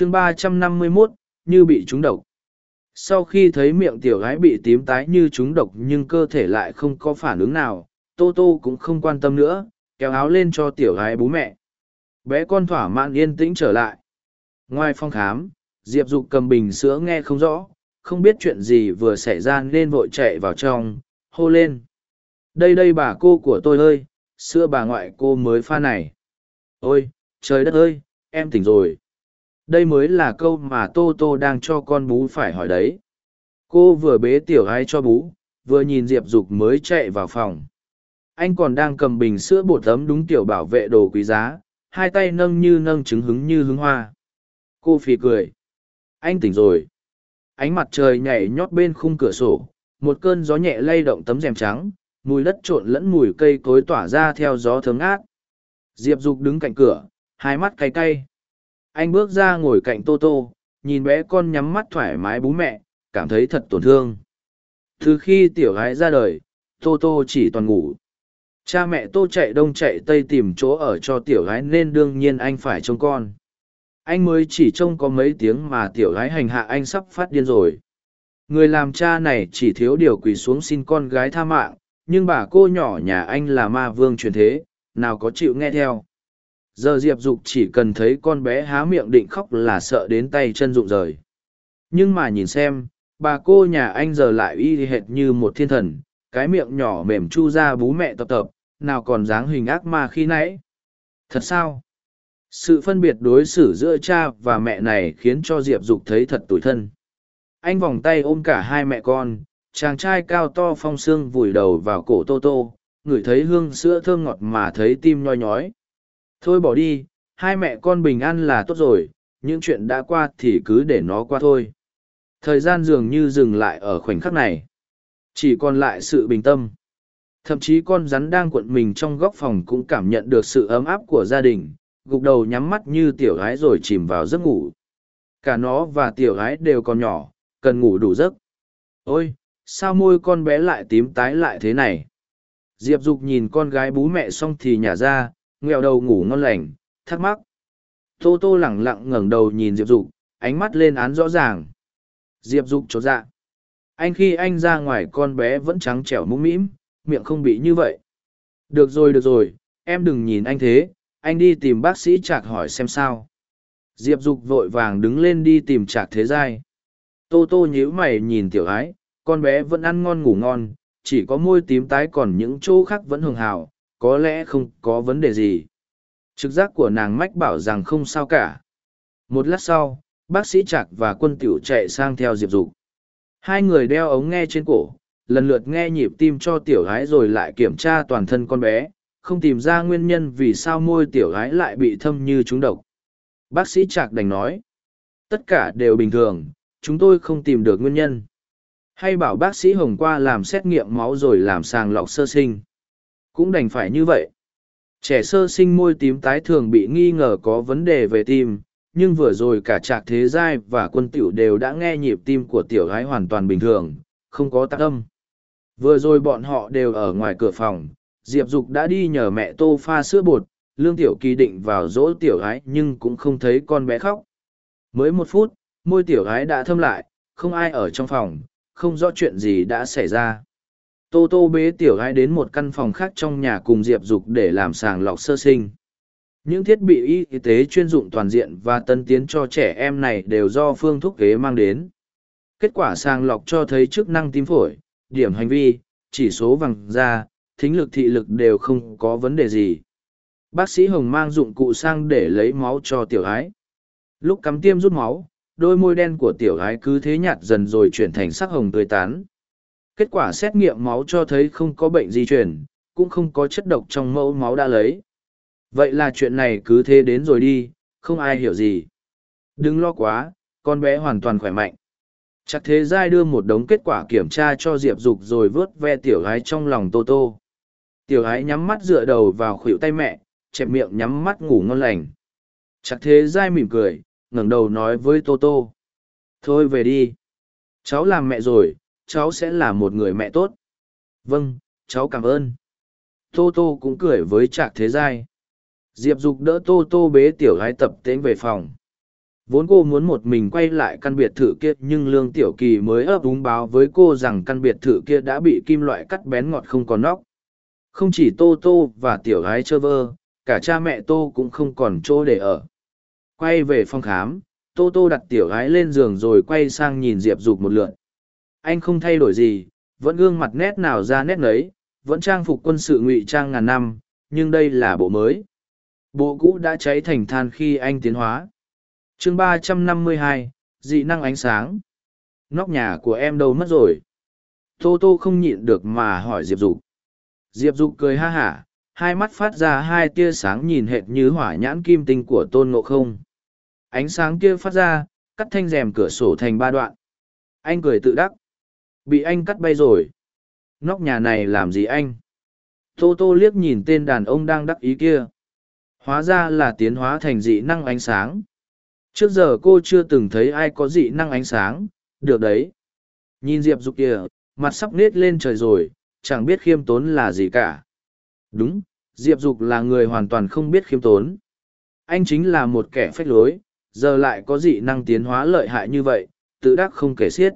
chương ba trăm năm mươi 351, như bị trúng độc. Sau khi thấy miệng tiểu gái bị tím tái như trúng độc nhưng cơ thể lại không có phản ứng nào, Tô Tô cũng không quan tâm nữa, kéo áo lên cho tiểu gái bú mẹ. Bé con thỏa mãn yên tĩnh trở lại. Ngoài phòng khám, Diệp Dục cầm bình sữa nghe không rõ, không biết chuyện gì vừa xảy ra nên vội chạy vào trong, hô lên. Đây đây bà cô của tôi ơi, sữa bà ngoại cô mới pha này. Ôi, trời đất ơi, em tỉnh rồi. Đây mới là câu mà Tô Tô đang cho con bú phải hỏi đấy. Cô vừa bế tiểu ái cho bú, vừa nhìn Diệp Dục mới chạy vào phòng. Anh còn đang cầm bình sữa bột ấm đúng tiểu bảo vệ đồ quý giá, hai tay nâng như nâng trứng hứng như hứng hoa. Cô phì cười. Anh tỉnh rồi. Ánh mặt trời nhảy nhót bên khung cửa sổ, một cơn gió nhẹ lay động tấm rèm trắng, mùi đất trộn lẫn mùi cây cối tỏa ra theo gió thấm át Diệp Dục đứng cạnh cửa, hai mắt cay cay. Anh bước ra ngồi cạnh Tô Tô, nhìn bé con nhắm mắt thoải mái bú mẹ, cảm thấy thật tổn thương. Từ khi tiểu gái ra đời, Tô Tô chỉ toàn ngủ. Cha mẹ Tô chạy đông chạy tây tìm chỗ ở cho tiểu gái nên đương nhiên anh phải trông con. Anh mới chỉ trông có mấy tiếng mà tiểu gái hành hạ anh sắp phát điên rồi. Người làm cha này chỉ thiếu điều quỳ xuống xin con gái tha mạng, nhưng bà cô nhỏ nhà anh là ma vương truyền thế, nào có chịu nghe theo. Giờ Diệp Dục chỉ cần thấy con bé há miệng định khóc là sợ đến tay chân rụng rời. Nhưng mà nhìn xem, bà cô nhà anh giờ lại y hệt như một thiên thần, cái miệng nhỏ mềm chu ra bú mẹ tập tập, nào còn dáng hình ác ma khi nãy. Thật sao? Sự phân biệt đối xử giữa cha và mẹ này khiến cho Diệp Dục thấy thật tủi thân. Anh vòng tay ôm cả hai mẹ con, chàng trai cao to phong xương vùi đầu vào cổ Tô Tô, ngửi thấy hương sữa thơm ngọt mà thấy tim nhoi nhói. Thôi bỏ đi, hai mẹ con bình an là tốt rồi, những chuyện đã qua thì cứ để nó qua thôi. Thời gian dường như dừng lại ở khoảnh khắc này. Chỉ còn lại sự bình tâm. Thậm chí con rắn đang cuộn mình trong góc phòng cũng cảm nhận được sự ấm áp của gia đình, gục đầu nhắm mắt như tiểu gái rồi chìm vào giấc ngủ. Cả nó và tiểu gái đều còn nhỏ, cần ngủ đủ giấc. Ôi, sao môi con bé lại tím tái lại thế này? Diệp Dục nhìn con gái bú mẹ xong thì nhả ra, nghèo đầu ngủ ngon lành, thắc mắc. Tô Tô lẳng lặng ngẩng đầu nhìn Diệp Dục, ánh mắt lên án rõ ràng. Diệp Dục chột dạ. Anh khi anh ra ngoài con bé vẫn trắng trẻo mũm mĩm, miệng không bị như vậy. Được rồi được rồi, em đừng nhìn anh thế, anh đi tìm bác sĩ Trạc hỏi xem sao. Diệp Dục vội vàng đứng lên đi tìm Trạc Thế Giai. Tô Tô nhíu mày nhìn tiểu ái, con bé vẫn ăn ngon ngủ ngon, chỉ có môi tím tái còn những chỗ khác vẫn hường hào, có lẽ không có vấn đề gì. Trực giác của nàng mách bảo rằng không sao cả. Một lát sau, bác sĩ Trạc và quân tiểu chạy sang theo Diệp Dục. Hai người đeo ống nghe trên cổ, lần lượt nghe nhịp tim cho tiểu gái rồi lại kiểm tra toàn thân con bé, không tìm ra nguyên nhân vì sao môi tiểu gái lại bị thâm như trúng độc. Bác sĩ Trạc đành nói, tất cả đều bình thường, chúng tôi không tìm được nguyên nhân. Hay bảo bác sĩ Hồng qua làm xét nghiệm máu rồi làm sàng lọc sơ sinh. Cũng đành phải như vậy. Trẻ sơ sinh môi tím tái thường bị nghi ngờ có vấn đề về tim, nhưng vừa rồi cả trạc thế giai và quân tiểu đều đã nghe nhịp tim của tiểu gái hoàn toàn bình thường, không có tác âm. Vừa rồi bọn họ đều ở ngoài cửa phòng, Diệp Dục đã đi nhờ mẹ tô pha sữa bột, Lương Tiểu Kỳ định vào dỗ tiểu gái nhưng cũng không thấy con bé khóc. Mới một phút, môi tiểu gái đã thâm lại, không ai ở trong phòng, không rõ chuyện gì đã xảy ra. Tô Tô bế tiểu gái đến một căn phòng khác trong nhà cùng Diệp Dục để làm sàng lọc sơ sinh. Những thiết bị y tế chuyên dụng toàn diện và tân tiến cho trẻ em này đều do phương thuốc ghế mang đến. Kết quả sàng lọc cho thấy chức năng tim phổi, điểm hành vi, chỉ số vàng da, thính lực thị lực đều không có vấn đề gì. Bác sĩ Hồng mang dụng cụ sang để lấy máu cho tiểu ái. Lúc cắm tiêm rút máu, đôi môi đen của tiểu ái cứ thế nhạt dần rồi chuyển thành sắc hồng tươi tán. Kết quả xét nghiệm máu cho thấy không có bệnh di chuyển, cũng không có chất độc trong mẫu máu đã lấy. Vậy là chuyện này cứ thế đến rồi đi, không ai hiểu gì. Đừng lo quá, con bé hoàn toàn khỏe mạnh. Chắc thế giai đưa một đống kết quả kiểm tra cho Diệp Dục rồi vớt ve tiểu gái trong lòng Tô Tô. Tiểu gái nhắm mắt dựa đầu vào khuỷu tay mẹ, chẹp miệng nhắm mắt ngủ ngon lành. Chắc thế giai mỉm cười, ngẩng đầu nói với Tô Tô. Thôi về đi. Cháu làm mẹ rồi, cháu sẽ là một người mẹ tốt. Vâng, cháu cảm ơn. Tô Tô cũng cười với Trạc Thế Giai. Diệp Dục đỡ Tô Tô bế tiểu gái tập tễnh về phòng. Vốn cô muốn một mình quay lại căn biệt thự kia nhưng Lương Tiểu Kỳ mới ấp úng báo với cô rằng căn biệt thự kia đã bị kim loại cắt bén ngọt không còn nóc. Không chỉ Tô Tô và Tiểu gái chơ vơ, cả cha mẹ Tô cũng không còn chỗ để ở. Quay về phòng khám, Tô Tô đặt Tiểu gái lên giường rồi quay sang nhìn Diệp Dục một lượn. Anh không thay đổi gì, vẫn gương mặt nét nào ra nét nấy, vẫn trang phục quân sự ngụy trang ngàn năm, nhưng đây là bộ mới. Bộ cũ đã cháy thành than khi anh tiến hóa. Chương ba trăm năm mươi hai dị năng ánh sáng. Nóc nhà của em đâu mất rồi? Tô tô không nhịn được mà hỏi diệp dục. Diệp dục cười ha hả hai mắt phát ra hai tia sáng nhìn hệt như hỏa nhãn kim tinh của tôn ngộ không. Ánh sáng kia phát ra cắt thanh rèm cửa sổ thành ba đoạn. Anh cười tự đắc bị anh cắt bay rồi nóc nhà này làm gì anh tô tô liếc nhìn tên đàn ông đang đắc ý kia hóa ra là tiến hóa thành dị năng ánh sáng Trước giờ cô chưa từng thấy ai có dị năng ánh sáng, được đấy. Nhìn Diệp Dục kìa, mặt sắp nết lên trời rồi, chẳng biết khiêm tốn là gì cả. Đúng, Diệp Dục là người hoàn toàn không biết khiêm tốn. Anh chính là một kẻ phách lối, giờ lại có dị năng tiến hóa lợi hại như vậy, tự đắc không kể xiết.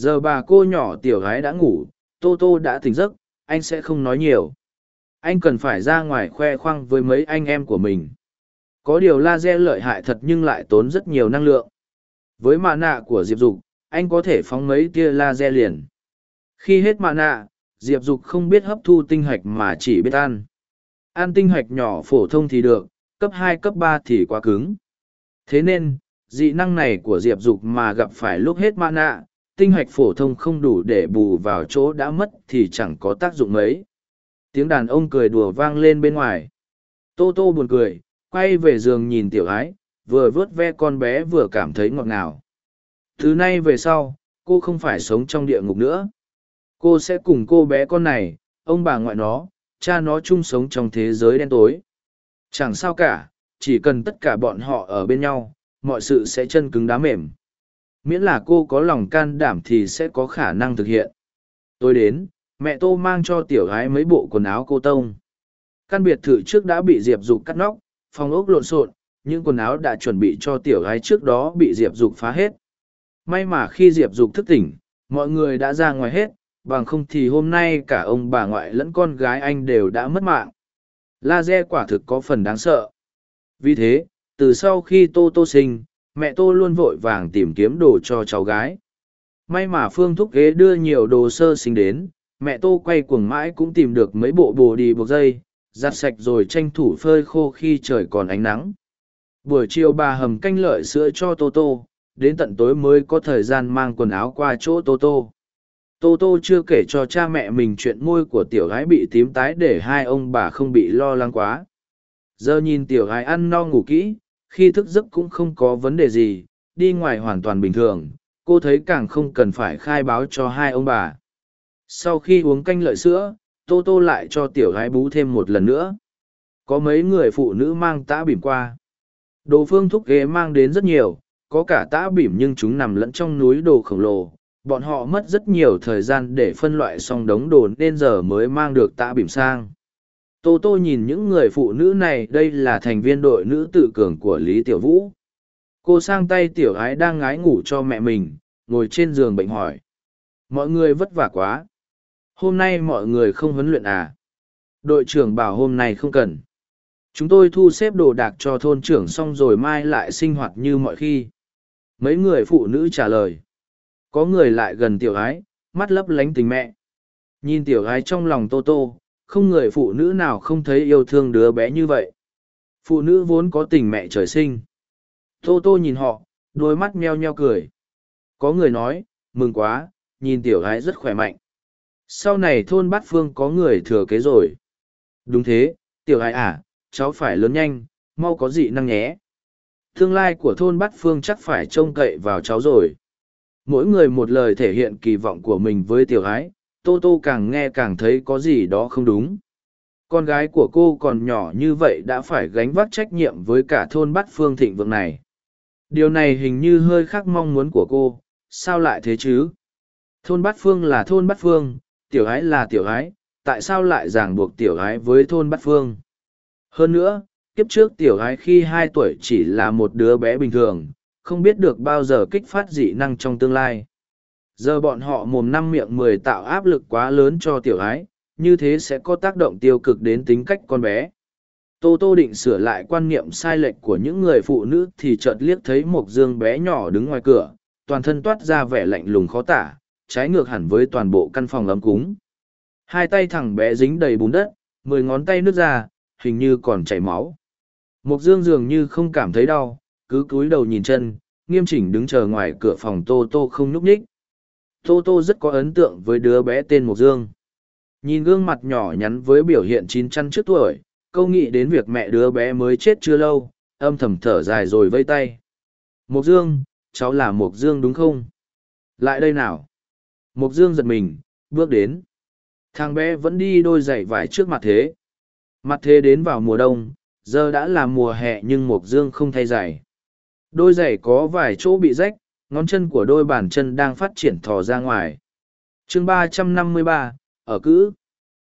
Giờ bà cô nhỏ tiểu gái đã ngủ, Tô Tô đã tỉnh giấc, anh sẽ không nói nhiều. Anh cần phải ra ngoài khoe khoang với mấy anh em của mình. Có điều laser lợi hại thật nhưng lại tốn rất nhiều năng lượng. Với mạ nạ của Diệp Dục, anh có thể phóng mấy tia laser liền. Khi hết mạ nạ, Diệp Dục không biết hấp thu tinh hạch mà chỉ biết ăn. Ăn tinh hạch nhỏ phổ thông thì được, cấp hai cấp ba thì quá cứng. Thế nên, dị năng này của Diệp Dục mà gặp phải lúc hết mạ nạ, tinh hạch phổ thông không đủ để bù vào chỗ đã mất thì chẳng có tác dụng mấy. Tiếng đàn ông cười đùa vang lên bên ngoài. Tô Tô buồn cười, quay về giường nhìn tiểu ái vừa vớt ve con bé vừa cảm thấy ngọt ngào thứ nay về sau cô không phải sống trong địa ngục nữa cô sẽ cùng cô bé con này ông bà ngoại nó cha nó chung sống trong thế giới đen tối chẳng sao cả chỉ cần tất cả bọn họ ở bên nhau mọi sự sẽ chân cứng đá mềm miễn là cô có lòng can đảm thì sẽ có khả năng thực hiện. Tôi đến, mẹ tô mang cho tiểu gái mấy bộ quần áo cô tông. Căn biệt thự trước đã bị diệp dục cắt nóc, phòng ốc lộn xộn, những quần áo đã chuẩn bị cho tiểu gái trước đó bị diệp dục phá hết. May mà khi diệp dục thức tỉnh, mọi người đã ra ngoài hết, bằng không thì hôm nay cả ông bà ngoại lẫn con gái anh đều đã mất mạng. Laser quả thực có phần đáng sợ. Vì thế, từ sau khi tô tô sinh mẹ tô luôn vội vàng tìm kiếm đồ cho cháu gái. May mà phương thúc ghế đưa nhiều đồ sơ sinh đến, mẹ tô quay cuồng mãi cũng tìm được mấy bộ bồ đi buộc dây, giặt sạch rồi tranh thủ phơi khô khi trời còn ánh nắng. Buổi chiều bà hầm canh lợi sữa cho tô tô, đến tận tối mới có thời gian mang quần áo qua chỗ tô tô. Tô tô chưa kể cho cha mẹ mình chuyện môi của tiểu gái bị tím tái để hai ông bà không bị lo lắng quá. Giờ nhìn tiểu gái ăn no ngủ kỹ khi thức giấc cũng không có vấn đề gì, đi ngoài hoàn toàn bình thường, cô thấy càng không cần phải khai báo cho hai ông bà. Sau khi uống canh lợi sữa, tô tô lại cho tiểu gái bú thêm một lần nữa. Có mấy người phụ nữ mang tã bỉm qua. Đồ phương thúc ghế mang đến rất nhiều, có cả tã bỉm nhưng chúng nằm lẫn trong núi đồ khổng lồ. Bọn họ mất rất nhiều thời gian để phân loại xong đống đồ nên giờ mới mang được tã bỉm sang tô tô nhìn những người phụ nữ này đây là thành viên đội nữ tự cường của lý tiểu vũ cô sang tay tiểu ái đang ngái ngủ cho mẹ mình ngồi trên giường bệnh hỏi mọi người vất vả quá Hôm nay mọi người không huấn luyện à? Đội trưởng bảo hôm nay không cần. Chúng tôi thu xếp đồ đạc cho thôn trưởng xong rồi mai lại sinh hoạt như mọi khi. Mấy người phụ nữ trả lời. Có người lại gần tiểu ái, mắt lấp lánh tình mẹ. Nhìn tiểu ái trong lòng tô tô, không người phụ nữ nào không thấy yêu thương đứa bé như vậy. Phụ nữ vốn có tình mẹ trời sinh. Tô tô nhìn họ, đôi mắt meo nheo cười. Có người nói, mừng quá, nhìn tiểu gái rất khỏe mạnh. Sau này thôn bát phương có người thừa kế rồi. Đúng thế, tiểu gái à, cháu phải lớn nhanh, mau có dị năng nhé. Tương lai của thôn bát phương chắc phải trông cậy vào cháu rồi. Mỗi người một lời thể hiện kỳ vọng của mình với tiểu gái, Tô Tô càng nghe càng thấy có gì đó không đúng. Con gái của cô còn nhỏ như vậy đã phải gánh vác trách nhiệm với cả thôn bát phương thịnh vượng này. Điều này hình như hơi khác mong muốn của cô, sao lại thế chứ? Thôn bát phương là thôn bát phương, tiểu ái là tiểu ái, tại sao lại ràng buộc tiểu ái với thôn Bát Phương? Hơn nữa, kiếp trước tiểu ái khi hai tuổi chỉ là một đứa bé bình thường, không biết được bao giờ kích phát dị năng trong tương lai. Giờ bọn họ mồm năm miệng mười tạo áp lực quá lớn cho tiểu ái, như thế sẽ có tác động tiêu cực đến tính cách con bé. Tô Tô định sửa lại quan niệm sai lệch của những người phụ nữ thì chợt liếc thấy một dương bé nhỏ đứng ngoài cửa, toàn thân toát ra vẻ lạnh lùng khó tả, trái ngược hẳn với toàn bộ căn phòng ấm cúng. Hai tay thằng bé dính đầy bùn đất, mười ngón tay nước ra, hình như còn chảy máu. Mộc Dương dường như không cảm thấy đau, cứ cúi đầu nhìn chân, nghiêm chỉnh đứng chờ ngoài cửa phòng Tô Tô không nhúc nhích. Tô Tô rất có ấn tượng với đứa bé tên Mộc Dương. Nhìn gương mặt nhỏ nhắn với biểu hiện chín chăn trước tuổi, câu nghĩ đến việc mẹ đứa bé mới chết chưa lâu, âm thầm thở dài rồi vây tay. Mộc Dương, cháu là Mộc Dương đúng không? Lại đây nào. Mộc Dương giật mình, bước đến. Thằng bé vẫn đi đôi giày vải trước mặt thế. Mặt thế đến vào mùa đông, giờ đã là mùa hè nhưng Mộc Dương không thay giày. Đôi giày có vài chỗ bị rách, ngón chân của đôi bàn chân đang phát triển thò ra ngoài. chương ba trăm năm mươi ba ở cữ.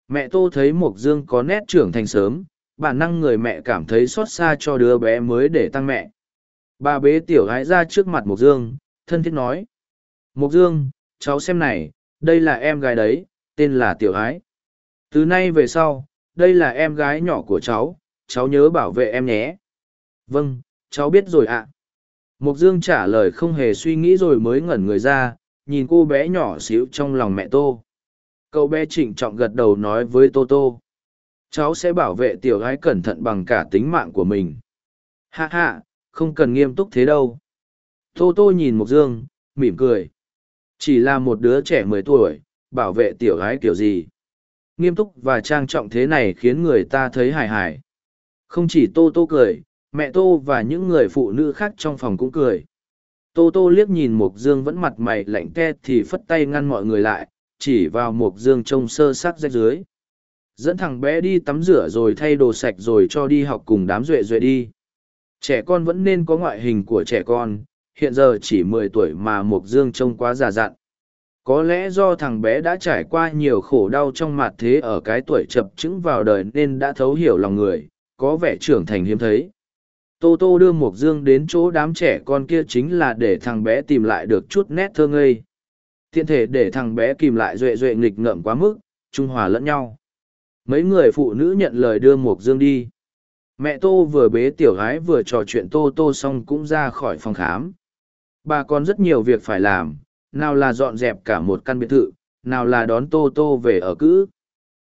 Mẹ Tô thấy Mộc Dương có nét trưởng thành sớm, bản năng người mẹ cảm thấy xót xa cho đứa bé mới để tăng mẹ. Bà bế tiểu gái ra trước mặt Mộc Dương, thân thiết nói. Mộc Dương, cháu xem này, đây là em gái đấy, tên là tiểu gái. Từ nay về sau, đây là em gái nhỏ của cháu, cháu nhớ bảo vệ em nhé. Vâng, cháu biết rồi ạ. Mộc Dương trả lời không hề suy nghĩ rồi mới ngẩn người ra, nhìn cô bé nhỏ xíu trong lòng mẹ Tô. Cậu bé trịnh trọng gật đầu nói với Tô Tô. Cháu sẽ bảo vệ tiểu gái cẩn thận bằng cả tính mạng của mình. Hạ hạ, không cần nghiêm túc thế đâu. Tô Tô nhìn Mộc Dương, mỉm cười. Chỉ là một đứa trẻ mười tuổi, bảo vệ tiểu gái kiểu gì. Nghiêm túc và trang trọng thế này khiến người ta thấy hài hài. Không chỉ Tô Tô cười, mẹ Tô và những người phụ nữ khác trong phòng cũng cười. Tô Tô liếc nhìn Mộc Dương vẫn mặt mày lạnh te thì phất tay ngăn mọi người lại, chỉ vào Mộc Dương trông sơ sắc rách dưới. Dẫn thằng bé đi tắm rửa rồi thay đồ sạch rồi cho đi học cùng đám duệ duệ đi. Trẻ con vẫn nên có ngoại hình của trẻ con, hiện giờ chỉ mười tuổi mà Mộc Dương trông quá già dặn. Có lẽ do thằng bé đã trải qua nhiều khổ đau trong mặt thế ở cái tuổi chập chững vào đời nên đã thấu hiểu lòng người, có vẻ trưởng thành hiếm thấy. Tô Tô đưa Mộc Dương đến chỗ đám trẻ con kia chính là để thằng bé tìm lại được chút nét thơ ngây. Thiện thể để thằng bé kìm lại duệ duệ nghịch ngợm quá mức, trung hòa lẫn nhau. Mấy người phụ nữ nhận lời đưa Mộc Dương đi. Mẹ Tô vừa bế tiểu gái vừa trò chuyện Tô Tô xong cũng ra khỏi phòng khám. Bà còn rất nhiều việc phải làm, nào là dọn dẹp cả một căn biệt thự, nào là đón Tô Tô về ở cữ.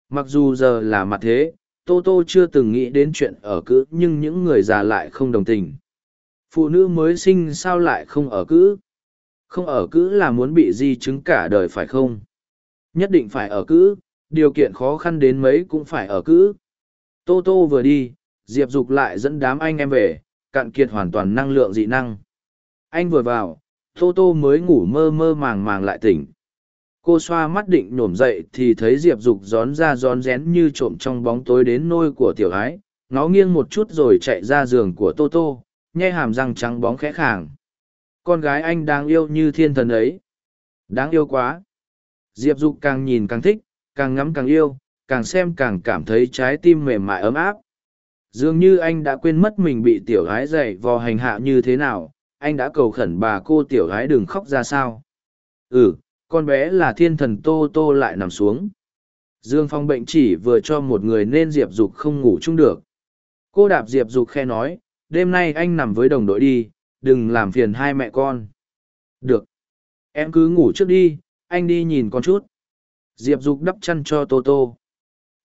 Mặc dù giờ là mặt thế, Tô Tô chưa từng nghĩ đến chuyện ở cữ nhưng những người già lại không đồng tình. Phụ nữ mới sinh sao lại không ở cữ? Không ở cữ là muốn bị di chứng cả đời phải không? Nhất định phải ở cữ, điều kiện khó khăn đến mấy cũng phải ở cữ. Tô Tô vừa đi, Diệp Dục lại dẫn đám anh em về, cạn kiệt hoàn toàn năng lượng dị năng. Anh vừa vào, Tô Tô mới ngủ mơ mơ màng màng lại tỉnh. Cô xoa mắt định nhổm dậy thì thấy Diệp Dục rón ra rón rén như trộm trong bóng tối đến nôi của tiểu ái, ngó nghiêng một chút rồi chạy ra giường của Tô Tô, nhai hàm răng trắng bóng khẽ khàng. Con gái anh đáng yêu như thiên thần ấy. Đáng yêu quá. Diệp Dục càng nhìn càng thích, càng ngắm càng yêu, càng xem càng cảm thấy trái tim mềm mại ấm áp. Dường như anh đã quên mất mình bị tiểu gái dạy vò hành hạ như thế nào, anh đã cầu khẩn bà cô tiểu gái đừng khóc ra sao. Ừ, con bé là thiên thần Tô Tô lại nằm xuống. Dương Phong bệnh chỉ vừa cho một người nên Diệp Dục không ngủ chung được. Cô đạp Diệp Dục khe nói, đêm nay anh nằm với đồng đội đi, đừng làm phiền hai mẹ con. Được. Em cứ ngủ trước đi, anh đi nhìn con chút. Diệp Dục đắp chăn cho Tô Tô.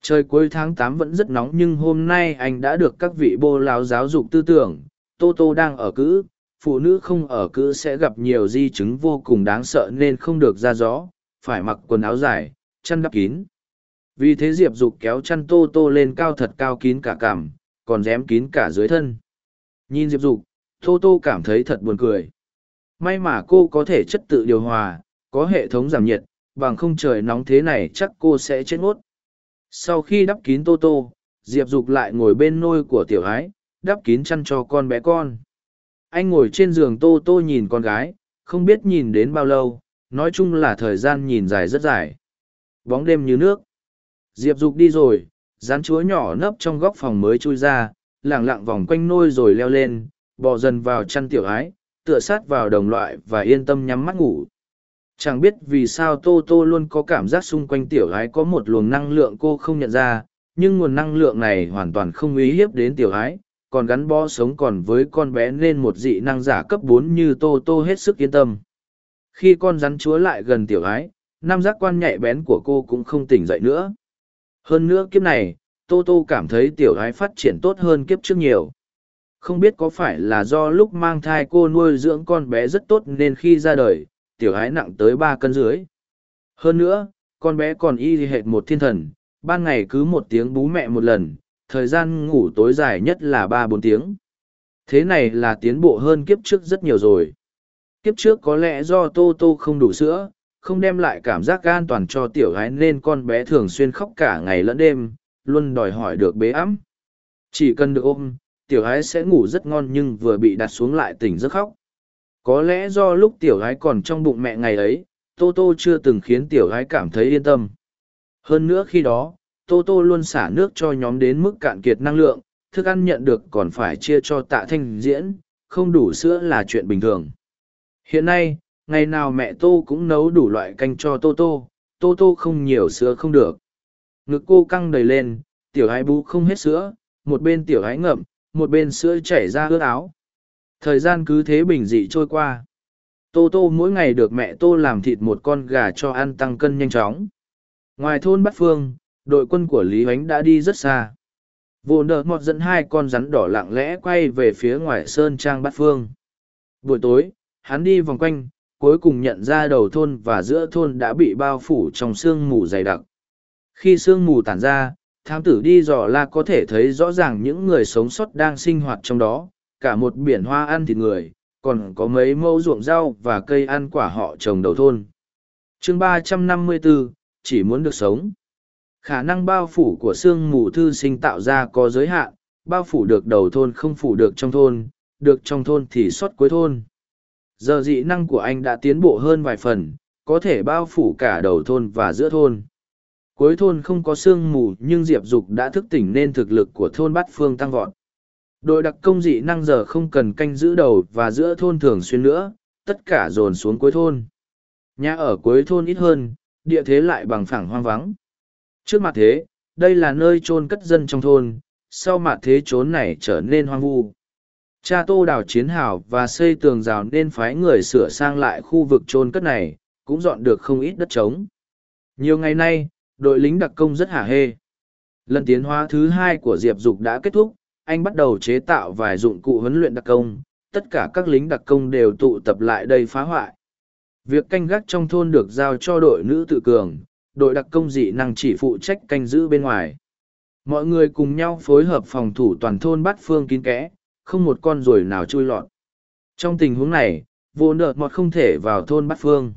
Trời cuối tháng tám vẫn rất nóng nhưng hôm nay anh đã được các vị bô lão giáo dục tư tưởng. Tô Tô đang ở cữ, phụ nữ không ở cữ sẽ gặp nhiều di chứng vô cùng đáng sợ nên không được ra gió, phải mặc quần áo dài, chăn đắp kín. Vì thế Diệp Dục kéo chăn Tô Tô lên cao thật cao kín cả cảm, còn dém kín cả dưới thân. Nhìn Diệp Dục, Tô Tô cảm thấy thật buồn cười. May mà cô có thể chất tự điều hòa, có hệ thống giảm nhiệt, bằng không trời nóng thế này chắc cô sẽ chết ngốt. Sau khi đắp kín Tô Tô, Diệp Dục lại ngồi bên nôi của tiểu ái, đắp kín chăn cho con bé con. Anh ngồi trên giường Tô Tô nhìn con gái, không biết nhìn đến bao lâu, nói chung là thời gian nhìn dài rất dài. Bóng đêm như nước. Diệp Dục đi rồi, rán chúa nhỏ nấp trong góc phòng mới chui ra, lẳng lặng vòng quanh nôi rồi leo lên, bò dần vào chăn tiểu ái, tựa sát vào đồng loại và yên tâm nhắm mắt ngủ. Chẳng biết vì sao Tô Tô luôn có cảm giác xung quanh tiểu Ái có một luồng năng lượng cô không nhận ra, nhưng nguồn năng lượng này hoàn toàn không uy hiếp đến tiểu Ái còn gắn bó sống còn với con bé nên một dị năng giả cấp bốn như Tô Tô hết sức yên tâm. Khi con rắn chúa lại gần tiểu Ái, năm giác quan nhạy bén của cô cũng không tỉnh dậy nữa. Hơn nữa kiếp này, Tô Tô cảm thấy tiểu Ái phát triển tốt hơn kiếp trước nhiều. Không biết có phải là do lúc mang thai cô nuôi dưỡng con bé rất tốt nên khi ra đời, tiểu Ái nặng tới ba cân dưới. Hơn nữa, con bé còn y hệt một thiên thần, ban ngày cứ một tiếng bú mẹ một lần, thời gian ngủ tối dài nhất là ba bốn tiếng. Thế này là tiến bộ hơn kiếp trước rất nhiều rồi. Kiếp trước có lẽ do Tô Tô không đủ sữa, không đem lại cảm giác an toàn cho tiểu gái nên con bé thường xuyên khóc cả ngày lẫn đêm, luôn đòi hỏi được bế ấm. Chỉ cần được ôm, tiểu gái sẽ ngủ rất ngon nhưng vừa bị đặt xuống lại tỉnh giấc khóc. Có lẽ do lúc tiểu gái còn trong bụng mẹ ngày ấy, Tô Tô chưa từng khiến tiểu gái cảm thấy yên tâm. Hơn nữa khi đó, Tô Tô luôn xả nước cho nhóm đến mức cạn kiệt năng lượng, thức ăn nhận được còn phải chia cho tạ thanh diễn, không đủ sữa là chuyện bình thường. Hiện nay, ngày nào mẹ Tô cũng nấu đủ loại canh cho Tô Tô, Tô Tô không nhiều sữa không được. Ngực cô căng đầy lên, tiểu ái bú không hết sữa, một bên tiểu ái ngậm, một bên sữa chảy ra ướt áo. Thời gian cứ thế bình dị trôi qua. Tô Tô mỗi ngày được mẹ Tô làm thịt một con gà cho ăn tăng cân nhanh chóng. Ngoài thôn Bát Phương, đội quân của Lý Huánh đã đi rất xa. Vô nợ mọt dẫn hai con rắn đỏ lặng lẽ quay về phía ngoài sơn trang Bát Phương. Buổi tối, hắn đi vòng quanh, cuối cùng nhận ra đầu thôn và giữa thôn đã bị bao phủ trong sương mù dày đặc. Khi sương mù tản ra, thám tử đi dò la có thể thấy rõ ràng những người sống sót đang sinh hoạt trong đó, cả một biển hoa ăn thịt người, còn có mấy mẫu ruộng rau và cây ăn quả họ trồng đầu thôn. chương ba trăm năm mươi 354, chỉ muốn được sống. Khả năng bao phủ của sương mù thư sinh tạo ra có giới hạn, bao phủ được đầu thôn không phủ được trong thôn, được trong thôn thì xuất cuối thôn. Giờ dị năng của anh đã tiến bộ hơn vài phần, có thể bao phủ cả đầu thôn và giữa thôn. Cuối thôn không có sương mù nhưng Diệp Dục đã thức tỉnh nên thực lực của thôn Bát Phương tăng vọt. Đội đặc công dị năng giờ không cần canh giữ đầu và giữa thôn thường xuyên nữa, tất cả dồn xuống cuối thôn. Nhà ở cuối thôn ít hơn, địa thế lại bằng phẳng hoang vắng. Trước mặt thế, đây là nơi chôn cất dân trong thôn, sau mặt thế trốn này trở nên hoang vu. Cha tô đào chiến hào và xây tường rào nên phái người sửa sang lại khu vực chôn cất này, cũng dọn được không ít đất trống. Nhiều ngày nay, đội lính đặc công rất hả hê. Lần tiến hóa thứ hai của Diệp Dục đã kết thúc, anh bắt đầu chế tạo vài dụng cụ huấn luyện đặc công, tất cả các lính đặc công đều tụ tập lại đây phá hoại. Việc canh gác trong thôn được giao cho đội nữ tự cường, đội đặc công dị năng chỉ phụ trách canh giữ bên ngoài. Mọi người cùng nhau phối hợp phòng thủ toàn thôn bắt phương kín kẽ, không một con ruồi nào chui lọt. Trong tình huống này, vô nợ mọt không thể vào thôn bắt phương.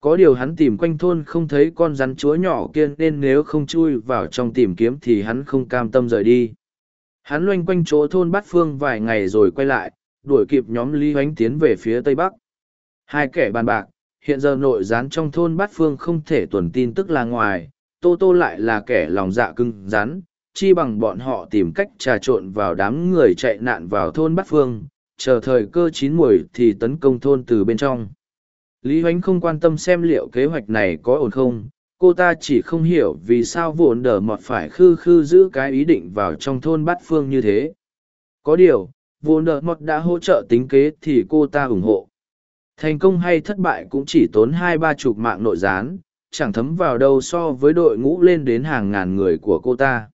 Có điều hắn tìm quanh thôn không thấy con rắn chúa nhỏ kia nên nếu không chui vào trong tìm kiếm thì hắn không cam tâm rời đi. Hắn loanh quanh chỗ thôn Bát Phương vài ngày rồi quay lại, đuổi kịp nhóm Lý Hoánh tiến về phía Tây Bắc. Hai kẻ bàn bạc, hiện giờ nội gián trong thôn Bát Phương không thể tuần tin tức là ngoài, Tô Tô lại là kẻ lòng dạ cưng rắn, chi bằng bọn họ tìm cách trà trộn vào đám người chạy nạn vào thôn Bát Phương, chờ thời cơ chín muồi thì tấn công thôn từ bên trong. Lý Hoánh không quan tâm xem liệu kế hoạch này có ổn không, cô ta chỉ không hiểu vì sao vốn đờ mọt phải khư khư giữ cái ý định vào trong thôn bát phương như thế có điều vốn đờ mọt đã hỗ trợ tính kế thì cô ta ủng hộ thành công hay thất bại cũng chỉ tốn hai ba chục mạng nội gián chẳng thấm vào đâu so với đội ngũ lên đến hàng ngàn người của cô ta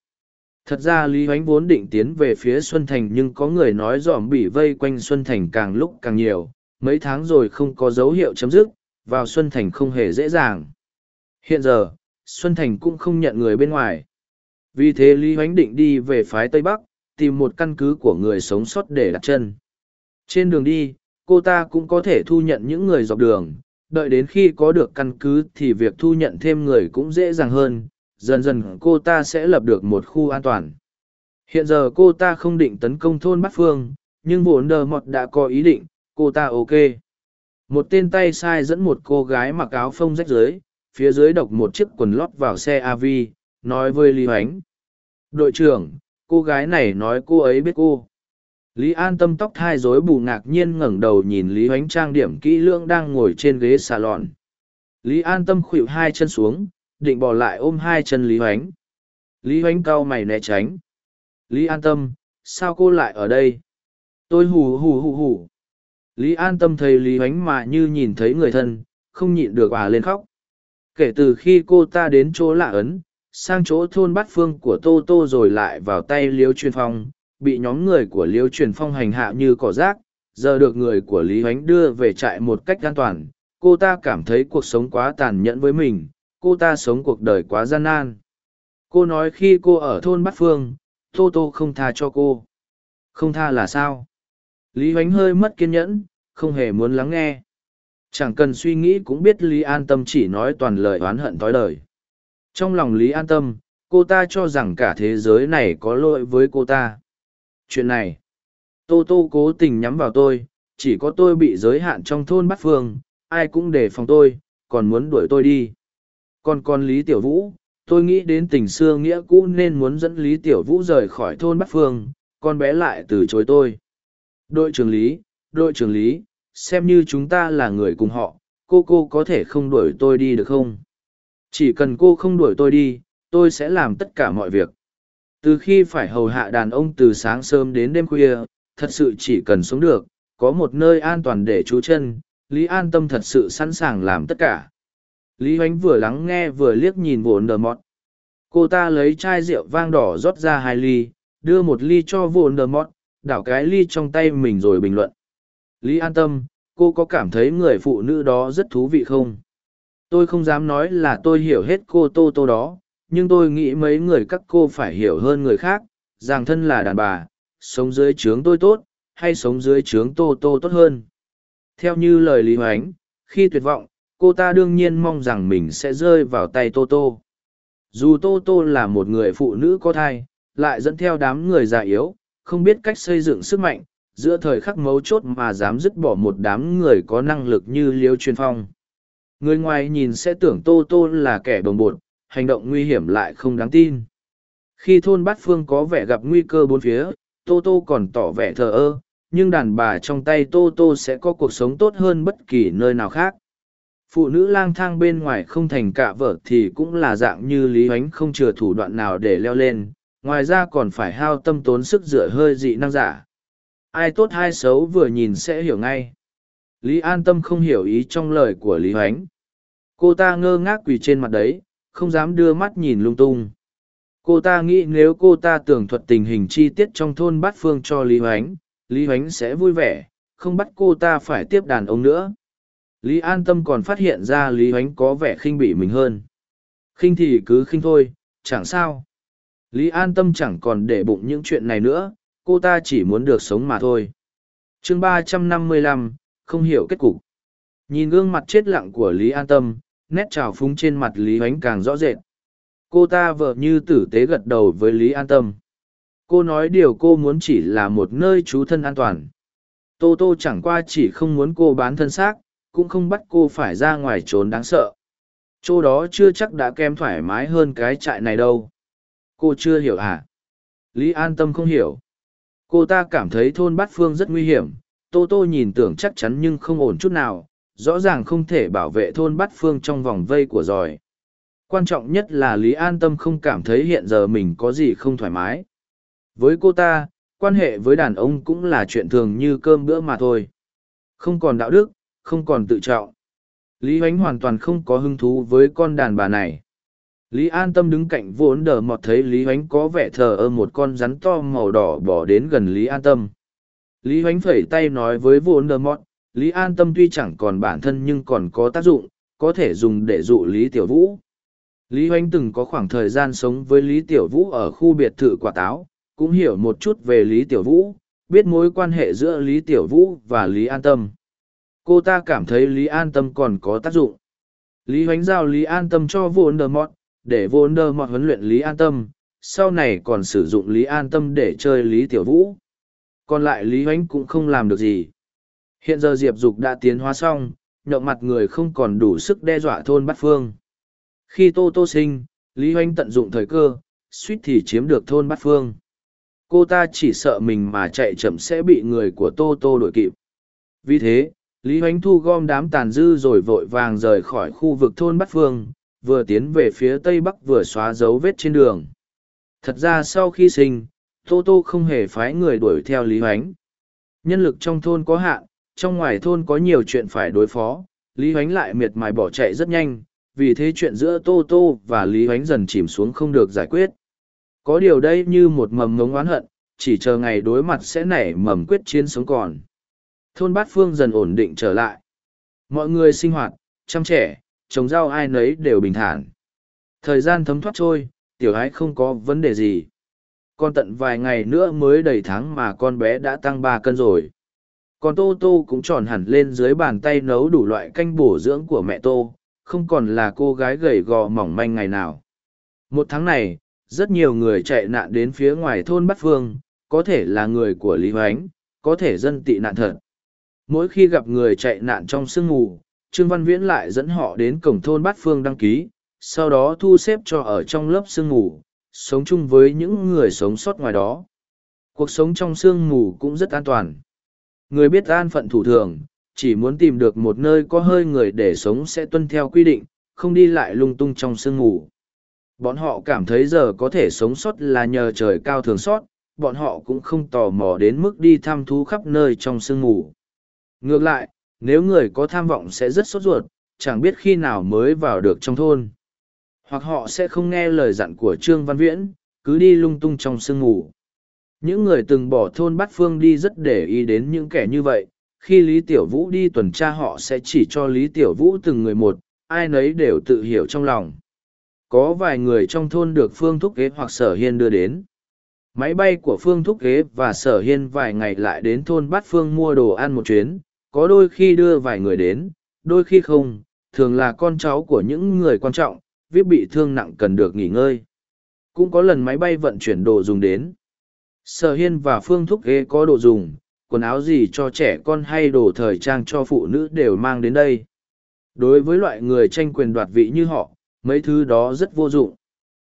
thật ra lý hoánh vốn định tiến về phía xuân thành nhưng có người nói dòm bị vây quanh xuân thành càng lúc càng nhiều mấy tháng rồi không có dấu hiệu chấm dứt vào xuân thành không hề dễ dàng Hiện giờ, Xuân Thành cũng không nhận người bên ngoài. Vì thế Lý Hoánh định đi về phái Tây Bắc, tìm một căn cứ của người sống sót để đặt chân. Trên đường đi, cô ta cũng có thể thu nhận những người dọc đường, đợi đến khi có được căn cứ thì việc thu nhận thêm người cũng dễ dàng hơn, dần dần cô ta sẽ lập được một khu an toàn. Hiện giờ cô ta không định tấn công thôn Bắc Phương, nhưng vốn đờ mọt đã có ý định, cô ta ok. Một tên tay sai dẫn một cô gái mặc áo phông rách rưới, phía dưới độc một chiếc quần lót vào xe av nói với lý hoánh đội trưởng cô gái này nói cô ấy biết cô Lý An tâm tóc thai rối bù ngạc nhiên ngẩng đầu nhìn Lý Hoánh trang điểm kỹ lưỡng đang ngồi trên ghế salon. Lý An tâm khuỵu hai chân xuống, định bỏ lại ôm hai chân Lý Hoánh. Lý Hoánh cau mày né tránh. Lý An tâm, sao cô lại ở đây? Tôi hù hù hù hù. Lý An tâm thấy Lý Hoánh mà như nhìn thấy người thân, không nhịn được à lên khóc. Kể từ khi cô ta đến chỗ lạ ấn, sang chỗ thôn bát phương của Tô Tô rồi lại vào tay Liếu Truyền Phong, bị nhóm người của Liêu Truyền Phong hành hạ như cỏ rác, giờ được người của Lý ánh đưa về trại một cách an toàn. Cô ta cảm thấy cuộc sống quá tàn nhẫn với mình, cô ta sống cuộc đời quá gian nan. Cô nói khi cô ở thôn bát phương, Tô Tô không tha cho cô. Không tha là sao? Lý ánh hơi mất kiên nhẫn, không hề muốn lắng nghe. Chẳng cần suy nghĩ cũng biết Lý An Tâm chỉ nói toàn lời oán hận tối đời. Trong lòng Lý An Tâm, cô ta cho rằng cả thế giới này có lỗi với cô ta. Chuyện này, Tô Tô cố tình nhắm vào tôi, chỉ có tôi bị giới hạn trong thôn Bát Phương, ai cũng đề phòng tôi, còn muốn đuổi tôi đi. Còn còn Lý Tiểu Vũ, tôi nghĩ đến tình xưa nghĩa cũ nên muốn dẫn Lý Tiểu Vũ rời khỏi thôn Bát Phương, con bé lại từ chối tôi. Đội trưởng Lý, đội trưởng Lý, xem như chúng ta là người cùng họ, cô cô có thể không đuổi tôi đi được không? Chỉ cần cô không đuổi tôi đi, tôi sẽ làm tất cả mọi việc. Từ khi phải hầu hạ đàn ông từ sáng sớm đến đêm khuya, thật sự chỉ cần sống được, có một nơi an toàn để trú chân, Lý an tâm thật sự sẵn sàng làm tất cả. Lý Hoánh vừa lắng nghe vừa liếc nhìn vồn đờ mọt. Cô ta lấy chai rượu vang đỏ rót ra hai ly, đưa một ly cho vồn đờ mọt, đảo cái ly trong tay mình rồi bình luận. Lý an tâm, cô có cảm thấy người phụ nữ đó rất thú vị không? Tôi không dám nói là tôi hiểu hết cô Tô Tô đó, nhưng tôi nghĩ mấy người các cô phải hiểu hơn người khác, rằng thân là đàn bà, sống dưới trướng tôi tốt, hay sống dưới trướng Tô Tô tốt hơn. Theo như lời Lý Hoánh, khi tuyệt vọng, cô ta đương nhiên mong rằng mình sẽ rơi vào tay Tô Tô. Dù Tô Tô là một người phụ nữ có thai, lại dẫn theo đám người già yếu, không biết cách xây dựng sức mạnh, giữa thời khắc mấu chốt mà dám dứt bỏ một đám người có năng lực như liêu truyền phong người ngoài nhìn sẽ tưởng tô tô là kẻ đồng bột hành động nguy hiểm lại không đáng tin. Khi thôn bát phương có vẻ gặp nguy cơ bốn phía, tô tô còn tỏ vẻ thờ ơ, nhưng đàn bà trong tay tô tô sẽ có cuộc sống tốt hơn bất kỳ nơi nào khác. Phụ nữ lang thang bên ngoài không thành cả vợ thì cũng là dạng như lý hoánh không chừa thủ đoạn nào để leo lên, ngoài ra còn phải hao tâm tốn sức rửa hơi dị năng giả. Ai tốt ai xấu vừa nhìn sẽ hiểu ngay. Lý an tâm không hiểu ý trong lời của lý hoánh. Cô ta ngơ ngác quỳ trên mặt đấy không dám đưa mắt nhìn lung tung. Cô ta nghĩ nếu cô ta tường thuật tình hình chi tiết trong thôn bát phương cho lý hoánh lý hoánh sẽ vui vẻ, không bắt cô ta phải tiếp đàn ông nữa. Lý an tâm còn phát hiện ra lý hoánh có vẻ khinh bỉ mình hơn. Khinh thì cứ khinh thôi, chẳng sao. Lý an tâm chẳng còn để bụng những chuyện này nữa, cô ta chỉ muốn được sống mà thôi. Chương ba trăm năm mươi lăm, không hiểu kết cục. Nhìn gương mặt chết lặng của lý an tâm nét trào phúng trên mặt lý ánh càng rõ rệt. Cô ta vợ như tử tế gật đầu với lý an tâm. Cô nói điều cô muốn chỉ là một nơi trú thân an toàn. Tô tô chẳng qua chỉ không muốn cô bán thân xác, cũng không bắt cô phải ra ngoài trốn đáng sợ. Chỗ đó chưa chắc đã kém thoải mái hơn cái trại này đâu. Cô chưa hiểu à? Lý an tâm không hiểu. Cô ta cảm thấy thôn bát phương rất nguy hiểm. Tô tô nhìn tưởng chắc chắn nhưng không ổn chút nào rõ ràng không thể bảo vệ thôn bát phương trong vòng vây của giỏi. Quan trọng nhất là lý an tâm không cảm thấy hiện giờ mình có gì không thoải mái. Với cô ta quan hệ với đàn ông cũng là chuyện thường như cơm bữa mà thôi. Không còn đạo đức không còn tự trọng. Lý ánh hoàn toàn không có hứng thú với con đàn bà này. Lý an tâm đứng cạnh vốn đờ mọt thấy Lý ánh có vẻ thờ ơ một con rắn to màu đỏ bỏ đến gần Lý an tâm. Lý ánh phẩy tay nói với vốn đờ mọt, Lý an tâm tuy chẳng còn bản thân nhưng còn có tác dụng, có thể dùng để dụ Lý Tiểu Vũ. Lý Hoánh từng có khoảng thời gian sống với Lý Tiểu Vũ ở khu biệt thự quả táo, cũng hiểu một chút về Lý Tiểu Vũ, biết mối quan hệ giữa Lý Tiểu Vũ và Lý An Tâm. Cô ta cảm thấy Lý An Tâm còn có tác dụng. Lý Hoánh giao Lý An Tâm cho Voldemort, mọt, để vô nơ mọt huấn luyện lý an tâm sau này còn sử dụng lý an tâm để chơi lý tiểu vũ còn lại lý hoánh cũng không làm được gì hiện giờ diệp dục đã tiến hóa xong, nhậu mặt người không còn đủ sức đe dọa thôn bát phương. Khi tô tô sinh, lý Hoanh tận dụng thời cơ, suýt thì chiếm được thôn bát phương. Cô ta chỉ sợ mình mà chạy chậm sẽ bị người của tô tô đuổi kịp. Vì thế, lý hoánh thu gom đám tàn dư rồi vội vàng rời khỏi khu vực thôn bát phương, vừa tiến về phía tây bắc vừa xóa dấu vết trên đường. Thật ra sau khi sinh, tô tô không hề phái người đuổi theo lý hoánh. Nhân lực trong thôn có hạn trong ngoài thôn có nhiều chuyện phải đối phó, lý Huánh lại miệt mài bỏ chạy rất nhanh, vì thế chuyện giữa tô tô và lý Huánh dần chìm xuống không được giải quyết. Có điều đây như một mầm ngống oán hận, chỉ chờ ngày đối mặt sẽ nảy mầm quyết chiến sống còn. Thôn bát phương dần ổn định trở lại. Mọi người sinh hoạt, chăm trẻ, trồng rau ai nấy đều bình thản. Thời gian thấm thoát trôi, tiểu ái không có vấn đề gì. Con tận vài ngày nữa mới đầy tháng mà con bé đã tăng ba cân rồi còn tô tô cũng tròn hẳn lên dưới bàn tay nấu đủ loại canh bổ dưỡng của mẹ tô, không còn là cô gái gầy gò mỏng manh ngày nào. Một tháng này, rất nhiều người chạy nạn đến phía ngoài thôn bát phương, có thể là người của lý hoánh, có thể dân tị nạn thật. Mỗi khi gặp người chạy nạn trong sương mù, trương văn viễn lại dẫn họ đến cổng thôn bát phương đăng ký, sau đó thu xếp cho ở trong lớp sương mù, sống chung với những người sống sót ngoài đó. Cuộc sống trong sương mù cũng rất an toàn người biết an phận thủ thường, chỉ muốn tìm được một nơi có hơi người để sống sẽ tuân theo quy định, không đi lại lung tung trong sương mù. Bọn họ cảm thấy giờ có thể sống sót là nhờ trời cao thường sót, bọn họ cũng không tò mò đến mức đi thăm thú khắp nơi trong sương mù. Ngược lại, nếu người có tham vọng sẽ rất sốt ruột, chẳng biết khi nào mới vào được trong thôn. Hoặc họ sẽ không nghe lời dặn của trương văn viễn, cứ đi lung tung trong sương mù những người từng bỏ thôn bát phương đi rất để ý đến những kẻ như vậy. Khi lý tiểu vũ đi tuần tra họ sẽ chỉ cho lý tiểu vũ từng người một, ai nấy đều tự hiểu trong lòng. Có vài người trong thôn được phương thúc kế hoặc sở hiên đưa đến. Máy bay của phương thúc kế và sở hiên vài ngày lại đến thôn bát phương mua đồ ăn một chuyến. Có đôi khi đưa vài người đến, đôi khi không. Thường là con cháu của những người quan trọng, viết bị thương nặng cần được nghỉ ngơi. Cũng có lần máy bay vận chuyển đồ dùng đến sở hiên và phương thúc ghế có đồ dùng, quần áo gì cho trẻ con hay đồ thời trang cho phụ nữ đều mang đến đây. Đối với loại người tranh quyền đoạt vị như họ, mấy thứ đó rất vô dụng.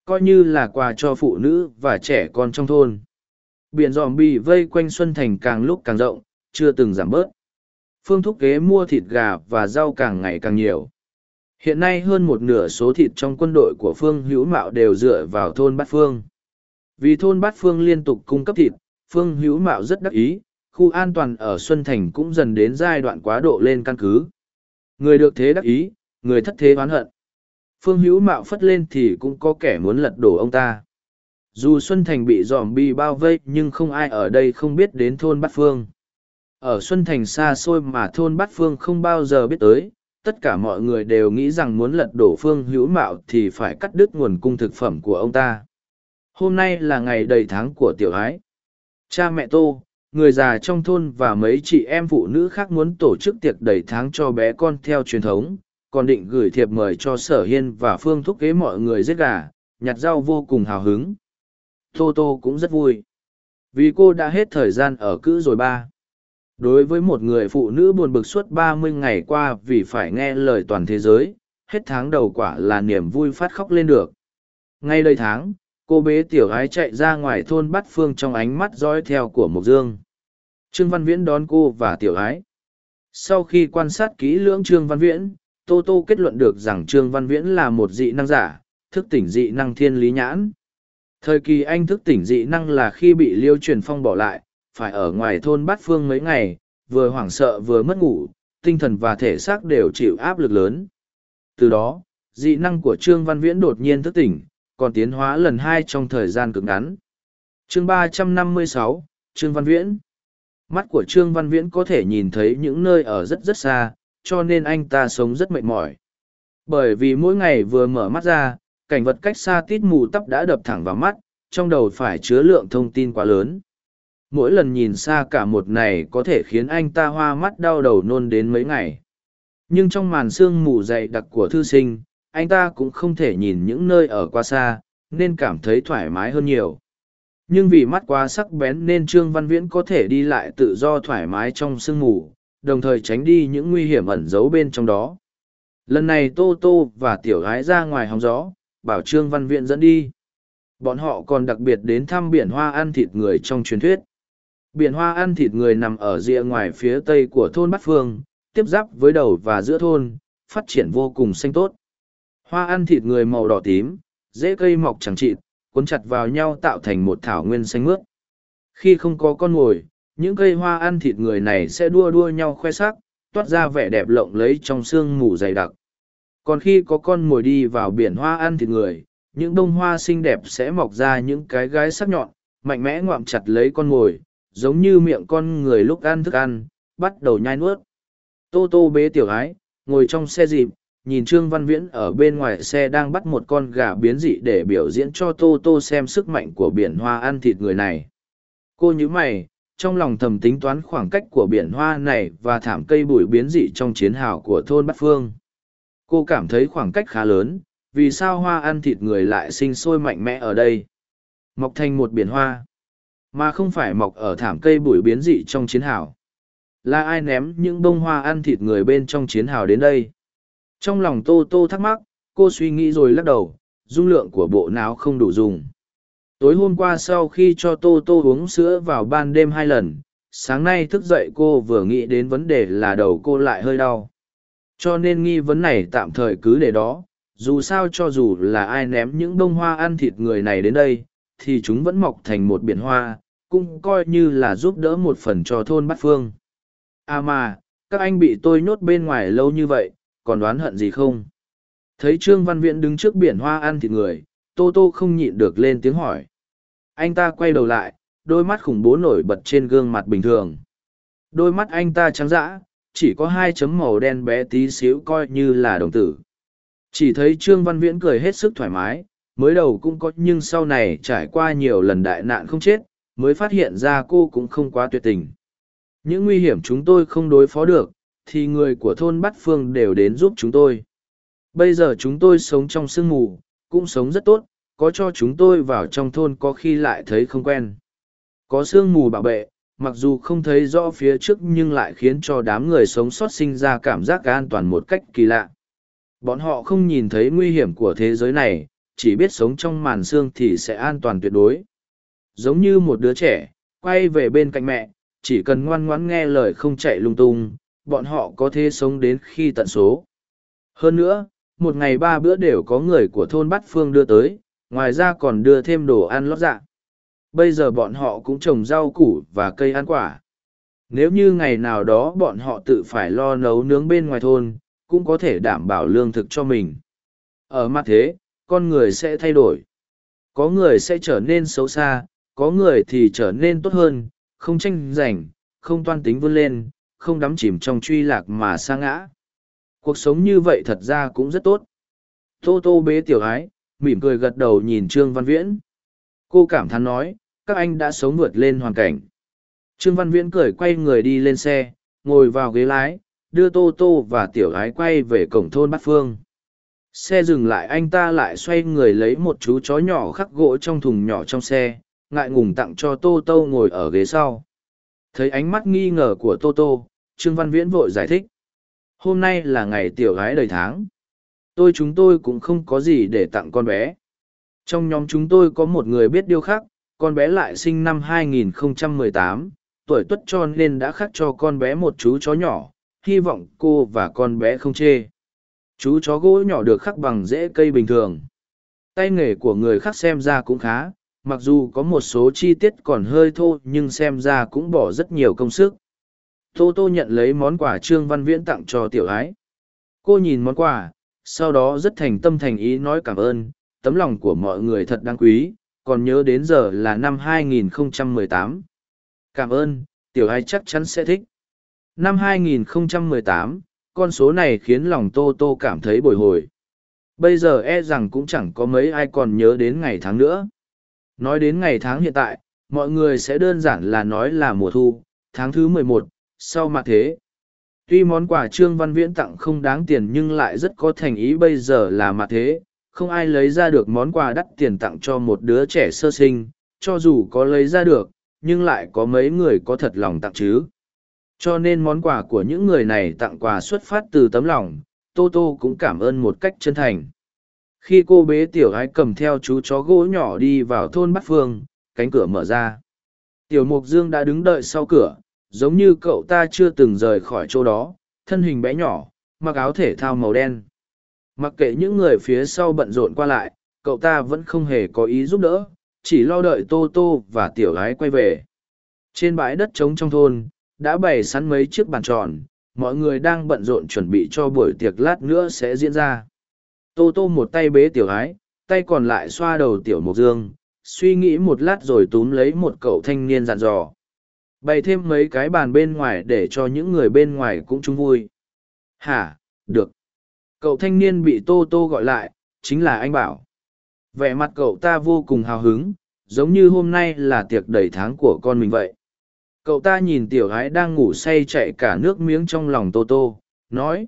Coi như là quà cho phụ nữ và trẻ con trong thôn. Biển dòm bị vây quanh xuân thành càng lúc càng rộng, chưa từng giảm bớt. Phương thúc ghế mua thịt gà và rau càng ngày càng nhiều. Hiện nay hơn một nửa số thịt trong quân đội của phương hữu mạo đều dựa vào thôn bát phương vì thôn bát phương liên tục cung cấp thịt, phương hữu mạo rất đắc ý, khu an toàn ở xuân thành cũng dần đến giai đoạn quá độ lên căn cứ. Người được thế đắc ý, người thất thế oán hận. Phương hữu mạo phất lên thì cũng có kẻ muốn lật đổ ông ta. Dù xuân thành bị dòm bi bao vây, nhưng không ai ở đây không biết đến thôn bát phương. Ở xuân thành xa xôi mà thôn bát phương không bao giờ biết tới, tất cả mọi người đều nghĩ rằng muốn lật đổ phương hữu mạo thì phải cắt đứt nguồn cung thực phẩm của ông ta hôm nay là ngày đầy tháng của tiểu ái. Cha mẹ tô, người già trong thôn và mấy chị em phụ nữ khác muốn tổ chức tiệc đầy tháng cho bé con theo truyền thống, còn định gửi thiệp mời cho sở hiên và phương thúc kế mọi người giết gà, nhặt rau vô cùng hào hứng. Tô tô cũng rất vui. Vì cô đã hết thời gian ở cữ rồi ba. Đối với một người phụ nữ buồn bực suốt ba mươi ngày qua vì phải nghe lời toàn thế giới, hết tháng đầu quả là niềm vui phát khóc lên được. Ngay đây tháng cô bế tiểu gái chạy ra ngoài thôn bắt phương trong ánh mắt dõi theo của mộc dương. Trương văn viễn đón cô và tiểu gái sau khi quan sát kỹ lưỡng trương văn viễn, tô tô kết luận được rằng trương văn viễn là một dị năng giả, thức tỉnh dị năng thiên lý nhãn. Thời kỳ anh thức tỉnh dị năng là khi bị liêu truyền phong bỏ lại, phải ở ngoài thôn bát phương mấy ngày, vừa hoảng sợ vừa mất ngủ, tinh thần và thể xác đều chịu áp lực lớn. Từ đó, dị năng của trương văn viễn đột nhiên thức tỉnh còn tiến hóa lần hai trong thời gian cực ngắn. Chương ba trăm năm mươi sáu, trương văn viễn. Mắt của trương văn viễn có thể nhìn thấy những nơi ở rất rất xa, cho nên anh ta sống rất mệt mỏi. Bởi vì mỗi ngày vừa mở mắt ra, cảnh vật cách xa tít mù tắp đã đập thẳng vào mắt, trong đầu phải chứa lượng thông tin quá lớn. Mỗi lần nhìn xa cả một này có thể khiến anh ta hoa mắt đau đầu nôn đến mấy ngày. Nhưng trong màn sương mù dày đặc của thư sinh anh ta cũng không thể nhìn những nơi ở qua xa nên cảm thấy thoải mái hơn nhiều nhưng vì mắt quá sắc bén nên trương văn viễn có thể đi lại tự do thoải mái trong sương mù đồng thời tránh đi những nguy hiểm ẩn giấu bên trong đó lần này tô tô và tiểu gái ra ngoài hóng gió bảo trương văn viễn dẫn đi Bọn họ còn đặc biệt đến thăm biển hoa ăn thịt người trong truyền thuyết. Biển hoa ăn thịt người nằm ở rìa ngoài phía tây của thôn Bát Phương, tiếp giáp với đầu và giữa thôn, phát triển vô cùng xanh tốt. Hoa ăn thịt người màu đỏ tím, dễ cây mọc chẳng chịt, cuốn chặt vào nhau tạo thành một thảo nguyên xanh mướt. Khi không có con mồi, những cây hoa ăn thịt người này sẽ đua đua nhau khoe sắc, toát ra vẻ đẹp lộng lấy trong sương mù dày đặc. Còn khi có con mồi đi vào biển hoa ăn thịt người, những bông hoa xinh đẹp sẽ mọc ra những cái gái sắc nhọn, mạnh mẽ ngoạm chặt lấy con mồi, giống như miệng con người lúc ăn thức ăn, bắt đầu nhai nuốt. Tô tô bế tiểu ái, ngồi trong xe dịp, nhìn Trương Văn Viễn ở bên ngoài xe đang bắt một con gà biến dị để biểu diễn cho Tô Tô xem sức mạnh của biển hoa ăn thịt người này. Cô nhíu mày, trong lòng thầm tính toán khoảng cách của biển hoa này và thảm cây bụi biến dị trong chiến hào của thôn Bát Phương. Cô cảm thấy khoảng cách khá lớn, vì sao hoa ăn thịt người lại sinh sôi mạnh mẽ ở đây? Mọc thành một biển hoa, mà không phải mọc ở thảm cây bụi biến dị trong chiến hào. Là ai ném những bông hoa ăn thịt người bên trong chiến hào đến đây? Trong lòng Tô Tô thắc mắc, cô suy nghĩ rồi lắc đầu, dung lượng của bộ não không đủ dùng. Tối hôm qua sau khi cho Tô Tô uống sữa vào ban đêm hai lần, sáng nay thức dậy cô vừa nghĩ đến vấn đề là đầu cô lại hơi đau. Cho nên nghi vấn này tạm thời cứ để đó, dù sao cho dù là ai ném những bông hoa ăn thịt người này đến đây, thì chúng vẫn mọc thành một biển hoa, cũng coi như là giúp đỡ một phần cho thôn bát phương. À mà, các anh bị tôi nhốt bên ngoài lâu như vậy, còn đoán hận gì không? Thấy Trương Văn Viễn đứng trước biển hoa ăn thịt người, Tô Tô không nhịn được lên tiếng hỏi. Anh ta quay đầu lại, đôi mắt khủng bố nổi bật trên gương mặt bình thường. Đôi mắt anh ta trắng dã, chỉ có hai chấm màu đen bé tí xíu coi như là đồng tử. Chỉ thấy Trương Văn Viễn cười hết sức thoải mái, mới đầu cũng có nhưng sau này trải qua nhiều lần đại nạn không chết, mới phát hiện ra cô cũng không quá tuyệt tình. Những nguy hiểm chúng tôi không đối phó được, thì người của thôn Bát Phương đều đến giúp chúng tôi. Bây giờ chúng tôi sống trong sương mù, cũng sống rất tốt, có cho chúng tôi vào trong thôn có khi lại thấy không quen. Có sương mù bảo vệ, mặc dù không thấy rõ phía trước nhưng lại khiến cho đám người sống sót sinh ra cảm giác an toàn một cách kỳ lạ. Bọn họ không nhìn thấy nguy hiểm của thế giới này, chỉ biết sống trong màn xương thì sẽ an toàn tuyệt đối. Giống như một đứa trẻ, quay về bên cạnh mẹ, chỉ cần ngoan ngoãn nghe lời không chạy lung tung, bọn họ có thể sống đến khi tận số. Hơn nữa, một ngày ba bữa đều có người của thôn Bát Phương đưa tới, ngoài ra còn đưa thêm đồ ăn lót dạ. Bây giờ bọn họ cũng trồng rau củ và cây ăn quả. Nếu như ngày nào đó bọn họ tự phải lo nấu nướng bên ngoài thôn, cũng có thể đảm bảo lương thực cho mình. Ở mặt thế, con người sẽ thay đổi. Có người sẽ trở nên xấu xa, có người thì trở nên tốt hơn, không tranh giành, không toan tính vươn lên, không đắm chìm trong truy lạc mà sa ngã. Cuộc sống như vậy thật ra cũng rất tốt. Tô tô bế tiểu ái, mỉm cười gật đầu nhìn Trương Văn Viễn. Cô cảm thán nói, các anh đã sống vượt lên hoàn cảnh. Trương Văn Viễn cười quay người đi lên xe, ngồi vào ghế lái, đưa Tô Tô và tiểu ái quay về cổng thôn Bát Phương. Xe dừng lại anh ta lại xoay người lấy một chú chó nhỏ khắc gỗ trong thùng nhỏ trong xe, ngại ngùng tặng cho Tô Tô ngồi ở ghế sau. Thấy ánh mắt nghi ngờ của Tô Tô, Trương Văn Viễn vội giải thích. Hôm nay là ngày tiểu gái đời tháng. Tôi chúng tôi cũng không có gì để tặng con bé. Trong nhóm chúng tôi có một người biết điêu khắc, con bé lại sinh năm 2018, tuổi tuất cho nên đã khắc cho con bé một chú chó nhỏ, hy vọng cô và con bé không chê. Chú chó gỗ nhỏ được khắc bằng rễ cây bình thường. Tay nghề của người khắc xem ra cũng khá, mặc dù có một số chi tiết còn hơi thô nhưng xem ra cũng bỏ rất nhiều công sức. Tô tô nhận lấy món quà trương văn viễn tặng cho tiểu ái. Cô nhìn món quà sau đó rất thành tâm thành ý nói cảm ơn. Tấm lòng của mọi người thật đáng quý còn nhớ đến giờ là năm 2018. cảm ơn tiểu ái chắc chắn sẽ thích. Năm 2018, con số này khiến lòng tô tô cảm thấy bồi hồi. Bây giờ e rằng cũng chẳng có mấy ai còn nhớ đến ngày tháng nữa nói đến ngày tháng hiện tại mọi người sẽ đơn giản là nói là mùa thu tháng thứ mười một sau mặt thế. Tuy món quà Trương Văn Viễn tặng không đáng tiền nhưng lại rất có thành ý bây giờ là mặt thế, không ai lấy ra được món quà đắt tiền tặng cho một đứa trẻ sơ sinh, cho dù có lấy ra được, nhưng lại có mấy người có thật lòng tặng chứ. Cho nên món quà của những người này tặng quà xuất phát từ tấm lòng, Tô Tô cũng cảm ơn một cách chân thành khi cô bế tiểu gái cầm theo chú chó gỗ nhỏ đi vào thôn bát phương, cánh cửa mở ra. Tiểu mục dương đã đứng đợi sau cửa, giống như cậu ta chưa từng rời khỏi chỗ đó, thân hình bé nhỏ, mặc áo thể thao màu đen. Mặc kệ những người phía sau bận rộn qua lại, cậu ta vẫn không hề có ý giúp đỡ, chỉ lo đợi tô tô và tiểu gái quay về. Trên bãi đất trống trong thôn, đã bày sẵn mấy chiếc bàn tròn, mọi người đang bận rộn chuẩn bị cho buổi tiệc lát nữa sẽ diễn ra tô tô một tay bế tiểu gái tay còn lại xoa đầu tiểu mục dương, suy nghĩ một lát rồi túm lấy một cậu thanh niên dặn dò. Bày thêm mấy cái bàn bên ngoài để cho những người bên ngoài cũng chung vui. Hả, được. Cậu thanh niên bị tô tô gọi lại, chính là anh bảo. Vẻ mặt cậu ta vô cùng hào hứng, giống như hôm nay là tiệc đầy tháng của con mình vậy. Cậu ta nhìn tiểu gái đang ngủ say chạy cả nước miếng trong lòng tô tô, nói,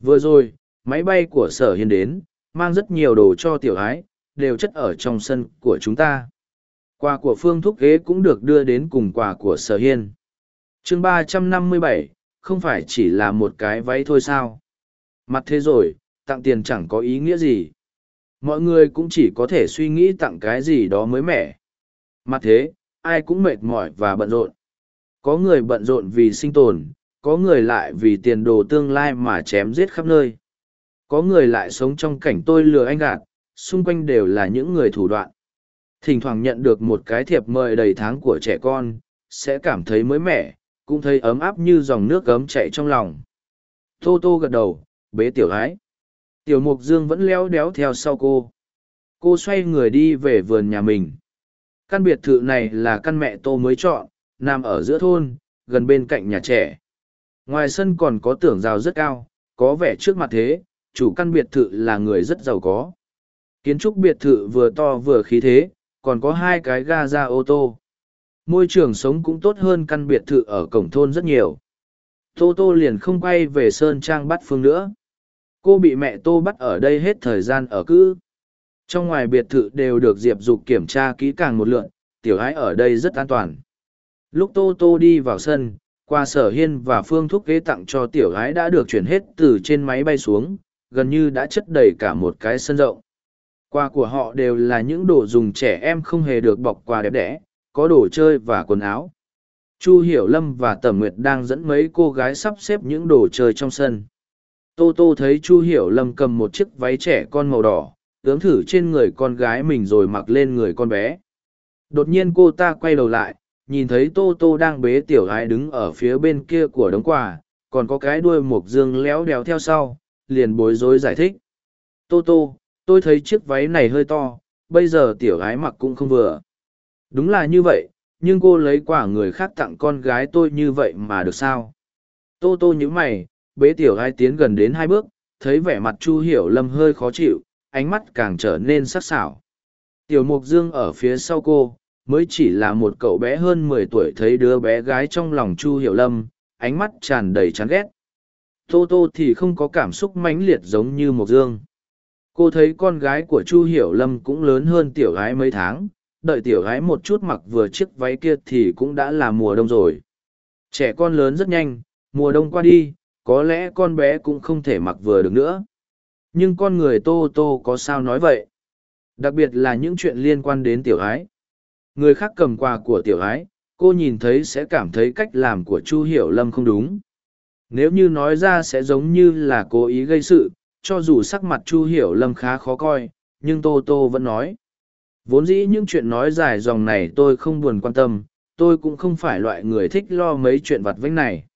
vừa rồi máy bay của sở hiên đến mang rất nhiều đồ cho tiểu ái, đều chất ở trong sân của chúng ta. Quà của phương thúc ghế cũng được đưa đến cùng quà của sở hiên. Chương ba trăm năm mươi bảy không phải chỉ là một cái váy thôi sao? Mặt thế rồi tặng tiền chẳng có ý nghĩa gì. Mọi người cũng chỉ có thể suy nghĩ tặng cái gì đó mới mẻ. Mặt thế ai cũng mệt mỏi và bận rộn. Có người bận rộn vì sinh tồn có người lại vì tiền đồ tương lai mà chém giết khắp nơi có người lại sống trong cảnh tôi lừa anh gạt, xung quanh đều là những người thủ đoạn. Thỉnh thoảng nhận được một cái thiệp mời đầy tháng của trẻ con, sẽ cảm thấy mới mẻ, cũng thấy ấm áp như dòng nước ấm chạy trong lòng. Tô tô gật đầu, bế tiểu gái tiểu mục dương vẫn leo đéo theo sau cô. Cô xoay người đi về vườn nhà mình. Căn biệt thự này là căn mẹ tô mới chọn, nằm ở giữa thôn, gần bên cạnh nhà trẻ. Ngoài sân còn có tưởng rào rất cao, có vẻ trước mặt thế chủ căn biệt thự là người rất giàu có. Kiến trúc biệt thự vừa to vừa khí thế, còn có hai cái ga ra ô tô. Môi trường sống cũng tốt hơn căn biệt thự ở cổng thôn rất nhiều. Tô tô liền không quay về sơn trang bắt phương nữa. Cô bị mẹ tô bắt ở đây hết thời gian ở cữ trong ngoài biệt thự đều được diệp dục kiểm tra kỹ càng một lượn, tiểu ái ở đây rất an toàn. Lúc tô tô đi vào sân, qua sở hiên và phương thúc kế tặng cho tiểu ái đã được chuyển hết từ trên máy bay xuống gần như đã chất đầy cả một cái sân rộng. Quà của họ đều là những đồ dùng trẻ em không hề được bọc quà đẹp đẽ, có đồ chơi và quần áo. Chu hiểu lâm và tẩm nguyệt đang dẫn mấy cô gái sắp xếp những đồ chơi trong sân. Tô tô thấy chu hiểu lâm cầm một chiếc váy trẻ con màu đỏ tướng thử trên người con gái mình rồi mặc lên người con bé. Đột nhiên cô ta quay đầu lại, nhìn thấy tô tô đang bế tiểu gái đứng ở phía bên kia của đống quà, còn có cái đuôi mộc dương léo đéo theo sau liền bối rối giải thích. Tô tô, tôi thấy chiếc váy này hơi to, bây giờ tiểu gái mặc cũng không vừa. Đúng là như vậy, nhưng cô lấy quả người khác tặng con gái tôi như vậy mà được sao? Tô tô nhíu mày, bế tiểu gái tiến gần đến hai bước, thấy vẻ mặt chu hiểu lâm hơi khó chịu, ánh mắt càng trở nên sắc sảo. Tiểu mục dương ở phía sau cô, mới chỉ là một cậu bé hơn mười tuổi thấy đứa bé gái trong lòng chu hiểu lâm, ánh mắt tràn đầy chán ghét tô tô thì không có cảm xúc mãnh liệt giống như mộc dương. Cô thấy con gái của chu hiểu lâm cũng lớn hơn tiểu gái mấy tháng, đợi tiểu gái một chút mặc vừa chiếc váy kia thì cũng đã là mùa đông rồi. Trẻ con lớn rất nhanh, mùa đông qua đi, có lẽ con bé cũng không thể mặc vừa được nữa. Nhưng con người tô tô có sao nói vậy? Đặc biệt là những chuyện liên quan đến tiểu ái người khác cầm quà của tiểu ái cô nhìn thấy sẽ cảm thấy cách làm của chu hiểu lâm không đúng nếu như nói ra sẽ giống như là cố ý gây sự, cho dù sắc mặt chu hiểu lâm khá khó coi, nhưng tô tô vẫn nói. Vốn dĩ những chuyện nói dài dòng này tôi không buồn quan tâm, tôi cũng không phải loại người thích lo mấy chuyện vặt vãnh này.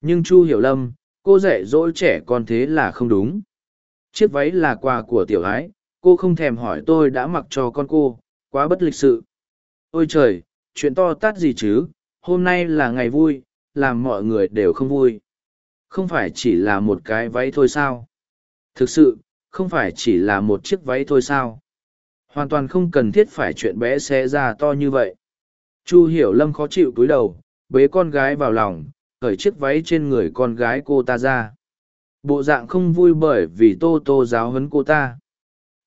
Nhưng chu hiểu lâm, cô dạy dỗ trẻ con thế là không đúng. Chiếc váy là quà của tiểu ái, cô không thèm hỏi tôi đã mặc cho con cô, quá bất lịch sự. Ôi trời, chuyện to tát gì chứ, hôm nay là ngày vui, làm mọi người đều không vui không phải chỉ là một cái váy thôi sao? Thực sự, không phải chỉ là một chiếc váy thôi sao? Hoàn toàn không cần thiết phải chuyện bé xé ra to như vậy. Chu hiểu lâm khó chịu cúi đầu, bế con gái vào lòng, cởi chiếc váy trên người con gái cô ta ra. Bộ dạng không vui bởi vì tô tô giáo huấn cô ta.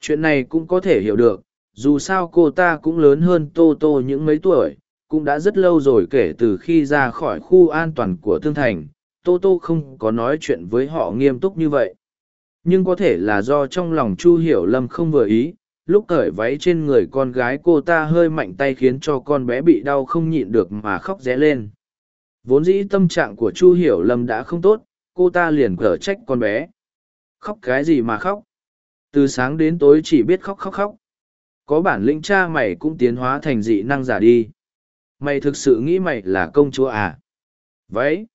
Chuyện này cũng có thể hiểu được, dù sao cô ta cũng lớn hơn tô tô những mấy tuổi, cũng đã rất lâu rồi kể từ khi ra khỏi khu an toàn của thương thành tô tô không có nói chuyện với họ nghiêm túc như vậy. Nhưng có thể là do trong lòng chu hiểu lâm không vừa ý, lúc cởi váy trên người con gái cô ta hơi mạnh tay khiến cho con bé bị đau không nhịn được mà khóc ré lên. Vốn dĩ tâm trạng của chu hiểu lâm đã không tốt, cô ta liền cở trách con bé. Khóc cái gì mà khóc? Từ sáng đến tối chỉ biết khóc khóc khóc. Có bản lĩnh cha mày cũng tiến hóa thành dị năng giả đi. Mày thực sự nghĩ mày là công chúa à? Vậy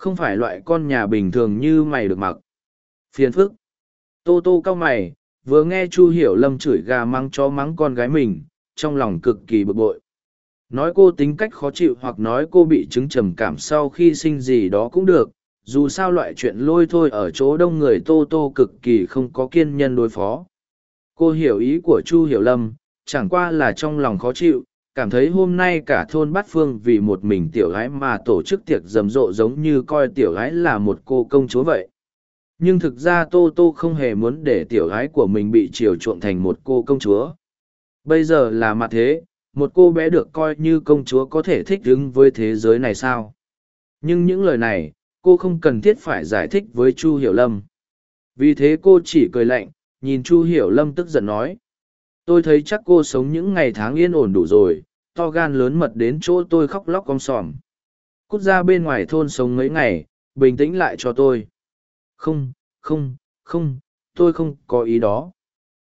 không phải loại con nhà bình thường như mày được mặc. Phiền phức. Tô tô cau mày, vừa nghe chu hiểu lâm chửi gà mắng chó mắng con gái mình, trong lòng cực kỳ bực bội. Nói cô tính cách khó chịu hoặc nói cô bị chứng trầm cảm sau khi sinh gì đó cũng được, dù sao loại chuyện lôi thôi ở chỗ đông người tô tô cực kỳ không có kiên nhân đối phó. Cô hiểu ý của chu hiểu lâm, chẳng qua là trong lòng khó chịu cảm thấy hôm nay cả thôn bát phương vì một mình tiểu gái mà tổ chức tiệc rầm rộ giống như coi tiểu gái là một cô công chúa vậy. Nhưng thực ra tô tô không hề muốn để tiểu gái của mình bị chiều chuộng thành một cô công chúa. Bây giờ là mặt thế, một cô bé được coi như công chúa có thể thích ứng với thế giới này sao? Nhưng những lời này, cô không cần thiết phải giải thích với chu hiểu lâm. Vì thế cô chỉ cười lạnh, nhìn chu hiểu lâm tức giận nói tôi thấy chắc cô sống những ngày tháng yên ổn đủ rồi, to gan lớn mật đến chỗ tôi khóc lóc con sòm. Cút ra bên ngoài thôn sống mấy ngày, bình tĩnh lại cho tôi. Không không không, tôi không có ý đó.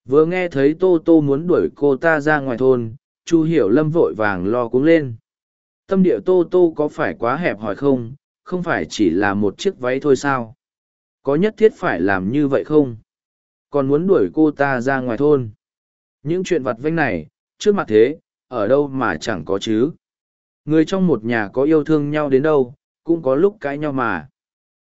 Vừa nghe thấy tô tô muốn đuổi cô ta ra ngoài thôn, chu hiểu lâm vội vàng lo cuống lên. Tâm địa tô tô có phải quá hẹp hòi không? Không phải chỉ là một chiếc váy thôi sao? Có nhất thiết phải làm như vậy không? Còn muốn đuổi cô ta ra ngoài thôn những chuyện vặt vanh này, trước mặt thế, ở đâu mà chẳng có chứ? Người trong một nhà có yêu thương nhau đến đâu, cũng có lúc cãi nhau mà.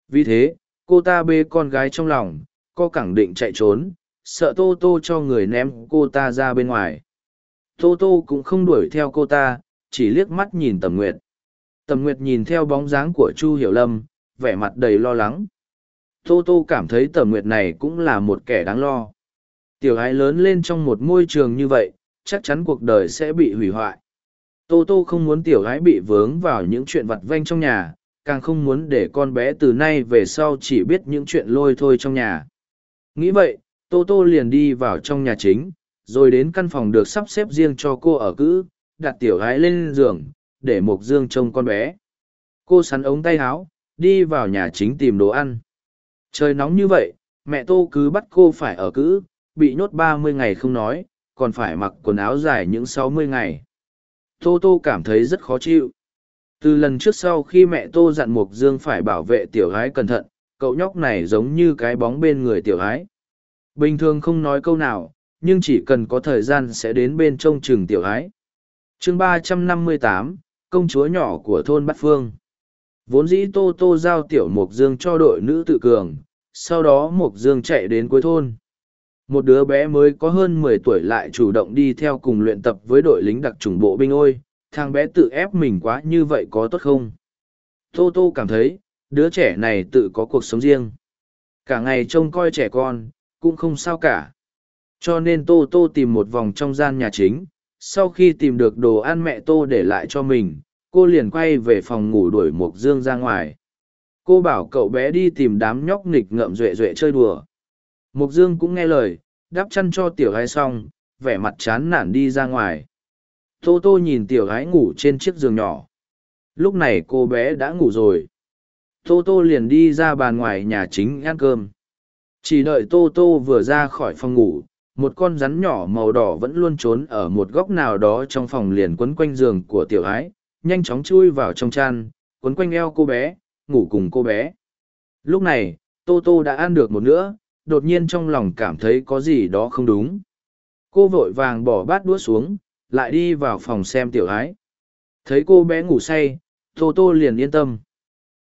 Vì thế, cô ta bê con gái trong lòng, co cẳng định chạy trốn, sợ tô tô cho người ném cô ta ra bên ngoài. Tô tô cũng không đuổi theo cô ta, chỉ liếc mắt nhìn tầm nguyệt. Tầm nguyệt nhìn theo bóng dáng của chu hiểu lâm, vẻ mặt đầy lo lắng. Tô tô cảm thấy tầm nguyệt này cũng là một kẻ đáng lo tiểu ái lớn lên trong một môi trường như vậy, chắc chắn cuộc đời sẽ bị hủy hoại. Tô tô không muốn tiểu ái bị vướng vào những chuyện vặt vanh trong nhà, càng không muốn để con bé từ nay về sau chỉ biết những chuyện lôi thôi trong nhà. Nghĩ vậy, tô tô liền đi vào trong nhà chính, rồi đến căn phòng được sắp xếp riêng cho cô ở cữ, đặt tiểu gái lên giường, để mộc dương trông con bé. Cô sắn ống tay áo, đi vào nhà chính tìm đồ ăn. Trời nóng như vậy, mẹ tô cứ bắt cô phải ở cữ bị nhốt ba mươi ngày không nói, còn phải mặc quần áo dài những sáu mươi ngày. Tô tô cảm thấy rất khó chịu. Từ lần trước sau khi mẹ tô dặn mục dương phải bảo vệ tiểu gái cẩn thận, cậu nhóc này giống như cái bóng bên người tiểu gái. Bình thường không nói câu nào, nhưng chỉ cần có thời gian sẽ đến bên trông chừng tiểu gái. Chương ba trăm năm mươi tám, công chúa nhỏ của thôn bát phương. Vốn dĩ tô tô giao tiểu mục dương cho đội nữ tự cường, sau đó mục dương chạy đến cuối thôn một đứa bé mới có hơn mười tuổi lại chủ động đi theo cùng luyện tập với đội lính đặc trùng bộ binh ôi, thằng bé tự ép mình quá như vậy có tốt không? Tô tô cảm thấy, đứa trẻ này tự có cuộc sống riêng. Cả ngày trông coi trẻ con, cũng không sao cả. Cho nên tô tô tìm một vòng trong gian nhà chính, sau khi tìm được đồ ăn mẹ tô để lại cho mình, cô liền quay về phòng ngủ đuổi mộc dương ra ngoài. Cô bảo cậu bé đi tìm đám nhóc nghịch ngợm duệ duệ chơi đùa mộc dương cũng nghe lời đắp chăn cho tiểu gái xong, vẻ mặt chán nản đi ra ngoài. Tô tô nhìn tiểu gái ngủ trên chiếc giường nhỏ. Lúc này cô bé đã ngủ rồi. Tô tô liền đi ra bàn ngoài nhà chính ăn cơm. Chỉ đợi tô tô vừa ra khỏi phòng ngủ, một con rắn nhỏ màu đỏ vẫn luôn trốn ở một góc nào đó trong phòng liền quấn quanh giường của tiểu ái nhanh chóng chui vào trong chăn, quấn quanh eo cô bé, ngủ cùng cô bé. Lúc này, tô tô đã ăn được một nữa đột nhiên trong lòng cảm thấy có gì đó không đúng. Cô vội vàng bỏ bát đũa xuống, lại đi vào phòng xem tiểu ái. Thấy cô bé ngủ say, tô tô liền yên tâm.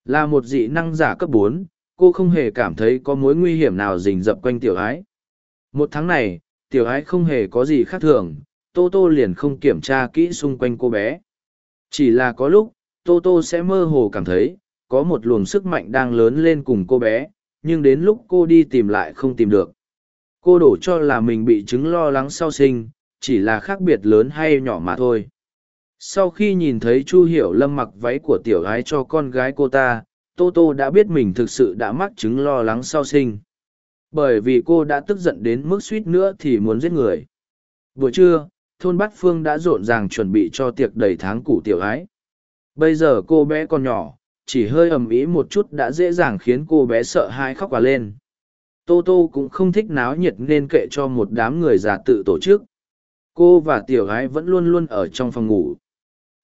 Là một dị năng giả cấp bốn, cô không hề cảm thấy có mối nguy hiểm nào rình rập quanh tiểu ái. Một tháng này, tiểu ái không hề có gì khác thường, tô tô liền không kiểm tra kỹ xung quanh cô bé. Chỉ là có lúc, tô tô sẽ mơ hồ cảm thấy, có một luồng sức mạnh đang lớn lên cùng cô bé nhưng đến lúc cô đi tìm lại không tìm được. Cô đổ cho là mình bị chứng lo lắng sau sinh, chỉ là khác biệt lớn hay nhỏ mà thôi. Sau khi nhìn thấy chu hiểu lâm mặc váy của tiểu gái cho con gái cô ta, tô tô đã biết mình thực sự đã mắc chứng lo lắng sau sinh. Bởi vì cô đã tức giận đến mức suýt nữa thì muốn giết người. Buổi trưa, thôn bát phương đã rộn ràng chuẩn bị cho tiệc đầy tháng củ tiểu ái bây giờ cô bé còn nhỏ chỉ hơi ầm ĩ một chút đã dễ dàng khiến cô bé sợ hãi khóc cả lên. Tô tô cũng không thích náo nhiệt nên kệ cho một đám người già tự tổ chức. Cô và tiểu gái vẫn luôn luôn ở trong phòng ngủ.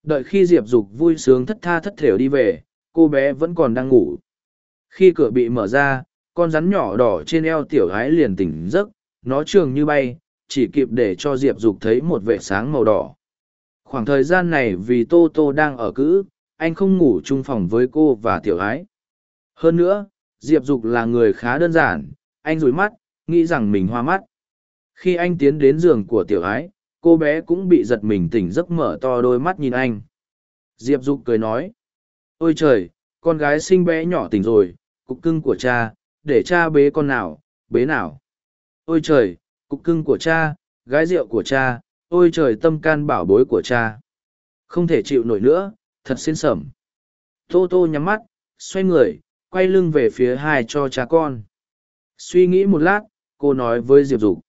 Đợi khi diệp dục vui sướng thất tha thất thểu đi về, cô bé vẫn còn đang ngủ. Khi cửa bị mở ra, con rắn nhỏ đỏ trên eo tiểu gái liền tỉnh giấc, nó trường như bay, chỉ kịp để cho diệp dục thấy một vệ sáng màu đỏ. Khoảng thời gian này vì tô tô đang ở cữ anh không ngủ chung phòng với cô và tiểu ái. hơn nữa, diệp dục là người khá đơn giản, anh rủi mắt, nghĩ rằng mình hoa mắt. Khi anh tiến đến giường của tiểu ái, cô bé cũng bị giật mình tỉnh giấc mở to đôi mắt nhìn anh. Diệp dục cười nói, ôi trời, con gái sinh bé nhỏ tỉnh rồi, cục cưng của cha, để cha bế con nào, bế nào. Ôi trời, cục cưng của cha, gái rượu của cha, ôi trời tâm can bảo bối của cha. Không thể chịu nổi nữa thật xin sẩm. Tô tô nhắm mắt, xoay người, quay lưng về phía hai cho cha con. Suy nghĩ một lát, cô nói với diệp dục.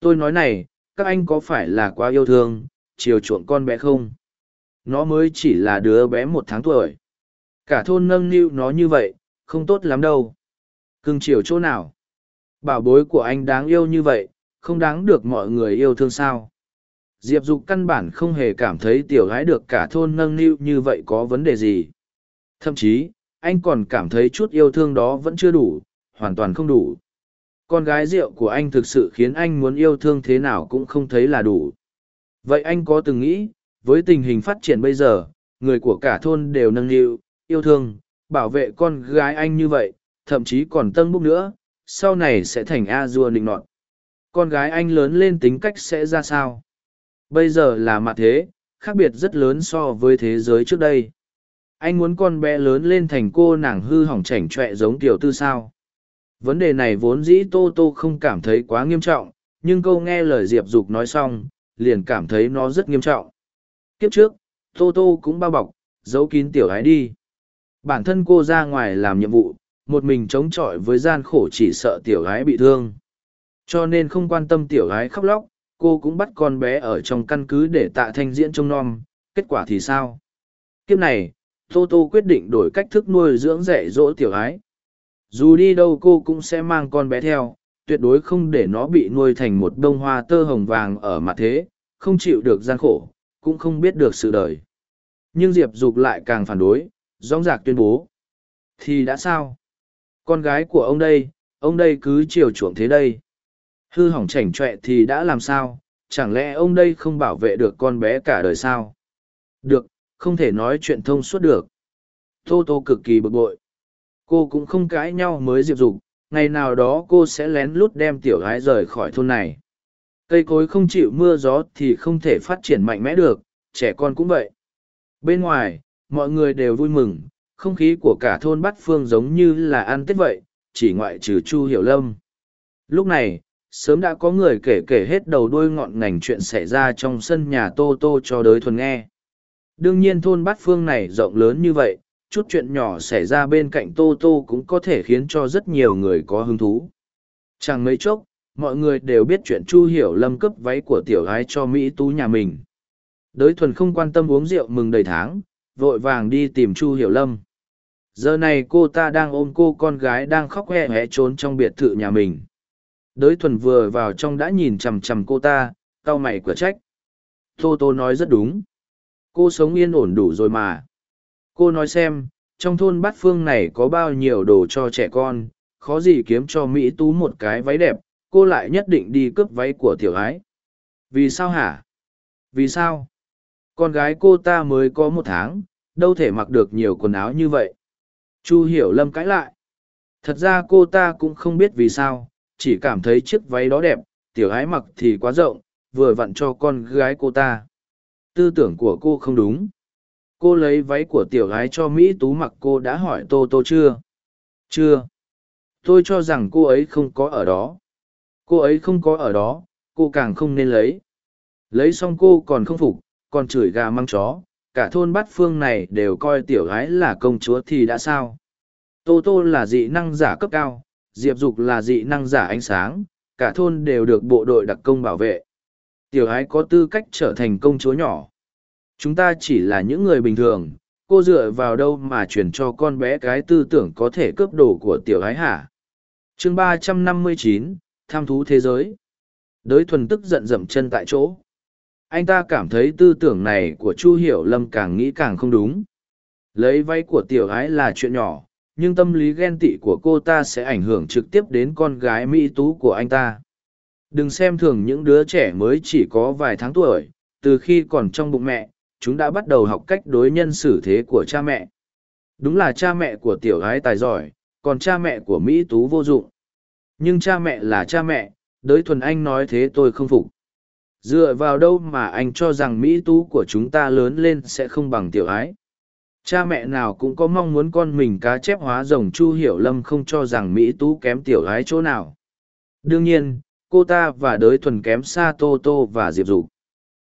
Tôi nói này, các anh có phải là quá yêu thương, chiều chuộng con bé không? Nó mới chỉ là đứa bé một tháng tuổi. Cả thôn nâng niu nó như vậy, không tốt lắm đâu. Cưng chiều chỗ nào? Bảo bối của anh đáng yêu như vậy, không đáng được mọi người yêu thương sao? Diệp dục căn bản không hề cảm thấy tiểu gái được cả thôn nâng niu như vậy có vấn đề gì. Thậm chí, anh còn cảm thấy chút yêu thương đó vẫn chưa đủ, hoàn toàn không đủ. Con gái rượu của anh thực sự khiến anh muốn yêu thương thế nào cũng không thấy là đủ. Vậy anh có từng nghĩ, với tình hình phát triển bây giờ, người của cả thôn đều nâng niu, yêu thương, bảo vệ con gái anh như vậy, thậm chí còn tân búc nữa, sau này sẽ thành a dua nịnh nọt. Con gái anh lớn lên tính cách sẽ ra sao? Bây giờ là mặt thế, khác biệt rất lớn so với thế giới trước đây. Anh muốn con bé lớn lên thành cô nàng hư hỏng chảnh chọe giống tiểu tư sao? Vấn đề này vốn dĩ tô tô không cảm thấy quá nghiêm trọng, nhưng câu nghe lời diệp dục nói xong, liền cảm thấy nó rất nghiêm trọng. Kiếp trước, tô tô cũng bao bọc, giấu kín tiểu ái đi. Bản thân cô ra ngoài làm nhiệm vụ, một mình chống chọi với gian khổ chỉ sợ tiểu gái bị thương. Cho nên không quan tâm tiểu gái khóc lóc cô cũng bắt con bé ở trong căn cứ để tạ thanh diễn trông nom, kết quả thì sao? Kiếp này, tô tô quyết định đổi cách thức nuôi dưỡng dạy dỗ tiểu ái. dù đi đâu cô cũng sẽ mang con bé theo, tuyệt đối không để nó bị nuôi thành một đ ô n hoa tơ hồng vàng ở mặt thế, không chịu được gian khổ, cũng không biết được sự đời. Nhưng diệp dục lại càng phản đối dõng dạc tuyên bố. Thì đã sao? Con gái của ông đây ông đây cứ chiều chuộng thế đây hư hỏng chảnh chọe thì đã làm sao? Chẳng lẽ ông đây không bảo vệ được con bé cả đời sao? Được, không thể nói chuyện thông suốt được. Tô tô cực kỳ bực bội. Cô cũng không cãi nhau mới diệp dục, ngày nào đó cô sẽ lén lút đem tiểu gái rời khỏi thôn này. Cây cối không chịu mưa gió thì không thể phát triển mạnh mẽ được, trẻ con cũng vậy. Bên ngoài, mọi người đều vui mừng, không khí của cả thôn bát phương giống như là ăn tết vậy, chỉ ngoại trừ chu hiểu lâm. Lúc này sớm đã có người kể kể hết đầu đuôi ngọn ngành chuyện xảy ra trong sân nhà tô tô cho đới thuần nghe. Đương nhiên thôn bát phương này rộng lớn như vậy, chút chuyện nhỏ xảy ra bên cạnh tô tô cũng có thể khiến cho rất nhiều người có hứng thú. Chẳng mấy chốc, mọi người đều biết chuyện chu hiểu lâm cấp váy của tiểu gái cho mỹ tú nhà mình. Đới thuần không quan tâm uống rượu mừng đầy tháng, vội vàng đi tìm chu hiểu lâm. Giờ này cô ta đang ôm cô con gái đang khóc hẹ hé trốn trong biệt thự nhà mình đới thuần vừa vào trong đã nhìn chằm chằm cô ta, cau mày cửa trách. Tô tô nói rất đúng. Cô sống yên ổn đủ rồi mà. Cô nói xem, trong thôn bát phương này có bao nhiêu đồ cho trẻ con, khó gì kiếm cho mỹ tú một cái váy đẹp, cô lại nhất định đi cướp váy của tiểu ái. Vì sao hả? Vì sao? Con gái cô ta mới có một tháng, đâu thể mặc được nhiều quần áo như vậy. Chu hiểu lâm cãi lại. Thật ra cô ta cũng không biết vì sao chỉ cảm thấy chiếc váy đó đẹp, tiểu ái mặc thì quá rộng, vừa vặn cho con gái cô ta. Tư tưởng của cô không đúng. Cô lấy váy của tiểu gái cho mỹ tú mặc, cô đã hỏi tô tô chưa? Chưa. Tôi cho rằng cô ấy không có ở đó. Cô ấy không có ở đó, cô càng không nên lấy. Lấy xong cô còn không phục, còn chửi gà măng chó. Cả thôn bát phương này đều coi tiểu gái là công chúa thì đã sao? Tô tô là dị năng giả cấp cao diệp dục là dị năng giả ánh sáng, cả thôn đều được bộ đội đặc công bảo vệ. Tiểu ái có tư cách trở thành công chúa nhỏ. Chúng ta chỉ là những người bình thường, cô dựa vào đâu mà truyền cho con bé cái tư tưởng có thể cướp đồ của tiểu ái hả? Chương ba trăm năm mươi chín, tham thú thế giới. Đới thuần tức giận dậm chân tại chỗ. Anh ta cảm thấy tư tưởng này của chu hiểu lâm càng nghĩ càng không đúng. Lấy váy của tiểu ái là chuyện nhỏ nhưng tâm lý ghen tị của cô ta sẽ ảnh hưởng trực tiếp đến con gái mỹ tú của anh ta. Đừng xem thường những đứa trẻ mới chỉ có vài tháng tuổi, từ khi còn trong bụng mẹ, chúng đã bắt đầu học cách đối nhân xử thế của cha mẹ. Đúng là cha mẹ của tiểu gái tài giỏi, còn cha mẹ của mỹ tú vô dụng. Nhưng cha mẹ là cha mẹ, đới thuần anh nói thế tôi không phục. Dựa vào đâu mà anh cho rằng mỹ tú của chúng ta lớn lên sẽ không bằng tiểu ái cha mẹ nào cũng có mong muốn con mình cá chép hóa rồng chu hiểu lâm không cho rằng mỹ tú kém tiểu ái chỗ nào. Đương nhiên, cô ta và đới thuần kém xa tô tô và diệp dục.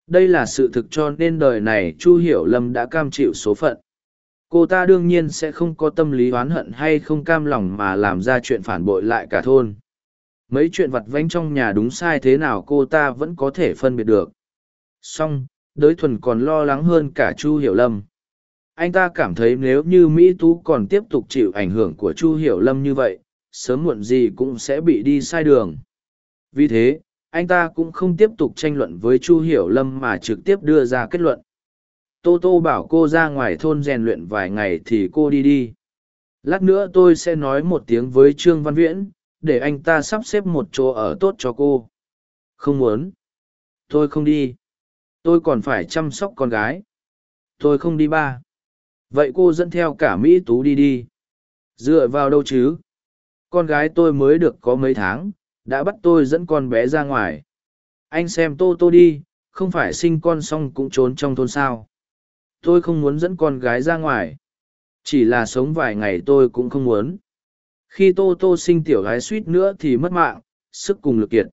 Đây là sự thực cho nên đời này chu hiểu lâm đã cam chịu số phận. Cô ta đương nhiên sẽ không có tâm lý oán hận hay không cam lòng mà làm ra chuyện phản bội lại cả thôn. Mấy chuyện vặt vãnh trong nhà đúng sai thế nào cô ta vẫn có thể phân biệt được. Song đới thuần còn lo lắng hơn cả chu hiểu lâm anh ta cảm thấy nếu như mỹ tú còn tiếp tục chịu ảnh hưởng của chu hiểu lâm như vậy, sớm muộn gì cũng sẽ bị đi sai đường. Vì thế, anh ta cũng không tiếp tục tranh luận với chu hiểu lâm mà trực tiếp đưa ra kết luận. Tô tô bảo cô ra ngoài thôn rèn luyện vài ngày thì cô đi đi. Lát nữa tôi sẽ nói một tiếng với trương văn viễn, để anh ta sắp xếp một chỗ ở tốt cho cô. Không muốn. Tôi không đi. Tôi còn phải chăm sóc con gái. Tôi không đi ba vậy cô dẫn theo cả mỹ tú đi đi. Dựa vào đâu chứ? Con gái tôi mới được có mấy tháng, đã bắt tôi dẫn con bé ra ngoài. Anh xem tô tô đi, không phải sinh con xong cũng trốn trong thôn sao? Tôi không muốn dẫn con gái ra ngoài. Chỉ là sống vài ngày tôi cũng không muốn. Khi tô tô sinh tiểu gái suýt nữa thì mất mạng, sức cùng lực kiệt.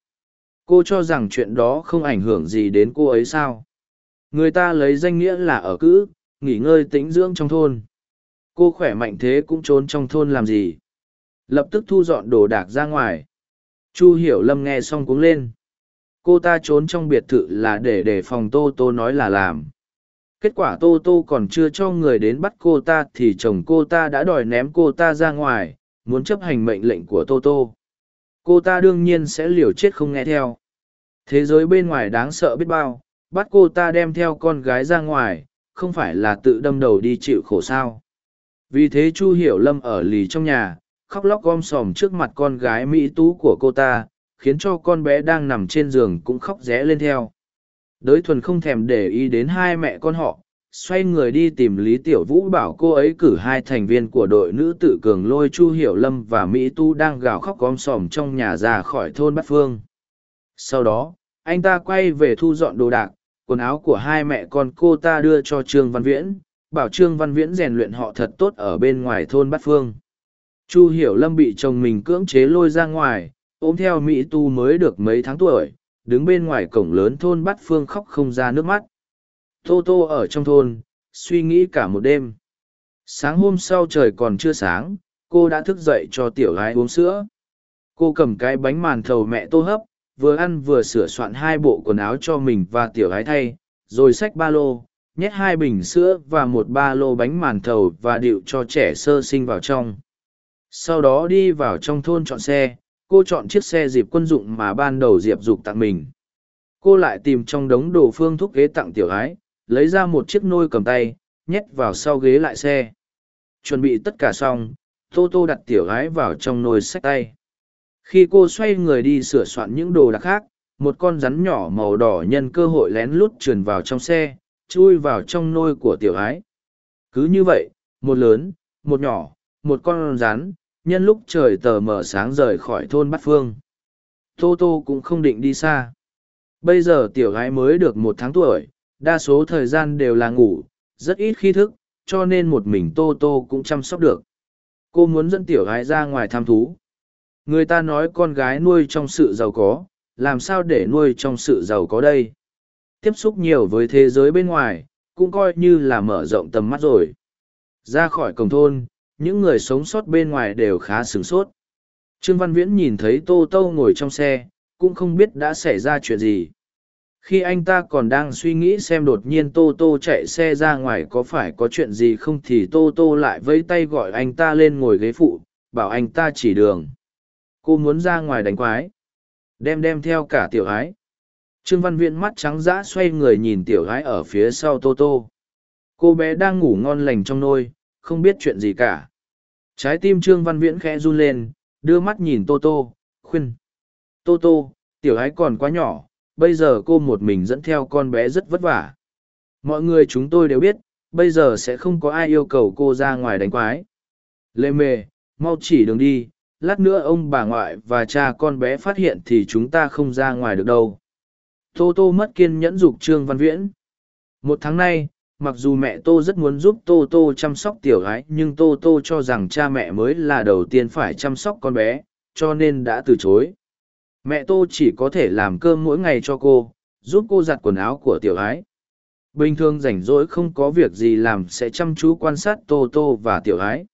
Cô cho rằng chuyện đó không ảnh hưởng gì đến cô ấy sao? Người ta lấy danh nghĩa là ở cữ nghỉ ngơi tĩnh dưỡng trong thôn. Cô khỏe mạnh thế cũng trốn trong thôn làm gì? Lập tức thu dọn đồ đạc ra ngoài. Chu hiểu lâm nghe xong cuống lên. Cô ta trốn trong biệt thự là để đề phòng tô tô nói là làm. Kết quả tô tô còn chưa cho người đến bắt cô ta thì chồng cô ta đã đòi ném cô ta ra ngoài, muốn chấp hành mệnh lệnh của tô tô. Cô ta đương nhiên sẽ liều chết không nghe theo. Thế giới bên ngoài đáng sợ biết bao, bắt cô ta đem theo con gái ra ngoài không phải là tự đâm đầu đi chịu khổ sao. Vì thế chu hiểu lâm ở lì trong nhà, khóc lóc gom sòm trước mặt con gái mỹ tú của cô ta, khiến cho con bé đang nằm trên giường cũng khóc ré lên theo. Đới thuần không thèm để ý đến hai mẹ con họ, xoay người đi tìm lý tiểu vũ bảo cô ấy cử hai thành viên của đội nữ tự cường lôi chu hiểu lâm và mỹ tu đang gào khóc gom sòm trong nhà ra khỏi thôn bát phương. Sau đó, anh ta quay về thu dọn đồ đạc quần áo của hai mẹ con cô ta đưa cho trương văn viễn, bảo trương văn viễn rèn luyện họ thật tốt ở bên ngoài thôn bát phương. Chu hiểu lâm bị chồng mình cưỡng chế lôi ra ngoài, ôm theo mỹ tu mới được mấy tháng tuổi, đứng bên ngoài cổng lớn thôn bát phương khóc không ra nước mắt. Tô tô ở trong thôn, suy nghĩ cả một đêm. Sáng hôm sau trời còn chưa sáng, cô đã thức dậy cho tiểu gái uống sữa. Cô cầm cái bánh màn thầu mẹ tô hấp vừa ăn vừa sửa soạn hai bộ quần áo cho mình và tiểu gái thay, rồi xách ba lô, nhét hai bình sữa và một ba lô bánh màn thầu và điệu cho trẻ sơ sinh vào trong. Sau đó đi vào trong thôn chọn xe, cô chọn chiếc xe dịp quân dụng mà ban đầu diệp dục tặng mình. Cô lại tìm trong đống đồ phương thuốc ghế tặng tiểu gái, lấy ra một chiếc nôi cầm tay, nhét vào sau ghế lại xe. Chuẩn bị tất cả xong, tô tô đặt tiểu gái vào trong nồi sách tay khi cô xoay người đi sửa soạn những đồ đạc khác, một con rắn nhỏ màu đỏ nhân cơ hội lén lút trườn vào trong xe, chui vào trong nôi của tiểu ái. Cứ như vậy, một lớn, một nhỏ, một con rắn, nhân lúc trời tờ mờ sáng rời khỏi thôn bát phương. Tô tô cũng không định đi xa. Bây giờ tiểu gái mới được một tháng tuổi, đa số thời gian đều là ngủ, rất ít khi thức, cho nên một mình tô tô cũng chăm sóc được. Cô muốn dẫn tiểu gái ra ngoài tham thú người ta nói con gái nuôi trong sự giàu có làm sao để nuôi trong sự giàu có đây tiếp xúc nhiều với thế giới bên ngoài cũng coi như là mở rộng tầm mắt rồi ra khỏi cổng thôn những người sống sót bên ngoài đều khá sửng sốt Trương Văn Viễn nhìn thấy Tô Tô ngồi trong xe, cũng không biết đã xảy ra chuyện gì. Khi anh ta còn đang suy nghĩ xem đột nhiên Tô Tô chạy xe ra ngoài có phải có chuyện gì không thì Tô Tô lại vẫy tay gọi anh ta lên ngồi ghế phụ, bảo anh ta chỉ đường. Cô muốn ra ngoài đánh quái. Đem đem theo cả tiểu ái. Trương Văn Viễn mắt trắng dã xoay người nhìn tiểu gái ở phía sau Tô Tô. Cô bé đang ngủ ngon lành trong nôi, không biết chuyện gì cả. Trái tim Trương Văn Viễn khẽ run lên, đưa mắt nhìn Tô Tô, khuyên. Tô Tô, tiểu gái còn quá nhỏ, bây giờ cô một mình dẫn theo con bé rất vất vả. Mọi người chúng tôi đều biết, bây giờ sẽ không có ai yêu cầu cô ra ngoài đánh quái. Lê mề, mau chỉ đường đi, lát nữa ông bà ngoại và cha con bé phát hiện thì chúng ta không ra ngoài được đâu. Tô Tô mất kiên nhẫn dục Trương Văn Viễn. Một tháng nay, mặc dù mẹ Tô rất muốn giúp Tô Tô chăm sóc tiểu gái nhưng Tô Tô cho rằng cha mẹ mới là đầu tiên phải chăm sóc con bé, cho nên đã từ chối. Mẹ Tô chỉ có thể làm cơm mỗi ngày cho cô, giúp cô giặt quần áo của tiểu gái. Bình thường rảnh rỗi không có việc gì làm sẽ chăm chú quan sát Tô Tô và tiểu gái.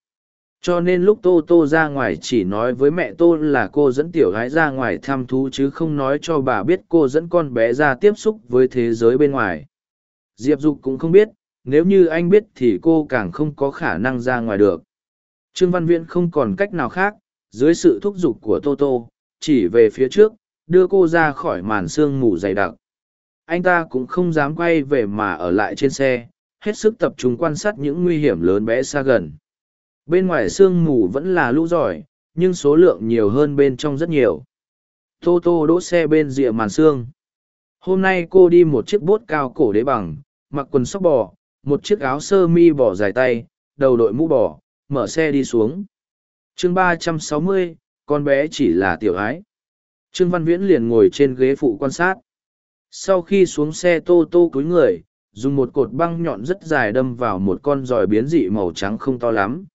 Cho nên lúc Tô Tô ra ngoài chỉ nói với mẹ Tô là cô dẫn tiểu gái ra ngoài thăm thú chứ không nói cho bà biết cô dẫn con bé ra tiếp xúc với thế giới bên ngoài. Diệp Dục cũng không biết, nếu như anh biết thì cô càng không có khả năng ra ngoài được. Trương Văn Viễn không còn cách nào khác, dưới sự thúc giục của Tô Tô, chỉ về phía trước, đưa cô ra khỏi màn sương mù dày đặc. Anh ta cũng không dám quay về mà ở lại trên xe, hết sức tập trung quan sát những nguy hiểm lớn bé xa gần. Bên ngoài sương mù vẫn là lũ giỏi, nhưng số lượng nhiều hơn bên trong rất nhiều. Tô Tô đỗ xe bên rìa màn sương. Hôm nay cô đi một chiếc bốt cao cổ đế bằng, mặc quần sóc bò, một chiếc áo sơ mi bò dài tay, đầu đội mũ bò, mở xe đi xuống. chương ba trăm sáu mươi, con bé chỉ là tiểu ái. Trương Văn Viễn liền ngồi trên ghế phụ quan sát. Sau khi xuống xe tô tô cúi người, dùng một cột băng nhọn rất dài đâm vào một con giòi biến dị màu trắng không to lắm.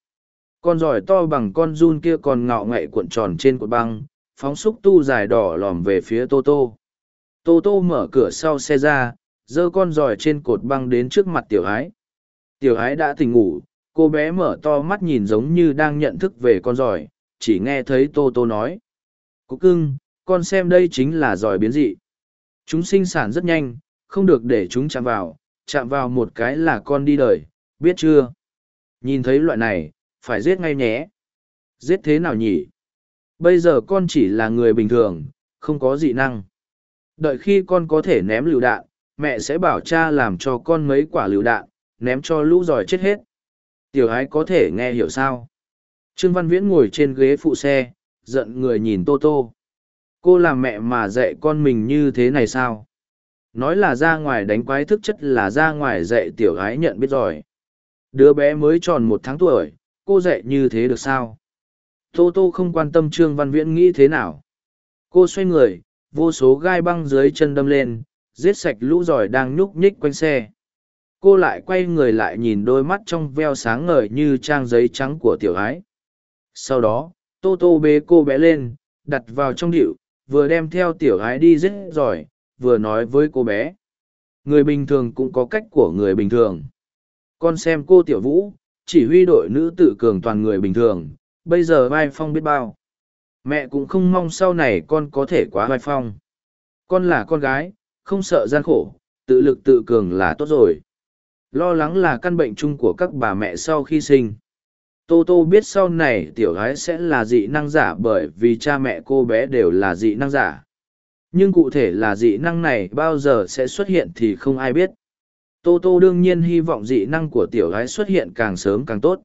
Con giỏi to bằng con run kia còn ngạo ngậy cuộn tròn trên cột băng, phóng xúc tu dài đỏ lòm về phía tô tô. Tô tô mở cửa sau xe ra, giơ con giỏi trên cột băng đến trước mặt tiểu ái. Tiểu ái đã tỉnh ngủ, cô bé mở to mắt nhìn giống như đang nhận thức về con giỏi, chỉ nghe thấy tô tô nói. Cúc cưng, con xem đây chính là giỏi biến dị. Chúng sinh sản rất nhanh, không được để chúng chạm vào, chạm vào một cái là con đi đời, biết chưa? Nhìn thấy loại này, phải giết ngay nhé. Giết thế nào nhỉ? Bây giờ con chỉ là người bình thường, không có dị năng. Đợi khi con có thể ném lựu đạn, mẹ sẽ bảo cha làm cho con mấy quả lựu đạn, ném cho lũ giỏi chết hết. Tiểu ái có thể nghe hiểu sao? Trương Văn Viễn ngồi trên ghế phụ xe, giận người nhìn Tô Tô. Cô làm mẹ mà dạy con mình như thế này sao? Nói là ra ngoài đánh quái thức chất là ra ngoài dạy tiểu gái nhận biết rồi. Đứa bé mới tròn một tháng tuổi, cô dạy như thế được sao? Tô Tô không quan tâm Trương Văn Viễn nghĩ thế nào. Cô xoay người, vô số gai băng dưới chân đâm lên, giết sạch lũ giỏi đang nhúc nhích quanh xe. Cô lại quay người lại nhìn đôi mắt trong veo sáng ngời như trang giấy trắng của tiểu ái. Sau đó, Tô Tô bế cô bé lên, đặt vào trong điệu, vừa đem theo tiểu ái đi giết giỏi, vừa nói với cô bé. Người bình thường cũng có cách của người bình thường. Con xem cô tiểu vũ, chỉ huy đội nữ tự cường toàn người bình thường, bây giờ vai phong biết bao. Mẹ cũng không mong sau này con có thể quá vai phong. Con là con gái, không sợ gian khổ, tự lực tự cường là tốt rồi. Lo lắng là căn bệnh chung của các bà mẹ sau khi sinh. Tô Tô biết sau này tiểu gái sẽ là dị năng giả bởi vì cha mẹ cô bé đều là dị năng giả. Nhưng cụ thể là dị năng này bao giờ sẽ xuất hiện thì không ai biết. Tô Tô đương nhiên hy vọng dị năng của tiểu gái xuất hiện càng sớm càng tốt.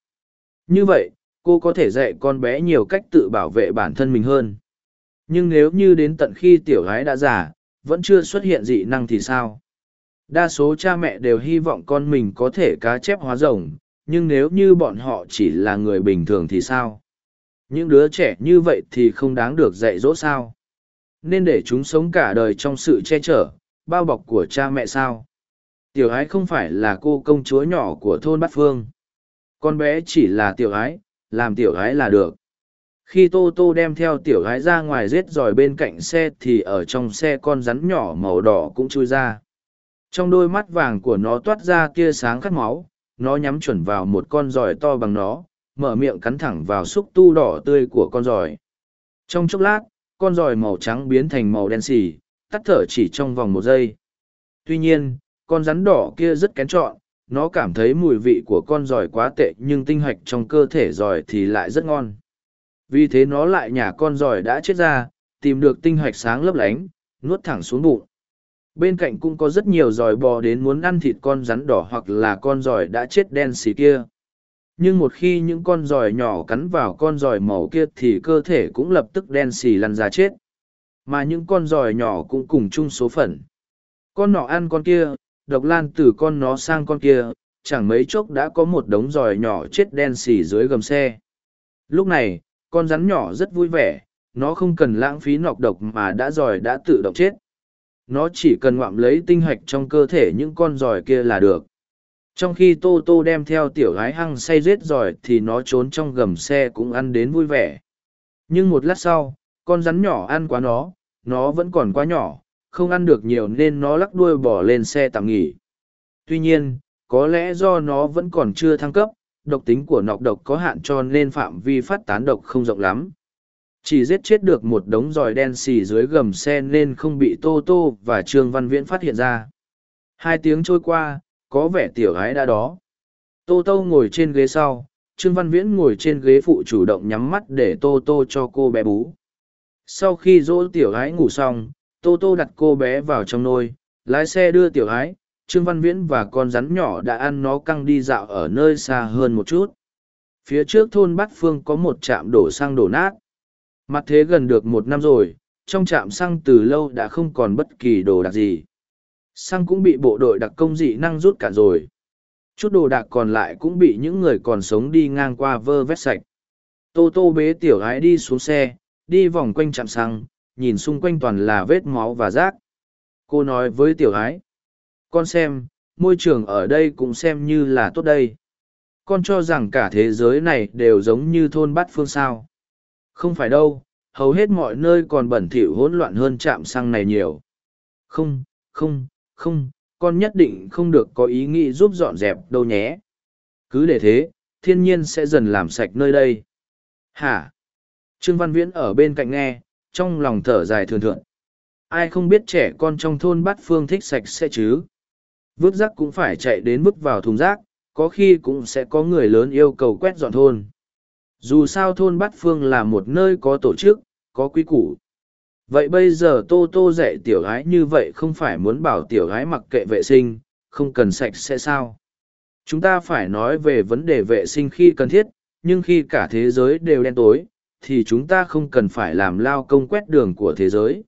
Như vậy, cô có thể dạy con bé nhiều cách tự bảo vệ bản thân mình hơn. Nhưng nếu như đến tận khi tiểu gái đã già, vẫn chưa xuất hiện dị năng thì sao? Đa số cha mẹ đều hy vọng con mình có thể cá chép hóa rồng, nhưng nếu như bọn họ chỉ là người bình thường thì sao? Những đứa trẻ như vậy thì không đáng được dạy dỗ sao? Nên để chúng sống cả đời trong sự che chở, bao bọc của cha mẹ sao? Tiểu ái không phải là cô công chúa nhỏ của thôn Bát Phương. Con bé chỉ là tiểu ái, làm tiểu ái là được. Khi Tô Tô đem theo tiểu ái ra ngoài rết giỏi bên cạnh xe thì ở trong xe con rắn nhỏ màu đỏ cũng chui ra. Trong đôi mắt vàng của nó toát ra tia sáng khát máu, nó nhắm chuẩn vào một con giỏi to bằng nó, mở miệng cắn thẳng vào xúc tu đỏ tươi của con giỏi. Trong chốc lát, con giòi màu trắng biến thành màu đen xì, tắt thở chỉ trong vòng một giây. Tuy nhiên, con rắn đỏ kia rất kén chọn, nó cảm thấy mùi vị của con giỏi quá tệ nhưng tinh hạch trong cơ thể giỏi thì lại rất ngon. Vì thế nó lại nhả con giỏi đã chết ra, tìm được tinh hạch sáng lấp lánh, nuốt thẳng xuống bụng. Bên cạnh cũng có rất nhiều giỏi bò đến muốn ăn thịt con rắn đỏ hoặc là con giỏi đã chết đen xì kia. Nhưng một khi những con giỏi nhỏ cắn vào con giỏi màu kia thì cơ thể cũng lập tức đen xì lăn ra chết. Mà những con giỏi nhỏ cũng cùng chung số phận. Con nọ ăn con kia, độc lan từ con nó sang con kia, chẳng mấy chốc đã có một đống giòi nhỏ chết đen xì dưới gầm xe. Lúc này, con rắn nhỏ rất vui vẻ, nó không cần lãng phí nọc độc mà đã giòi đã tự động chết. Nó chỉ cần ngoạm lấy tinh hạch trong cơ thể những con giòi kia là được. Trong khi Tô Tô đem theo tiểu gái hăng say rết giỏi thì nó trốn trong gầm xe cũng ăn đến vui vẻ. Nhưng một lát sau, con rắn nhỏ ăn quá nó, nó vẫn còn quá nhỏ, không ăn được nhiều nên nó lắc đuôi bỏ lên xe tạm nghỉ. Tuy nhiên, có lẽ do nó vẫn còn chưa thăng cấp, độc tính của nọc độc có hạn cho nên phạm vi phát tán độc không rộng lắm. Chỉ giết chết được một đống giòi đen xì dưới gầm xe nên không bị Tô Tô và Trương Văn Viễn phát hiện ra. Hai tiếng trôi qua, có vẻ tiểu gái đã đó. Tô Tô ngồi trên ghế sau, Trương Văn Viễn ngồi trên ghế phụ chủ động nhắm mắt để Tô Tô cho cô bé bú. Sau khi dỗ tiểu gái ngủ xong, Tô Tô đặt cô bé vào trong nôi, lái xe đưa tiểu Ái, Trương Văn Viễn và con rắn nhỏ đã ăn nó căng đi dạo ở nơi xa hơn một chút. Phía trước thôn Bát Phương có một trạm đổ xăng đổ nát. Mặt thế gần được một năm rồi, trong trạm xăng từ lâu đã không còn bất kỳ đồ đạc gì. Xăng cũng bị bộ đội đặc công dị năng rút cả rồi. Chút đồ đạc còn lại cũng bị những người còn sống đi ngang qua vơ vét sạch. Tô tô bế tiểu Ái đi xuống xe, đi vòng quanh trạm xăng, nhìn xung quanh toàn là vết máu và rác. Cô nói với tiểu Ái, con xem, môi trường ở đây cũng xem như là tốt đây. Con cho rằng cả thế giới này đều giống như thôn bát phương sao. Không phải đâu, hầu hết mọi nơi còn bẩn thỉu hỗn loạn hơn trạm xăng này nhiều. Không, không, không, con nhất định không được có ý nghĩ giúp dọn dẹp đâu nhé. Cứ để thế, thiên nhiên sẽ dần làm sạch nơi đây. Hả? Trương Văn Viễn ở bên cạnh nghe, trong lòng thở dài thường thượng. Ai không biết trẻ con trong thôn bát phương thích sạch sẽ chứ? Vứt rác cũng phải chạy đến vứt vào thùng rác, có khi cũng sẽ có người lớn yêu cầu quét dọn thôn. Dù sao thôn bát phương là một nơi có tổ chức, có quý củ. Vậy bây giờ Tô Tô dạy tiểu gái như vậy không phải muốn bảo tiểu gái mặc kệ vệ sinh, không cần sạch sẽ sao? Chúng ta phải nói về vấn đề vệ sinh khi cần thiết, nhưng khi cả thế giới đều đen tối, thì chúng ta không cần phải làm lao công quét đường của thế giới.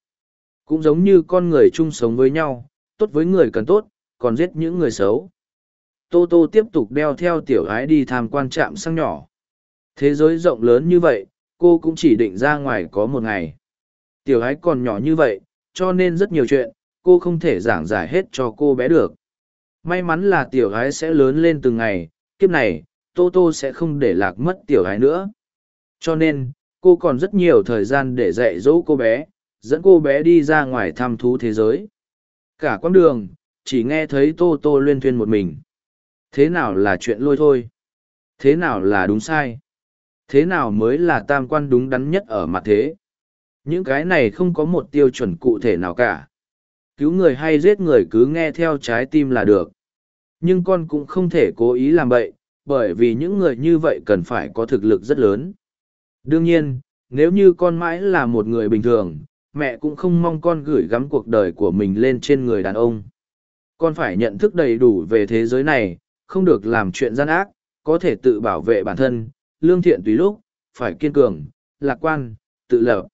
Cũng giống như con người chung sống với nhau, tốt với người cần tốt, còn giết những người xấu. Tô Tô tiếp tục đeo theo tiểu gái đi tham quan trạm sang nhỏ. Thế giới rộng lớn như vậy, cô cũng chỉ định ra ngoài có một ngày tiểu ái còn nhỏ như vậy cho nên rất nhiều chuyện cô không thể giảng giải hết cho cô bé được may mắn là tiểu ái sẽ lớn lên từng ngày kiếp này tô tô sẽ không để lạc mất tiểu ái nữa cho nên cô còn rất nhiều thời gian để dạy dỗ cô bé dẫn cô bé đi ra ngoài thăm thú thế giới cả quãng đường chỉ nghe thấy tô tô luyên thuyên một mình thế nào là chuyện lôi thôi thế nào là đúng sai thế nào mới là tam quan đúng đắn nhất ở mặt thế những cái này không có một tiêu chuẩn cụ thể nào cả. Cứu người hay giết người cứ nghe theo trái tim là được. Nhưng con cũng không thể cố ý làm vậy, bởi vì những người như vậy cần phải có thực lực rất lớn. Đương nhiên, nếu như con mãi là một người bình thường, mẹ cũng không mong con gửi gắm cuộc đời của mình lên trên người đàn ông. Con phải nhận thức đầy đủ về thế giới này, không được làm chuyện gian ác, có thể tự bảo vệ bản thân, lương thiện tùy lúc, phải kiên cường, lạc quan, tự lập.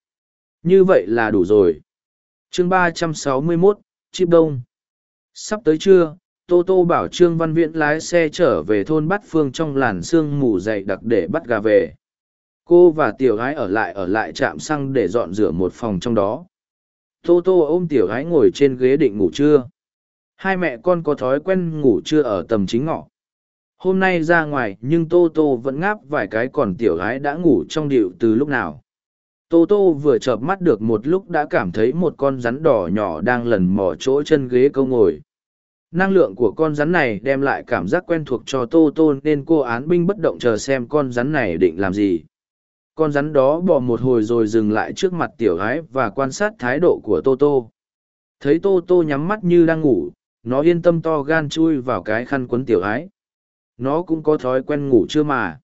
Như vậy là đủ rồi. chương ba trăm sáu mươi 361, Chip Đông. Sắp tới trưa, Tô Tô bảo Trương Văn Viễn lái xe trở về thôn Bát Phương trong làn sương mù dày đặc để bắt gà về. Cô và tiểu gái ở lại ở lại trạm xăng để dọn rửa một phòng trong đó. Tô Tô ôm tiểu gái ngồi trên ghế định ngủ trưa. Hai mẹ con có thói quen ngủ trưa ở tầm chính ngọ. Hôm nay ra ngoài, nhưng Tô Tô vẫn ngáp vài cái còn tiểu gái đã ngủ trong điệu từ lúc nào. Tô Tô vừa chợp mắt được một lúc đã cảm thấy một con rắn đỏ nhỏ đang lần mò chỗ chân ghế câu ngồi. Năng lượng của con rắn này đem lại cảm giác quen thuộc cho Tô Tô nên cô án binh bất động chờ xem con rắn này định làm gì con rắn đó bỏ một hồi rồi dừng lại trước mặt tiểu gái và quan sát thái độ của tô tô. Thấy tô tô nhắm mắt như đang ngủ, nó yên tâm to gan chui vào cái khăn quấn tiểu gái. Nó cũng có thói quen ngủ chưa mà.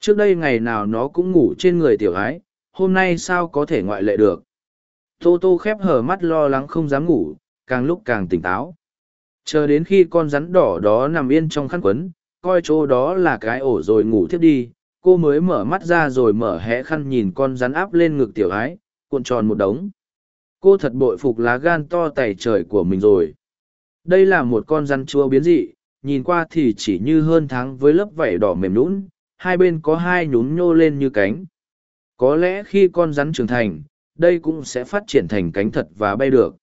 Trước đây ngày nào nó cũng ngủ trên người tiểu gái, hôm nay sao có thể ngoại lệ được? Tô tô khép hở mắt lo lắng không dám ngủ, càng lúc càng tỉnh táo. Chờ đến khi con rắn đỏ đó nằm yên trong khăn quấn, coi chỗ đó là cái ổ rồi ngủ thiếp đi cô mới mở mắt ra rồi mở hé khăn nhìn con rắn áp lên ngực tiểu ái, cuộn tròn một đống. Cô thật bội phục lá gan to tày trời của mình rồi. Đây là một con rắn chua biến dị, nhìn qua thì chỉ như hơn tháng với lớp vảy đỏ mềm nhũn, hai bên có hai nhún nhô lên như cánh. Có lẽ khi con rắn trưởng thành, đây cũng sẽ phát triển thành cánh thật và bay được.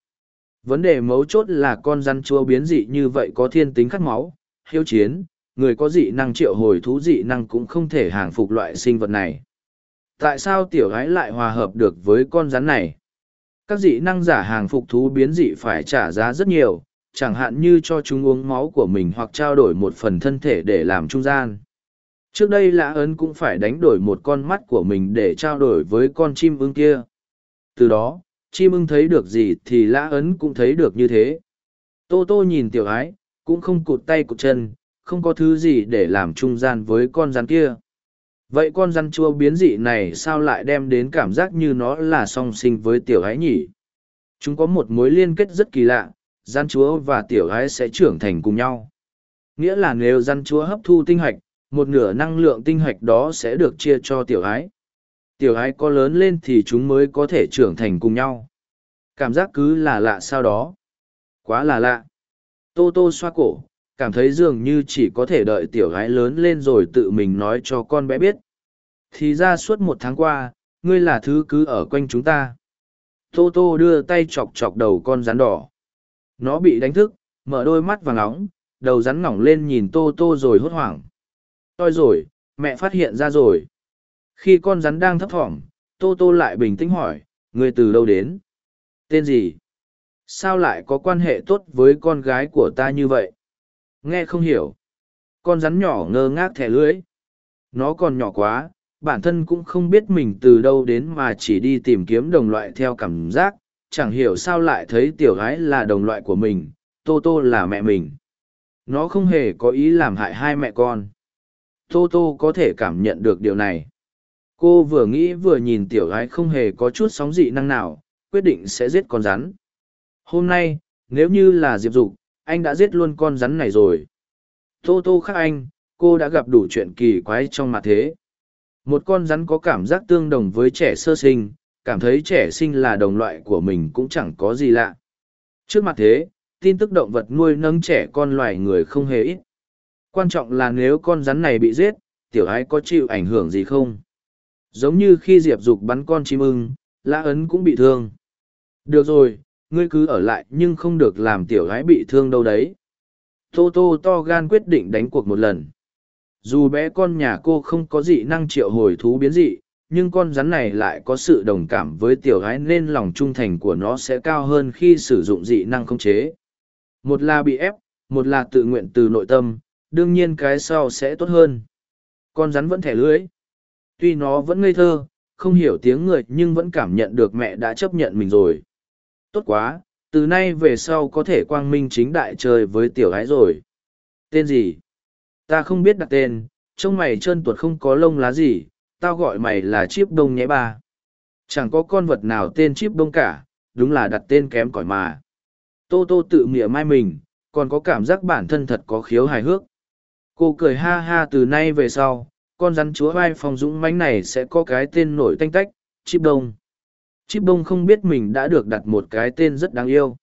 Vấn đề mấu chốt là con rắn chua biến dị như vậy có thiên tính khát máu, hiếu chiến người có dị năng triệu hồi thú dị năng cũng không thể hàng phục loại sinh vật này. Tại sao tiểu gái lại hòa hợp được với con rắn này? Các dị năng giả hàng phục thú biến dị phải trả giá rất nhiều, chẳng hạn như cho chúng uống máu của mình hoặc trao đổi một phần thân thể để làm trung gian. Trước đây lã ấn cũng phải đánh đổi một con mắt của mình để trao đổi với con chim ưng kia. Từ đó, chim ưng thấy được gì thì lã ấn cũng thấy được như thế. Tô tô nhìn tiểu ái, cũng không cụt tay cụt chân, không có thứ gì để làm trung gian với con rắn kia. Vậy con rắn chua biến dị này sao lại đem đến cảm giác như nó là song sinh với tiểu gái nhỉ? Chúng có một mối liên kết rất kỳ lạ, rắn chúa và tiểu gái sẽ trưởng thành cùng nhau. Nghĩa là nếu rắn chúa hấp thu tinh hạch, một nửa năng lượng tinh hạch đó sẽ được chia cho tiểu gái tiểu gái có lớn lên thì chúng mới có thể trưởng thành cùng nhau. Cảm giác cứ là lạ sao đó. Quá là lạ. Tô tô xoa cổ cảm thấy dường như chỉ có thể đợi tiểu gái lớn lên rồi tự mình nói cho con bé biết. Thì ra suốt một tháng qua, ngươi là thứ cứ ở quanh chúng ta. Tô tô đưa tay chọc chọc đầu con rắn đỏ. Nó bị đánh thức, mở đôi mắt vàng nóng, đầu rắn ngỏng lên nhìn tô tô rồi hốt hoảng. Toi rồi, mẹ phát hiện ra rồi. Khi con rắn đang thấp thỏm, tô tô lại bình tĩnh hỏi, ngươi từ đâu đến? Tên gì? Sao lại có quan hệ tốt với con gái của ta như vậy? Nghe không hiểu. Con rắn nhỏ ngơ ngác thẻ lưỡi. Nó còn nhỏ quá, bản thân cũng không biết mình từ đâu đến mà chỉ đi tìm kiếm đồng loại theo cảm giác, chẳng hiểu sao lại thấy tiểu gái là đồng loại của mình, Tô Tô là mẹ mình. Nó không hề có ý làm hại hai mẹ con. Tô Tô có thể cảm nhận được điều này. Cô vừa nghĩ vừa nhìn tiểu gái không hề có chút sóng dị năng nào, quyết định sẽ giết con rắn. Hôm nay, nếu như là Diệp Dục, anh đã giết luôn con rắn này rồi. Tô tô khác anh, cô đã gặp đủ chuyện kỳ quái trong mặt thế. Một con rắn có cảm giác tương đồng với trẻ sơ sinh, cảm thấy trẻ sinh là đồng loại của mình cũng chẳng có gì lạ. Trước mặt thế, tin tức động vật nuôi nấng trẻ con loài người không hề ít. Quan trọng là nếu con rắn này bị giết, tiểu ái có chịu ảnh hưởng gì không? Giống như khi Diệp Dục bắn con chim ưng, Lã Ấn cũng bị thương. Được rồi, ngươi cứ ở lại nhưng không được làm tiểu gái bị thương đâu đấy. Tô tô to gan quyết định đánh cuộc một lần. Dù bé con nhà cô không có dị năng triệu hồi thú biến dị, nhưng con rắn này lại có sự đồng cảm với tiểu gái nên lòng trung thành của nó sẽ cao hơn khi sử dụng dị năng không chế. Một là bị ép, một là tự nguyện từ nội tâm, đương nhiên cái sau sẽ tốt hơn. Con rắn vẫn thẻ lưới. Tuy nó vẫn ngây thơ, không hiểu tiếng người nhưng vẫn cảm nhận được mẹ đã chấp nhận mình rồi tốt quá, từ nay về sau có thể quang minh chính đại chơi với tiểu gái rồi. Tên gì? Ta không biết đặt tên, trông mày trơn tuột không có lông lá gì, tao gọi mày là chip đông nhé ba. Chẳng có con vật nào tên chip đông cả, đúng là đặt tên kém cỏi mà. Tô tô tự mỉa mai mình, còn có cảm giác bản thân thật có khiếu hài hước. Cô cười ha ha từ nay về sau, con rắn chúa vai phòng dũng mánh này sẽ có cái tên nổi tanh tách, chip đông. Chip bông không biết mình đã được đặt một cái tên rất đáng yêu.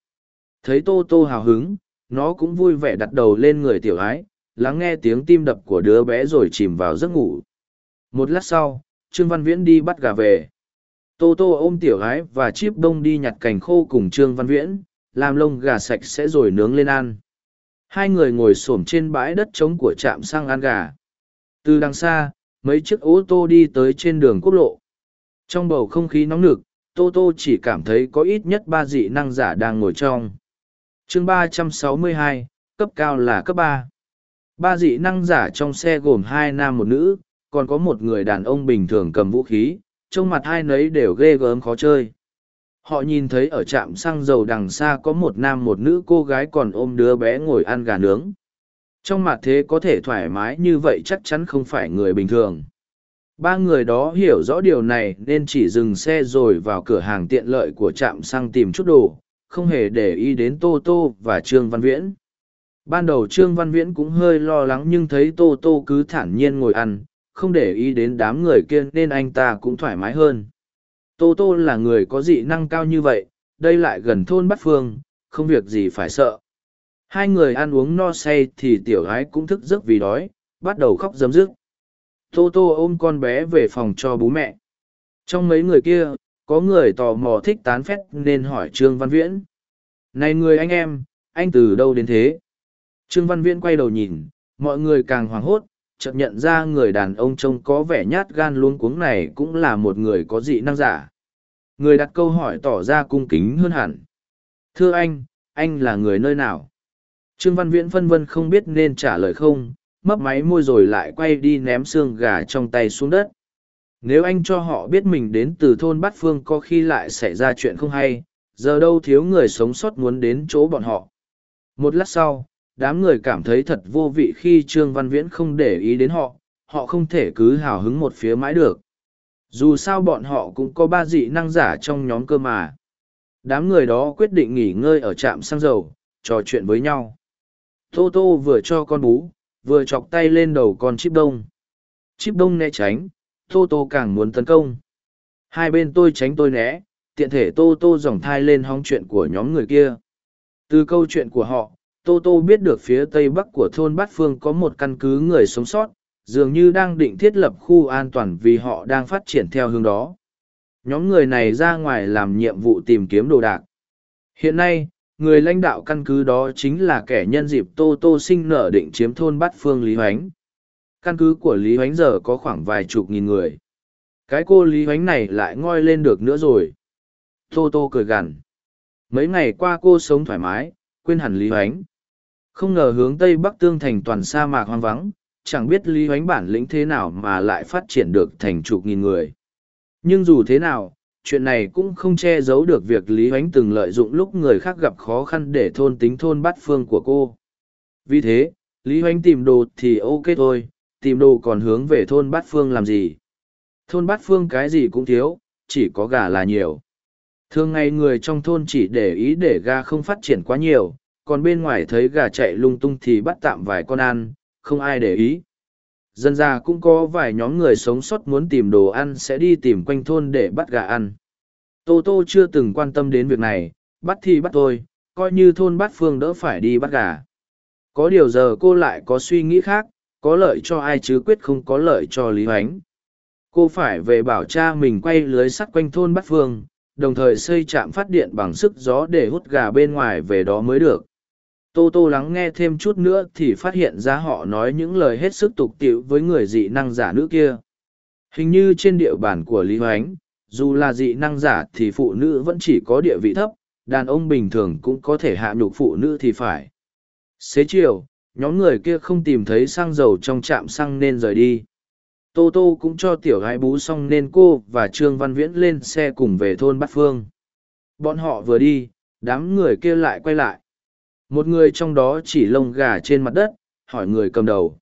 Thấy Tô Tô hào hứng, nó cũng vui vẻ đặt đầu lên người tiểu ái, lắng nghe tiếng tim đập của đứa bé rồi chìm vào giấc ngủ. Một lát sau, Trương Văn Viễn đi bắt gà về. Tô Tô ôm tiểu ái và chip bông đi nhặt cành khô cùng Trương Văn Viễn, làm lông gà sạch sẽ rồi nướng lên ăn. Hai người ngồi xổm trên bãi đất trống của trạm sang ăn gà. Từ đằng xa, mấy chiếc ô tô đi tới trên đường quốc lộ. Trong bầu không khí nóng nực, Tô Tô chỉ cảm thấy có ít nhất ba dị năng giả đang ngồi trong. chương ba trăm sáu mươi hai, cấp cao là cấp ba. Ba dị năng giả trong xe gồm hai nam một nữ, còn có một người đàn ông bình thường cầm vũ khí, trong mặt hai nấy đều ghê gớm khó chơi. Họ nhìn thấy ở trạm xăng dầu đằng xa có một nam một nữ cô gái còn ôm đứa bé ngồi ăn gà nướng. Trong mặt thế có thể thoải mái như vậy chắc chắn không phải người bình thường. Ba người đó hiểu rõ điều này nên chỉ dừng xe rồi vào cửa hàng tiện lợi của trạm xăng tìm chút đồ, không hề để ý đến Tô Tô và Trương Văn Viễn. Ban đầu Trương Văn Viễn cũng hơi lo lắng nhưng thấy Tô Tô cứ thản nhiên ngồi ăn, không để ý đến đám người kia nên anh ta cũng thoải mái hơn. Tô Tô là người có dị năng cao như vậy, đây lại gần thôn Bát Phương, không việc gì phải sợ. Hai người ăn uống no say thì tiểu gái cũng thức giấc vì đói, bắt đầu khóc giấm dứt. Tô Tô ôm con bé về phòng cho bố mẹ. Trong mấy người kia, có người tò mò thích tán phét nên hỏi Trương Văn Viễn. Này người anh em, anh từ đâu đến thế? Trương Văn Viễn quay đầu nhìn, mọi người càng hoảng hốt, chợt nhận ra người đàn ông trông có vẻ nhát gan luống cuống này cũng là một người có dị năng giả. Người đặt câu hỏi tỏ ra cung kính hơn hẳn. Thưa anh, anh là người nơi nào? Trương Văn Viễn phân vân không biết nên trả lời không, mấp máy môi rồi lại quay đi ném xương gà trong tay xuống đất. Nếu anh cho họ biết mình đến từ thôn Bát Phương có khi lại xảy ra chuyện không hay, giờ đâu thiếu người sống sót muốn đến chỗ bọn họ. Một lát sau, đám người cảm thấy thật vô vị khi Trương Văn Viễn không để ý đến họ, họ không thể cứ hào hứng một phía mãi được. Dù sao bọn họ cũng có ba dị năng giả trong nhóm cơ mà. Đám người đó quyết định nghỉ ngơi ở trạm xăng dầu, trò chuyện với nhau. Tô Tô vừa cho con bú, vừa chọc tay lên đầu con chip đông. Chip đông né tránh, Tô Tô càng muốn tấn công. Hai bên tôi tránh tôi né, tiện thể Tô Tô dòng thai lên hóng chuyện của nhóm người kia. Từ câu chuyện của họ, Tô Tô biết được phía tây bắc của thôn Bát Phương có một căn cứ người sống sót, dường như đang định thiết lập khu an toàn vì họ đang phát triển theo hướng đó. Nhóm người này ra ngoài làm nhiệm vụ tìm kiếm đồ đạc. Hiện nay, người lãnh đạo căn cứ đó chính là kẻ nhân dịp Tô Tô sinh nở định chiếm thôn Bát Phương Lý Hoánh. Căn cứ của Lý Hoánh giờ có khoảng vài chục nghìn người. Cái cô Lý Hoánh này lại ngoi lên được nữa rồi. Tô Tô cười gằn. Mấy ngày qua cô sống thoải mái, quên hẳn Lý Hoánh. Không ngờ hướng Tây Bắc tương thành toàn sa mạc hoang vắng, chẳng biết Lý Hoánh bản lĩnh thế nào mà lại phát triển được thành chục nghìn người. Nhưng dù thế nào, chuyện này cũng không che giấu được việc Lý Hoánh từng lợi dụng lúc người khác gặp khó khăn để thôn tính thôn bắt phương của cô. Vì thế, Lý Hoánh tìm đồ thì ok thôi, tìm đồ còn hướng về thôn bát phương làm gì. Thôn bát phương cái gì cũng thiếu, chỉ có gà là nhiều. Thường ngày người trong thôn chỉ để ý để gà không phát triển quá nhiều, còn bên ngoài thấy gà chạy lung tung thì bắt tạm vài con ăn, không ai để ý. Dân ra cũng có vài nhóm người sống sót muốn tìm đồ ăn sẽ đi tìm quanh thôn để bắt gà ăn. Tô Tô chưa từng quan tâm đến việc này, bắt thì bắt thôi, coi như thôn bát phương đỡ phải đi bắt gà. Có điều giờ cô lại có suy nghĩ khác, có lợi cho ai chứ quyết không có lợi cho Lý Hoánh. Cô phải về bảo cha mình quay lưới sắt quanh thôn bát phương, đồng thời xây trạm phát điện bằng sức gió để hút gà bên ngoài về đó mới được. Tô Tô lắng nghe thêm chút nữa thì phát hiện ra họ nói những lời hết sức tục tiệu với người dị năng giả nữ kia. Hình như trên địa bàn của Lý Hoánh, dù là dị năng giả thì phụ nữ vẫn chỉ có địa vị thấp, đàn ông bình thường cũng có thể hạ nhục phụ nữ thì phải. Xế chiều, nhóm người kia không tìm thấy xăng dầu trong trạm xăng nên rời đi. Tô Tô cũng cho tiểu gái bú xong nên cô và Trương Văn Viễn lên xe cùng về thôn Bát Phương. Bọn họ vừa đi, đám người kia lại quay lại. Một người trong đó chỉ lông gà trên mặt đất, hỏi người cầm đầu.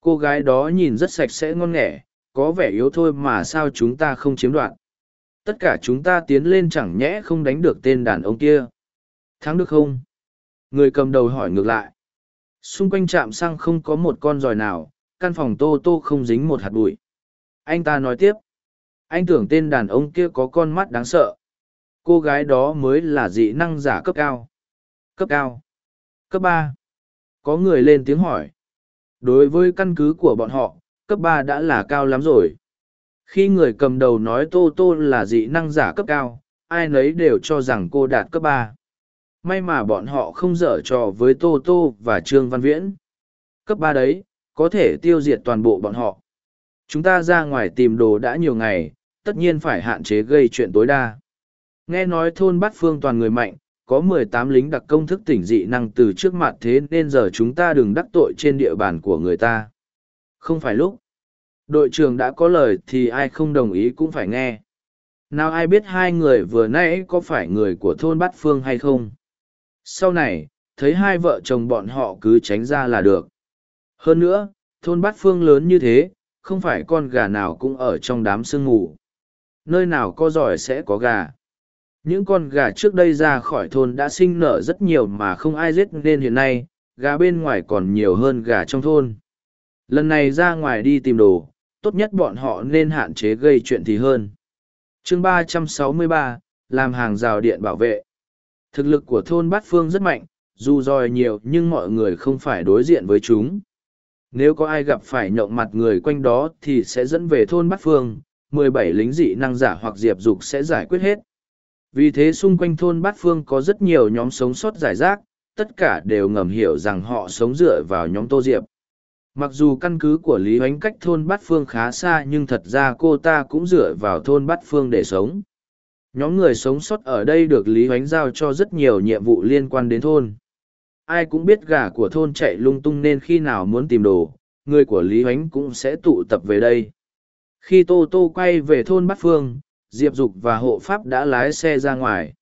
Cô gái đó nhìn rất sạch sẽ ngon nghẻ, có vẻ yếu thôi mà sao chúng ta không chiếm đoạt. Tất cả chúng ta tiến lên chẳng nhẽ không đánh được tên đàn ông kia. Thắng được không? Người cầm đầu hỏi ngược lại. Xung quanh trạm xăng không có một con giòi nào, căn phòng tô tô không dính một hạt bụi. Anh ta nói tiếp. Anh tưởng tên đàn ông kia có con mắt đáng sợ. Cô gái đó mới là dị năng giả cấp cao. Cấp cao. Cấp ba. Có người lên tiếng hỏi. Đối với căn cứ của bọn họ, cấp ba đã là cao lắm rồi. Khi người cầm đầu nói Tô Tô là dị năng giả cấp cao, ai nấy đều cho rằng cô đạt cấp ba. May mà bọn họ không dở trò với Tô Tô và Trương Văn Viễn. Cấp ba đấy, có thể tiêu diệt toàn bộ bọn họ. Chúng ta ra ngoài tìm đồ đã nhiều ngày, tất nhiên phải hạn chế gây chuyện tối đa. Nghe nói thôn Bát Phương toàn người mạnh, có mười tám lính đặc công thức tỉnh dị năng từ trước mặt thế nên giờ chúng ta đừng đắc tội trên địa bàn của người ta. Không phải lúc. đội trưởng đã có lời thì ai không đồng ý cũng phải nghe. Nào ai biết hai người vừa nãy có phải người của thôn bát phương hay không? Sau này, thấy hai vợ chồng bọn họ cứ tránh ra là được. Hơn nữa, thôn bát phương lớn như thế, không phải con gà nào cũng ở trong đám sương mù. Nơi nào có giỏi sẽ có gà những con gà trước đây ra khỏi thôn đã sinh nở rất nhiều mà không ai giết nên hiện nay, gà bên ngoài còn nhiều hơn gà trong thôn. Lần này ra ngoài đi tìm đồ, tốt nhất bọn họ nên hạn chế gây chuyện thì hơn. Chương ba trăm sáu mươi ba, làm hàng rào điện bảo vệ. Thực lực của thôn bát phương rất mạnh, dù roi nhiều nhưng mọi người không phải đối diện với chúng. Nếu có ai gặp phải nhộng mặt người quanh đó thì sẽ dẫn về thôn bát phương, mười bảy lính dị năng giả hoặc diệp dục sẽ giải quyết hết vì thế xung quanh thôn bát phương có rất nhiều nhóm sống sót giải rác, tất cả đều ngầm hiểu rằng họ sống dựa vào nhóm tô diệp. Mặc dù căn cứ của lý ánh cách thôn bát phương khá xa nhưng thật ra cô ta cũng dựa vào thôn bát phương để sống. Nhóm người sống sót ở đây được lý ánh giao cho rất nhiều nhiệm vụ liên quan đến thôn. Ai cũng biết gà của thôn chạy lung tung nên khi nào muốn tìm đồ, người của lý ánh cũng sẽ tụ tập về đây. Khi tô tô quay về thôn bát phương diệp dục và hộ pháp đã lái xe ra ngoài.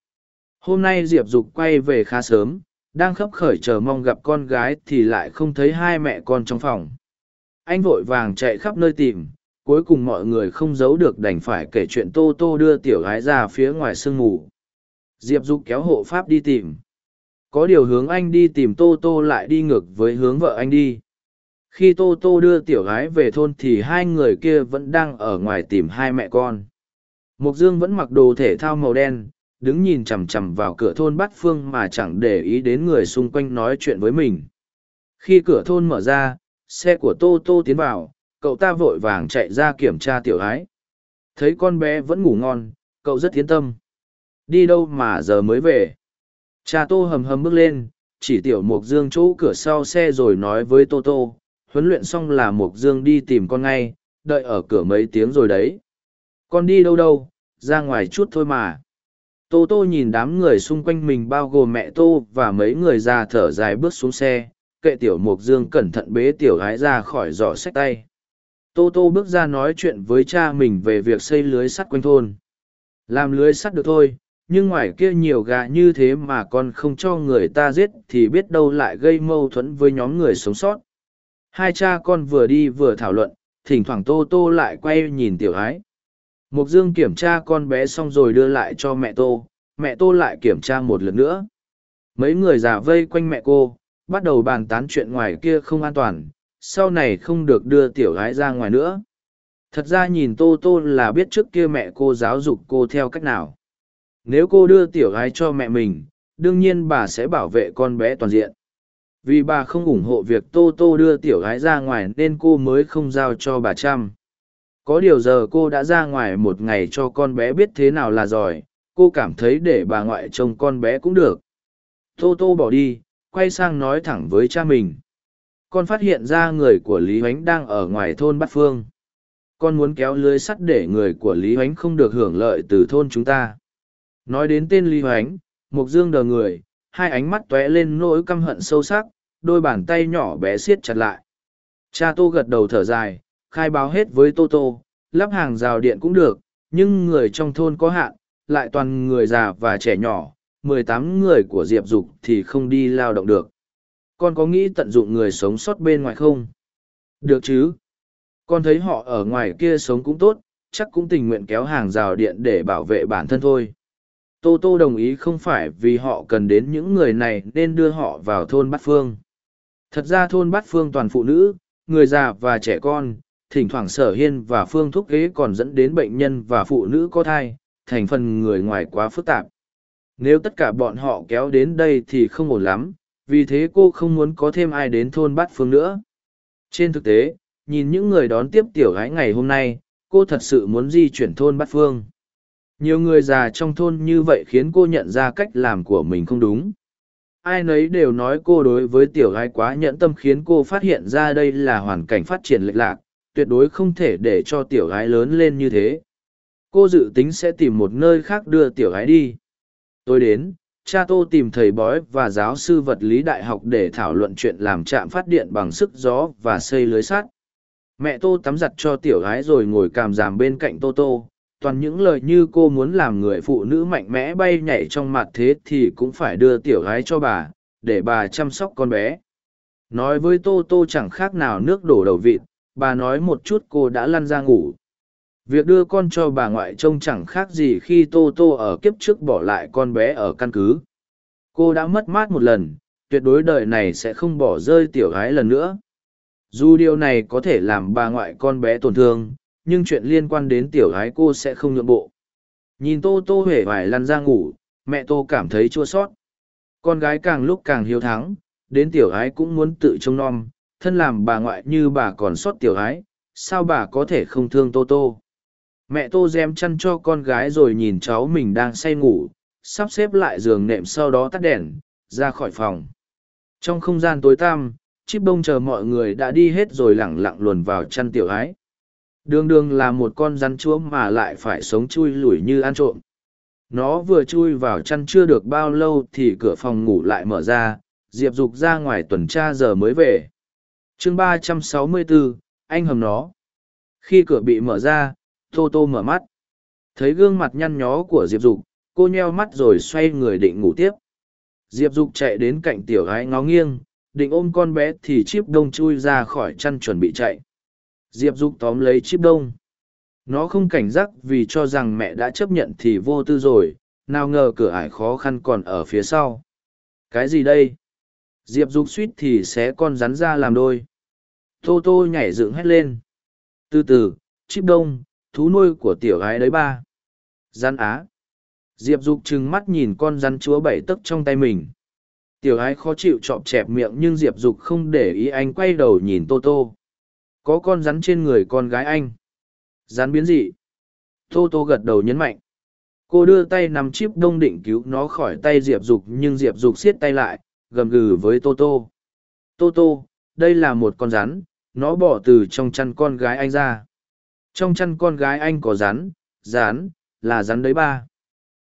Hôm nay diệp dục quay về khá sớm, đang khấp khởi chờ mong gặp con gái thì lại không thấy hai mẹ con trong phòng. Anh vội vàng chạy khắp nơi tìm, cuối cùng mọi người không giấu được đành phải kể chuyện tô tô đưa tiểu gái ra phía ngoài sương mù. Diệp dục kéo hộ pháp đi tìm. Có điều hướng anh đi tìm tô tô lại đi ngược với hướng vợ anh đi. Khi tô tô đưa tiểu gái về thôn thì hai người kia vẫn đang ở ngoài tìm hai mẹ con mục dương vẫn mặc đồ thể thao màu đen, đứng nhìn chằm chằm vào cửa thôn bát phương mà chẳng để ý đến người xung quanh nói chuyện với mình. Khi cửa thôn mở ra, xe của tô tô tiến vào, cậu ta vội vàng chạy ra kiểm tra tiểu ái. Thấy con bé vẫn ngủ ngon, cậu rất yên tâm. Đi đâu mà giờ mới về? Cha tô hầm hầm bước lên, chỉ tiểu mục dương chỗ cửa sau xe rồi nói với tô tô, huấn luyện xong là mục dương đi tìm con ngay, đợi ở cửa mấy tiếng rồi đấy con đi đâu đâu, ra ngoài chút thôi mà. Tô tô nhìn đám người xung quanh mình bao gồm mẹ tô và mấy người già thở dài bước xuống xe, kệ tiểu mục dương cẩn thận bế tiểu gái ra khỏi giỏ sách tay. Tô tô bước ra nói chuyện với cha mình về việc xây lưới sắt quanh thôn. Làm lưới sắt được thôi, nhưng ngoài kia nhiều gà như thế mà con không cho người ta giết thì biết đâu lại gây mâu thuẫn với nhóm người sống sót. Hai cha con vừa đi vừa thảo luận, thỉnh thoảng tô tô lại quay nhìn tiểu ái mục dương kiểm tra con bé xong rồi đưa lại cho mẹ tô mẹ tô lại kiểm tra một lần nữa. Mấy người già vây quanh mẹ cô, bắt đầu bàn tán chuyện ngoài kia không an toàn, sau này không được đưa tiểu gái ra ngoài nữa. Thật ra nhìn tô tô là biết trước kia mẹ cô giáo dục cô theo cách nào. Nếu cô đưa tiểu gái cho mẹ mình, đương nhiên bà sẽ bảo vệ con bé toàn diện. Vì bà không ủng hộ việc tô tô đưa tiểu gái ra ngoài nên cô mới không giao cho bà chăm có điều giờ cô đã ra ngoài một ngày cho con bé biết thế nào là giỏi, cô cảm thấy để bà ngoại trông con bé cũng được. Tô tô bỏ đi, quay sang nói thẳng với cha mình. Con phát hiện ra người của lý huánh đang ở ngoài thôn bát phương. Con muốn kéo lưới sắt để người của lý huánh không được hưởng lợi từ thôn chúng ta. Nói đến tên lý huánh mục dương đờ người, hai ánh mắt tóe lên nỗi căm hận sâu sắc, đôi bàn tay nhỏ bé siết chặt lại. Cha tô gật đầu thở dài khai báo hết với tô tô lắp hàng rào điện cũng được nhưng người trong thôn có hạn lại toàn người già và trẻ nhỏ, mười tám người của Diệp Dục thì không đi lao động được. Con có nghĩ tận dụng người sống sót bên ngoài không? Được chứ. Con thấy họ ở ngoài kia sống cũng tốt, chắc cũng tình nguyện kéo hàng rào điện để bảo vệ bản thân thôi. Tô Tô đồng ý không phải vì họ cần đến những người này nên đưa họ vào thôn Bát Phương. Thật ra thôn Bát Phương toàn phụ nữ, người già và trẻ con, thỉnh thoảng sở hiên và phương thúc ghế còn dẫn đến bệnh nhân và phụ nữ có thai, thành phần người ngoài quá phức tạp. Nếu tất cả bọn họ kéo đến đây thì không ổn lắm, vì thế cô không muốn có thêm ai đến thôn bát phương nữa. Trên thực tế, nhìn những người đón tiếp tiểu gái ngày hôm nay, cô thật sự muốn di chuyển thôn bát phương. Nhiều người già trong thôn như vậy khiến cô nhận ra cách làm của mình không đúng. Ai nấy đều nói cô đối với tiểu gái quá nhẫn tâm khiến cô phát hiện ra đây là hoàn cảnh phát triển lệch lạc, tuyệt đối không thể để cho tiểu gái lớn lên như thế cô dự tính sẽ tìm một nơi khác đưa tiểu gái đi tôi đến cha tô tìm thầy bói và giáo sư vật lý đại học để thảo luận chuyện làm trạm phát điện bằng sức gió và xây lưới sắt Mẹ Tô tắm giặt cho tiểu gái rồi ngồi càm giảm bên cạnh Tô Tô. Toàn những lời như cô muốn làm người phụ nữ mạnh mẽ bay nhảy trong mặt thế thì cũng phải đưa tiểu gái cho bà, để bà chăm sóc con bé. Nói với Tô Tô chẳng khác nào nước đổ đầu vịt, bà nói một chút cô đã lăn ra ngủ. Việc đưa con cho bà ngoại trông chẳng khác gì khi Tô Tô ở kiếp trước bỏ lại con bé ở căn cứ. Cô đã mất mát một lần, tuyệt đối đời này sẽ không bỏ rơi tiểu gái lần nữa. Dù điều này có thể làm bà ngoại con bé tổn thương, nhưng chuyện liên quan đến tiểu gái cô sẽ không nhượng bộ. Nhìn Tô Tô hề vải lăn ra ngủ, mẹ Tô cảm thấy chua sót. Con gái càng lúc càng hiếu thắng, đến tiểu gái cũng muốn tự trông nom, thân làm bà ngoại như bà còn sót tiểu Ái, sao bà có thể không thương Tô Tô. Mẹ Tô dèm chăn cho con gái rồi nhìn cháu mình đang say ngủ, sắp xếp lại giường nệm sau đó tắt đèn, ra khỏi phòng. Trong không gian tối tăm, chip bông chờ mọi người đã đi hết rồi lẳng lặng luồn vào chăn tiểu ái. Đường đường là một con rắn chúa mà lại phải sống chui lủi như ăn trộm. Nó vừa chui vào chăn chưa được bao lâu thì cửa phòng ngủ lại mở ra, Diệp Dục ra ngoài tuần tra giờ mới về chương ba trăm sáu mươi bốn, anh hầm nó. Khi cửa bị mở ra, Tô Tô mở mắt. Thấy gương mặt nhăn nhó của Diệp Dục, cô nheo mắt rồi xoay người định ngủ tiếp. Diệp Dục chạy đến cạnh tiểu gái ngó nghiêng, định ôm con bé thì chip đông chui ra khỏi chăn chuẩn bị chạy. Diệp Dục tóm lấy chip đông. Nó không cảnh giác vì cho rằng mẹ đã chấp nhận thì vô tư rồi, nào ngờ cửa ải khó khăn còn ở phía sau. Cái gì đây? Diệp Dục suýt thì sẽ con rắn ra làm đôi. Tô Tô nhảy dựng hét lên. Từ từ, chip đông, thú nuôi của tiểu gái đấy ba. gian á. Diệp Dục trừng mắt nhìn con rắn chúa bảy tấc trong tay mình. Tiểu gái khó chịu chọp chẹp miệng nhưng Diệp Dục không để ý anh quay đầu nhìn Tô Tô. Có con rắn trên người con gái anh. Rắn biến dị. Tô Tô gật đầu nhấn mạnh. Cô đưa tay nằm chip đông định cứu nó khỏi tay Diệp Dục nhưng Diệp Dục siết tay lại, gầm gừ với Tô Tô. Tô Tô, đây là một con rắn, nó bỏ từ trong chăn con gái anh ra. Trong chăn con gái anh có rắn, rắn, là rắn đấy ba.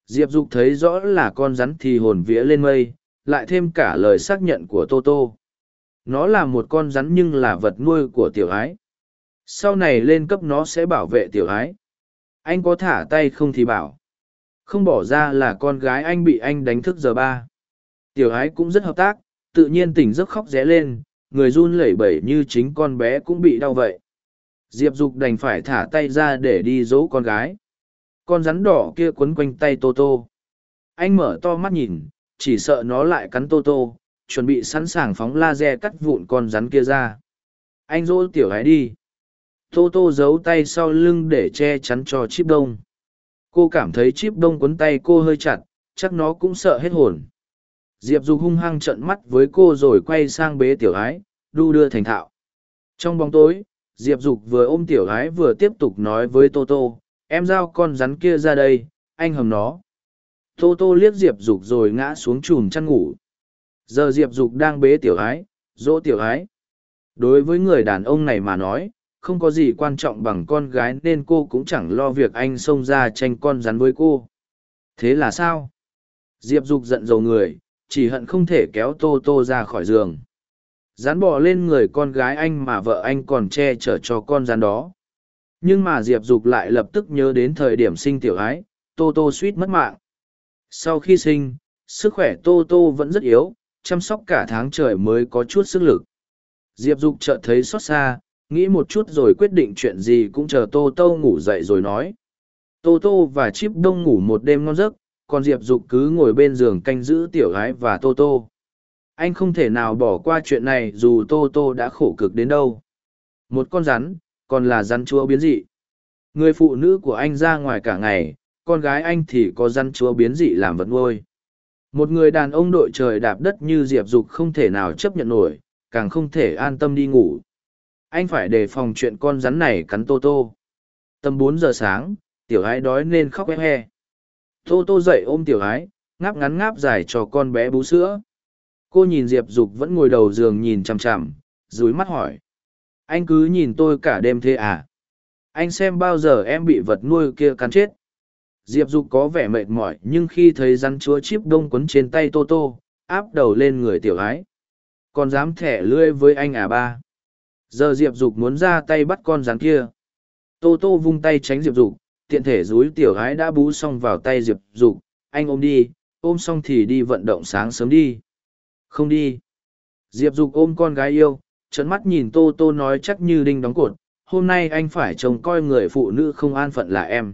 Diệp Dục thấy rõ là con rắn thì hồn vía lên mây, lại thêm cả lời xác nhận của Tô Tô. Nó là một con rắn nhưng là vật nuôi của tiểu ái. Sau này lên cấp nó sẽ bảo vệ tiểu ái. Anh có thả tay không thì bảo. Không bỏ ra là con gái anh bị anh đánh thức giờ ba. Tiểu ái cũng rất hợp tác, tự nhiên tỉnh giấc khóc ré lên, người run lẩy bẩy như chính con bé cũng bị đau vậy. Diệp Dục đành phải thả tay ra để đi dỗ con gái. Con rắn đỏ kia quấn quanh tay tô tô. Anh mở to mắt nhìn, chỉ sợ nó lại cắn tô tô, chuẩn bị sẵn sàng phóng laser cắt vụn con rắn kia ra. Anh dỗ tiểu gái đi. Tô tô giấu tay sau lưng để che chắn cho chip đông. Cô cảm thấy chip đông quấn tay cô hơi chặt, chắc nó cũng sợ hết hồn diệp dục hung hăng trận mắt với cô rồi quay sang bế tiểu Ái, đu đưa thành thạo. Trong bóng tối diệp dục vừa ôm tiểu Ái vừa tiếp tục nói với tô tô em giao con rắn kia ra đây anh hầm nó. Tô tô liếc diệp dục rồi ngã xuống chùm chăn ngủ. Giờ diệp dục đang bế tiểu ái dỗ tiểu ái. Đối với người đàn ông này mà nói không có gì quan trọng bằng con gái nên cô cũng chẳng lo việc anh xông ra tranh con rắn với cô. Thế là sao? Diệp dục giận dầu người chỉ hận không thể kéo tô tô ra khỏi giường. Dán bỏ lên người con gái anh mà vợ anh còn che chở cho con rắn đó. Nhưng mà diệp dục lại lập tức nhớ đến thời điểm sinh tiểu ái, tô tô suýt mất mạng. Sau khi sinh, sức khỏe tô tô vẫn rất yếu, chăm sóc cả tháng trời mới có chút sức lực. Diệp dục chợt thấy xót xa, nghĩ một chút rồi quyết định chuyện gì cũng chờ tô tô ngủ dậy rồi nói. Tô tô và chip đông ngủ một đêm ngon giấc còn diệp dục cứ ngồi bên giường canh giữ tiểu gái và tô tô anh không thể nào bỏ qua chuyện này dù tô tô đã khổ cực đến đâu một con rắn còn là rắn chúa biến dị. Người phụ nữ của anh ra ngoài cả ngày, con gái anh thì có rắn chúa biến dị làm vật nuôi. Một người đàn ông đội trời đạp đất như Diệp Dục không thể nào chấp nhận nổi, càng không thể an tâm đi ngủ. Anh phải đề phòng chuyện con rắn này cắn Tô Tô. Tầm bốn giờ sáng, tiểu ái đói nên khóc he he. Tô Tô dậy ôm tiểu ái, ngáp ngắn ngáp dài cho con bé bú sữa. Cô nhìn Diệp Dục vẫn ngồi đầu giường nhìn chằm chằm, rúi mắt hỏi. Anh cứ nhìn tôi cả đêm thế à? Anh xem bao giờ em bị vật nuôi kia cắn chết. Diệp dục có vẻ mệt mỏi nhưng khi thấy rắn chúa chip đông quấn trên tay tô tô áp đầu lên người tiểu ái. Còn dám thẻ lưỡi với anh à ba? Giờ diệp dục muốn ra tay bắt con rắn kia. Tô tô vung tay tránh diệp dục tiện thể dúi tiểu gái đã bú xong vào tay diệp dục, anh ôm đi, ôm xong thì đi vận động sáng sớm đi. Không đi. Diệp dục ôm con gái yêu trấn mắt nhìn tô tô nói chắc như đinh đóng cột, hôm nay anh phải trông coi người phụ nữ không an phận là em.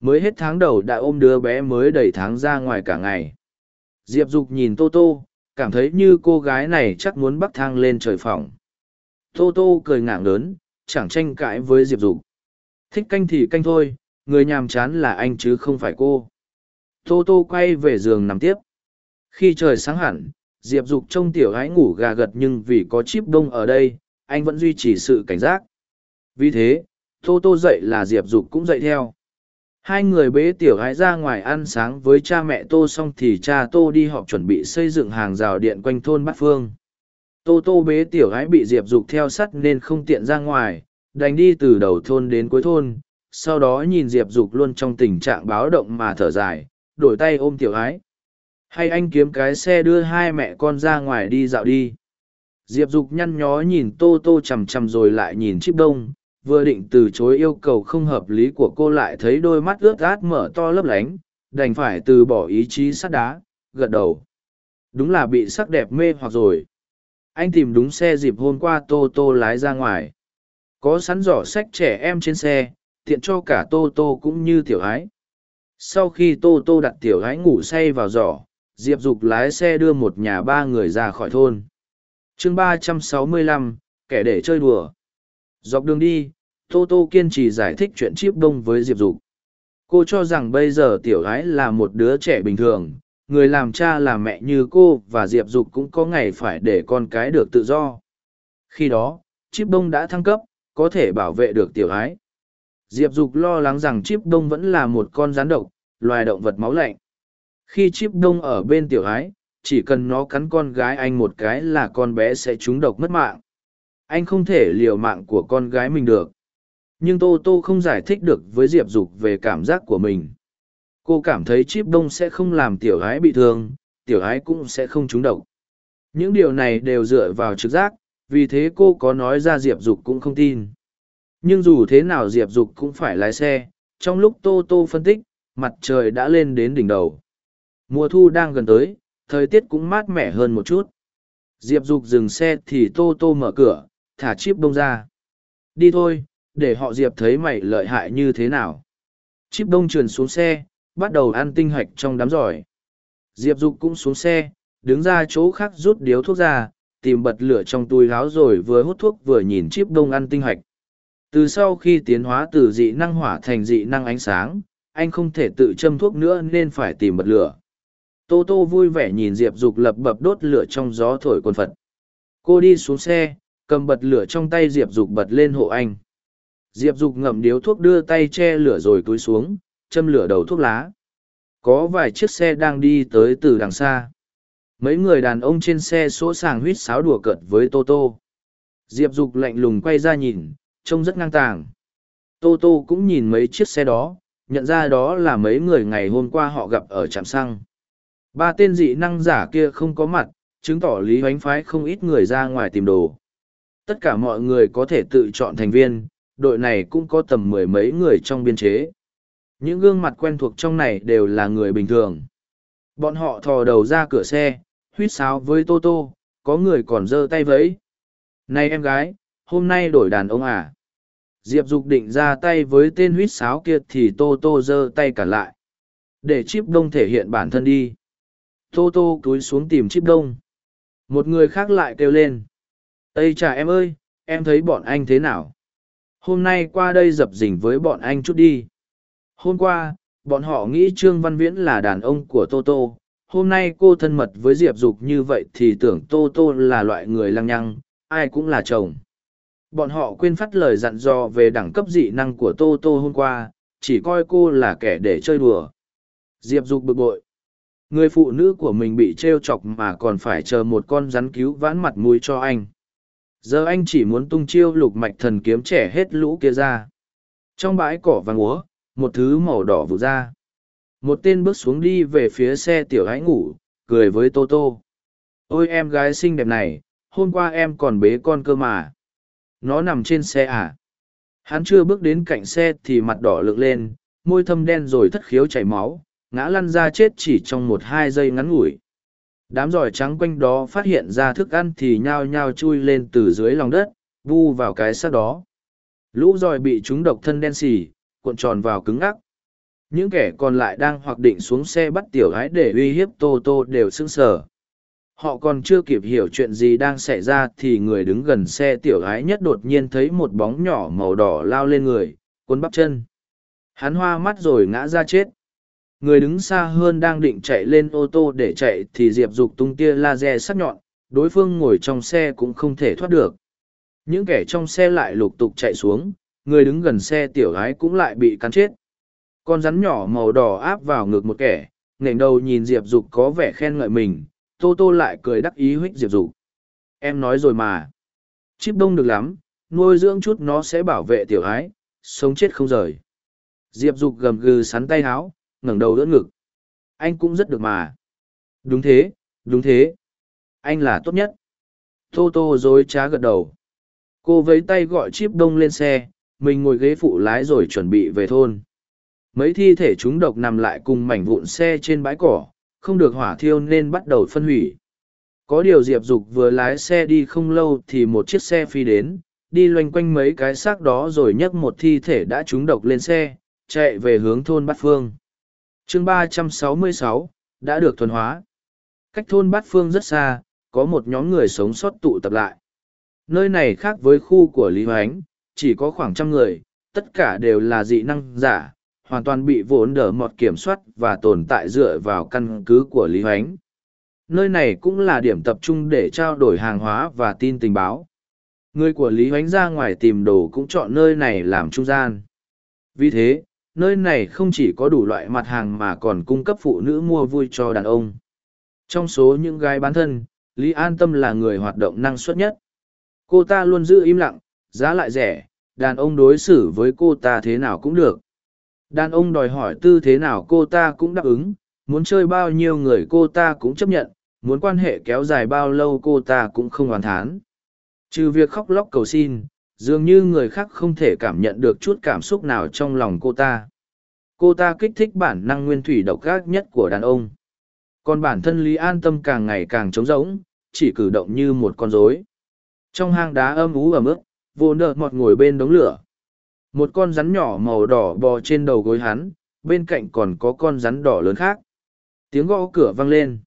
Mới hết tháng đầu đã ôm đứa bé mới đầy tháng ra ngoài cả ngày. Diệp dục nhìn tô tô, cảm thấy như cô gái này chắc muốn bắc thang lên trời phòng tô tô cười ngạng lớn chẳng tranh cãi với diệp dục. Thích canh thì canh thôi người nhàm chán là anh chứ không phải cô. Tô tô quay về giường nằm tiếp. Khi trời sáng hẳn, diệp dục trông tiểu gái ngủ gà gật nhưng vì có chip đông ở đây, anh vẫn duy trì sự cảnh giác. Vì thế, tô tô dậy là diệp dục cũng dậy theo. Hai người bế tiểu gái ra ngoài ăn sáng với cha mẹ tô xong thì cha tô đi họp chuẩn bị xây dựng hàng rào điện quanh thôn bát phương. Tô tô bế tiểu gái bị diệp dục theo sắt nên không tiện ra ngoài, đành đi từ đầu thôn đến cuối thôn sau đó nhìn diệp dục luôn trong tình trạng báo động mà thở dài, đổi tay ôm tiểu Ái. hay anh kiếm cái xe đưa hai mẹ con ra ngoài đi dạo đi. Diệp dục nhăn nhó nhìn tô tô chằm chằm rồi lại nhìn chip đông, vừa định từ chối yêu cầu không hợp lý của cô lại thấy đôi mắt ướt át mở to lấp lánh, đành phải từ bỏ ý chí sắt đá, gật đầu. Đúng là bị sắc đẹp mê hoặc rồi. Anh tìm đúng xe dịp hôm qua tô tô lái ra ngoài. Có sẵn giỏ sách trẻ em trên xe tiện cho cả tô tô cũng như tiểu ái. Sau khi tô tô đặt tiểu ái ngủ say vào giỏ, diệp dục lái xe đưa một nhà ba người ra khỏi thôn. Chương ba trăm sáu mươi lăm, kẻ để chơi đùa. Dọc đường đi, tô tô kiên trì giải thích chuyện chip đông với diệp dục. Cô cho rằng bây giờ tiểu Ái là một đứa trẻ bình thường, người làm cha làm mẹ như cô và diệp dục cũng có ngày phải để con cái được tự do. Khi đó, chip đông đã thăng cấp, có thể bảo vệ được tiểu Ái diệp dục lo lắng rằng chip đông vẫn là một con rắn độc loài động vật máu lạnh. Khi chip đông ở bên tiểu Ái, chỉ cần nó cắn con gái anh một cái là con bé sẽ trúng độc mất mạng. Anh không thể liều mạng của con gái mình được. Nhưng tô tô không giải thích được với diệp dục về cảm giác của mình. Cô cảm thấy chip đông sẽ không làm tiểu Ái bị thương tiểu Ái cũng sẽ không trúng độc. Những điều này đều dựa vào trực giác vì thế cô có nói ra diệp dục cũng không tin nhưng dù thế nào diệp dục cũng phải lái xe, trong lúc tô tô phân tích, mặt trời đã lên đến đỉnh đầu. Mùa thu đang gần tới, thời tiết cũng mát mẻ hơn một chút. Diệp dục dừng xe thì tô tô mở cửa, thả chip đông ra. Đi thôi, để họ diệp thấy mày lợi hại như thế nào. Chip đông trườn xuống xe, bắt đầu ăn tinh hạch trong đám giỏi. Diệp dục cũng xuống xe, đứng ra chỗ khác rút điếu thuốc ra, tìm bật lửa trong túi láo rồi vừa hút thuốc vừa nhìn chip đông ăn tinh hạch từ sau khi tiến hóa từ dị năng hỏa thành dị năng ánh sáng, anh không thể tự châm thuốc nữa nên phải tìm bật lửa. Tô tô vui vẻ nhìn diệp dục lập bập đốt lửa trong gió thổi quần phật. Cô đi xuống xe, cầm bật lửa trong tay diệp dục bật lên hộ anh. Diệp dục ngậm điếu thuốc đưa tay che lửa rồi túi xuống, châm lửa đầu thuốc lá. Có vài chiếc xe đang đi tới từ đằng xa. Mấy người đàn ông trên xe sỗ sàng huýt sáo đùa cợt với tô tô. Diệp dục lạnh lùng quay ra nhìn trông rất ngang tàng. Tô tô cũng nhìn mấy chiếc xe đó, nhận ra đó là mấy người ngày hôm qua họ gặp ở trạm xăng. Ba tên dị năng giả kia không có mặt, chứng tỏ lý hoánh phái không ít người ra ngoài tìm đồ. Tất cả mọi người có thể tự chọn thành viên, đội này cũng có tầm mười mấy người trong biên chế. Những gương mặt quen thuộc trong này đều là người bình thường. Bọn họ thò đầu ra cửa xe, huýt sáo với tô tô, có người còn giơ tay vẫy. Này em gái hôm nay đổi đàn ông à. Diệp dục định ra tay với tên huýt sáo kia thì tô tô giơ tay cả lại. Để chip đông thể hiện bản thân đi. Tô tô cúi xuống tìm chip đông. Một người khác lại kêu lên. Ây chà em ơi, em thấy bọn anh thế nào? Hôm nay qua đây dập dình với bọn anh chút đi. Hôm qua, bọn họ nghĩ trương văn viễn là đàn ông của tô tô. Hôm nay cô thân mật với diệp dục như vậy thì tưởng tô tô là loại người lăng nhăng, ai cũng là chồng bọn họ quên phát lời dặn dò về đẳng cấp dị năng của tô tô hôm qua, chỉ coi cô là kẻ để chơi đùa. Diệp dục bực bội. Người phụ nữ của mình bị t r e o chọc mà còn phải chờ một con rắn cứu vãn mặt mũi cho anh. Giờ anh chỉ muốn tung chiêu lục mạch thần kiếm trẻ hết lũ kia ra. Trong bãi cỏ vàng úa, một thứ màu đỏ vụ ra. Một tên bước xuống đi về phía xe tiểu hãy ngủ, cười với tô tô. Ôi em gái xinh đẹp này, hôm qua em còn bế con cơ mà nó nằm trên xe à? Hắn chưa bước đến cạnh xe thì mặt đỏ lực lên, môi thâm đen rồi thất khiếu chảy máu, ngã lăn ra chết chỉ trong một hai giây ngắn ngủi. Đám giỏi trắng quanh đó phát hiện ra thức ăn thì nhao nhao chui lên từ dưới lòng đất, vu vào cái xác đó. Lũ giỏi bị chúng độc thân đen xì, cuộn tròn vào cứng ngắc. Những kẻ còn lại đang hoặc định xuống xe bắt tiểu gái để uy hiếp Tô Tô đều sững sờ. Họ còn chưa kịp hiểu chuyện gì đang xảy ra thì người đứng gần xe tiểu gái nhất đột nhiên thấy một bóng nhỏ màu đỏ lao lên người, cuốn bắp chân. Hắn hoa mắt rồi ngã ra chết. Người đứng xa hơn đang định chạy lên ô tô để chạy thì Diệp Dục tung tia laser sắc nhọn, đối phương ngồi trong xe cũng không thể thoát được. Những kẻ trong xe lại lục tục chạy xuống, người đứng gần xe tiểu gái cũng lại bị cắn chết. Con rắn nhỏ màu đỏ áp vào ngực một kẻ, ngẩng đầu nhìn Diệp Dục có vẻ khen ngợi mình, Tô Tô lại cười đắc ý huých Diệp Dục. Em nói rồi mà. Chip đông được lắm, nuôi dưỡng chút nó sẽ bảo vệ tiểu Ái, sống chết không rời. Diệp Dục gầm gừ sắn tay háo, ngẩng đầu đỡ ngực. Anh cũng rất được mà. Đúng thế, đúng thế. Anh là tốt nhất. Tô Tô dối trá gật đầu. Cô vấy tay gọi chip đông lên xe, mình ngồi ghế phụ lái rồi chuẩn bị về thôn. Mấy thi thể chúng độc nằm lại cùng mảnh vụn xe trên bãi cỏ, không được hỏa thiêu nên bắt đầu phân hủy. Có điều Diệp Dục vừa lái xe đi không lâu thì một chiếc xe phi đến, đi loanh quanh mấy cái xác đó rồi nhấc một thi thể đã trúng độc lên xe, chạy về hướng thôn Bát Phương. chương ba trăm sáu mươi sáu đã được thuần hóa. Cách thôn Bát Phương rất xa, có một nhóm người sống sót tụ tập lại. Nơi này khác với khu của Lý Hoánh, chỉ có khoảng trăm người, tất cả đều là dị năng giả, hoàn toàn bị vốn đỡ mọt kiểm soát và tồn tại dựa vào căn cứ của Lý Hoánh. Nơi này cũng là điểm tập trung để trao đổi hàng hóa và tin tình báo. Người của Lý Hoánh ra ngoài tìm đồ cũng chọn nơi này làm trung gian. Vì thế, nơi này không chỉ có đủ loại mặt hàng mà còn cung cấp phụ nữ mua vui cho đàn ông. Trong số những gái bán thân, Lý An Tâm là người hoạt động năng suất nhất. Cô ta luôn giữ im lặng, giá lại rẻ, đàn ông đối xử với cô ta thế nào cũng được. Đàn ông đòi hỏi tư thế nào cô ta cũng đáp ứng, muốn chơi bao nhiêu người cô ta cũng chấp nhận, muốn quan hệ kéo dài bao lâu cô ta cũng không hoàn thán. Trừ việc khóc lóc cầu xin, dường như người khác không thể cảm nhận được chút cảm xúc nào trong lòng cô ta. Cô ta kích thích bản năng nguyên thủy độc ác nhất của đàn ông. Còn bản thân Lý An Tâm càng ngày càng trống rỗng, chỉ cử động như một con rối. Trong hang đá âm ú ẩm ướt, vô nợ mọt ngồi bên đống lửa, một con rắn nhỏ màu đỏ bò trên đầu gối hắn, bên cạnh còn có con rắn đỏ lớn khác. Tiếng gõ cửa vang lên.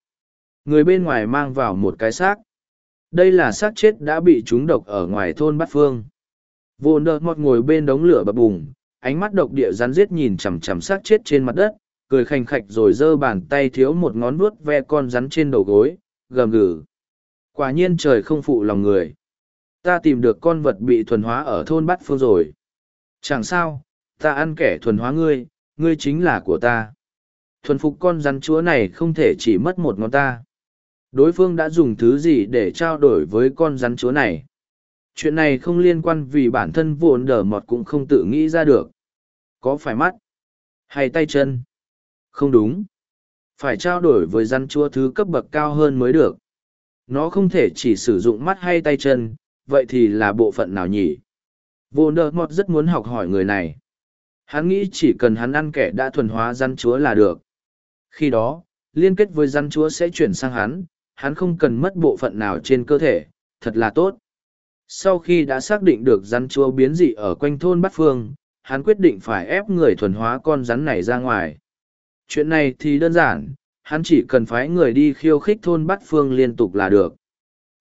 Người bên ngoài mang vào một cái xác. Đây là xác chết đã bị trúng độc ở ngoài thôn bát phương. Vô nợ mọt ngồi bên đống lửa bập bùng, ánh mắt độc địa rắn rết nhìn chằm chằm xác chết trên mặt đất, cười khành khạch rồi giơ bàn tay thiếu một ngón vuốt ve con rắn trên đầu gối, gầm gừ. Quả nhiên trời không phụ lòng người. Ta tìm được con vật bị thuần hóa ở thôn bát phương rồi. Chẳng sao, ta ăn kẻ thuần hóa ngươi, ngươi chính là của ta. Thuần phục con rắn chúa này không thể chỉ mất một ngón ta. Đối phương đã dùng thứ gì để trao đổi với con rắn chúa này? Chuyện này không liên quan vì bản thân vốn đờ mọt cũng không tự nghĩ ra được. Có phải mắt? Hay tay chân? Không đúng. Phải trao đổi với rắn chúa thứ cấp bậc cao hơn mới được. Nó không thể chỉ sử dụng mắt hay tay chân, vậy thì là bộ phận nào nhỉ? Vô nơ mọt rất muốn học hỏi người này. Hắn nghĩ chỉ cần hắn ăn kẻ đã thuần hóa rắn chúa là được. Khi đó, liên kết với rắn chúa sẽ chuyển sang hắn, hắn không cần mất bộ phận nào trên cơ thể, thật là tốt. Sau khi đã xác định được rắn chúa biến dị ở quanh thôn Bát Phương, hắn quyết định phải ép người thuần hóa con rắn này ra ngoài. Chuyện này thì đơn giản, hắn chỉ cần phái người đi khiêu khích thôn Bát Phương liên tục là được.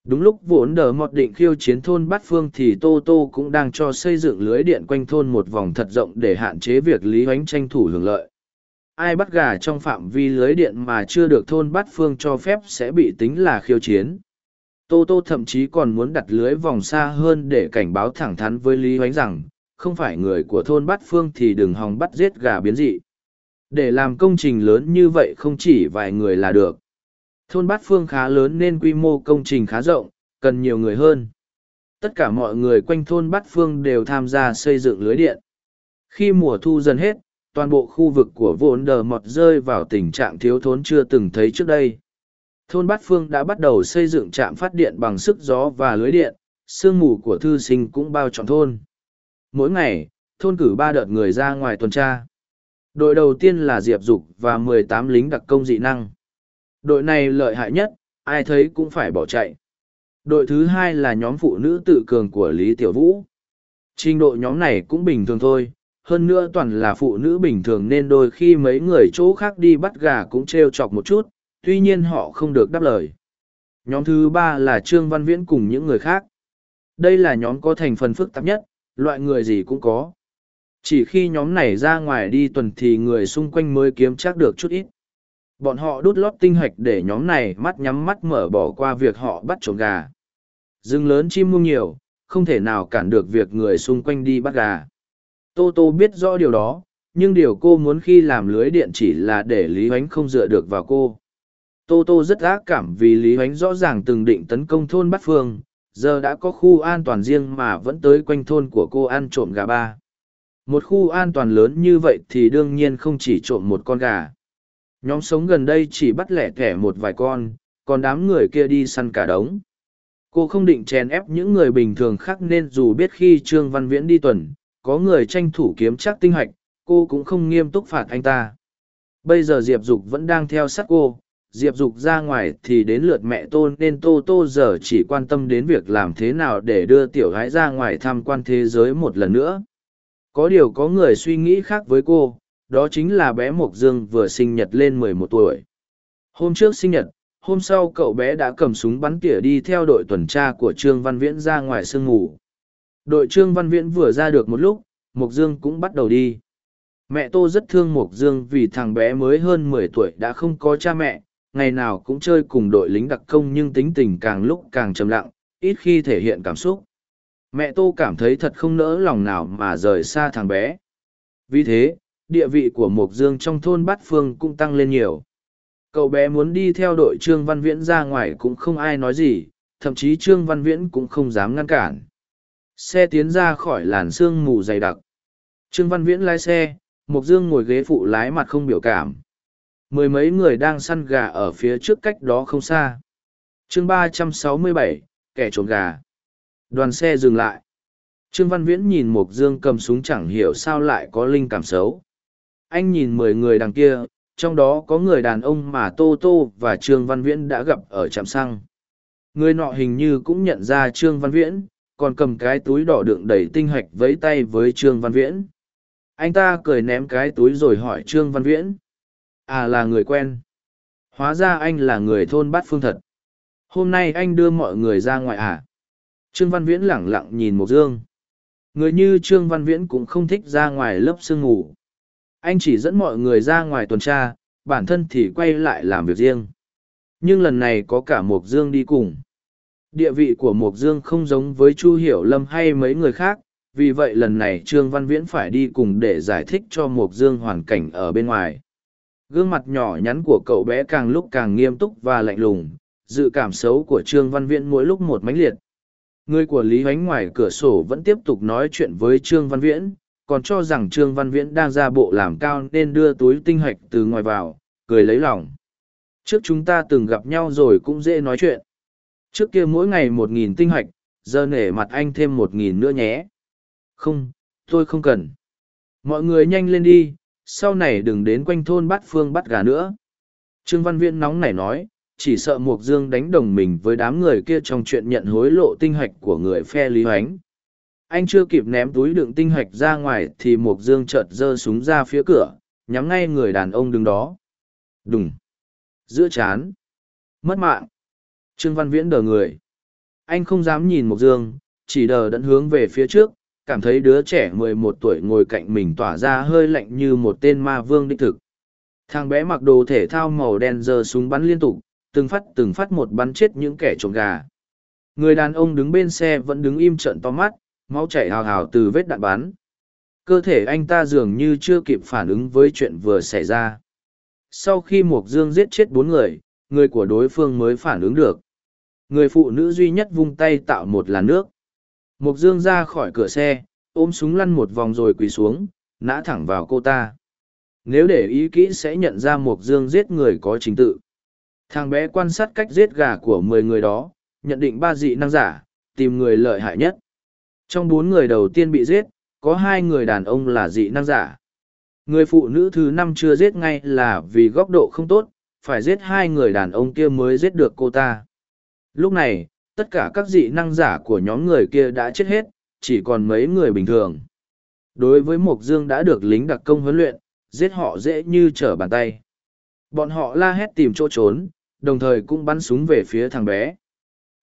Đúng lúc vốn đờ mọt định khiêu chiến thôn Bát Phương thì Tô Tô cũng đang cho xây dựng lưới điện quanh thôn một vòng thật rộng để hạn chế việc Lý Hoánh tranh thủ hưởng lợi. Ai bắt gà trong phạm vi lưới điện mà chưa được thôn Bát Phương cho phép sẽ bị tính là khiêu chiến. Tô Tô thậm chí còn muốn đặt lưới vòng xa hơn để cảnh báo thẳng thắn với Lý Hoánh rằng, không phải người của thôn Bát Phương thì đừng hòng bắt giết gà biến dị. Để làm công trình lớn như vậy không chỉ vài người là được Thôn Bát Phương khá lớn nên quy mô công trình khá rộng, cần nhiều người hơn. Tất cả mọi người quanh thôn Bát Phương đều tham gia xây dựng lưới điện. Khi mùa thu dần hết, toàn bộ khu vực của vốn đờ mọt rơi vào tình trạng thiếu thốn chưa từng thấy trước đây. Thôn Bát Phương đã bắt đầu xây dựng trạm phát điện bằng sức gió và lưới điện, sương mù của thư sinh cũng bao trọn thôn. Mỗi ngày, thôn cử ba đợt người ra ngoài tuần tra. Đội đầu tiên là Diệp Dục và mười tám lính đặc công dị năng. Đội này lợi hại nhất, ai thấy cũng phải bỏ chạy. Đội thứ hai là nhóm phụ nữ tự cường của Lý Tiểu Vũ. Trình độ nhóm này cũng bình thường thôi, hơn nữa toàn là phụ nữ bình thường nên đôi khi mấy người chỗ khác đi bắt gà cũng trêu chọc một chút, tuy nhiên họ không được đáp lời. Nhóm thứ ba là Trương Văn Viễn cùng những người khác. Đây là nhóm có thành phần phức tạp nhất, loại người gì cũng có. Chỉ khi nhóm này ra ngoài đi tuần thì người xung quanh mới kiếm chắc được chút ít. Bọn họ đút lót tinh hạch để nhóm này mắt nhắm mắt mở bỏ qua việc họ bắt trộm gà. Rừng lớn chim muông nhiều, không thể nào cản được việc người xung quanh đi bắt gà. Tô Tô biết rõ điều đó, nhưng điều cô muốn khi làm lưới điện chỉ là để Lý Huánh không dựa được vào cô. Tô Tô rất ác cảm vì Lý Huánh rõ ràng từng định tấn công thôn Bát Phương, giờ đã có khu an toàn riêng mà vẫn tới quanh thôn của cô ăn trộm gà ba. Một khu an toàn lớn như vậy thì đương nhiên không chỉ trộm một con gà. Nhóm sống gần đây chỉ bắt lẻ thẻ một vài con, còn đám người kia đi săn cả đống. Cô không định chèn ép những người bình thường khác nên dù biết khi Trương Văn Viễn đi tuần, có người tranh thủ kiếm chắc tinh hoạch, cô cũng không nghiêm túc phạt anh ta. Bây giờ Diệp Dục vẫn đang theo sát cô, Diệp Dục ra ngoài thì đến lượt mẹ Tô nên Tô Tô giờ chỉ quan tâm đến việc làm thế nào để đưa tiểu gái ra ngoài tham quan thế giới một lần nữa. Có điều có người suy nghĩ khác với cô, đó chính là bé Mộc Dương vừa sinh nhật lên mười một tuổi. Hôm trước sinh nhật, hôm sau cậu bé đã cầm súng bắn tỉa đi theo đội tuần tra của Trương Văn Viễn ra ngoài sương ngủ. Đội Trương Văn Viễn vừa ra được một lúc, Mộc Dương cũng bắt đầu đi. Mẹ Tô rất thương Mộc Dương vì thằng bé mới hơn mười tuổi đã không có cha mẹ, ngày nào cũng chơi cùng đội lính đặc công nhưng tính tình càng lúc càng trầm lặng, ít khi thể hiện cảm xúc. Mẹ Tô cảm thấy thật không nỡ lòng nào mà rời xa thằng bé. Vì thế, địa vị của Mộc Dương trong thôn Bát Phương cũng tăng lên nhiều. Cậu bé muốn đi theo đội Trương Văn Viễn ra ngoài cũng không ai nói gì, thậm chí Trương Văn Viễn cũng không dám ngăn cản. Xe tiến ra khỏi làn sương mù dày đặc. Trương Văn Viễn lái xe, Mộc Dương ngồi ghế phụ lái mặt không biểu cảm. Mười mấy người đang săn gà ở phía trước cách đó không xa. chương ba trăm sáu mươi bảy, kẻ trộm gà. Đoàn xe dừng lại. Trương Văn Viễn nhìn Mộc Dương cầm súng chẳng hiểu sao lại có linh cảm xấu. Anh nhìn mười người đằng kia, trong đó có người đàn ông mà Tô Tô và Trương Văn Viễn đã gặp ở trạm xăng. Người nọ hình như cũng nhận ra Trương Văn Viễn, còn cầm cái túi đỏ đựng đầy tinh hạch vẫy tay với Trương Văn Viễn. Anh ta cười ném cái túi rồi hỏi Trương Văn Viễn. À là người quen. Hóa ra anh là người thôn bát phương thật. Hôm nay anh đưa mọi người ra ngoài à? Trương Văn Viễn lẳng lặng nhìn Mộc Dương. Người như Trương Văn Viễn cũng không thích ra ngoài lớp sương ngủ. Anh chỉ dẫn mọi người ra ngoài tuần tra, bản thân thì quay lại làm việc riêng. Nhưng lần này có cả Mộc Dương đi cùng. Địa vị của Mộc Dương không giống với Chu Hiểu Lâm hay mấy người khác, vì vậy lần này Trương Văn Viễn phải đi cùng để giải thích cho Mộc Dương hoàn cảnh ở bên ngoài. Gương mặt nhỏ nhắn của cậu bé càng lúc càng nghiêm túc và lạnh lùng, dự cảm xấu của Trương Văn Viễn mỗi lúc một mãnh liệt. Người của Lý Hoánh ngoài cửa sổ vẫn tiếp tục nói chuyện với Trương Văn Viễn, còn cho rằng Trương Văn Viễn đang ra bộ làm cao nên đưa túi tinh hạch từ ngoài vào, cười lấy lòng. Trước chúng ta từng gặp nhau rồi cũng dễ nói chuyện. Trước kia mỗi ngày một nghìn tinh hạch, giờ nể mặt anh thêm một nghìn nữa nhé. Không, tôi không cần. Mọi người nhanh lên đi, sau này đừng đến quanh thôn bắt phương bắt gà nữa. Trương Văn Viễn nóng nảy nói, chỉ sợ Mục Dương đánh đồng mình với đám người kia trong chuyện nhận hối lộ tinh hạch của người phe Lý Hoánh. Anh chưa kịp ném túi đựng tinh hạch ra ngoài thì Mục Dương chợt giơ súng ra phía cửa, nhắm ngay người đàn ông đứng đó. Đùng! Giữa chán! Mất mạng! Trương Văn Viễn đờ người. Anh không dám nhìn Mục Dương, chỉ đờ đẫn hướng về phía trước, cảm thấy đứa trẻ mười một tuổi ngồi cạnh mình tỏa ra hơi lạnh như một tên ma vương đích thực. Thằng bé mặc đồ thể thao màu đen giơ súng bắn liên tục, từng phát từng phát một bắn chết những kẻ trộm gà. Người đàn ông đứng bên xe vẫn đứng im trận to mắt, máu chảy hào hào từ vết đạn bắn. Cơ thể anh ta dường như chưa kịp phản ứng với chuyện vừa xảy ra. Sau khi Mộc Dương giết chết bốn người, người của đối phương mới phản ứng được. Người phụ nữ duy nhất vung tay tạo một làn nước. Mộc Dương ra khỏi cửa xe, ôm súng lăn một vòng rồi quỳ xuống, nã thẳng vào cô ta. Nếu để ý kỹ sẽ nhận ra Mộc Dương giết người có chính tự. Thằng bé quan sát cách giết gà của mười người đó, nhận định ba dị năng giả, tìm người lợi hại nhất. Trong bốn người đầu tiên bị giết, có hai người đàn ông là dị năng giả. Người phụ nữ thứ năm chưa giết ngay là vì góc độ không tốt, phải giết hai người đàn ông kia mới giết được cô ta. Lúc này, tất cả các dị năng giả của nhóm người kia đã chết hết, chỉ còn mấy người bình thường. Đối với Mộc Dương đã được lính đặc công huấn luyện, giết họ dễ như trở bàn tay. Bọn họ la hét tìm chỗ trốn, đồng thời cũng bắn súng về phía thằng bé.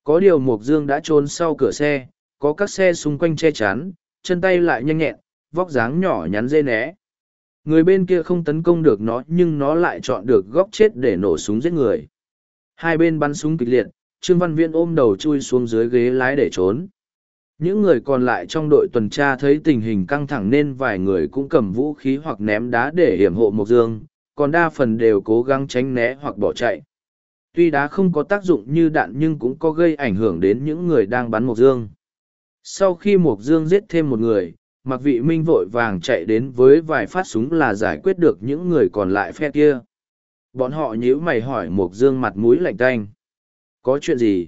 Có điều Mộc Dương đã trốn sau cửa xe, có các xe xung quanh che chắn, chân tay lại nhanh nhẹn, vóc dáng nhỏ nhắn dê né. Người bên kia không tấn công được nó nhưng nó lại chọn được góc chết để nổ súng giết người. Hai bên bắn súng kịch liệt, Trương Văn Viễn ôm đầu chui xuống dưới ghế lái để trốn. Những người còn lại trong đội tuần tra thấy tình hình căng thẳng nên vài người cũng cầm vũ khí hoặc ném đá để hiểm hộ Mộc Dương, còn đa phần đều cố gắng tránh né hoặc bỏ chạy. Tuy đá không có tác dụng như đạn nhưng cũng có gây ảnh hưởng đến những người đang bắn Mộc Dương. Sau khi Mộc Dương giết thêm một người, Mạc Vị Minh vội vàng chạy đến với vài phát súng là giải quyết được những người còn lại phe kia. Bọn họ nhíu mày hỏi Mộc Dương mặt mũi lạnh tanh. Có chuyện gì?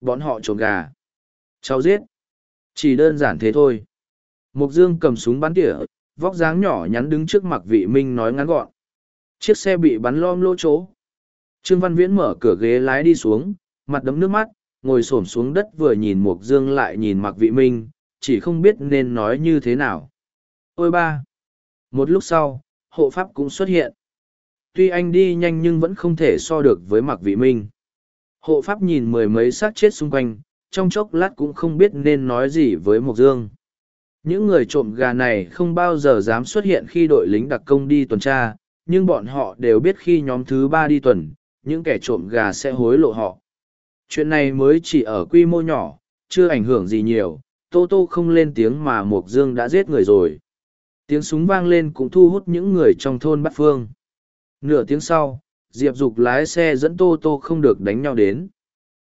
Bọn họ trộm gà. Cháu giết. Chỉ đơn giản thế thôi. Mộc Dương cầm súng bắn tỉa, vóc dáng nhỏ nhắn đứng trước mặt vị Minh nói ngắn gọn. Chiếc xe bị bắn lom lỗ chỗ. Trương Văn Viễn mở cửa ghế lái đi xuống, mặt đấm nước mắt, ngồi xổm xuống đất vừa nhìn Mộc Dương lại nhìn mặc vị Minh, chỉ không biết nên nói như thế nào. Ôi ba! Một lúc sau, hộ pháp cũng xuất hiện. Tuy anh đi nhanh nhưng vẫn không thể so được với mặc vị Minh. Hộ pháp nhìn mười mấy xác chết xung quanh, trong chốc lát cũng không biết nên nói gì với Mộc Dương. Những người trộm gà này không bao giờ dám xuất hiện khi đội lính đặc công đi tuần tra, nhưng bọn họ đều biết khi nhóm thứ ba đi tuần, những kẻ trộm gà sẽ hối lộ họ. Chuyện này mới chỉ ở quy mô nhỏ, chưa ảnh hưởng gì nhiều, Tô Tô không lên tiếng mà Mộc Dương đã giết người rồi. Tiếng súng vang lên cũng thu hút những người trong thôn Bát Phương. Nửa tiếng sau, Diệp Dục lái xe dẫn Tô Tô không được đánh nhau đến.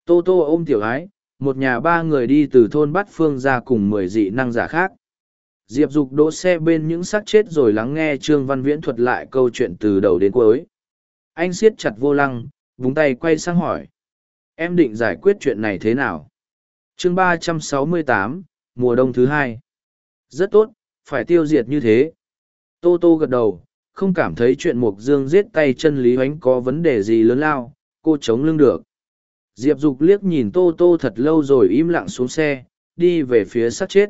Tô Tô ôm tiểu ái, một nhà ba người đi từ thôn Bát Phương ra cùng mười dị năng giả khác. Diệp Dục đỗ xe bên những xác chết rồi lắng nghe Trương Văn Viễn thuật lại câu chuyện từ đầu đến cuối. Anh siết chặt vô lăng, búng tay quay sang hỏi. Em định giải quyết chuyện này thế nào? chương ba trăm sáu mươi tám, mùa đông thứ hai. Rất tốt, phải tiêu diệt như thế. Tô Tô gật đầu, không cảm thấy chuyện Mục Dương giết tay chân Lý oánh có vấn đề gì lớn lao, cô chống lưng được. Diệp Dục liếc nhìn Tô Tô thật lâu rồi im lặng xuống xe, đi về phía xác chết.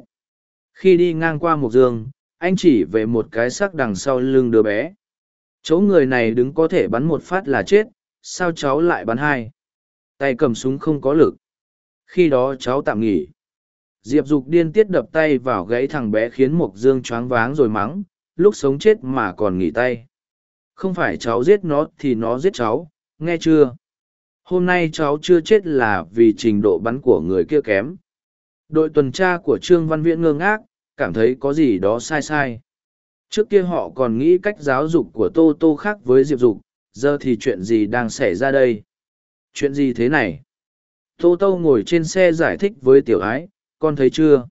Khi đi ngang qua Mục Dương, anh chỉ về một cái xác đằng sau lưng đứa bé. Chỗ người này đứng có thể bắn một phát là chết, sao cháu lại bắn hai? Tay cầm súng không có lực. Khi đó cháu tạm nghỉ. Diệp Dục điên tiết đập tay vào gãy thằng bé khiến Mộc Dương choáng váng rồi mắng, lúc sống chết mà còn nghỉ tay. Không phải cháu giết nó thì nó giết cháu, nghe chưa? Hôm nay cháu chưa chết là vì trình độ bắn của người kia kém. Đội tuần tra của Trương Văn Viễn ngơ ngác, cảm thấy có gì đó sai sai. Trước kia họ còn nghĩ cách giáo dục của Tô Tô khác với Diệp Dục, giờ thì chuyện gì đang xảy ra đây? Chuyện gì thế này? Tô Tô ngồi trên xe giải thích với tiểu ái, con thấy chưa?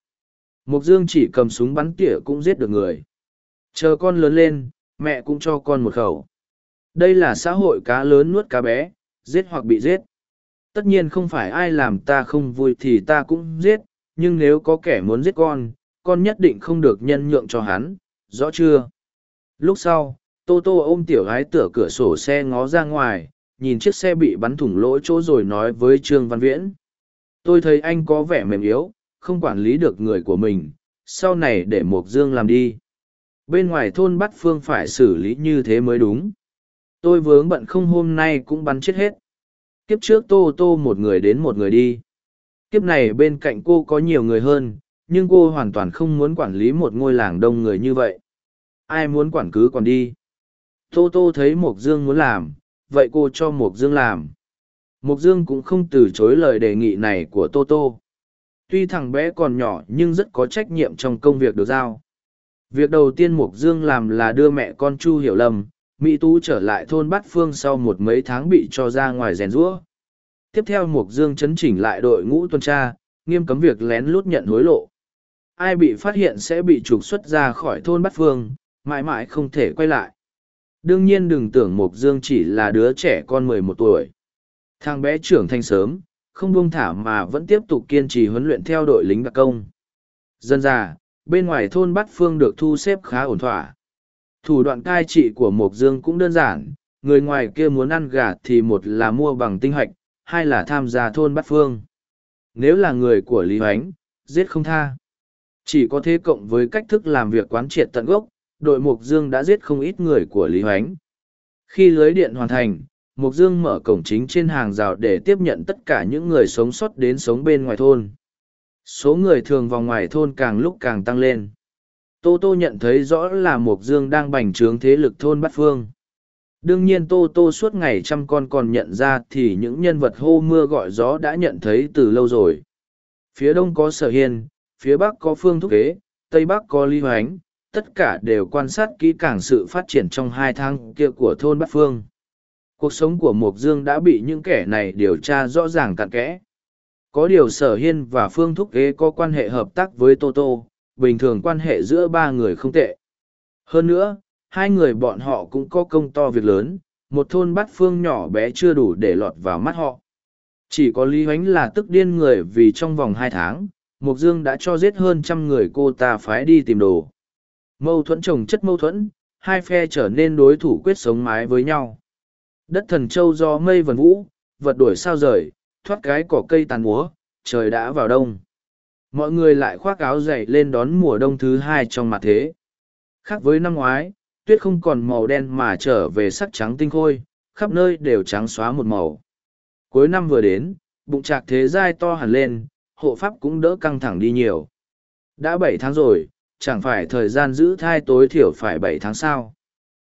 Mục Dương chỉ cầm súng bắn tỉa cũng giết được người. Chờ con lớn lên, mẹ cũng cho con một khẩu. Đây là xã hội cá lớn nuốt cá bé, giết hoặc bị giết. Tất nhiên không phải ai làm ta không vui thì ta cũng giết, nhưng nếu có kẻ muốn giết con, con nhất định không được nhân nhượng cho hắn, rõ chưa? Lúc sau, Tô Tô ôm tiểu gái tựa cửa sổ xe ngó ra ngoài, nhìn chiếc xe bị bắn thủng lỗ chỗ rồi nói với Trương Văn Viễn. Tôi thấy anh có vẻ mềm yếu, không quản lý được người của mình, sau này để Mộc Dương làm đi. Bên ngoài thôn bắt phương phải xử lý như thế mới đúng. Tôi vướng bận không hôm nay cũng bắn chết hết. Kiếp trước tô tô một người đến một người đi. Kiếp này bên cạnh cô có nhiều người hơn, nhưng cô hoàn toàn không muốn quản lý một ngôi làng đông người như vậy. Ai muốn quản cứ còn đi. Tô tô thấy Mộc Dương muốn làm, vậy cô cho Mộc Dương làm. Mộc Dương cũng không từ chối lời đề nghị này của Tô Tô. Tuy thằng bé còn nhỏ nhưng rất có trách nhiệm trong công việc được giao. Việc đầu tiên Mộc Dương làm là đưa mẹ con Chu Hiểu lầm, Mỹ Tú trở lại thôn Bát Phương sau một mấy tháng bị cho ra ngoài rèn rũa. Tiếp theo Mộc Dương chấn chỉnh lại đội ngũ tuần tra, nghiêm cấm việc lén lút nhận hối lộ. Ai bị phát hiện sẽ bị trục xuất ra khỏi thôn Bát Phương, mãi mãi không thể quay lại. Đương nhiên đừng tưởng Mộc Dương chỉ là đứa trẻ con mười một tuổi. Thằng bé trưởng thành sớm, không buông thả mà vẫn tiếp tục kiên trì huấn luyện theo đội lính đặc công. Dân già, bên ngoài thôn Bát Phương được thu xếp khá ổn thỏa. Thủ đoạn cai trị của Mộc Dương cũng đơn giản, người ngoài kia muốn ăn gà thì một là mua bằng tinh hoạch, hai là tham gia thôn Bát Phương. Nếu là người của Lý Hoánh, giết không tha. Chỉ có thế cộng với cách thức làm việc quán triệt tận gốc, đội Mộc Dương đã giết không ít người của Lý Hoánh. Khi lưới điện hoàn thành, Mộc Dương mở cổng chính trên hàng rào để tiếp nhận tất cả những người sống sót đến sống bên ngoài thôn. Số người thường vào ngoài thôn càng lúc càng tăng lên. Tô Tô nhận thấy rõ là Mộc Dương đang bành trướng thế lực thôn Bát Phương. Đương nhiên Tô Tô suốt ngày trăm con còn nhận ra thì những nhân vật hô mưa gọi gió đã nhận thấy từ lâu rồi. Phía đông có Sở Hiên, phía bắc có Phương Thúc Kế, tây bắc có Lý Hoánh, tất cả đều quan sát kỹ càng sự phát triển trong hai tháng kia của thôn Bát Phương. Cuộc sống của Mộc Dương đã bị những kẻ này điều tra rõ ràng cặn kẽ. Có điều Sở Hiên và Phương Thúc ghế có quan hệ hợp tác với Tô Tô, bình thường quan hệ giữa ba người không tệ. Hơn nữa, hai người bọn họ cũng có công to việc lớn, một thôn bát phương nhỏ bé chưa đủ để lọt vào mắt họ. Chỉ có Lý ánh là tức điên người vì trong vòng hai tháng, Mục Dương đã cho giết hơn trăm người cô ta phái đi tìm đồ. Mâu thuẫn chồng chất mâu thuẫn, hai phe trở nên đối thủ quyết sống mái với nhau. Đất thần châu do mây vần vũ, vật đuổi sao rời, thoát cái cỏ cây tàn múa, trời đã vào đông. Mọi người lại khoác áo dày lên đón mùa đông thứ hai trong mặt thế. Khác với năm ngoái, tuyết không còn màu đen mà trở về sắc trắng tinh khôi, khắp nơi đều trắng xóa một màu. Cuối năm vừa đến, bụng trạc thế giai to hẳn lên, hộ pháp cũng đỡ căng thẳng đi nhiều. Đã bảy tháng rồi, chẳng phải thời gian giữ thai tối thiểu phải bảy tháng sao.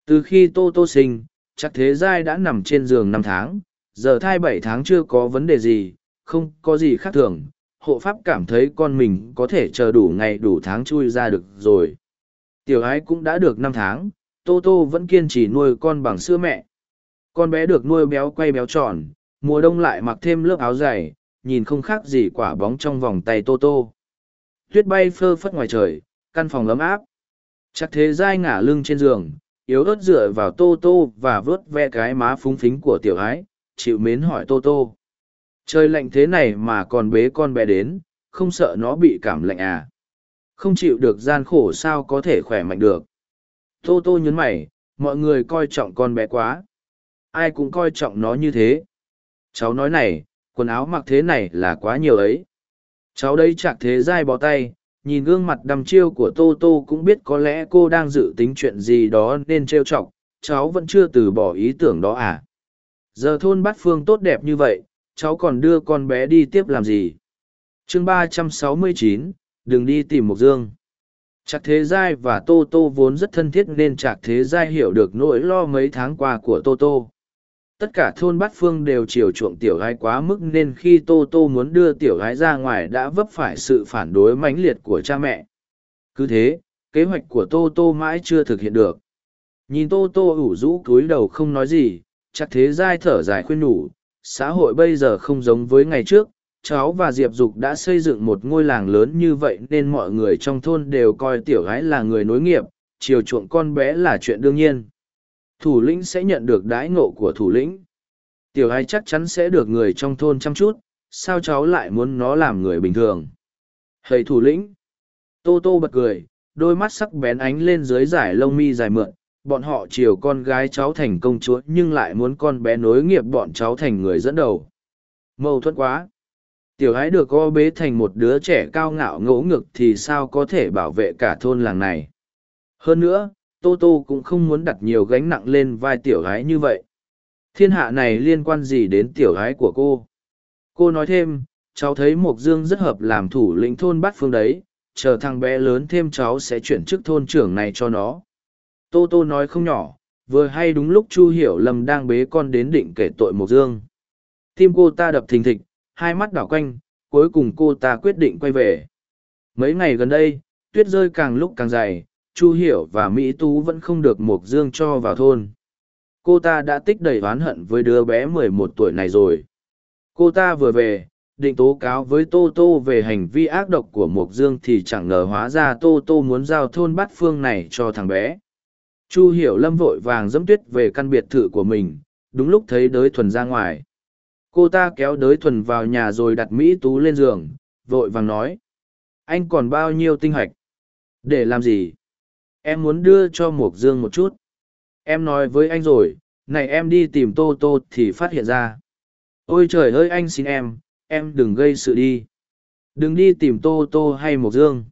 Từ khi Tô Tô sinh, chắc thế giai đã nằm trên giường năm tháng, giờ thai bảy tháng chưa có vấn đề gì, không có gì khác thường. Hộ pháp cảm thấy con mình có thể chờ đủ ngày đủ tháng chui ra được rồi. Tiểu ái cũng đã được năm tháng, Tô Tô vẫn kiên trì nuôi con bằng sữa mẹ. Con bé được nuôi béo quay béo tròn, mùa đông lại mặc thêm lớp áo dày, nhìn không khác gì quả bóng trong vòng tay Tô Tô. Tuyết bay phơ phất ngoài trời, căn phòng ấm áp. Chắc thế dai ngả lưng trên giường, yếu ớt dựa vào Tô Tô và vớt ve cái má phúng phính của tiểu ái, chịu mến hỏi Tô Tô. Trời lạnh thế này mà còn bế con bé đến, không sợ nó bị cảm lạnh à. Không chịu được gian khổ sao có thể khỏe mạnh được. Tô Tô nhấn mày, mọi người coi trọng con bé quá. Ai cũng coi trọng nó như thế. Cháu nói này, quần áo mặc thế này là quá nhiều ấy. Cháu đây chạc thế dai bó tay, nhìn gương mặt đăm chiêu của Tô Tô cũng biết có lẽ cô đang dự tính chuyện gì đó nên trêu chọc, cháu vẫn chưa từ bỏ ý tưởng đó à. Giờ thôn bát phương tốt đẹp như vậy, cháu còn đưa con bé đi tiếp làm gì? chương ba trăm sáu mươi chín đừng đi tìm Mộc Dương. Trạc Thế Giai và Tô Tô vốn rất thân thiết nên Trạc Thế Giai hiểu được nỗi lo mấy tháng qua của Tô Tô. Tất cả thôn bát phương đều chiều chuộng tiểu gái quá mức nên khi Tô Tô muốn đưa tiểu gái ra ngoài đã vấp phải sự phản đối mãnh liệt của cha mẹ. Cứ thế, kế hoạch của Tô Tô mãi chưa thực hiện được. Nhìn Tô Tô ủ rũ cúi đầu không nói gì, chắc Thế Giai thở dài khuyên nhủ, xã hội bây giờ không giống với ngày trước, cháu và diệp dục đã xây dựng một ngôi làng lớn như vậy nên mọi người trong thôn đều coi tiểu gái là người nối nghiệp chiều chuộng con bé là chuyện đương nhiên thủ lĩnh sẽ nhận được đãi ngộ của thủ lĩnh. Tiểu ai chắc chắn sẽ được người trong thôn chăm chút sao cháu lại muốn nó làm người bình thường? Hầy thủ lĩnh! Tô tô bật cười đôi mắt sắc bén ánh lên dưới giải lông mi dài mượn. Bọn họ chiều con gái cháu thành công chúa nhưng lại muốn con bé nối nghiệp bọn cháu thành người dẫn đầu. Mâu thuẫn quá. Tiểu ái được co bế thành một đứa trẻ cao ngạo ngỗ ngực thì sao có thể bảo vệ cả thôn làng này. Hơn nữa, Tô Tô cũng không muốn đặt nhiều gánh nặng lên vai tiểu gái như vậy. Thiên hạ này liên quan gì đến tiểu gái của cô? Cô nói thêm, cháu thấy Mộc Dương rất hợp làm thủ lĩnh thôn bát phương đấy, chờ thằng bé lớn thêm cháu sẽ chuyển chức thôn trưởng này cho nó. Tô Tô nói không nhỏ, vừa hay đúng lúc Chu Hiểu Lâm đang bế con đến định kể tội Mộc Dương. Tim cô ta đập thình thịch, hai mắt đảo quanh, cuối cùng cô ta quyết định quay về. Mấy ngày gần đây, tuyết rơi càng lúc càng dày, Chu Hiểu và Mỹ Tú vẫn không được Mộc Dương cho vào thôn. Cô ta đã tích đầy oán hận với đứa bé mười một tuổi này rồi. Cô ta vừa về, định tố cáo với Tô Tô về hành vi ác độc của Mộc Dương thì chẳng ngờ hóa ra Tô Tô muốn giao thôn bát phương này cho thằng bé. Chu Hiểu Lâm vội vàng dẫm tuyết về căn biệt thự của mình, đúng lúc thấy đới thuần ra ngoài cô ta kéo đới thuần vào nhà rồi đặt mỹ tú lên giường vội vàng nói anh còn bao nhiêu tinh hạch để làm gì em muốn đưa cho mộc dương một chút. Em nói với anh rồi, này em đi tìm tô tô thì phát hiện ra. Ôi trời ơi anh xin em em đừng gây sự đi. Đừng đi tìm tô tô hay mộc dương.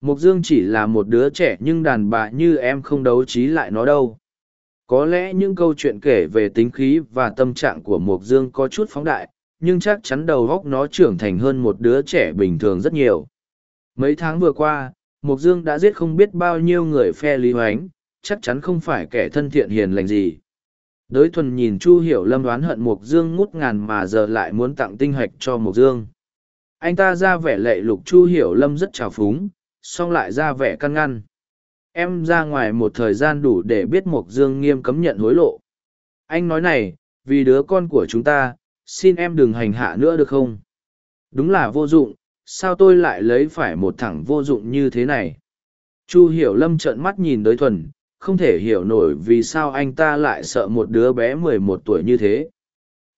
Mộc dương chỉ là một đứa trẻ nhưng đàn bà như em không đấu trí lại nó đâu. Có lẽ những câu chuyện kể về tính khí và tâm trạng của mộc dương có chút phóng đại, nhưng chắc chắn đầu góc nó trưởng thành hơn một đứa trẻ bình thường rất nhiều. Mấy tháng vừa qua mộc dương đã giết không biết bao nhiêu người phe lý hoánh, chắc chắn không phải kẻ thân thiện hiền lành gì. Đới thuần nhìn chu hiểu lâm đoán hận mộc dương ngút ngàn mà giờ lại muốn tặng tinh hạch cho mộc dương. Anh ta ra vẻ lệ lục chu hiểu lâm rất trào phúng, song lại ra vẻ căn ngăn. Em ra ngoài một thời gian đủ để biết mộc dương nghiêm cấm nhận hối lộ. Anh nói này, vì đứa con của chúng ta, xin em đừng hành hạ nữa được không? Đúng là vô dụng sao tôi lại lấy phải một thằng vô dụng như thế này? Chu hiểu lâm trợn mắt nhìn đới thuần, không thể hiểu nổi vì sao anh ta lại sợ một đứa bé mười một tuổi như thế.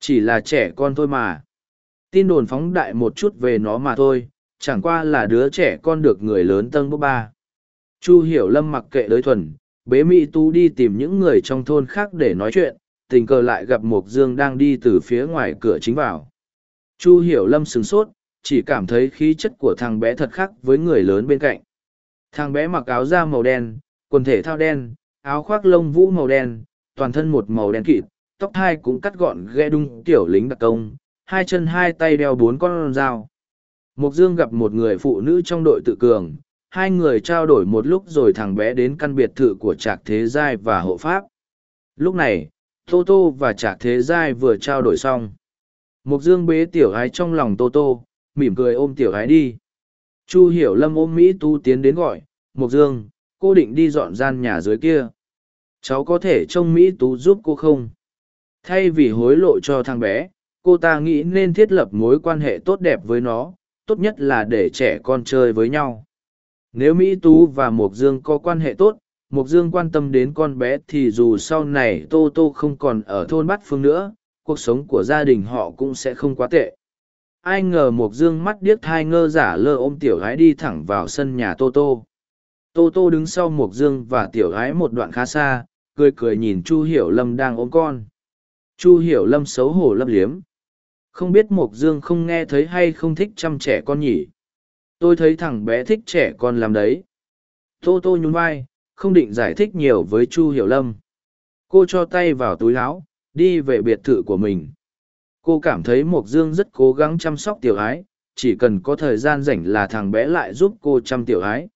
Chỉ là trẻ con thôi mà. Tin đồn phóng đại một chút về nó mà thôi, chẳng qua là đứa trẻ con được người lớn tân bốc ba. Chu hiểu lâm mặc kệ đới thuần, bế mỹ tú đi tìm những người trong thôn khác để nói chuyện, tình cờ lại gặp mộc dương đang đi từ phía ngoài cửa chính vào. Chu hiểu lâm sửng sốt chỉ cảm thấy khí chất của thằng bé thật khác với người lớn bên cạnh. Thằng bé mặc áo da màu đen, quần thể thao đen, áo khoác lông vũ màu đen, toàn thân một màu đen kịt, tóc hai cũng cắt gọn ghe đung tiểu lính đặc công, hai chân hai tay đeo bốn con dao. Mục dương gặp một người phụ nữ trong đội tự cường, hai người trao đổi một lúc rồi thằng bé đến căn biệt thự của trạc thế giai và hộ pháp. Lúc này, tô tô và trạc thế giai vừa trao đổi xong. Mục dương bế tiểu ái trong lòng tô tô mỉm cười ôm tiểu gái đi. Chu hiểu lâm ôm mỹ tu tiến đến gọi, Mộc dương, cô định đi dọn gian nhà dưới kia. Cháu có thể trông mỹ tú giúp cô không? Thay vì hối lộ cho thằng bé, cô ta nghĩ nên thiết lập mối quan hệ tốt đẹp với nó, tốt nhất là để trẻ con chơi với nhau. Nếu mỹ tú và mộc dương có quan hệ tốt, mộc dương quan tâm đến con bé thì dù sau này tô tô không còn ở thôn bát phương nữa, cuộc sống của gia đình họ cũng sẽ không quá tệ ai ngờ mộc dương mắt điếc thai ngơ giả lơ ôm tiểu gái đi thẳng vào sân nhà tô tô. Tô tô đứng sau mộc dương và tiểu gái một đoạn khá xa, cười cười nhìn chu hiểu lâm đang ôm con. Chu hiểu lâm xấu hổ lấp liếm. Không biết mộc dương không nghe thấy hay không thích chăm trẻ con nhỉ? Tôi thấy thằng bé thích trẻ con làm đấy. Tô tô nhún vai, không định giải thích nhiều với chu hiểu lâm. Cô cho tay vào túi láo đi về biệt thự của mình cô cảm thấy mộc dương rất cố gắng chăm sóc tiểu ái, chỉ cần có thời gian rảnh là thằng bé lại giúp cô chăm tiểu ái.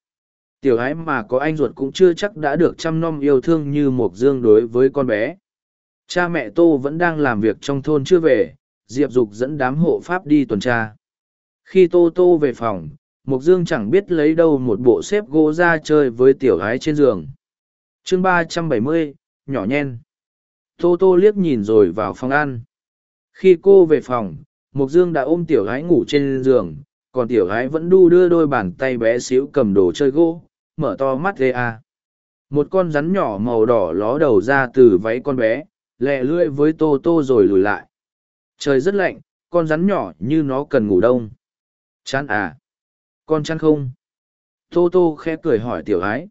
Tiểu ái mà có anh ruột cũng chưa chắc đã được chăm nom yêu thương như mộc dương đối với con bé. Cha mẹ tô vẫn đang làm việc trong thôn chưa về, diệp dục dẫn đám hộ pháp đi tuần tra. Khi tô tô về phòng, mộc dương chẳng biết lấy đâu một bộ xếp gỗ ra chơi với tiểu Ái trên giường. Chương ba trăm bảy mươi, nhỏ nhen. Tô tô liếc nhìn rồi vào phòng ăn khi cô về phòng, mộc dương đã ôm tiểu gái ngủ trên giường, còn tiểu gái vẫn đu đưa đôi bàn tay bé xíu cầm đồ chơi gỗ, mở to mắt ghê a một con rắn nhỏ màu đỏ ló đầu ra từ váy con bé, lẹ lưỡi với tô tô rồi lùi lại. Trời rất lạnh, con rắn nhỏ như nó cần ngủ đông. Chán à. Con chăn không? Tô tô khẽ cười hỏi tiểu gái.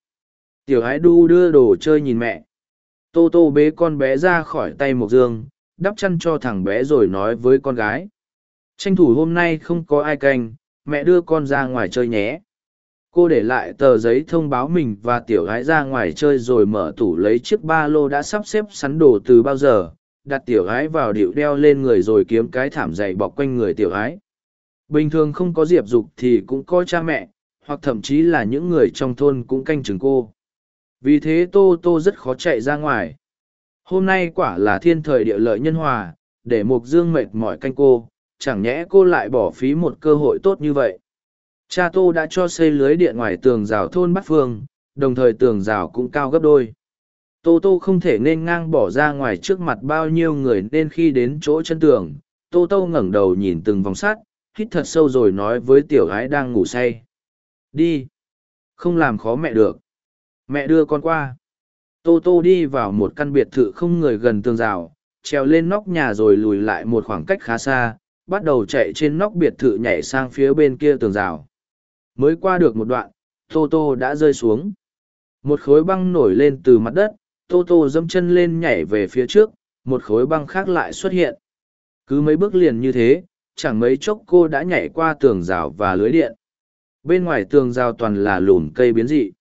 tiểu gái đu đưa đồ chơi nhìn mẹ. Tô tô bế con bé ra khỏi tay mộc dương đắp chăn cho thằng bé rồi nói với con gái. Tranh thủ hôm nay không có ai canh, mẹ đưa con ra ngoài chơi nhé. Cô để lại tờ giấy thông báo mình và tiểu gái ra ngoài chơi rồi mở tủ lấy chiếc ba lô đã sắp xếp sắn đồ từ bao giờ, đặt tiểu gái vào điệu đeo lên người rồi kiếm cái thảm dày bọc quanh người tiểu gái. Bình thường không có diệp dục thì cũng có cha mẹ, hoặc thậm chí là những người trong thôn cũng canh chừng cô. Vì thế tô tô rất khó chạy ra ngoài hôm nay quả là thiên thời địa lợi nhân hòa, để mục dương mệt mỏi canh cô, chẳng nhẽ cô lại bỏ phí một cơ hội tốt như vậy? Cha tô đã cho xây lưới điện ngoài tường rào thôn bát phương, đồng thời tường rào cũng cao gấp đôi. Tô tô không thể nên ngang bỏ ra ngoài trước mặt bao nhiêu người nên khi đến chỗ chân tường, tô tô ngẩng đầu nhìn từng vòng sắt, hít thật sâu rồi nói với tiểu gái đang ngủ say. Đi, không làm khó mẹ được. Mẹ đưa con qua tô tô đi vào một căn biệt thự không người gần tường rào trèo lên nóc nhà rồi lùi lại một khoảng cách khá xa, bắt đầu chạy trên nóc biệt thự nhảy sang phía bên kia tường rào. Mới qua được một đoạn, Tô Tô đã rơi xuống. Một khối băng nổi lên từ mặt đất, Tô Tô dẫm chân lên nhảy về phía trước, một khối băng khác lại xuất hiện. Cứ mấy bước liền như thế, chẳng mấy chốc cô đã nhảy qua tường rào và lưới điện. Bên ngoài tường rào toàn là lùn cây biến dị.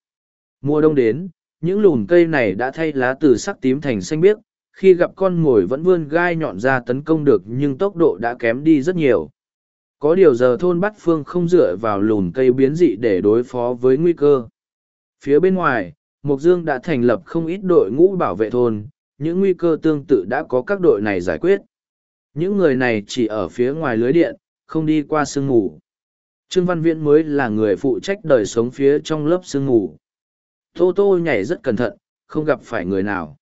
Mùa đông đến, những lùn cây này đã thay lá từ sắc tím thành xanh biếc, khi gặp con mồi vẫn vươn gai nhọn ra tấn công được nhưng tốc độ đã kém đi rất nhiều. Có điều giờ thôn Bát Phương không dựa vào lùn cây biến dị để đối phó với nguy cơ. Phía bên ngoài, Mộc Dương đã thành lập không ít đội ngũ bảo vệ thôn, những nguy cơ tương tự đã có các đội này giải quyết. Những người này chỉ ở phía ngoài lưới điện, không đi qua sương mù. Trương Văn Viễn mới là người phụ trách đời sống phía trong lớp sương mù. Tô Tô nhảy rất cẩn thận, không gặp phải người nào.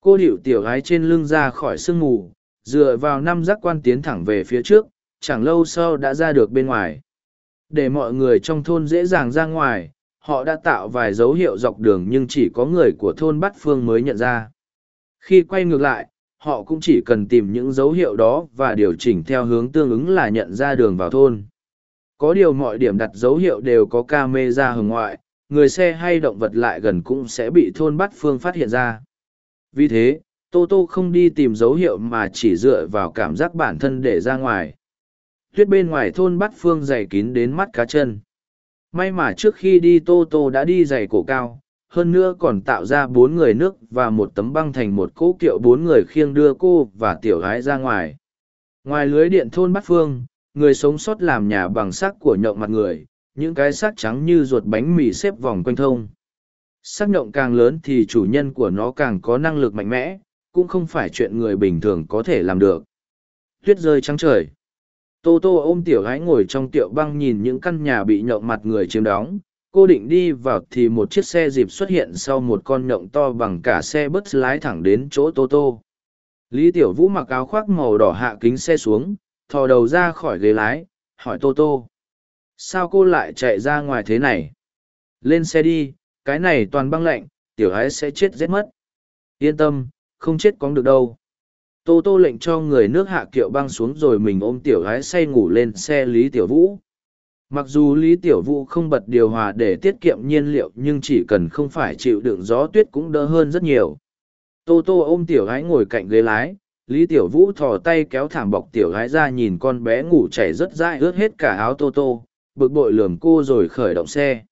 Cô điệu tiểu gái trên lưng ra khỏi sương mù, dựa vào năm giác quan tiến thẳng về phía trước, chẳng lâu sau đã ra được bên ngoài. Để mọi người trong thôn dễ dàng ra ngoài, họ đã tạo vài dấu hiệu dọc đường nhưng chỉ có người của thôn Bát Phương mới nhận ra. Khi quay ngược lại, họ cũng chỉ cần tìm những dấu hiệu đó và điều chỉnh theo hướng tương ứng là nhận ra đường vào thôn. Có điều mọi điểm đặt dấu hiệu đều có camera hồng ngoại, người xe hay động vật lại gần cũng sẽ bị thôn Bát Phương phát hiện ra. Vì thế, Tô Tô không đi tìm dấu hiệu mà chỉ dựa vào cảm giác bản thân để ra ngoài. Tuyết bên ngoài thôn Bát Phương dày kín đến mắt cá chân. May mà trước khi đi Tô Tô đã đi giày cổ cao, hơn nữa còn tạo ra bốn người nước và một tấm băng thành một cỗ kiệu bốn người khiêng đưa cô và tiểu gái ra ngoài. Ngoài lưới điện thôn Bát Phương, người sống sót làm nhà bằng xác của nhộng mặt người, những cái xác trắng như ruột bánh mì xếp vòng quanh thông. Xác nhộng càng lớn thì chủ nhân của nó càng có năng lực mạnh mẽ, cũng không phải chuyện người bình thường có thể làm được. Tuyết rơi trắng trời. Tô Tô ôm tiểu gái ngồi trong tiệu băng nhìn những căn nhà bị nhộng mặt người chiếm đóng. Cô định đi vào thì một chiếc xe dịp xuất hiện sau một con nhộng to bằng cả xe bus lái thẳng đến chỗ Tô Tô. Lý Tiểu Vũ mặc áo khoác màu đỏ hạ kính xe xuống, thò đầu ra khỏi ghế lái, hỏi Tô Tô. Sao cô lại chạy ra ngoài thế này? Lên xe đi, cái này toàn băng lạnh, tiểu ái sẽ chết rét mất. Yên tâm, không chết cóng được đâu. Tô tô lệnh cho người nước hạ kiệu băng xuống rồi mình ôm tiểu gái say ngủ lên xe Lý Tiểu Vũ. Mặc dù Lý Tiểu Vũ không bật điều hòa để tiết kiệm nhiên liệu nhưng chỉ cần không phải chịu đựng gió tuyết cũng đỡ hơn rất nhiều. Tô tô ôm tiểu gái ngồi cạnh ghế lái, Lý Tiểu Vũ thò tay kéo thảm bọc tiểu gái ra nhìn con bé ngủ chảy rất dai ướt hết cả áo tô tô, bực bội lườm cô rồi khởi động xe.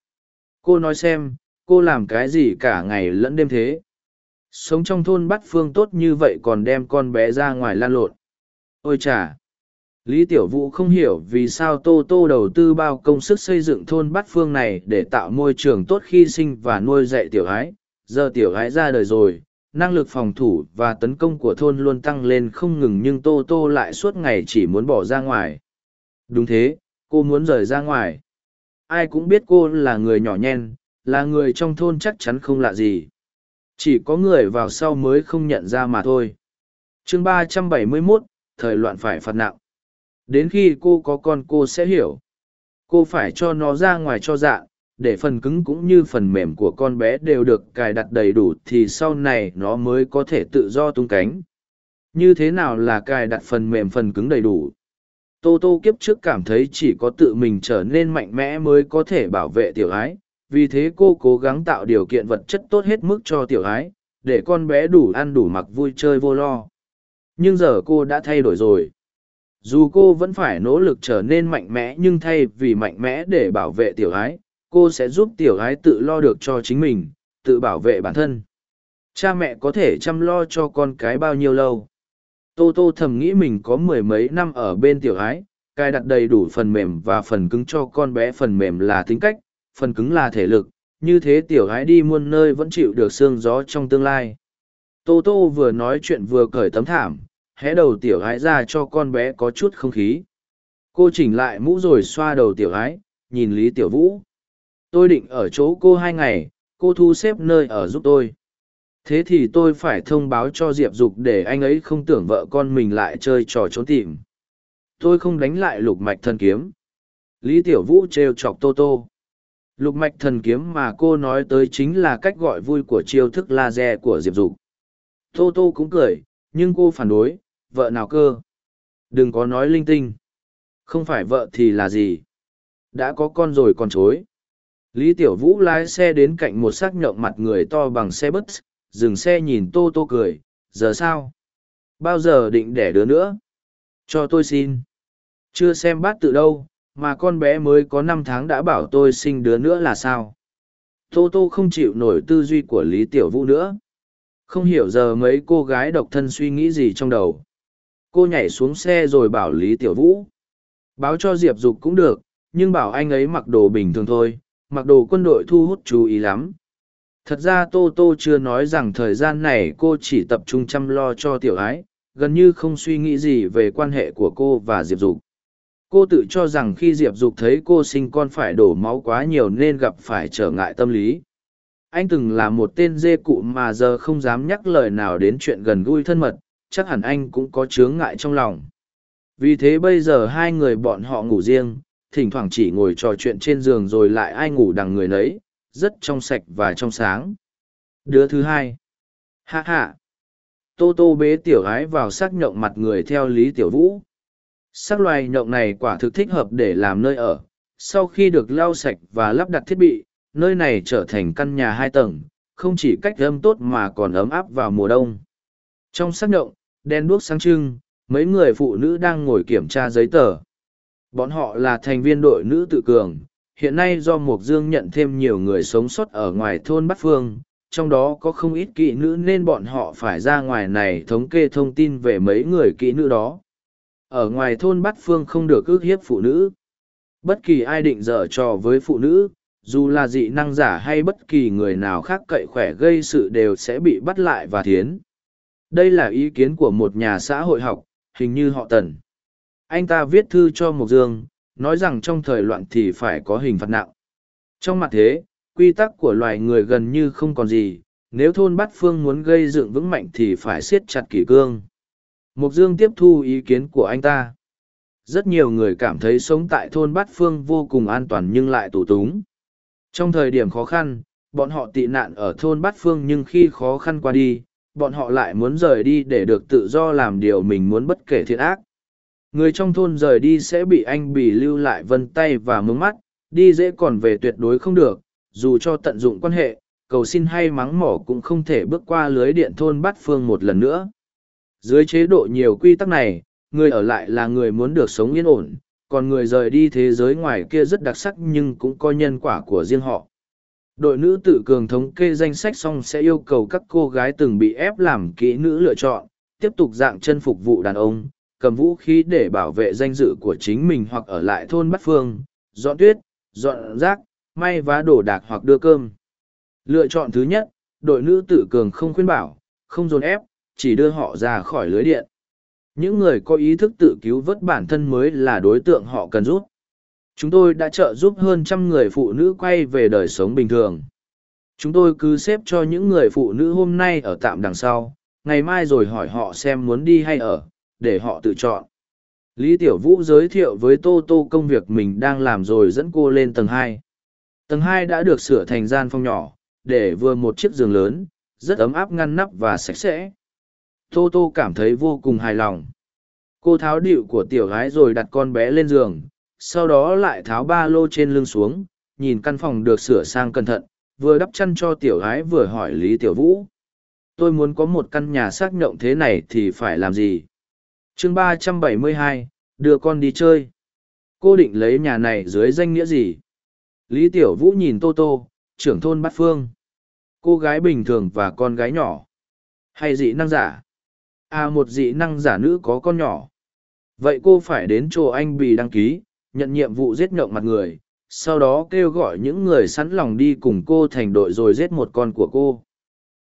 Cô nói xem, cô làm cái gì cả ngày lẫn đêm thế? sống trong thôn bắt phương tốt như vậy còn đem con bé ra ngoài lan lộn ôi chà lý tiểu vũ không hiểu vì sao tô tô đầu tư bao công sức xây dựng thôn bắt phương này để tạo môi trường tốt khi sinh và nuôi dạy tiểu ái giờ tiểu ái ra đời rồi năng lực phòng thủ và tấn công của thôn luôn tăng lên không ngừng nhưng tô tô lại suốt ngày chỉ muốn bỏ ra ngoài đúng thế cô muốn rời ra ngoài. Ai cũng biết cô là người nhỏ nhen là người trong thôn chắc chắn không lạ gì. Chỉ có người vào sau mới không nhận ra mà thôi. Chương ba trăm bảy mươi 371, thời loạn phải phạt nặng. Đến khi cô có con cô sẽ hiểu. Cô phải cho nó ra ngoài cho dạ để phần cứng cũng như phần mềm của con bé đều được cài đặt đầy đủ thì sau này nó mới có thể tự do tung cánh. Như thế nào là cài đặt phần mềm phần cứng đầy đủ? Tô tô kiếp trước cảm thấy chỉ có tự mình trở nên mạnh mẽ mới có thể bảo vệ tiểu ái, vì thế cô cố gắng tạo điều kiện vật chất tốt hết mức cho tiểu ái, để con bé đủ ăn đủ mặc vui chơi vô lo. Nhưng giờ cô đã thay đổi rồi. Dù cô vẫn phải nỗ lực trở nên mạnh mẽ nhưng thay vì mạnh mẽ để bảo vệ tiểu ái, cô sẽ giúp tiểu ái tự lo được cho chính mình, tự bảo vệ bản thân. Cha mẹ có thể chăm lo cho con cái bao nhiêu lâu? Tô tô thầm nghĩ mình có mười mấy năm ở bên tiểu ái cài đặt đầy đủ phần mềm và phần cứng cho con bé phần mềm là tính cách phần cứng là thể lực, như thế tiểu gái đi muôn nơi vẫn chịu được sương gió trong tương lai. Tô Tô vừa nói chuyện vừa cởi tấm thảm, hé đầu tiểu gái ra cho con bé có chút không khí. Cô chỉnh lại mũ rồi xoa đầu tiểu gái, nhìn Lý Tiểu Vũ. Tôi định ở chỗ cô hai ngày, cô thu xếp nơi ở giúp tôi. Thế thì tôi phải thông báo cho Diệp Dục để anh ấy không tưởng vợ con mình lại chơi trò trốn tìm. Tôi không đánh lại lục mạch Thần kiếm. Lý Tiểu Vũ trêu chọc Tô Tô. Lục mạch thần kiếm mà cô nói tới chính là cách gọi vui của chiêu thức laser của Diệp Dục. Tô Tô cũng cười, Nhưng cô phản đối, vợ nào cơ? Đừng có nói linh tinh. Không phải vợ thì là gì? Đã có con rồi còn chối. Lý Tiểu Vũ lái xe đến cạnh một xác nhộng mặt người to bằng xe bus, dừng xe nhìn Tô Tô cười, giờ sao? Bao giờ định đẻ đứa nữa? Cho tôi xin. Chưa xem bát tự đâu, mà con bé mới có năm tháng đã bảo tôi sinh đứa nữa là sao? Tô Tô không chịu nổi tư duy của Lý Tiểu Vũ nữa. Không hiểu giờ mấy cô gái độc thân suy nghĩ gì trong đầu. Cô nhảy xuống xe rồi bảo Lý Tiểu Vũ. Báo cho Diệp Dục cũng được, nhưng bảo anh ấy mặc đồ bình thường thôi, mặc đồ quân đội thu hút chú ý lắm. Thật ra Tô Tô chưa nói rằng thời gian này cô chỉ tập trung chăm lo cho tiểu ái, gần như không suy nghĩ gì về quan hệ của cô và Diệp Dục. Cô tự cho rằng khi Diệp Dục thấy cô sinh con phải đổ máu quá nhiều nên gặp phải trở ngại tâm lý. Anh từng là một tên dê cụ mà giờ không dám nhắc lời nào đến chuyện gần gũi thân mật, chắc hẳn anh cũng có chướng ngại trong lòng. Vì thế bây giờ hai người bọn họ ngủ riêng, thỉnh thoảng chỉ ngồi trò chuyện trên giường rồi lại ai ngủ đằng người nấy, rất trong sạch và trong sáng. Đứa thứ hai. Hạ hạ. Tô tô bế tiểu gái vào xác nhộng mặt người theo Lý Tiểu Vũ. Xác loài nhộng này quả thực thích hợp để làm nơi ở. Sau khi được lau sạch và lắp đặt thiết bị, nơi này trở thành căn nhà hai tầng, không chỉ cách âm tốt mà còn ấm áp vào mùa đông. Trong xác nhộng, đen đuốc sáng trưng, mấy người phụ nữ đang ngồi kiểm tra giấy tờ. Bọn họ là thành viên đội nữ tự cường. Hiện nay do Mộc Dương nhận thêm nhiều người sống sót ở ngoài thôn Bát Phương, trong đó có không ít kỹ nữ nên bọn họ phải ra ngoài này thống kê thông tin về mấy người kỹ nữ đó. Ở ngoài thôn Bát Phương không được ước hiếp phụ nữ. Bất kỳ ai định dở trò với phụ nữ, dù là dị năng giả hay bất kỳ người nào khác cậy khỏe gây sự đều sẽ bị bắt lại và thiến. Đây là ý kiến của một nhà xã hội học, hình như họ tần. Anh ta viết thư cho Mộc Dương, nói rằng trong thời loạn thì phải có hình phạt nặng. Trong mặt thế, quy tắc của loài người gần như không còn gì, nếu thôn bát phương muốn gây dựng vững mạnh thì phải siết chặt kỷ cương. Mộc Dương tiếp thu ý kiến của anh ta. Rất nhiều người cảm thấy sống tại thôn bát phương vô cùng an toàn nhưng lại tù túng. Trong thời điểm khó khăn, bọn họ tị nạn ở thôn bát phương nhưng khi khó khăn qua đi, bọn họ lại muốn rời đi để được tự do làm điều mình muốn bất kể thiện ác. Người trong thôn rời đi sẽ bị anh bì lưu lại vân tay và mướng mắt, đi dễ còn về tuyệt đối không được, dù cho tận dụng quan hệ, cầu xin hay mắng mỏ cũng không thể bước qua lưới điện thôn bát phương một lần nữa. Dưới chế độ nhiều quy tắc này, người ở lại là người muốn được sống yên ổn, còn người rời đi thế giới ngoài kia rất đặc sắc nhưng cũng có nhân quả của riêng họ. Đội nữ tự cường thống kê danh sách xong sẽ yêu cầu các cô gái từng bị ép làm kỹ nữ lựa chọn, tiếp tục dạng chân phục vụ đàn ông, cầm vũ khí để bảo vệ danh dự của chính mình hoặc ở lại thôn Bát Phương, dọn tuyết, dọn rác, may vá đồ đạc hoặc đưa cơm. Lựa chọn thứ nhất, đội nữ tự cường không khuyên bảo, không dồn ép, chỉ đưa họ ra khỏi lưới điện. Những người có ý thức tự cứu vớt bản thân mới là đối tượng họ cần giúp. Chúng tôi đã trợ giúp hơn trăm người phụ nữ quay về đời sống bình thường. Chúng tôi cứ xếp cho những người phụ nữ hôm nay ở tạm đằng sau, ngày mai rồi hỏi họ xem muốn đi hay ở, để họ tự chọn. Lý Tiểu Vũ giới thiệu với Tô Tô công việc mình đang làm rồi dẫn cô lên tầng hai. Tầng hai đã được sửa thành gian phòng nhỏ, để vừa một chiếc giường lớn, rất ấm áp ngăn nắp và sạch sẽ. Tô Tô cảm thấy vô cùng hài lòng. Cô tháo điệu của tiểu gái rồi đặt con bé lên giường, sau đó lại tháo ba lô trên lưng xuống, nhìn căn phòng được sửa sang cẩn thận, vừa đắp chăn cho tiểu gái vừa hỏi Lý Tiểu Vũ. Tôi muốn có một căn nhà xác nhộng thế này thì phải làm gì? Chương ba trăm bảy mươi hai, đưa con đi chơi. Cô định lấy nhà này dưới danh nghĩa gì? Lý tiểu vũ nhìn tô tô, trưởng thôn bát phương. Cô gái bình thường và con gái nhỏ. Hay dị năng giả? À một dị năng giả nữ có con nhỏ. Vậy cô phải đến chỗ anh bì đăng ký, nhận nhiệm vụ giết nhộng mặt người, sau đó kêu gọi những người sẵn lòng đi cùng cô thành đội rồi giết một con của cô.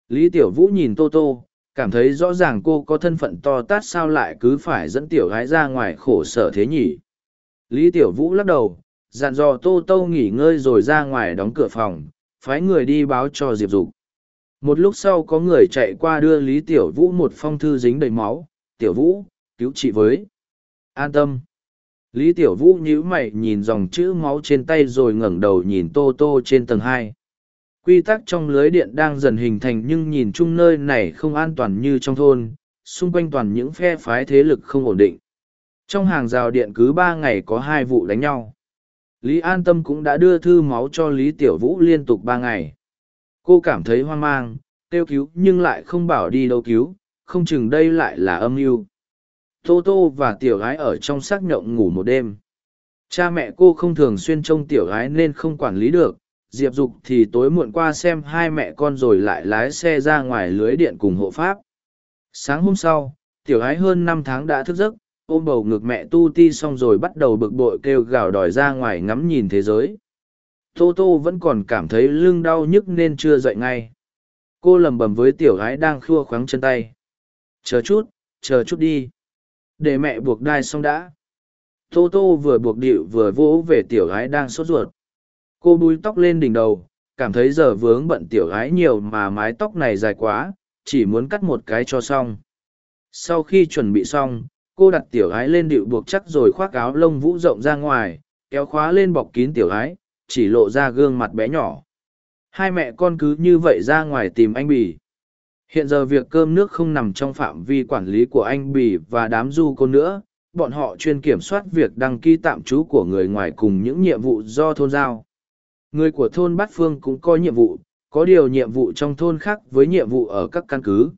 Lý tiểu vũ nhìn tô tô cảm thấy rõ ràng cô có thân phận to tát sao lại cứ phải dẫn tiểu gái ra ngoài khổ sở thế nhỉ? Lý tiểu vũ lắc đầu, dặn dò tô tô nghỉ ngơi rồi ra ngoài đóng cửa phòng, phái người đi báo cho diệp dục. Một lúc sau có người chạy qua đưa lý tiểu vũ một phong thư dính đầy máu, tiểu vũ, cứu chị với. An tâm. Lý tiểu vũ nhíu mày nhìn dòng chữ máu trên tay rồi ngẩng đầu nhìn tô tô trên tầng hai quy tắc trong lưới điện đang dần hình thành nhưng nhìn chung nơi này không an toàn như trong thôn xung quanh toàn những phe phái thế lực không ổn định. Trong hàng rào điện cứ ba ngày có hai vụ đánh nhau. Lý An Tâm cũng đã đưa thư máu cho Lý Tiểu Vũ liên tục ba ngày. Cô cảm thấy hoang mang, kêu cứu nhưng lại không bảo đi đâu cứu, không chừng đây lại là âm mưu. Tô Tô và tiểu gái ở trong xác nhộng ngủ một đêm. Cha mẹ cô không thường xuyên trông tiểu gái nên không quản lý được. Diệp Dục thì tối muộn qua xem hai mẹ con rồi lại lái xe ra ngoài lưới điện cùng hộ pháp. Sáng hôm sau, tiểu gái hơn năm tháng đã thức giấc, ôm bầu ngực mẹ tu ti xong rồi bắt đầu bực bội kêu gào đòi ra ngoài ngắm nhìn thế giới. Tô Tô vẫn còn cảm thấy lưng đau nhức nên chưa dậy ngay. Cô lầm bầm với tiểu gái đang khua khoáng chân tay. Chờ chút, chờ chút đi. Để mẹ buộc đai xong đã. Tô Tô vừa buộc điệu vừa vỗ về tiểu gái đang sốt ruột. Cô búi tóc lên đỉnh đầu, cảm thấy giờ vướng bận tiểu gái nhiều mà mái tóc này dài quá, chỉ muốn cắt một cái cho xong. Sau khi chuẩn bị xong, cô đặt tiểu gái lên điệu buộc chắc rồi khoác áo lông vũ rộng ra ngoài, kéo khóa lên bọc kín tiểu gái, chỉ lộ ra gương mặt bé nhỏ. Hai mẹ con cứ như vậy ra ngoài tìm anh Bì. Hiện giờ việc cơm nước không nằm trong phạm vi quản lý của anh Bì và đám du cô nữa, bọn họ chuyên kiểm soát việc đăng ký tạm trú của người ngoài cùng những nhiệm vụ do thôn giao. Người của thôn Bát Phương cũng có nhiệm vụ, có điều nhiệm vụ trong thôn khác với nhiệm vụ ở các căn cứ.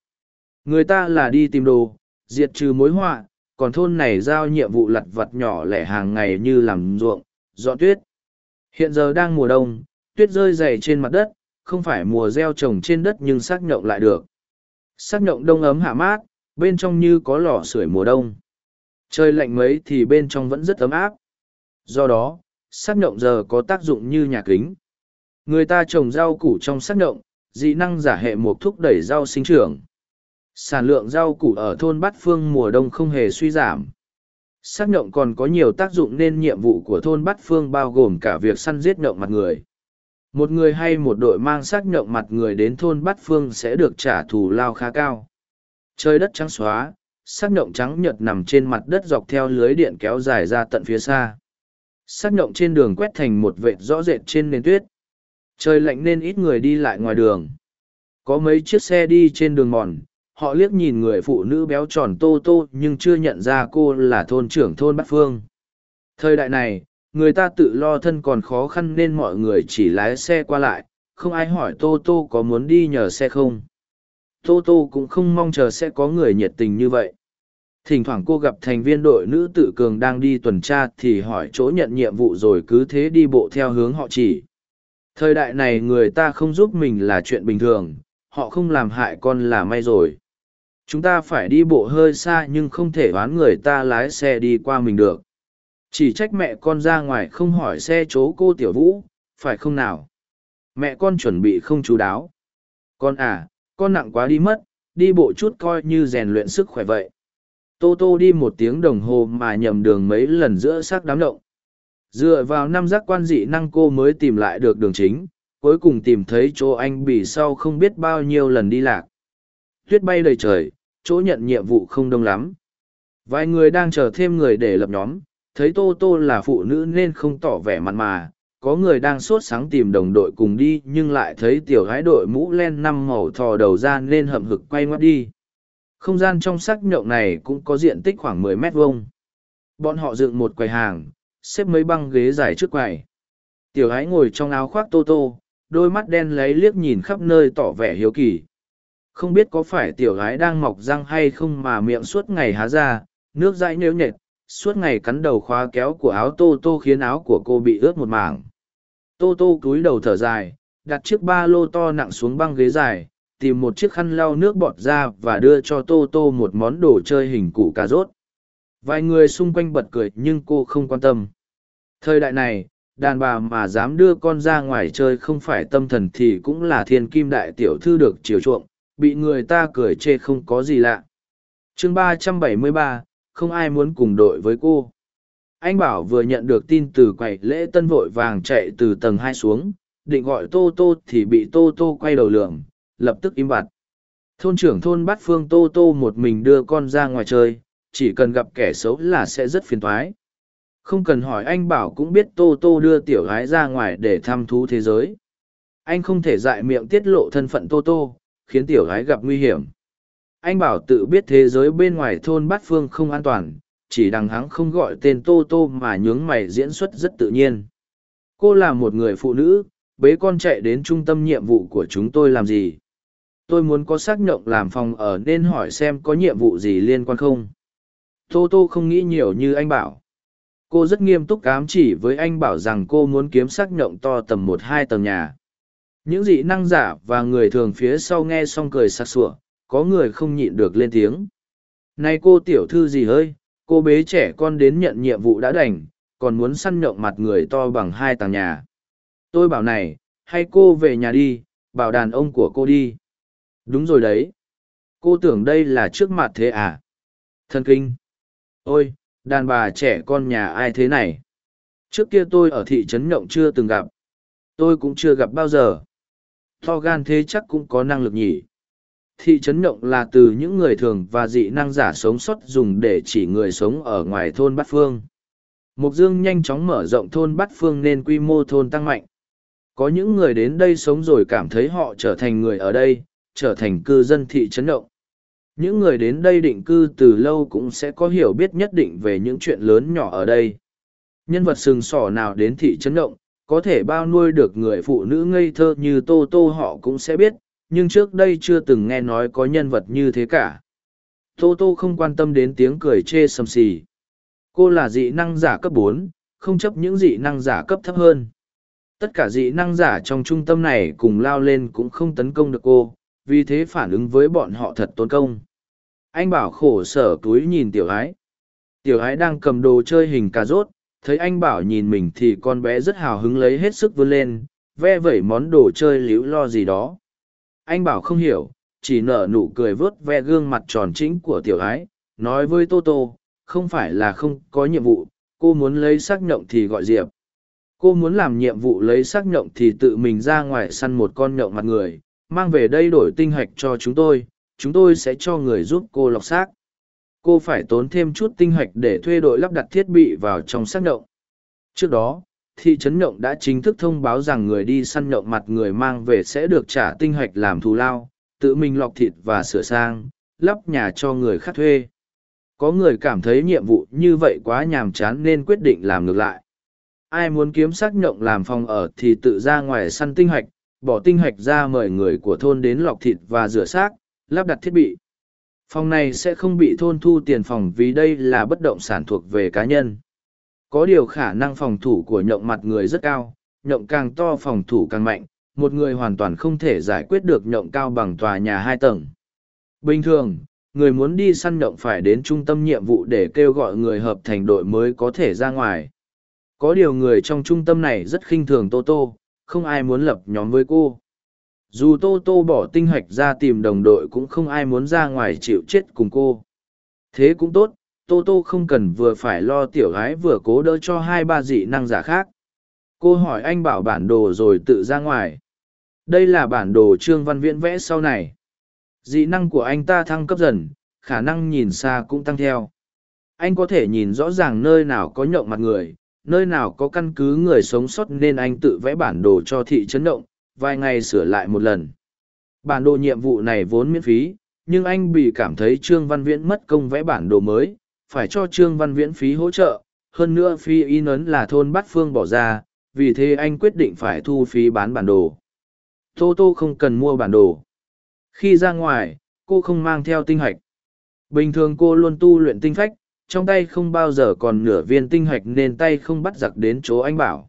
Người ta là đi tìm đồ, diệt trừ mối họa, còn thôn này giao nhiệm vụ lặt vặt nhỏ lẻ hàng ngày như làm ruộng, dọn tuyết. Hiện giờ đang mùa đông, tuyết rơi dày trên mặt đất, không phải mùa gieo trồng trên đất nhưng xác nhộng lại được. Xác nhộng đông ấm hạ mát, bên trong như có lò sưởi mùa đông. Trời lạnh mấy thì bên trong vẫn rất ấm áp. Do đó, xác nhộng giờ có tác dụng như nhà kính. Người ta trồng rau củ trong xác nhộng, dị năng giả hệ một thúc đẩy rau sinh trưởng. Sản lượng rau củ ở thôn Bát Phương mùa đông không hề suy giảm. Xác nhộng còn có nhiều tác dụng nên nhiệm vụ của thôn Bát Phương bao gồm cả việc săn giết nhộng mặt người. Một người hay một đội mang xác nhộng mặt người đến thôn Bát Phương sẽ được trả thù lao khá cao. Trời đất trắng xóa, xác nhộng trắng nhợt nằm trên mặt đất dọc theo lưới điện kéo dài ra tận phía xa. Sắc nhộng trên đường quét thành một vệt rõ rệt trên nền tuyết. Trời lạnh nên ít người đi lại ngoài đường. Có mấy chiếc xe đi trên đường mòn, họ liếc nhìn người phụ nữ béo tròn tô tô nhưng chưa nhận ra cô là thôn trưởng thôn bát phương thời đại này người ta tự lo thân còn khó khăn nên mọi người chỉ lái xe qua lại không ai hỏi tô tô có muốn đi nhờ xe không tô tô cũng không mong chờ sẽ có người nhiệt tình như vậy thỉnh thoảng cô gặp thành viên đội nữ tự cường đang đi tuần tra thì hỏi chỗ nhận nhiệm vụ rồi cứ thế đi bộ theo hướng họ chỉ. Thời đại này người ta không giúp mình là chuyện bình thường, họ không làm hại con là may rồi. Chúng ta phải đi bộ hơi xa nhưng không thể oán người ta lái xe đi qua mình được. Chỉ trách mẹ con ra ngoài không hỏi xe chỗ cô tiểu vũ, phải không nào? Mẹ con chuẩn bị không chú đáo. Con à con nặng quá đi mất, đi bộ chút coi như rèn luyện sức khỏe vậy tô tô đi một tiếng đồng hồ mà nhầm đường mấy lần giữa xác đám động dựa vào năm giác quan dị năng cô mới tìm lại được đường chính cuối cùng tìm thấy chỗ anh bỉ sau không biết bao nhiêu lần đi lạc tuyết bay đầy trời chỗ nhận nhiệm vụ không đông lắm. Vài người đang chờ thêm người để lập nhóm, thấy Tô Tô là phụ nữ nên không tỏ vẻ mặt mà, có người đang sốt sáng tìm đồng đội cùng đi nhưng lại thấy tiểu gái đội mũ len năm màu thò đầu ra nên hậm hực quay ngoắt đi. Không gian trong sắc nhộng này cũng có diện tích khoảng mười mét vuông. Bọn họ dựng một quầy hàng, xếp mấy băng ghế dài trước quầy. Tiểu Ái ngồi trong áo khoác tô tô, đôi mắt đen lấy liếc nhìn khắp nơi tỏ vẻ hiếu kỳ. Không biết có phải tiểu gái đang mọc răng hay không mà miệng suốt ngày há ra, nước dãi nếu nhệt, suốt ngày cắn đầu khóa kéo của áo tô tô khiến áo của cô bị ướt một mảng. Tô tô cúi đầu thở dài, đặt chiếc ba lô to nặng xuống băng ghế dài, tìm một chiếc khăn lau nước bọt ra và đưa cho tô tô một món đồ chơi hình củ cà rốt. Vài người xung quanh bật cười nhưng cô không quan tâm. Thời đại này, đàn bà mà dám đưa con ra ngoài chơi không phải tâm thần thì cũng là thiên kim đại tiểu thư được chiều chuộng, bị người ta cười chê không có gì lạ chương ba trăm bảy mươi ba không ai muốn cùng đội với cô anh bảo vừa nhận được tin từ quầy lễ tân vội vàng chạy từ tầng hai xuống định gọi tô tô thì bị tô tô quay đầu lường lập tức im bặt. Thôn trưởng thôn bắt phương tô tô một mình đưa con ra ngoài chơi, chỉ cần gặp kẻ xấu là sẽ rất phiền toái. Không cần hỏi anh bảo cũng biết tô tô đưa tiểu gái ra ngoài để thăm thú thế giới. Anh không thể dại miệng tiết lộ thân phận tô tô, khiến tiểu gái gặp nguy hiểm. anh bảo tự biết thế giới bên ngoài thôn bát phương không an toàn, chỉ đằng hắn không gọi tên tô tô mà nhướng mày diễn xuất rất tự nhiên. Cô là một người phụ nữ, bế con chạy đến trung tâm nhiệm vụ của chúng tôi làm gì? Tôi muốn có xác nhộng làm phòng ở nên hỏi xem có nhiệm vụ gì liên quan không. Tô tô không nghĩ nhiều như anh bảo. Cô rất nghiêm túc cám chỉ với anh bảo rằng cô muốn kiếm xác nhộng to tầm một hai tầng nhà. Những dị năng giả và người thường phía sau nghe xong cười sặc sủa có người không nhịn được lên tiếng. Này cô tiểu thư gì hơi, cô bế trẻ con đến nhận nhiệm vụ đã đành còn muốn săn nhộng mặt người to bằng hai tầng nhà. Tôi bảo này hay cô về nhà đi bảo đàn ông của cô đi đúng rồi đấy. Cô tưởng đây là trước mặt thế à? Thân kinh. Ôi, đàn bà trẻ con nhà ai thế này? Trước kia tôi ở thị trấn nhộng chưa từng gặp. Tôi cũng chưa gặp bao giờ. To gan thế chắc cũng có năng lực nhỉ. Thị trấn nhộng là từ những người thường và dị năng giả sống sót dùng để chỉ người sống ở ngoài thôn bát phương. Mục dương nhanh chóng mở rộng thôn bát phương nên quy mô thôn tăng mạnh. Có những người đến đây sống rồi cảm thấy họ trở thành người ở đây trở thành cư dân thị trấn động. những người đến đây định cư từ lâu cũng sẽ có hiểu biết nhất định về những chuyện lớn nhỏ ở đây. Nhân vật sừng sỏ nào đến thị trấn động, có thể bao nuôi được người phụ nữ ngây thơ như tô tô họ cũng sẽ biết, nhưng trước đây chưa từng nghe nói có nhân vật như thế cả. Tô tô không quan tâm đến tiếng cười chê sầm xì. Cô là dị năng giả cấp bốn, không chấp những dị năng giả cấp thấp hơn. Tất cả dị năng giả trong trung tâm này cùng lao lên cũng không tấn công được cô vì thế phản ứng với bọn họ thật tốn công. Anh bảo khổ sở túi nhìn tiểu ái. Tiểu ái đang cầm đồ chơi hình cà rốt, thấy anh bảo nhìn mình thì con bé rất hào hứng lấy hết sức vươn lên, ve vẩy món đồ chơi líu lo gì đó. Anh bảo không hiểu, chỉ nở nụ cười vớt ve gương mặt tròn chính của tiểu ái, nói với tô tô, không phải là không có nhiệm vụ, cô muốn lấy xác nhộng thì gọi diệp. Cô muốn làm nhiệm vụ lấy xác nhộng thì tự mình ra ngoài săn một con nhộng mặt người mang về đây đổi tinh hạch cho chúng tôi chúng tôi sẽ cho người giúp cô lọc xác. Cô phải tốn thêm chút tinh hạch để thuê đội lắp đặt thiết bị vào trong xác nhộng trước đó, thị trấn nhộng đã chính thức thông báo rằng người đi săn nhộng mặt người mang về sẽ được trả tinh hạch làm thù lao, tự mình lọc thịt và sửa sang, lắp nhà cho người khác thuê. Có người cảm thấy nhiệm vụ như vậy quá nhàm chán nên quyết định làm ngược lại. Ai muốn kiếm xác nhộng làm phòng ở thì tự ra ngoài săn tinh hạch bỏ tinh hạch ra mời người của thôn đến lọc thịt và rửa xác, lắp đặt thiết bị. Phòng này sẽ không bị thôn thu tiền phòng vì đây là bất động sản thuộc về cá nhân. Có điều khả năng phòng thủ của nhộng mặt người rất cao, nhộng càng to phòng thủ càng mạnh, một người hoàn toàn không thể giải quyết được nhộng cao bằng tòa nhà hai tầng. Bình thường, người muốn đi săn nhộng phải đến trung tâm nhiệm vụ để kêu gọi người hợp thành đội mới có thể ra ngoài. Có điều người trong trung tâm này rất khinh thường tô tô không ai muốn lập nhóm với cô. Dù tô tô bỏ tinh hạch ra tìm đồng đội cũng không ai muốn ra ngoài chịu chết cùng cô. Thế cũng tốt, tô tô không cần vừa phải lo tiểu gái vừa cố đỡ cho hai ba dị năng giả khác. Cô hỏi anh bảo bản đồ rồi tự ra ngoài. Đây là bản đồ trương văn viễn vẽ sau này. Dị năng của anh ta thăng cấp dần, khả năng nhìn xa cũng tăng theo. Anh có thể nhìn rõ ràng nơi nào có nhậu mặt người nơi nào có căn cứ người sống sót nên anh tự vẽ bản đồ cho thị trấn động vài ngày sửa lại một lần. Bản đồ nhiệm vụ này vốn miễn phí, nhưng anh bị cảm thấy Trương Văn Viễn mất công vẽ bản đồ mới, phải cho Trương Văn Viễn phí hỗ trợ, hơn nữa phí in ấn là thôn Bát Phương bỏ ra, vì thế anh quyết định phải thu phí bán bản đồ. Tô Tô không cần mua bản đồ. Khi ra ngoài, cô không mang theo tinh hạch. Bình thường cô luôn tu luyện tinh phách, trong tay không bao giờ còn nửa viên tinh hạch nên tay không bắt giặc đến chỗ anh bảo.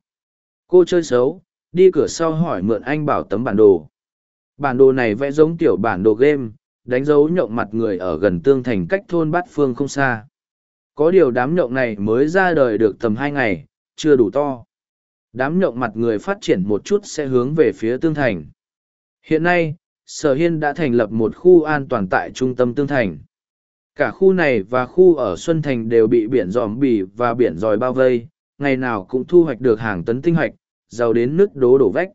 Cô chơi xấu, đi cửa sau hỏi mượn anh bảo tấm bản đồ. Bản đồ này vẽ giống tiểu bản đồ game, đánh dấu nhộng mặt người ở gần tương thành cách thôn bát phương không xa. Có điều đám nhộng này mới ra đời được tầm hai ngày, chưa đủ to. Đám nhộng mặt người phát triển một chút sẽ hướng về phía tương thành. Hiện nay, Sở Hiên đã thành lập một khu an toàn tại trung tâm tương thành. Cả khu này và khu ở Xuân Thành đều bị biển dòm bì và biển dòi bao vây, ngày nào cũng thu hoạch được hàng tấn tinh hoạch, giàu đến nước đố đổ vách.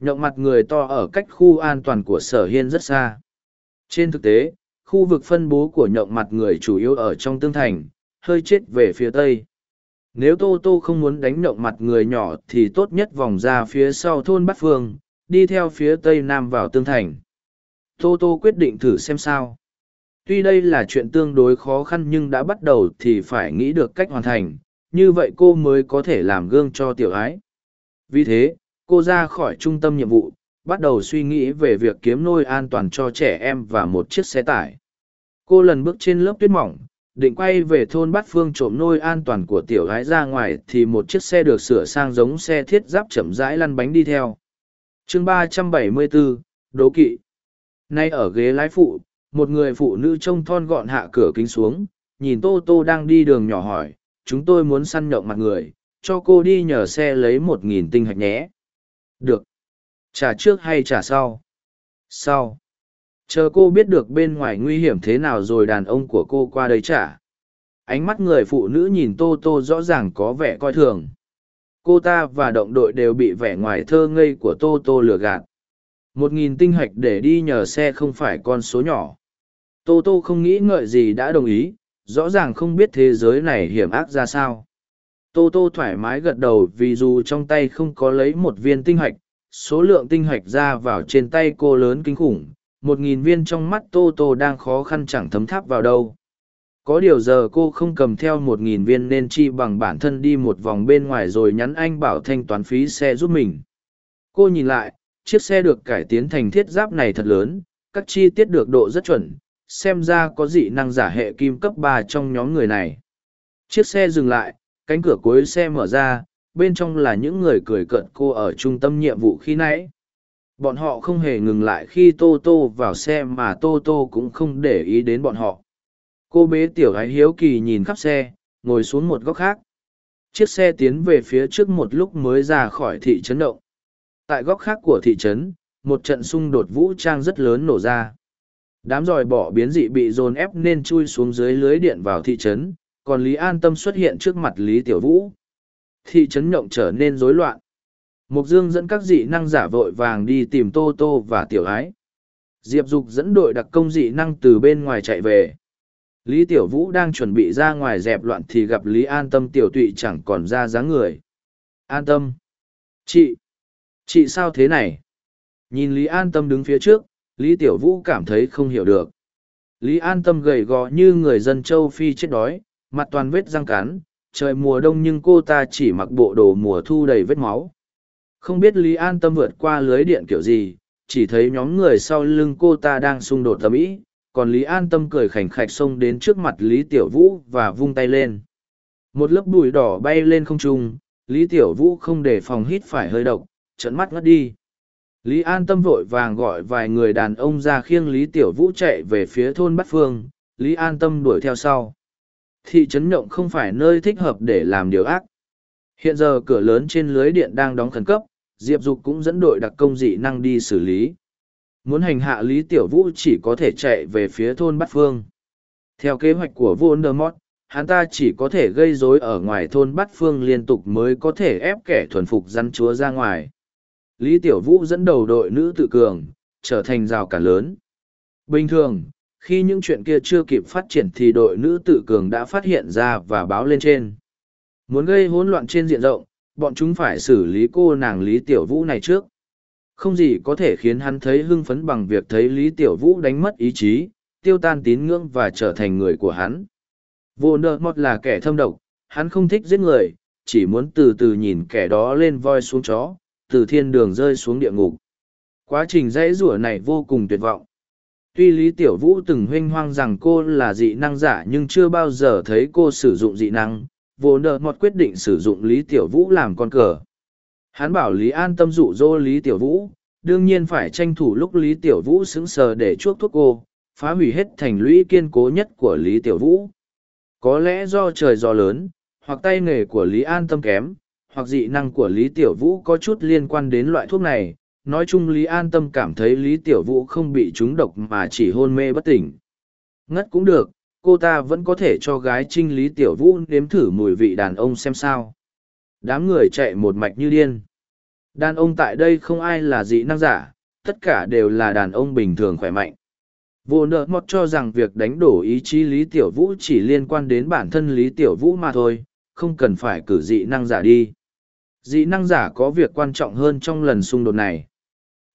Nhộng mặt người to ở cách khu an toàn của sở hiên rất xa. Trên thực tế, khu vực phân bố của nhộng mặt người chủ yếu ở trong tương thành, hơi chết về phía tây. Nếu Tô Tô không muốn đánh nhộng mặt người nhỏ thì tốt nhất vòng ra phía sau thôn Bát Phương, đi theo phía tây nam vào tương thành. Tô Tô quyết định thử xem sao. Tuy đây là chuyện tương đối khó khăn nhưng đã bắt đầu thì phải nghĩ được cách hoàn thành, như vậy cô mới có thể làm gương cho tiểu ái. Vì thế, cô ra khỏi trung tâm nhiệm vụ, bắt đầu suy nghĩ về việc kiếm nôi an toàn cho trẻ em và một chiếc xe tải. Cô lần bước trên lớp tuyết mỏng, định quay về thôn bát phương trộm nôi an toàn của tiểu gái ra ngoài thì một chiếc xe được sửa sang giống xe thiết giáp chậm rãi lăn bánh đi theo. chương ba trăm bảy mươi bốn Đố Kỵ Nay ở ghế lái phụ, một người phụ nữ trông thon gọn hạ cửa kính xuống, nhìn Tô Tô đang đi đường nhỏ hỏi, chúng tôi muốn săn nhậu mặt người, cho cô đi nhờ xe lấy một nghìn tinh hạch nhé. Được. Trả trước hay trả sau? Sau. Chờ cô biết được bên ngoài nguy hiểm thế nào rồi đàn ông của cô qua đây trả. Ánh mắt người phụ nữ nhìn Tô Tô rõ ràng có vẻ coi thường. Cô ta và động đội đều bị vẻ ngoài thơ ngây của Tô Tô lừa gạt. Một nghìn tinh hạch để đi nhờ xe không phải con số nhỏ. Tô Tô không nghĩ ngợi gì đã đồng ý, rõ ràng không biết thế giới này hiểm ác ra sao. Tô Tô thoải mái gật đầu vì dù trong tay không có lấy một viên tinh hạch, số lượng tinh hạch ra vào trên tay cô lớn kinh khủng, một nghìn viên trong mắt Tô Tô đang khó khăn chẳng thấm tháp vào đâu. Có điều giờ cô không cầm theo một nghìn viên nên chi bằng bản thân đi một vòng bên ngoài rồi nhắn anh bảo thanh toán phí xe giúp mình. Cô nhìn lại, chiếc xe được cải tiến thành thiết giáp này thật lớn, các chi tiết được độ rất chuẩn, xem ra có dị năng giả hệ kim cấp ba trong nhóm người này. Chiếc xe dừng lại, cánh cửa cuối xe mở ra, bên trong là những người cười cợt cô ở trung tâm nhiệm vụ khi nãy. Bọn họ không hề ngừng lại khi Tô Tô vào xe mà Tô Tô cũng không để ý đến bọn họ. Cô bế tiểu gái hiếu kỳ nhìn khắp xe, ngồi xuống một góc khác. Chiếc xe tiến về phía trước một lúc mới ra khỏi thị trấn động. Tại góc khác của thị trấn, một trận xung đột vũ trang rất lớn nổ ra. Đám dòi bỏ biến dị bị dồn ép nên chui xuống dưới lưới điện vào thị trấn, còn Lý An Tâm xuất hiện trước mặt Lý Tiểu Vũ. Thị trấn nhộng trở nên rối loạn. Mục Dương dẫn các dị năng giả vội vàng đi tìm Tô Tô và Tiểu Ái. Diệp Dục dẫn đội đặc công dị năng từ bên ngoài chạy về. Lý Tiểu Vũ đang chuẩn bị ra ngoài dẹp loạn thì gặp Lý An Tâm tiểu tụy chẳng còn ra dáng người. An Tâm. Chị. Chị sao thế này? Nhìn Lý An Tâm đứng phía trước, Lý Tiểu Vũ cảm thấy không hiểu được. Lý An Tâm gầy gò như người dân châu Phi chết đói, mặt toàn vết răng cắn, trời mùa đông nhưng cô ta chỉ mặc bộ đồ mùa thu đầy vết máu. Không biết Lý An Tâm vượt qua lưới điện kiểu gì, chỉ thấy nhóm người sau lưng cô ta đang xung đột tầm ý, còn Lý An Tâm cười khảnh khạch xông đến trước mặt Lý Tiểu Vũ và vung tay lên. Một lớp bụi đỏ bay lên không trung, Lý Tiểu Vũ không để phòng hít phải hơi độc, trận mắt ngất đi. Lý An Tâm vội vàng gọi vài người đàn ông ra khiêng Lý Tiểu Vũ chạy về phía thôn Bát Phương, Lý An Tâm đuổi theo sau. Thị trấn Nhộng không phải nơi thích hợp để làm điều ác. Hiện giờ cửa lớn trên lưới điện đang đóng khẩn cấp, Diệp Dục cũng dẫn đội đặc công dị năng đi xử lý. Muốn hành hạ Lý Tiểu Vũ chỉ có thể chạy về phía thôn Bát Phương. Theo kế hoạch của Voldemort, hắn ta chỉ có thể gây rối ở ngoài thôn Bát Phương liên tục mới có thể ép kẻ thuần phục răn chúa ra ngoài. Lý Tiểu Vũ dẫn đầu đội nữ tự cường, trở thành rào cản lớn. Bình thường, khi những chuyện kia chưa kịp phát triển thì đội nữ tự cường đã phát hiện ra và báo lên trên. Muốn gây hỗn loạn trên diện rộng, bọn chúng phải xử lý cô nàng Lý Tiểu Vũ này trước. Không gì có thể khiến hắn thấy hưng phấn bằng việc thấy Lý Tiểu Vũ đánh mất ý chí, tiêu tan tín ngưỡng và trở thành người của hắn. Vô nợ mọt là kẻ thâm độc, hắn không thích giết người, chỉ muốn từ từ nhìn kẻ đó lên voi xuống chó, từ thiên đường rơi xuống địa ngục. Quá trình dãy rủa này vô cùng tuyệt vọng. Tuy Lý Tiểu Vũ từng huynh hoang rằng cô là dị năng giả nhưng chưa bao giờ thấy cô sử dụng dị năng, vô nợ mọt quyết định sử dụng Lý Tiểu Vũ làm con cờ. Hắn bảo Lý an tâm dụ dỗ Lý Tiểu Vũ, đương nhiên phải tranh thủ lúc Lý Tiểu Vũ sững sờ để chuốc thuốc cô, phá hủy hết thành lũy kiên cố nhất của Lý Tiểu Vũ. Có lẽ do trời gió lớn, hoặc tay nghề của Lý An tâm kém, hoặc dị năng của Lý Tiểu Vũ có chút liên quan đến loại thuốc này. Nói chung Lý An tâm cảm thấy Lý Tiểu Vũ không bị trúng độc mà chỉ hôn mê bất tỉnh. Ngất cũng được, cô ta vẫn có thể cho gái trinh Lý Tiểu Vũ nếm thử mùi vị đàn ông xem sao. Đám người chạy một mạch như điên. Đàn ông tại đây không ai là dị năng giả, tất cả đều là đàn ông bình thường khỏe mạnh. Vô nợ mọt cho rằng việc đánh đổ ý chí Lý Tiểu Vũ chỉ liên quan đến bản thân Lý Tiểu Vũ mà thôi, không cần phải cử dị năng giả đi. Dị năng giả có việc quan trọng hơn trong lần xung đột này.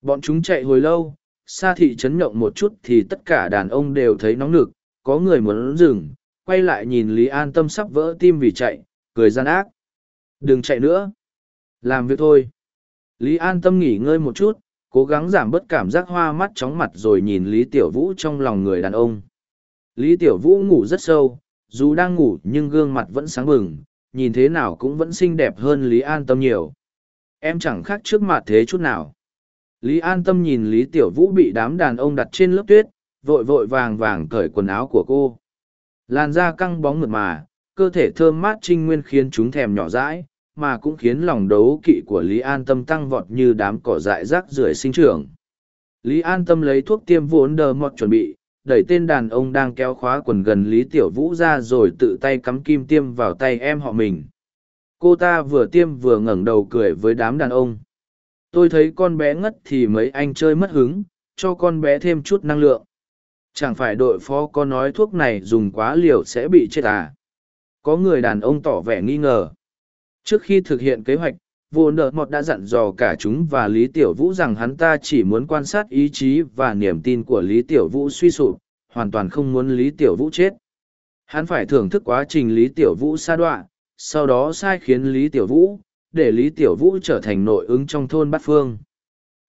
Bọn chúng chạy hồi lâu, xa thị trấn nhộng một chút thì tất cả đàn ông đều thấy nóng nực, có người muốn dừng, quay lại nhìn Lý An Tâm sắp vỡ tim vì chạy, cười gian ác. Đừng chạy nữa. Làm việc thôi. Lý An Tâm nghỉ ngơi một chút, cố gắng giảm bớt cảm giác hoa mắt chóng mặt rồi nhìn Lý Tiểu Vũ trong lòng người đàn ông. Lý Tiểu Vũ ngủ rất sâu, dù đang ngủ nhưng gương mặt vẫn sáng bừng, nhìn thế nào cũng vẫn xinh đẹp hơn Lý An Tâm nhiều. Em chẳng khác trước mặt thế chút nào. Lý An Tâm nhìn Lý Tiểu Vũ bị đám đàn ông đặt trên lớp tuyết, vội vội vàng vàng cởi quần áo của cô. Làn da căng bóng mượt mà, cơ thể thơm mát trinh nguyên khiến chúng thèm nhỏ dãi, mà cũng khiến lòng đấu kỵ của Lý An Tâm tăng vọt như đám cỏ dại rác rưởi sinh trưởng. Lý An Tâm lấy thuốc tiêm vốn đờ mọt chuẩn bị, đẩy tên đàn ông đang kéo khóa quần gần Lý Tiểu Vũ ra rồi tự tay cắm kim tiêm vào tay em họ mình. Cô ta vừa tiêm vừa ngẩng đầu cười với đám đàn ông. Tôi thấy con bé ngất thì mấy anh chơi mất hứng, cho con bé thêm chút năng lượng. Chẳng phải đội phó có nói thuốc này dùng quá liều sẽ bị chết à? Có người đàn ông tỏ vẻ nghi ngờ. Trước khi thực hiện kế hoạch, vô nợ mọt đã dặn dò cả chúng và Lý Tiểu Vũ rằng hắn ta chỉ muốn quan sát ý chí và niềm tin của Lý Tiểu Vũ suy sụp, hoàn toàn không muốn Lý Tiểu Vũ chết. Hắn phải thưởng thức quá trình Lý Tiểu Vũ sa đoạn, sau đó sai khiến Lý Tiểu Vũ, để Lý Tiểu Vũ trở thành nội ứng trong thôn Bát Phương.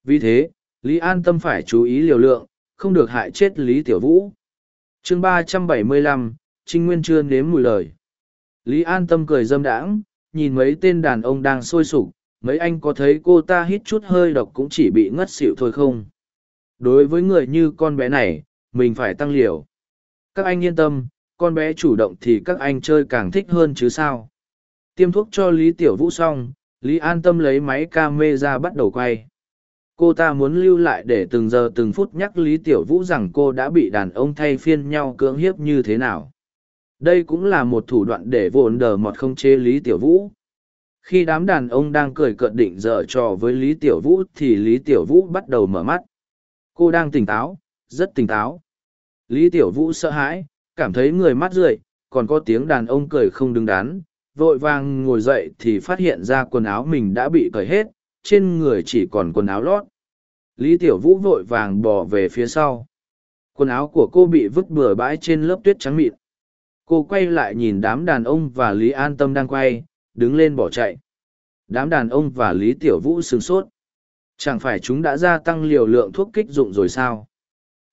Vì thế, Lý An Tâm phải chú ý liều lượng, không được hại chết Lý Tiểu Vũ. chương ba trăm bảy mươi lăm Trinh Nguyên chưa nếm mùi lời. Lý An Tâm cười dâm đãng, nhìn mấy tên đàn ông đang sôi sục, mấy anh có thấy cô ta hít chút hơi độc cũng chỉ bị ngất xỉu thôi không? Đối với người như con bé này, mình phải tăng liều. Các anh yên tâm, con bé chủ động thì các anh chơi càng thích hơn chứ sao? Tiêm thuốc cho Lý Tiểu Vũ xong, Lý an tâm lấy máy ca mê ra bắt đầu quay. Cô ta muốn lưu lại để từng giờ từng phút nhắc Lý Tiểu Vũ rằng cô đã bị đàn ông thay phiên nhau cưỡng hiếp như thế nào. Đây cũng là một thủ đoạn để vồn đờ mọt không chế Lý Tiểu Vũ. Khi đám đàn ông đang cười cợt định dở trò với Lý Tiểu Vũ thì Lý Tiểu Vũ bắt đầu mở mắt. Cô đang tỉnh táo, rất tỉnh táo. Lý Tiểu Vũ sợ hãi, cảm thấy người mắt rượi, còn có tiếng đàn ông cười không đứng đắn, vội vàng ngồi dậy thì phát hiện ra quần áo mình đã bị cởi hết, trên người chỉ còn quần áo lót. Lý Tiểu Vũ vội vàng bỏ về phía sau. Quần áo của cô bị vứt bừa bãi trên lớp tuyết trắng mịn. Cô quay lại nhìn đám đàn ông và Lý An Tâm đang quay, đứng lên bỏ chạy. Đám đàn ông và Lý Tiểu Vũ sửng sốt. Chẳng phải chúng đã gia tăng liều lượng thuốc kích dụng rồi sao?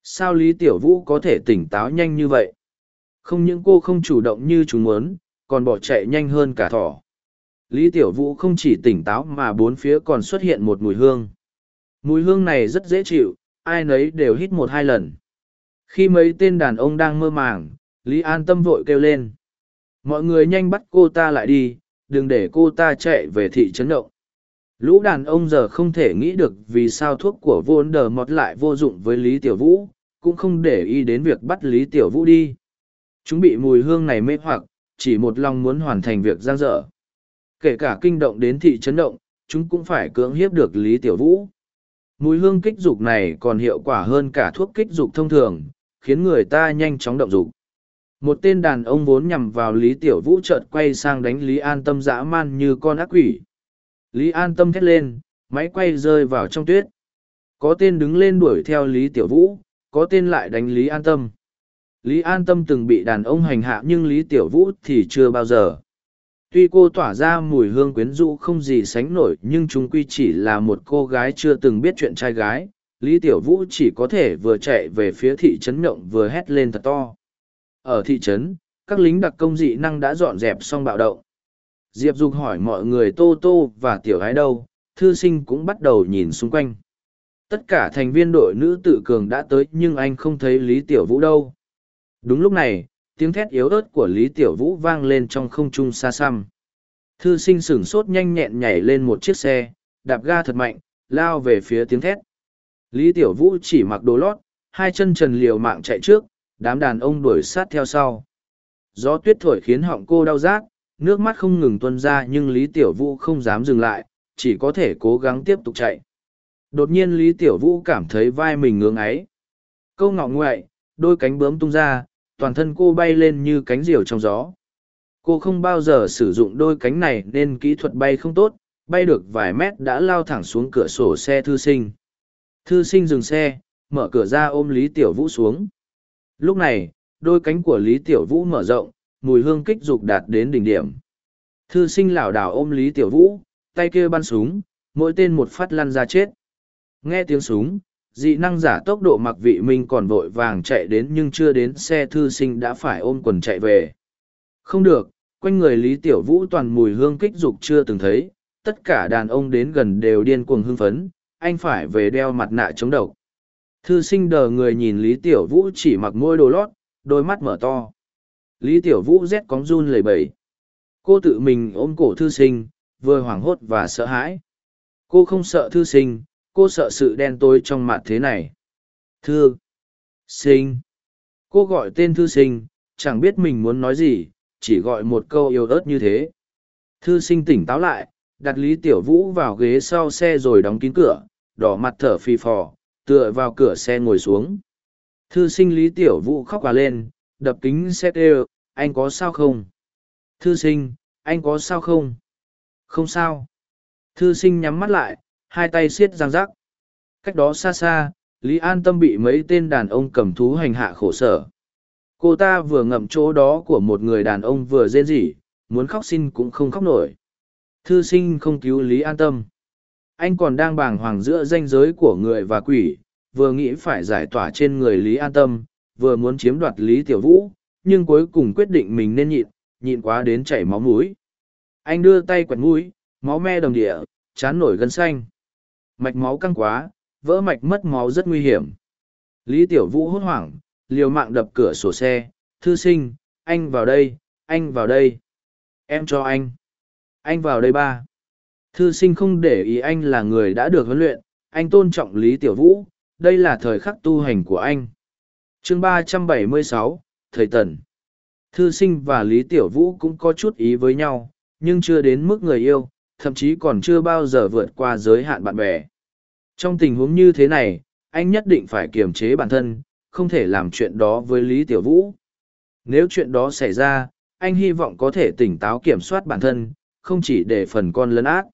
Sao Lý Tiểu Vũ có thể tỉnh táo nhanh như vậy? Không những cô không chủ động như chúng muốn, còn bỏ chạy nhanh hơn cả thỏ. Lý Tiểu Vũ không chỉ tỉnh táo mà bốn phía còn xuất hiện một mùi hương. Mùi hương này rất dễ chịu, ai nấy đều hít một hai lần. Khi mấy tên đàn ông đang mơ màng, Lý An tâm vội kêu lên. Mọi người nhanh bắt cô ta lại đi, đừng để cô ta chạy về thị trấn động. Lũ đàn ông giờ không thể nghĩ được vì sao thuốc của vôn đờ mọt lại vô dụng với Lý Tiểu Vũ, cũng không để ý đến việc bắt Lý Tiểu Vũ đi. Chúng bị mùi hương này mê hoặc, chỉ một lòng muốn hoàn thành việc giang dở. Kể cả kinh động đến thị trấn động, chúng cũng phải cưỡng hiếp được Lý Tiểu Vũ. Mùi hương kích dục này còn hiệu quả hơn cả thuốc kích dục thông thường, khiến người ta nhanh chóng động dục. Một tên đàn ông vốn nhằm vào Lý Tiểu Vũ chợt quay sang đánh Lý An Tâm dã man như con ác quỷ. Lý An Tâm thét lên, máy quay rơi vào trong tuyết. Có tên đứng lên đuổi theo Lý Tiểu Vũ, có tên lại đánh Lý An Tâm. Lý An Tâm từng bị đàn ông hành hạ nhưng Lý Tiểu Vũ thì chưa bao giờ. Tuy cô tỏa ra mùi hương quyến rũ không gì sánh nổi nhưng chúng quy chỉ là một cô gái chưa từng biết chuyện trai gái. Lý Tiểu Vũ chỉ có thể vừa chạy về phía thị trấn nhộng vừa hét lên thật to. Ở thị trấn, các lính đặc công dị năng đã dọn dẹp xong bạo động. Diệp Dục hỏi mọi người Tô Tô và Tiểu Gái đâu, thư sinh cũng bắt đầu nhìn xung quanh. Tất cả thành viên đội nữ tự cường đã tới nhưng anh không thấy Lý Tiểu Vũ đâu. Đúng lúc này, tiếng thét yếu ớt của Lý Tiểu Vũ vang lên trong không trung xa xăm. Thư sinh sửng sốt nhanh nhẹn nhảy lên một chiếc xe, đạp ga thật mạnh, lao về phía tiếng thét. Lý Tiểu Vũ chỉ mặc đồ lót, hai chân trần liều mạng chạy trước, đám đàn ông đuổi sát theo sau. Gió tuyết thổi khiến họng cô đau rát, nước mắt không ngừng tuân ra nhưng Lý Tiểu Vũ không dám dừng lại, chỉ có thể cố gắng tiếp tục chạy. Đột nhiên Lý Tiểu Vũ cảm thấy vai mình ngưỡng ấy. Câu ngọ ngoại, đôi cánh bướm tung ra, toàn thân cô bay lên như cánh diều trong gió. Cô không bao giờ sử dụng đôi cánh này nên kỹ thuật bay không tốt, bay được vài mét đã lao thẳng xuống cửa sổ xe thư sinh. Thư sinh dừng xe, mở cửa ra ôm Lý Tiểu Vũ xuống. Lúc này, đôi cánh của Lý Tiểu Vũ mở rộng, mùi hương kích dục đạt đến đỉnh điểm. Thư sinh lảo đảo ôm Lý Tiểu Vũ, tay kia bắn súng, mỗi tên một phát lăn ra chết. Nghe tiếng súng, dị năng giả tốc độ mặc vị minh còn vội vàng chạy đến nhưng chưa đến xe thư sinh đã phải ôm quần chạy về. Không được, quanh người Lý Tiểu Vũ toàn mùi hương kích dục chưa từng thấy, tất cả đàn ông đến gần đều điên cuồng hưng phấn, anh phải về đeo mặt nạ chống độc. Thư sinh đờ người nhìn Lý Tiểu Vũ chỉ mặc môi đồ lót, đôi mắt mở to. Lý Tiểu Vũ rét cóng run lầy bẩy. Cô tự mình ôm cổ thư sinh, vừa hoảng hốt và sợ hãi. Cô không sợ thư sinh, cô sợ sự đen tối trong mặt thế này. Thư sinh. Cô gọi tên thư sinh, chẳng biết mình muốn nói gì, chỉ gọi một câu yêu ớt như thế. Thư sinh tỉnh táo lại, đặt Lý Tiểu Vũ vào ghế sau xe rồi đóng kín cửa, đỏ mặt thở phì phò, tựa vào cửa xe ngồi xuống. Thư sinh Lý Tiểu Vũ khóc hòa lên, đập kính xe kêu, anh có sao không? Thư sinh, anh có sao không? Không sao. Thư sinh nhắm mắt lại, hai tay siết răng rắc. Cách đó xa xa, Lý An Tâm bị mấy tên đàn ông cầm thú hành hạ khổ sở. Cô ta vừa ngậm chỗ đó của một người đàn ông vừa rên rỉ, muốn khóc xin cũng không khóc nổi. Thư sinh không cứu Lý An Tâm. Anh còn đang bàng hoàng giữa danh giới của người và quỷ, vừa nghĩ phải giải tỏa trên người Lý An Tâm, vừa muốn chiếm đoạt Lý Tiểu Vũ, nhưng cuối cùng quyết định mình nên nhịn, nhịn quá đến chảy máu mũi. Anh đưa tay quẹt mũi, máu me đồng địa, chán nổi gân xanh. Mạch máu căng quá, vỡ mạch mất máu rất nguy hiểm. Lý Tiểu Vũ hốt hoảng, liều mạng đập cửa sổ xe, thư sinh, anh vào đây, anh vào đây. Em cho anh. Anh vào đây ba. Thư sinh không để ý anh là người đã được huấn luyện, anh tôn trọng Lý Tiểu Vũ, đây là thời khắc tu hành của anh. chương ba trăm bảy mươi sáu, Thời Tần. Thư sinh và Lý Tiểu Vũ cũng có chút ý với nhau, nhưng chưa đến mức người yêu, thậm chí còn chưa bao giờ vượt qua giới hạn bạn bè. Trong tình huống như thế này, anh nhất định phải kiềm chế bản thân, không thể làm chuyện đó với Lý Tiểu Vũ. Nếu chuyện đó xảy ra, anh hy vọng có thể tỉnh táo kiểm soát bản thân, không chỉ để phần con lấn ác.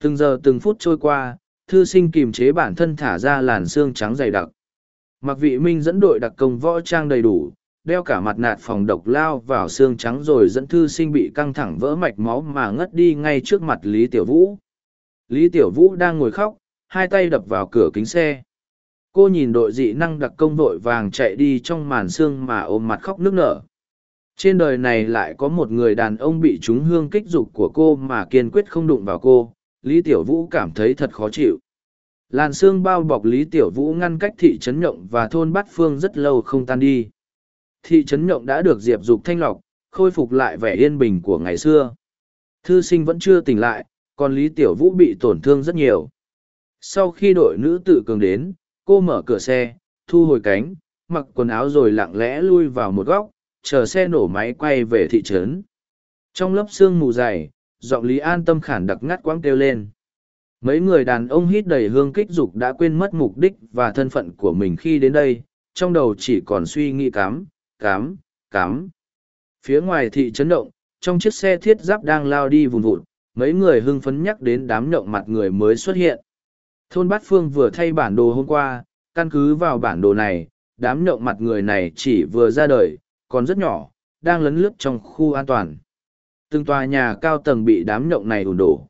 Từng giờ từng phút trôi qua, thư sinh kiềm chế bản thân thả ra làn xương trắng dày đặc. Mặc vị minh dẫn đội đặc công võ trang đầy đủ, đeo cả mặt nạt phòng độc lao vào xương trắng rồi dẫn thư sinh bị căng thẳng vỡ mạch máu mà ngất đi ngay trước mặt Lý Tiểu Vũ. Lý Tiểu Vũ đang ngồi khóc, hai tay đập vào cửa kính xe. Cô nhìn đội dị năng đặc công vội vàng chạy đi trong màn xương mà ôm mặt khóc nức nở. Trên đời này lại có một người đàn ông bị trúng hương kích dục của cô mà kiên quyết không đụng vào cô, Lý Tiểu Vũ cảm thấy thật khó chịu. Làn xương bao bọc Lý Tiểu Vũ ngăn cách thị trấn Nhộng và thôn Bát Phương rất lâu không tan đi. Thị trấn Nhộng đã được Diệp Dục thanh lọc, khôi phục lại vẻ yên bình của ngày xưa. Thư sinh vẫn chưa tỉnh lại, còn Lý Tiểu Vũ bị tổn thương rất nhiều. Sau khi đội nữ tự cường đến, cô mở cửa xe, thu hồi cánh, mặc quần áo rồi lặng lẽ lui vào một góc, chờ xe nổ máy quay về thị trấn. Trong lớp sương mù dày, giọng Lý An tâm khản đặc ngắt quãng kêu lên. Mấy người đàn ông hít đầy hương kích dục đã quên mất mục đích và thân phận của mình khi đến đây, trong đầu chỉ còn suy nghĩ cám, cám, cám. Phía ngoài thị trấn động, trong chiếc xe thiết giáp đang lao đi vùn vụt, mấy người hưng phấn nhắc đến đám nhộng mặt người mới xuất hiện. Thôn Bát Phương vừa thay bản đồ hôm qua, căn cứ vào bản đồ này, đám nhộng mặt người này chỉ vừa ra đời, còn rất nhỏ, đang lấn lướt trong khu an toàn. Từng tòa nhà cao tầng bị đám nhộng này ủn đổ.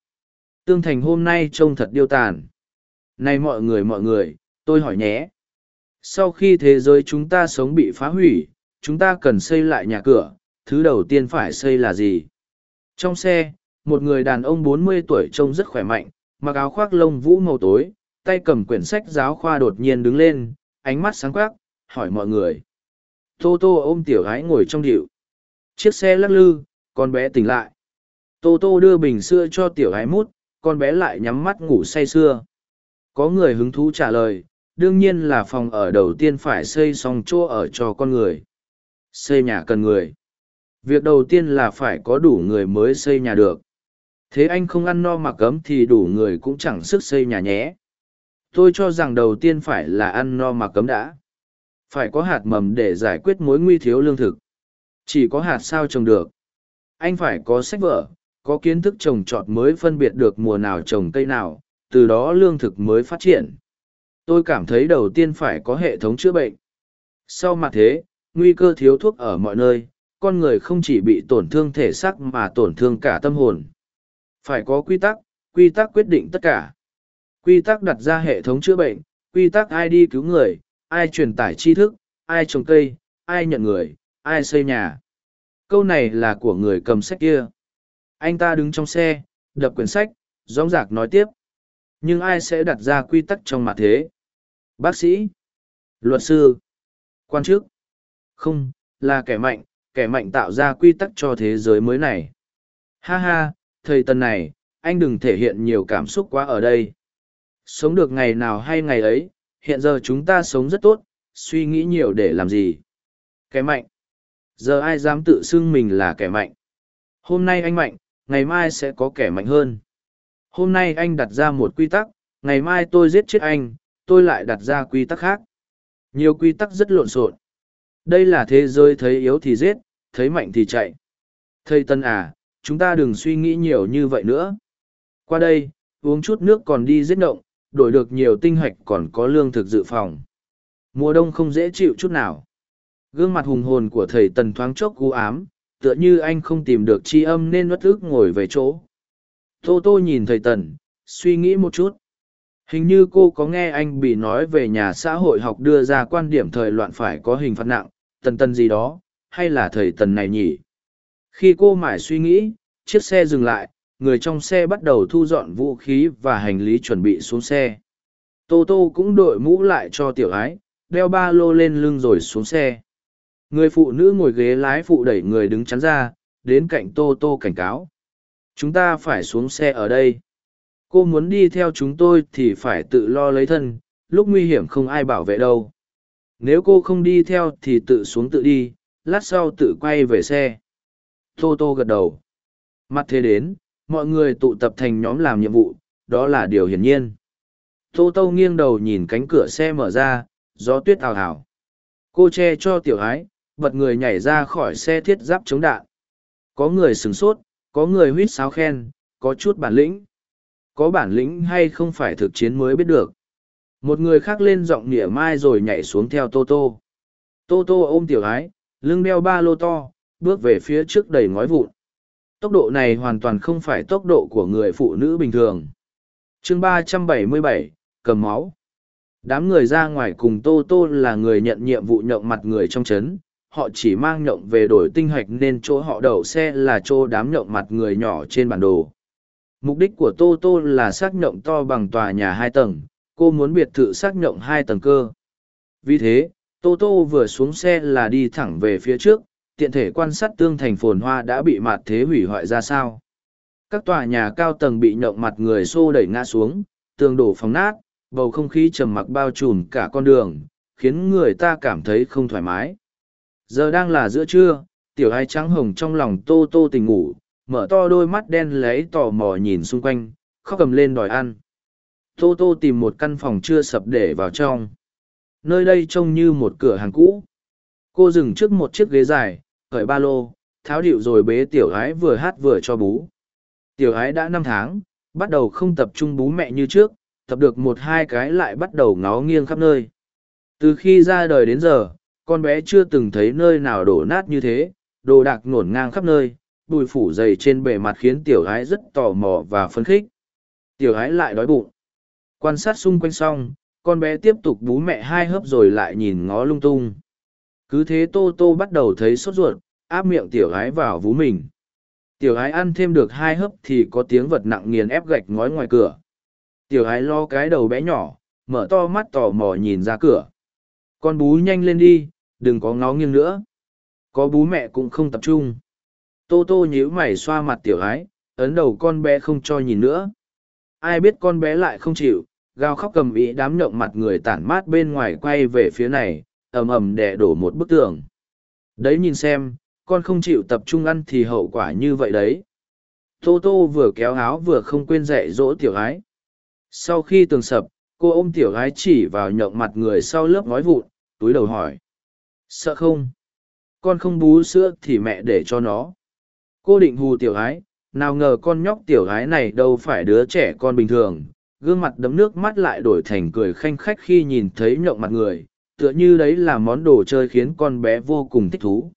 Tương thành hôm nay trông thật điêu tàn. Này mọi người mọi người, tôi hỏi nhé. Sau khi thế giới chúng ta sống bị phá hủy, chúng ta cần xây lại nhà cửa, thứ đầu tiên phải xây là gì? Trong xe, một người đàn ông bốn mươi tuổi trông rất khỏe mạnh, mặc áo khoác lông vũ màu tối, tay cầm quyển sách giáo khoa đột nhiên đứng lên, ánh mắt sáng quắc, hỏi mọi người. Tô Tô ôm tiểu gái ngồi trong điệu. Chiếc xe lắc lư, con bé tỉnh lại. Tô Tô đưa bình sữa cho tiểu gái mút, con bé lại nhắm mắt ngủ say sưa. Có người hứng thú trả lời, đương nhiên là phòng ở đầu tiên phải xây xong chỗ ở cho con người. Xây nhà cần người. Việc đầu tiên là phải có đủ người mới xây nhà được. Thế anh không ăn no mặc ấm thì đủ người cũng chẳng sức xây nhà nhé. Tôi cho rằng đầu tiên phải là ăn no mặc cấm đã. Phải có hạt mầm để giải quyết mối nguy thiếu lương thực. Chỉ có hạt sao trồng được. Anh phải có sách vở, có kiến thức trồng trọt mới phân biệt được mùa nào trồng cây nào, từ đó lương thực mới phát triển. Tôi cảm thấy đầu tiên phải có hệ thống chữa bệnh. Sau mặt thế, nguy cơ thiếu thuốc ở mọi nơi, con người không chỉ bị tổn thương thể xác mà tổn thương cả tâm hồn. Phải có quy tắc, quy tắc quyết định tất cả. Quy tắc đặt ra hệ thống chữa bệnh, quy tắc ai đi cứu người, ai truyền tải tri thức, ai trồng cây, ai nhận người, ai xây nhà. Câu này là của người cầm sách kia. Anh ta đứng trong xe, đập quyển sách, dõng rạc nói tiếp. Nhưng ai sẽ đặt ra quy tắc trong mặt thế? Bác sĩ? Luật sư? Quan chức? Không, là kẻ mạnh, kẻ mạnh tạo ra quy tắc cho thế giới mới này. Ha ha, thầy tần này, anh đừng thể hiện nhiều cảm xúc quá ở đây. Sống được ngày nào hay ngày ấy, hiện giờ chúng ta sống rất tốt, suy nghĩ nhiều để làm gì. Kẻ mạnh. Giờ ai dám tự xưng mình là kẻ mạnh. Hôm nay anh mạnh, ngày mai sẽ có kẻ mạnh hơn. Hôm nay anh đặt ra một quy tắc, ngày mai tôi giết chết anh, tôi lại đặt ra quy tắc khác. Nhiều quy tắc rất lộn xộn. Đây là thế giới thấy yếu thì giết, thấy mạnh thì chạy. Thầy Tân à, chúng ta đừng suy nghĩ nhiều như vậy nữa. Qua đây, uống chút nước còn đi giết động, đổi được nhiều tinh hạch còn có lương thực dự phòng. Mùa đông không dễ chịu chút nào. Gương mặt hùng hồn của thầy Tần thoáng chốc cú ám, tựa như anh không tìm được chi âm nên nuốt ức ngồi về chỗ. Tô Tô nhìn thầy Tần, suy nghĩ một chút. Hình như cô có nghe anh bị nói về nhà xã hội học đưa ra quan điểm thời loạn phải có hình phạt nặng, tần tần gì đó, hay là thầy Tần này nhỉ? Khi cô mải suy nghĩ, chiếc xe dừng lại, người trong xe bắt đầu thu dọn vũ khí và hành lý chuẩn bị xuống xe. Tô Tô cũng đội mũ lại cho tiểu ái, đeo ba lô lên lưng rồi xuống xe. Người phụ nữ ngồi ghế lái phụ đẩy người đứng chắn ra, đến cạnh Tô Tô cảnh cáo. Chúng ta phải xuống xe ở đây. Cô muốn đi theo chúng tôi thì phải tự lo lấy thân, lúc nguy hiểm không ai bảo vệ đâu. Nếu cô không đi theo thì tự xuống tự đi, lát sau tự quay về xe. Tô Tô gật đầu. Mặt thế đến, mọi người tụ tập thành nhóm làm nhiệm vụ, đó là điều hiển nhiên. Tô Tô nghiêng đầu nhìn cánh cửa xe mở ra, gió tuyết ào ào. Cô che cho tiểu ái, bật người nhảy ra khỏi xe thiết giáp chống đạn. Có người sửng sốt, có người huýt sáo khen, có chút bản lĩnh. Có bản lĩnh hay không phải thực chiến mới biết được. Một người khác lên giọng nỉa mai rồi nhảy xuống theo Tô Tô. Tô Tô ôm tiểu ái, lưng đeo ba lô to, bước về phía trước đầy ngói vụn. Tốc độ này hoàn toàn không phải tốc độ của người phụ nữ bình thường. chương ba trăm bảy mươi bảy cầm máu. Đám người ra ngoài cùng Tô Tô là người nhận nhiệm vụ nhậu mặt người trong chấn, họ chỉ mang nhộng về đổi tinh hạch nên chỗ họ đậu xe là chỗ đám nhộng mặt người nhỏ trên bản đồ. Mục đích của Tô Tô là xác nhộng to bằng tòa nhà hai tầng, cô muốn biệt thự xác nhộng hai tầng cơ. Vì thế, Tô Tô vừa xuống xe là đi thẳng về phía trước, tiện thể quan sát tương thành phồn hoa đã bị mạt thế hủy hoại ra sao. Các tòa nhà cao tầng bị nhộng mặt người xô đẩy ngã xuống, tường đổ phóng nát, bầu không khí trầm mặc bao trùm cả con đường, khiến người ta cảm thấy không thoải mái. Giờ đang là giữa trưa, tiểu hai trắng hồng trong lòng tô tô tình ngủ, mở to đôi mắt đen lấy tò mò nhìn xung quanh, khóc cầm lên đòi ăn. Tô tô tìm một căn phòng chưa sập để vào trong. Nơi đây trông như một cửa hàng cũ. Cô dừng trước một chiếc ghế dài, cởi ba lô, tháo điệu rồi bế tiểu ái vừa hát vừa cho bú. Tiểu ái đã năm tháng, bắt đầu không tập trung bú mẹ như trước, tập được một hai cái lại bắt đầu ngó nghiêng khắp nơi. Từ khi ra đời đến giờ, con bé chưa từng thấy nơi nào đổ nát như thế, đồ đạc ngổn ngang khắp nơi, bùi phủ dày trên bề mặt khiến tiểu gái rất tò mò và phấn khích. Tiểu gái lại đói bụng. Quan sát xung quanh xong, con bé tiếp tục bú mẹ hai hớp rồi lại nhìn ngó lung tung. Cứ thế Tô Tô bắt đầu thấy sốt ruột, áp miệng tiểu gái vào vú mình. Tiểu gái ăn thêm được hai hớp thì có tiếng vật nặng nghiền ép gạch ngói ngoài cửa. Tiểu gái lo cái đầu bé nhỏ, mở to mắt tò mò nhìn ra cửa. Con bú nhanh lên đi, đừng có ngó nghiêng nữa. Có bú mẹ cũng không tập trung. Tô tô nhíu mày xoa mặt tiểu ái, ấn đầu con bé không cho nhìn nữa. Ai biết con bé lại không chịu, gào khóc cầm ý đám nhộng mặt người tản mát bên ngoài quay về phía này, ầm ầm đè đổ một bức tường. Đấy nhìn xem, con không chịu tập trung ăn thì hậu quả như vậy đấy. Tô tô vừa kéo áo vừa không quên dạy dỗ tiểu ái. Sau khi tường sập, cô ôm tiểu gái chỉ vào nhộng mặt người sau lớp ngói vụn, túi đầu hỏi. Sợ không? Con không bú sữa thì mẹ để cho nó. Cô định hù tiểu gái, nào ngờ con nhóc tiểu gái này đâu phải đứa trẻ con bình thường. Gương mặt đấm nước mắt lại đổi thành cười khanh khách khi nhìn thấy nhộng mặt người, tựa như đấy là món đồ chơi khiến con bé vô cùng thích thú.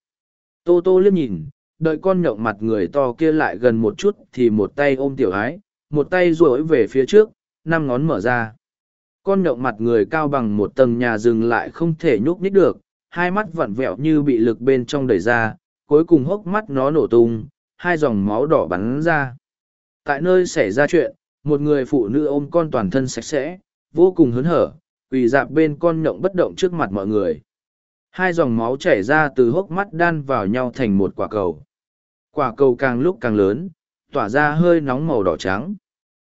Tô tô liếc nhìn, đợi con nhộng mặt người to kia lại gần một chút thì một tay ôm tiểu gái, một tay duỗi về phía trước, năm ngón mở ra. Con nhộng mặt người cao bằng một tầng nhà dừng lại không thể nhúc nhích được, hai mắt vặn vẹo như bị lực bên trong đẩy ra, cuối cùng hốc mắt nó nổ tung, hai dòng máu đỏ bắn ra. Tại nơi xảy ra chuyện, một người phụ nữ ôm con toàn thân sạch sẽ, vô cùng hớn hở, quỳ dạp bên con nhộng bất động trước mặt mọi người. Hai dòng máu chảy ra từ hốc mắt đan vào nhau thành một quả cầu. Quả cầu càng lúc càng lớn, tỏa ra hơi nóng màu đỏ trắng.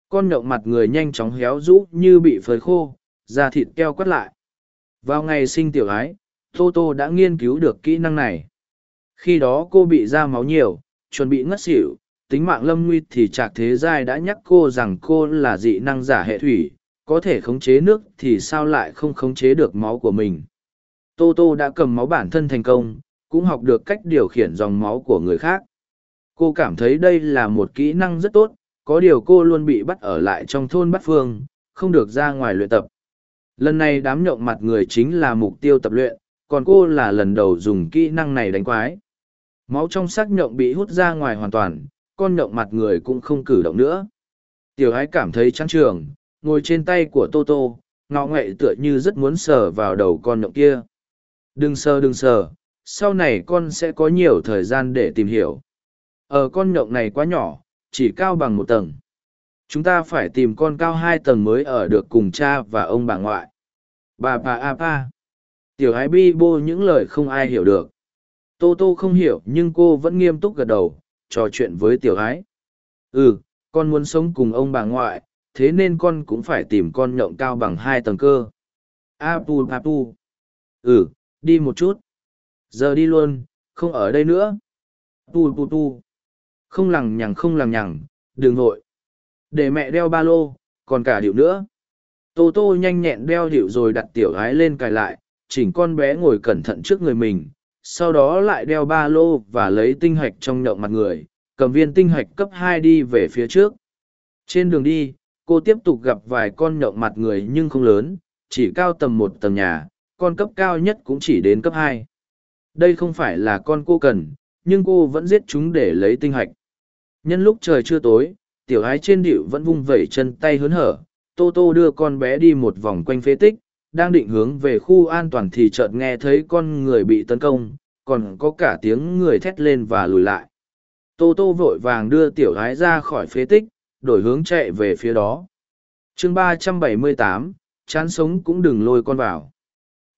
Con nhộng mặt người nhanh chóng héo rũ như bị phơi khô, da thịt keo quắt lại. Vào ngày sinh tiểu ái, Tô Tô đã nghiên cứu được kỹ năng này. Khi đó cô bị ra máu nhiều, chuẩn bị ngất xỉu, tính mạng lâm nguy thì trạc thế giai đã nhắc cô rằng cô là dị năng giả hệ thủy, có thể khống chế nước thì sao lại không khống chế được máu của mình. Tô Tô đã cầm máu bản thân thành công, cũng học được cách điều khiển dòng máu của người khác. Cô cảm thấy đây là một kỹ năng rất tốt, có điều cô luôn bị bắt ở lại trong thôn Bát Phương, không được ra ngoài luyện tập. Lần này đám nhộng mặt người chính là mục tiêu tập luyện, còn cô là lần đầu dùng kỹ năng này đánh quái. Máu trong xác nhộng bị hút ra ngoài hoàn toàn, con nhộng mặt người cũng không cử động nữa. Tiểu ái cảm thấy chăn trường, ngồi trên tay của Tô Tô, ngọ ngậy tựa như rất muốn sờ vào đầu con nhộng kia. Đừng sờ đừng sờ, sau này con sẽ có nhiều thời gian để tìm hiểu. Ở con nhộng này quá nhỏ, chỉ cao bằng một tầng. Chúng ta phải tìm con cao hai tầng mới ở được cùng cha và ông bà ngoại. Bà bà a pa. Tiểu ái bi bô những lời không ai hiểu được. Tô tô không hiểu nhưng cô vẫn nghiêm túc gật đầu, trò chuyện với tiểu ái. Ừ, con muốn sống cùng ông bà ngoại, thế nên con cũng phải tìm con nhộng cao bằng hai tầng cơ. A pu a pu. Ừ, đi một chút. Giờ đi luôn, không ở đây nữa. Tu tu tu. Không lằng nhằng không lằng nhằng, đừng vội. Để mẹ đeo ba lô, còn cả điệu nữa. Tô tô nhanh nhẹn đeo điệu rồi đặt tiểu gái lên cài lại, chỉnh con bé ngồi cẩn thận trước người mình, sau đó lại đeo ba lô và lấy tinh hạch trong nhậu mặt người, cầm viên tinh hạch cấp hai đi về phía trước. Trên đường đi, cô tiếp tục gặp vài con nhậu mặt người nhưng không lớn, chỉ cao tầm một tầng nhà, con cấp cao nhất cũng chỉ đến cấp hai. Đây không phải là con cô cần, nhưng cô vẫn giết chúng để lấy tinh hạch. Nhân lúc trời chưa tối, tiểu ái trên điệu vẫn vung vẩy chân tay hớn hở, Tô Tô đưa con bé đi một vòng quanh phế tích, đang định hướng về khu an toàn thì chợt nghe thấy con người bị tấn công, còn có cả tiếng người thét lên và lùi lại. Tô Tô vội vàng đưa tiểu ái ra khỏi phế tích, đổi hướng chạy về phía đó. chương ba trăm bảy mươi tám, chán sống cũng đừng lôi con vào.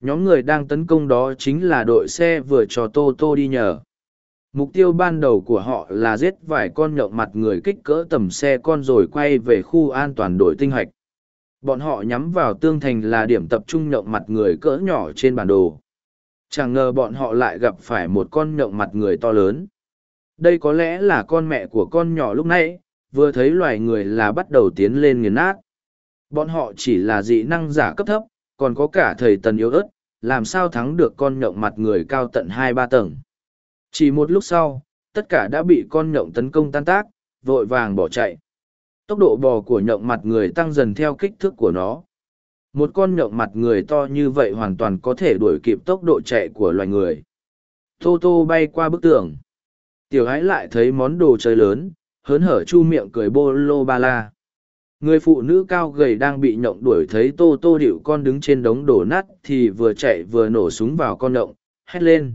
Nhóm người đang tấn công đó chính là đội xe vừa cho Tô Tô đi nhờ. Mục tiêu ban đầu của họ là giết vài con nhậu mặt người kích cỡ tầm xe con rồi quay về khu an toàn đổi tinh hạch. Bọn họ nhắm vào tương thành là điểm tập trung nhậu mặt người cỡ nhỏ trên bản đồ. Chẳng ngờ bọn họ lại gặp phải một con nhậu mặt người to lớn. Đây có lẽ là con mẹ của con nhỏ lúc nãy, vừa thấy loài người là bắt đầu tiến lên nghiền nát. Bọn họ chỉ là dị năng giả cấp thấp, còn có cả thầy tần yếu ớt, làm sao thắng được con nhộng mặt người cao tận hai ba tầng. Chỉ một lúc sau, tất cả đã bị con nhộng tấn công tan tác, vội vàng bỏ chạy. Tốc độ bò của nhộng mặt người tăng dần theo kích thước của nó. Một con nhộng mặt người to như vậy hoàn toàn có thể đuổi kịp tốc độ chạy của loài người. Tô tô bay qua bức tường. Tiểu ái lại thấy món đồ chơi lớn, hớn hở chu miệng cười bô lô ba la. Người phụ nữ cao gầy đang bị nhộng đuổi thấy tô tô điệu con đứng trên đống đổ nát thì vừa chạy vừa nổ súng vào con nhộng, hét lên.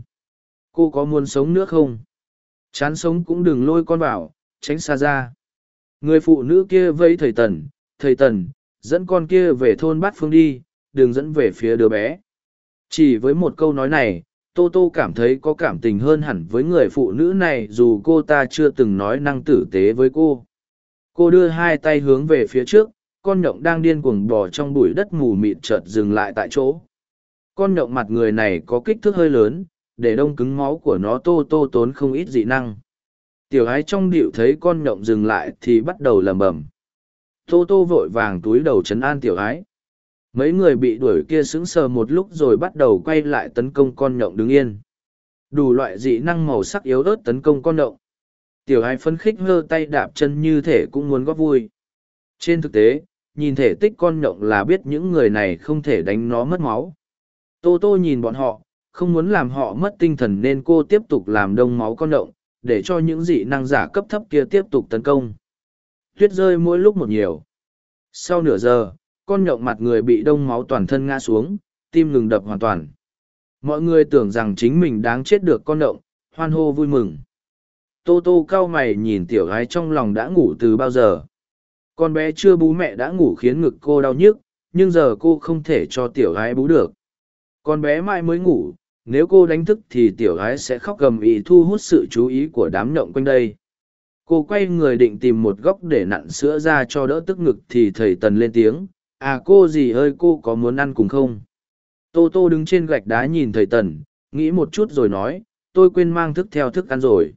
Cô có muốn sống nữa không? Chán sống cũng đừng lôi con vào, tránh xa ra. Người phụ nữ kia vây thầy Tần, thầy Tần, dẫn con kia về thôn bát phương đi, đừng dẫn về phía đứa bé. Chỉ với một câu nói này, Tô Tô cảm thấy có cảm tình hơn hẳn với người phụ nữ này dù cô ta chưa từng nói năng tử tế với cô. Cô đưa hai tay hướng về phía trước, con nhộng đang điên cuồng bò trong bụi đất mù mịt chợt dừng lại tại chỗ. Con nhộng mặt người này có kích thước hơi lớn, để đông cứng máu của nó tô tô tốn không ít dị năng. Tiểu ái trong điệu thấy con nhộng dừng lại thì bắt đầu lầm bầm. Tô tô vội vàng túi đầu chấn an tiểu ái. Mấy người bị đuổi kia sững sờ một lúc rồi bắt đầu quay lại tấn công con nhộng đứng yên. Đủ loại dị năng màu sắc yếu ớt tấn công con nhộng. Tiểu ái phấn khích hơ tay đạp chân như thể cũng muốn góp vui. Trên thực tế, nhìn thể tích con nhộng là biết những người này không thể đánh nó mất máu. Tô Tô nhìn bọn họ, không muốn làm họ mất tinh thần nên cô tiếp tục làm đông máu con động, để cho những dị năng giả cấp thấp kia tiếp tục tấn công. Tuyết rơi mỗi lúc một nhiều. Sau nửa giờ, con nhộng mặt người bị đông máu toàn thân ngã xuống, tim ngừng đập hoàn toàn. Mọi người tưởng rằng chính mình đáng chết được con động, hoan hô vui mừng. Tô tô cao mày nhìn tiểu gái trong lòng đã ngủ từ bao giờ. Con bé chưa bú mẹ đã ngủ khiến ngực cô đau nhức, nhưng giờ cô không thể cho tiểu gái bú được. Con bé mãi mới ngủ, nếu cô đánh thức thì tiểu gái sẽ khóc gầm ý thu hút sự chú ý của đám nhộng quanh đây. Cô quay người định tìm một góc để nặn sữa ra cho đỡ tức ngực thì thầy tần lên tiếng à cô gì ơi, cô có muốn ăn cùng không? Tô tô đứng trên gạch đá nhìn thầy tần, nghĩ một chút rồi nói, tôi quên mang thức theo thức ăn rồi.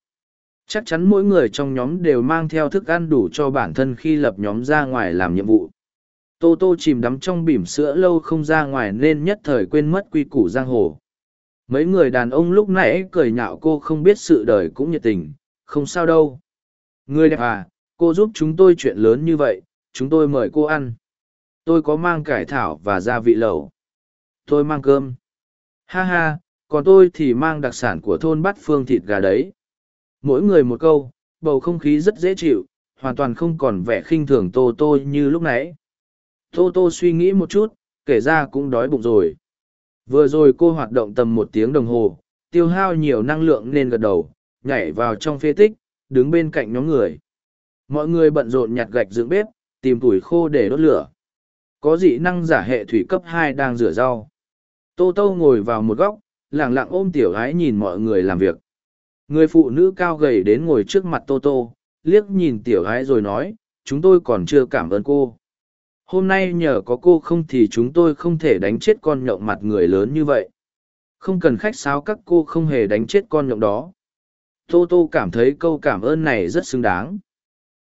Chắc chắn mỗi người trong nhóm đều mang theo thức ăn đủ cho bản thân khi lập nhóm ra ngoài làm nhiệm vụ. Tô tô chìm đắm trong bỉm sữa lâu không ra ngoài nên nhất thời quên mất quy củ giang hồ mấy người đàn ông lúc nãy cười nhạo cô không biết sự đời cũng nhiệt tình, không sao đâu. Người đẹp à cô giúp chúng tôi chuyện lớn như vậy, chúng tôi mời cô ăn. Tôi có mang cải thảo và gia vị lẩu. Tôi mang cơm. Ha ha, còn tôi thì mang đặc sản của thôn bát phương thịt gà đấy. Mỗi người một câu, bầu không khí rất dễ chịu, hoàn toàn không còn vẻ khinh thường tô tô như lúc nãy. Tô tô suy nghĩ một chút, kể ra cũng đói bụng rồi vừa rồi cô hoạt động tầm một tiếng đồng hồ, tiêu hao nhiều năng lượng nên gật đầu, nhảy vào trong phế tích, đứng bên cạnh nhóm người. Mọi người bận rộn nhặt gạch dựng bếp, tìm củi khô để đốt lửa. Có dị năng giả hệ thủy cấp hai đang rửa rau. Tô tô ngồi vào một góc lẳng lặng ôm tiểu gái nhìn mọi người làm việc. Người phụ nữ cao gầy đến ngồi trước mặt tô tô, liếc nhìn tiểu gái rồi nói, chúng tôi còn chưa cảm ơn cô hôm nay nhờ có cô không thì chúng tôi không thể đánh chết con nhộng mặt người lớn như vậy. Không cần khách sáo các cô không hề đánh chết con nhộng đó. Tô tô cảm thấy câu cảm ơn này rất xứng đáng.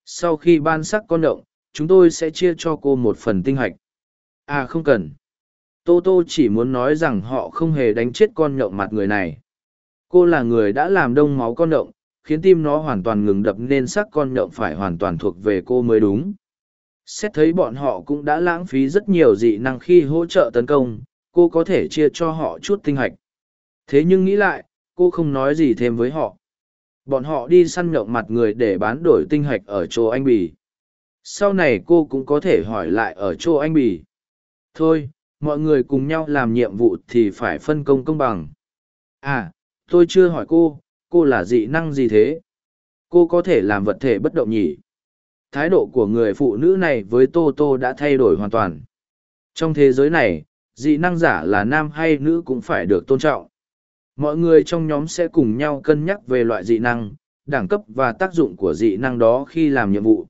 Sau khi ban sắc con nhộng, chúng tôi sẽ chia cho cô một phần tinh hạch. À không cần. Tô tô chỉ muốn nói rằng họ không hề đánh chết con nhộng mặt người này. Cô là người đã làm đông máu con nhộng, khiến tim nó hoàn toàn ngừng đập nên sắc con nhộng phải hoàn toàn thuộc về cô mới đúng xét thấy bọn họ cũng đã lãng phí rất nhiều dị năng khi hỗ trợ tấn công, cô có thể chia cho họ chút tinh hạch. Thế nhưng nghĩ lại, cô không nói gì thêm với họ. Bọn họ đi săn nhộng mặt người để bán đổi tinh hạch ở chỗ anh bì. Sau này cô cũng có thể hỏi lại ở chỗ anh bì. Thôi, mọi người cùng nhau làm nhiệm vụ thì phải phân công công bằng. À tôi chưa hỏi cô cô là dị năng gì thế? Cô có thể làm vật thể bất động nhỉ? Thái độ của người phụ nữ này với tô tô đã thay đổi hoàn toàn. Trong thế giới này, dị năng giả là nam hay nữ cũng phải được tôn trọng. Mọi người trong nhóm sẽ cùng nhau cân nhắc về loại dị năng, đẳng cấp và tác dụng của dị năng đó khi làm nhiệm vụ.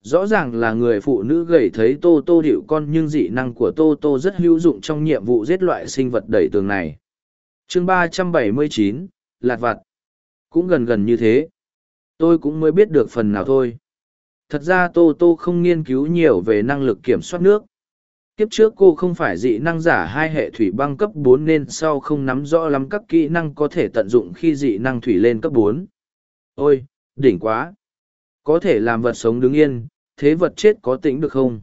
Rõ ràng là người phụ nữ gầy thấy tô tô điệu con nhưng dị năng của tô tô rất hữu dụng trong nhiệm vụ giết loại sinh vật đẩy tường này. Chương ba trăm bảy mươi chín, lạt vặt cũng gần gần như thế. Tôi cũng mới biết được phần nào thôi thật ra tô tô không nghiên cứu nhiều về năng lực kiểm soát nước. Kiếp trước cô không phải dị năng giả hai hệ thủy băng cấp bốn nên sau không nắm rõ lắm các kỹ năng có thể tận dụng khi dị năng thủy lên cấp bốn. Ôi, đỉnh quá. Có thể làm vật sống đứng yên, thế vật chết có tĩnh được không?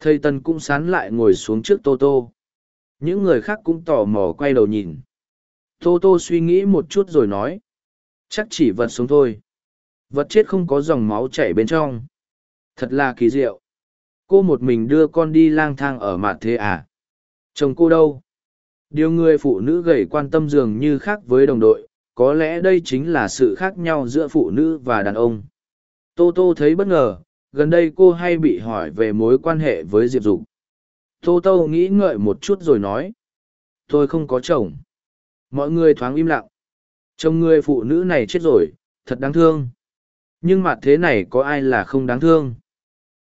Thầy tân cũng sán lại ngồi xuống trước tô tô. Những người khác cũng tò mò quay đầu nhìn. Tô tô suy nghĩ một chút rồi nói. Chắc chỉ vật sống thôi vật chết không có dòng máu chảy bên trong. Thật là kỳ diệu. Cô một mình đưa con đi lang thang ở mạn thế à? Chồng cô đâu? Điều người phụ nữ gầy quan tâm dường như khác với đồng đội, có lẽ đây chính là sự khác nhau giữa phụ nữ và đàn ông. Tô tô thấy bất ngờ, gần đây cô hay bị hỏi về mối quan hệ với diệp dục. Tô tô nghĩ ngợi một chút rồi nói, tôi không có chồng. Mọi người thoáng im lặng. Chồng người phụ nữ này chết rồi, thật đáng thương nhưng mặt thế này có ai là không đáng thương?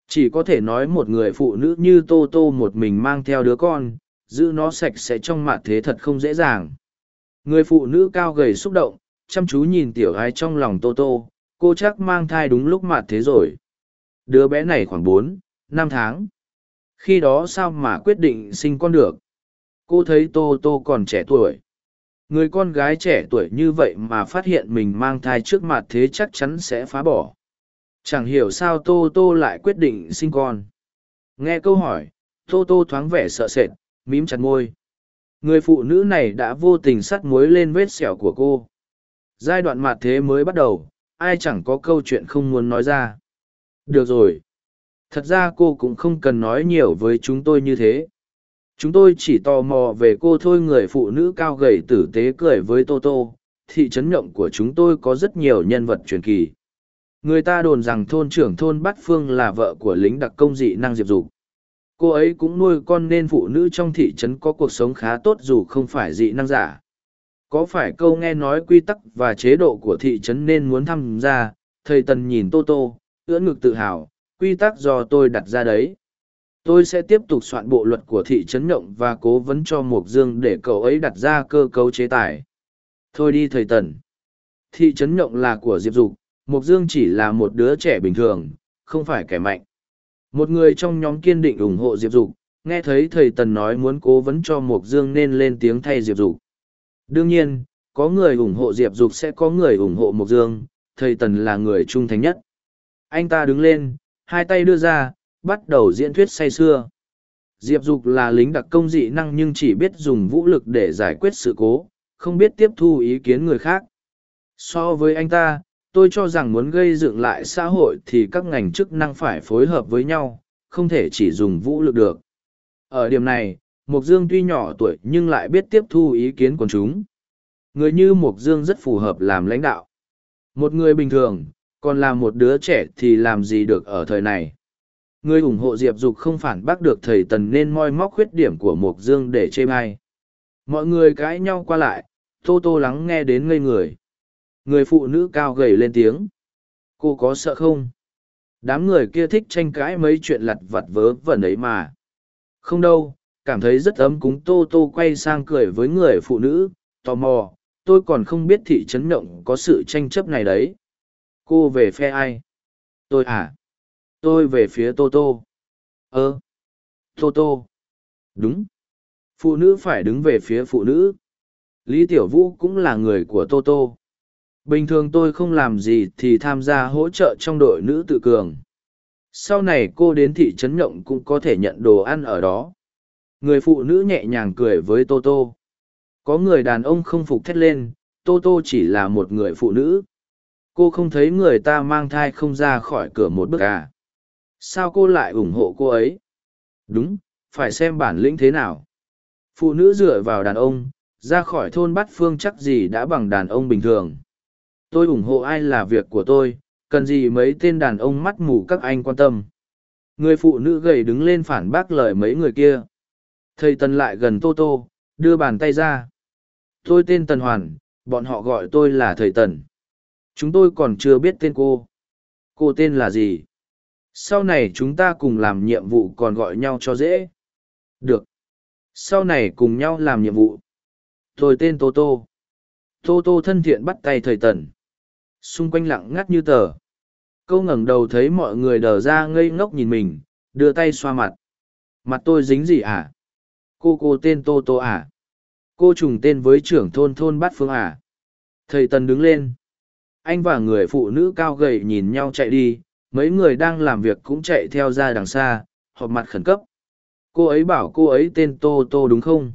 Chỉ có thể nói một người phụ nữ như tô tô một mình mang theo đứa con, giữ nó sạch sẽ trong mặt thế thật không dễ dàng. Người phụ nữ cao gầy xúc động, chăm chú nhìn tiểu gái trong lòng tô tô, cô chắc mang thai đúng lúc mặt thế rồi. Đứa bé này khoảng bốn, năm tháng. Khi đó sao mà quyết định sinh con được? Cô thấy tô tô còn trẻ tuổi người con gái trẻ tuổi như vậy mà phát hiện mình mang thai trước mặt thế chắc chắn sẽ phá bỏ. Chẳng hiểu sao tô tô lại quyết định sinh con. Nghe câu hỏi, tô tô thoáng vẻ sợ sệt, mím chặt môi. Người phụ nữ này đã vô tình sắt muối lên vết sẹo của cô. Giai đoạn mạt thế mới bắt đầu, ai chẳng có câu chuyện không muốn nói ra. Được rồi. Thật ra cô cũng không cần nói nhiều với chúng tôi như thế chúng tôi chỉ tò mò về cô thôi người phụ nữ cao gầy tử tế cười với tô tô, thị trấn nhộng của chúng tôi có rất nhiều nhân vật truyền kỳ. Người ta đồn rằng thôn trưởng thôn bát phương là vợ của lính đặc công dị năng diệp dục. Cô ấy cũng nuôi con nên phụ nữ trong thị trấn có cuộc sống khá tốt dù không phải dị năng giả. Có phải câu nghe nói quy tắc và chế độ của thị trấn nên muốn tham gia? Thầy tần nhìn tô tô, ưỡn ngực tự hào, quy tắc do tôi đặt ra đấy tôi sẽ tiếp tục soạn bộ luật của thị trấn nhộng và cố vấn cho mộc dương để cậu ấy đặt ra cơ cấu chế tài. Thôi đi, thầy tần. Thị trấn nhộng là của diệp dục, mộc dương chỉ là một đứa trẻ bình thường, không phải kẻ mạnh. Một người trong nhóm kiên định ủng hộ diệp dục, nghe thấy thầy tần nói muốn cố vấn cho mộc dương nên lên tiếng thay diệp dục. Đương nhiên, có người ủng hộ diệp dục sẽ có người ủng hộ mộc dương, thầy tần là người trung thành nhất. Anh ta đứng lên, hai tay đưa ra bắt đầu diễn thuyết say sưa. Diệp dục là lính đặc công dị năng nhưng chỉ biết dùng vũ lực để giải quyết sự cố, không biết tiếp thu ý kiến người khác. So với anh ta, tôi cho rằng muốn gây dựng lại xã hội thì các ngành chức năng phải phối hợp với nhau, không thể chỉ dùng vũ lực được. Ở điểm này, Mộc dương tuy nhỏ tuổi nhưng lại biết tiếp thu ý kiến của chúng. Người như Mộc dương rất phù hợp làm lãnh đạo. Một người bình thường, còn là một đứa trẻ thì làm gì được ở thời này? Người ủng hộ diệp dục không phản bác được thầy tần nên moi móc khuyết điểm của Mộc dương để chê bai. Mọi người cãi nhau qua lại, tô tô lắng nghe đến ngây người. Người phụ nữ cao gầy lên tiếng. Cô có sợ không? Đám người kia thích tranh cãi mấy chuyện lặt vặt vớ vẩn ấy mà. Không đâu, cảm thấy rất ấm cúng tô tô quay sang cười với người phụ nữ, tò mò, tôi còn không biết thị trấn động có sự tranh chấp này đấy. Cô về phe ai? Tôi à tôi về phía tô tô. Ơ, tô tô. Đúng. Phụ nữ phải đứng về phía phụ nữ. Lý tiểu vũ cũng là người của tô tô. Bình thường tôi không làm gì thì tham gia hỗ trợ trong đội nữ tự cường. Sau này cô đến thị trấn nhộng cũng có thể nhận đồ ăn ở đó. Người phụ nữ nhẹ nhàng cười với tô tô. Có người đàn ông không phục thét lên, tô tô chỉ là một người phụ nữ. Cô không thấy người ta mang thai không ra khỏi cửa một bước à? Sao cô lại ủng hộ cô ấy? Đúng, phải xem bản lĩnh thế nào. Phụ nữ dựa vào đàn ông, ra khỏi thôn bát phương chắc gì đã bằng đàn ông bình thường. Tôi ủng hộ ai là việc của tôi, cần gì mấy tên đàn ông mắt mù các anh quan tâm. Người phụ nữ gầy đứng lên phản bác lời mấy người kia. Thầy tần lại gần tô tô, đưa bàn tay ra. Tôi tên tần hoàn, bọn họ gọi tôi là thầy tần. Chúng tôi còn chưa biết tên cô. Cô tên là gì? Sau này chúng ta cùng làm nhiệm vụ còn gọi nhau cho dễ. Được. Sau này cùng nhau làm nhiệm vụ. Tôi tên tô tô. Tô tô thân thiện bắt tay thầy tần. Xung quanh lặng ngắt như tờ. Câu ngẩng đầu thấy mọi người đờ ra ngây ngốc nhìn mình, đưa tay xoa mặt. Mặt tôi dính gì à? Cô cô tên tô tô à? Cô trùng tên với trưởng thôn thôn bát phương à? Thầy tần đứng lên. Anh và người phụ nữ cao gầy nhìn nhau chạy đi mấy người đang làm việc cũng chạy theo ra đằng xa, họp mặt khẩn cấp. Cô ấy bảo cô ấy tên tô tô đúng không?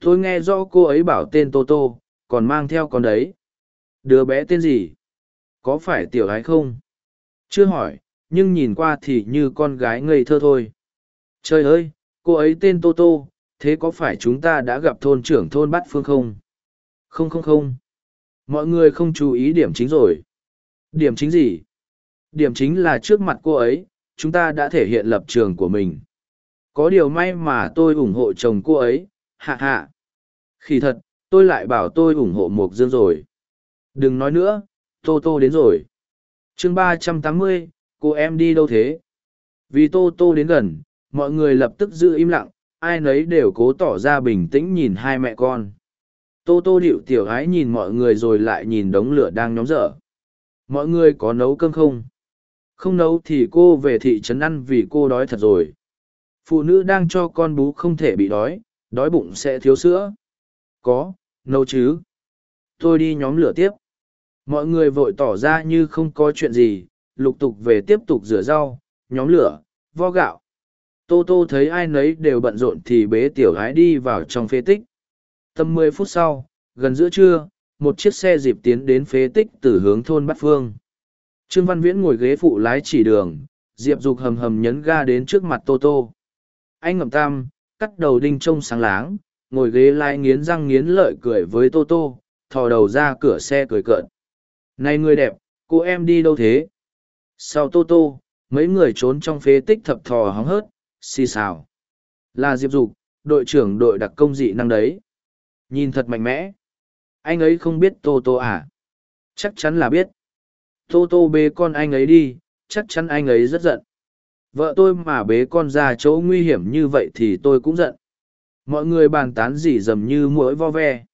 Tôi nghe rõ cô ấy bảo tên tô tô, còn mang theo con đấy. Đứa bé tên gì? Có phải tiểu gái không? Chưa hỏi, nhưng nhìn qua thì như con gái ngây thơ thôi. Trời ơi, cô ấy tên tô tô, thế có phải chúng ta đã gặp thôn trưởng thôn bát phương không? Không không không. Mọi người không chú ý điểm chính rồi. Điểm chính gì? Điểm chính là trước mặt cô ấy, chúng ta đã thể hiện lập trường của mình. Có điều may mà tôi ủng hộ chồng cô ấy, hạ hạ. Khi thật, tôi lại bảo tôi ủng hộ mộc dương rồi. Đừng nói nữa, tô tô đến rồi. Chương ba trăm tám mươi, cô em đi đâu thế? Vì tô tô đến gần, mọi người lập tức giữ im lặng, ai nấy đều cố tỏ ra bình tĩnh nhìn hai mẹ con. Tô tô điệu tiểu ái nhìn mọi người rồi lại nhìn đống lửa đang nhóm dở. Mọi người có nấu cơm không? Không nấu thì cô về thị trấn ăn vì cô đói thật rồi. Phụ nữ đang cho con bú không thể bị đói đói bụng sẽ thiếu sữa. Có nấu chứ. Tôi đi nhóm lửa tiếp. Mọi người vội tỏ ra như không có chuyện gì lục tục về tiếp tục rửa rau nhóm lửa vo gạo. Tô tô thấy ai nấy đều bận rộn thì bế tiểu gái đi vào trong phế tích. Tầm mười phút sau, gần giữa trưa, một chiếc xe dịp tiến đến phế tích từ hướng thôn Bát Phương. Trương Văn Viễn ngồi ghế phụ lái chỉ đường, Diệp Dục hầm hầm nhấn ga đến trước mặt Tô Tô. Anh ngậm tam, cắt đầu đinh trông sáng láng, ngồi ghế lái nghiến răng nghiến lợi cười với Tô Tô, thò đầu ra cửa xe cười cợt. Này người đẹp, cô em đi đâu thế? Sau Tô Tô, mấy người trốn trong phế tích thập thò hóng hớt, xì xào. Là Diệp Dục, đội trưởng đội đặc công dị năng đấy. Nhìn thật mạnh mẽ. Anh ấy không biết Tô Tô à? Chắc chắn là biết. Tô Tô bế con anh ấy đi, chắc chắn anh ấy rất giận. Vợ tôi mà bế con ra chỗ nguy hiểm như vậy thì tôi cũng giận. Mọi người bàn tán dỉ dầm như mũi vo ve.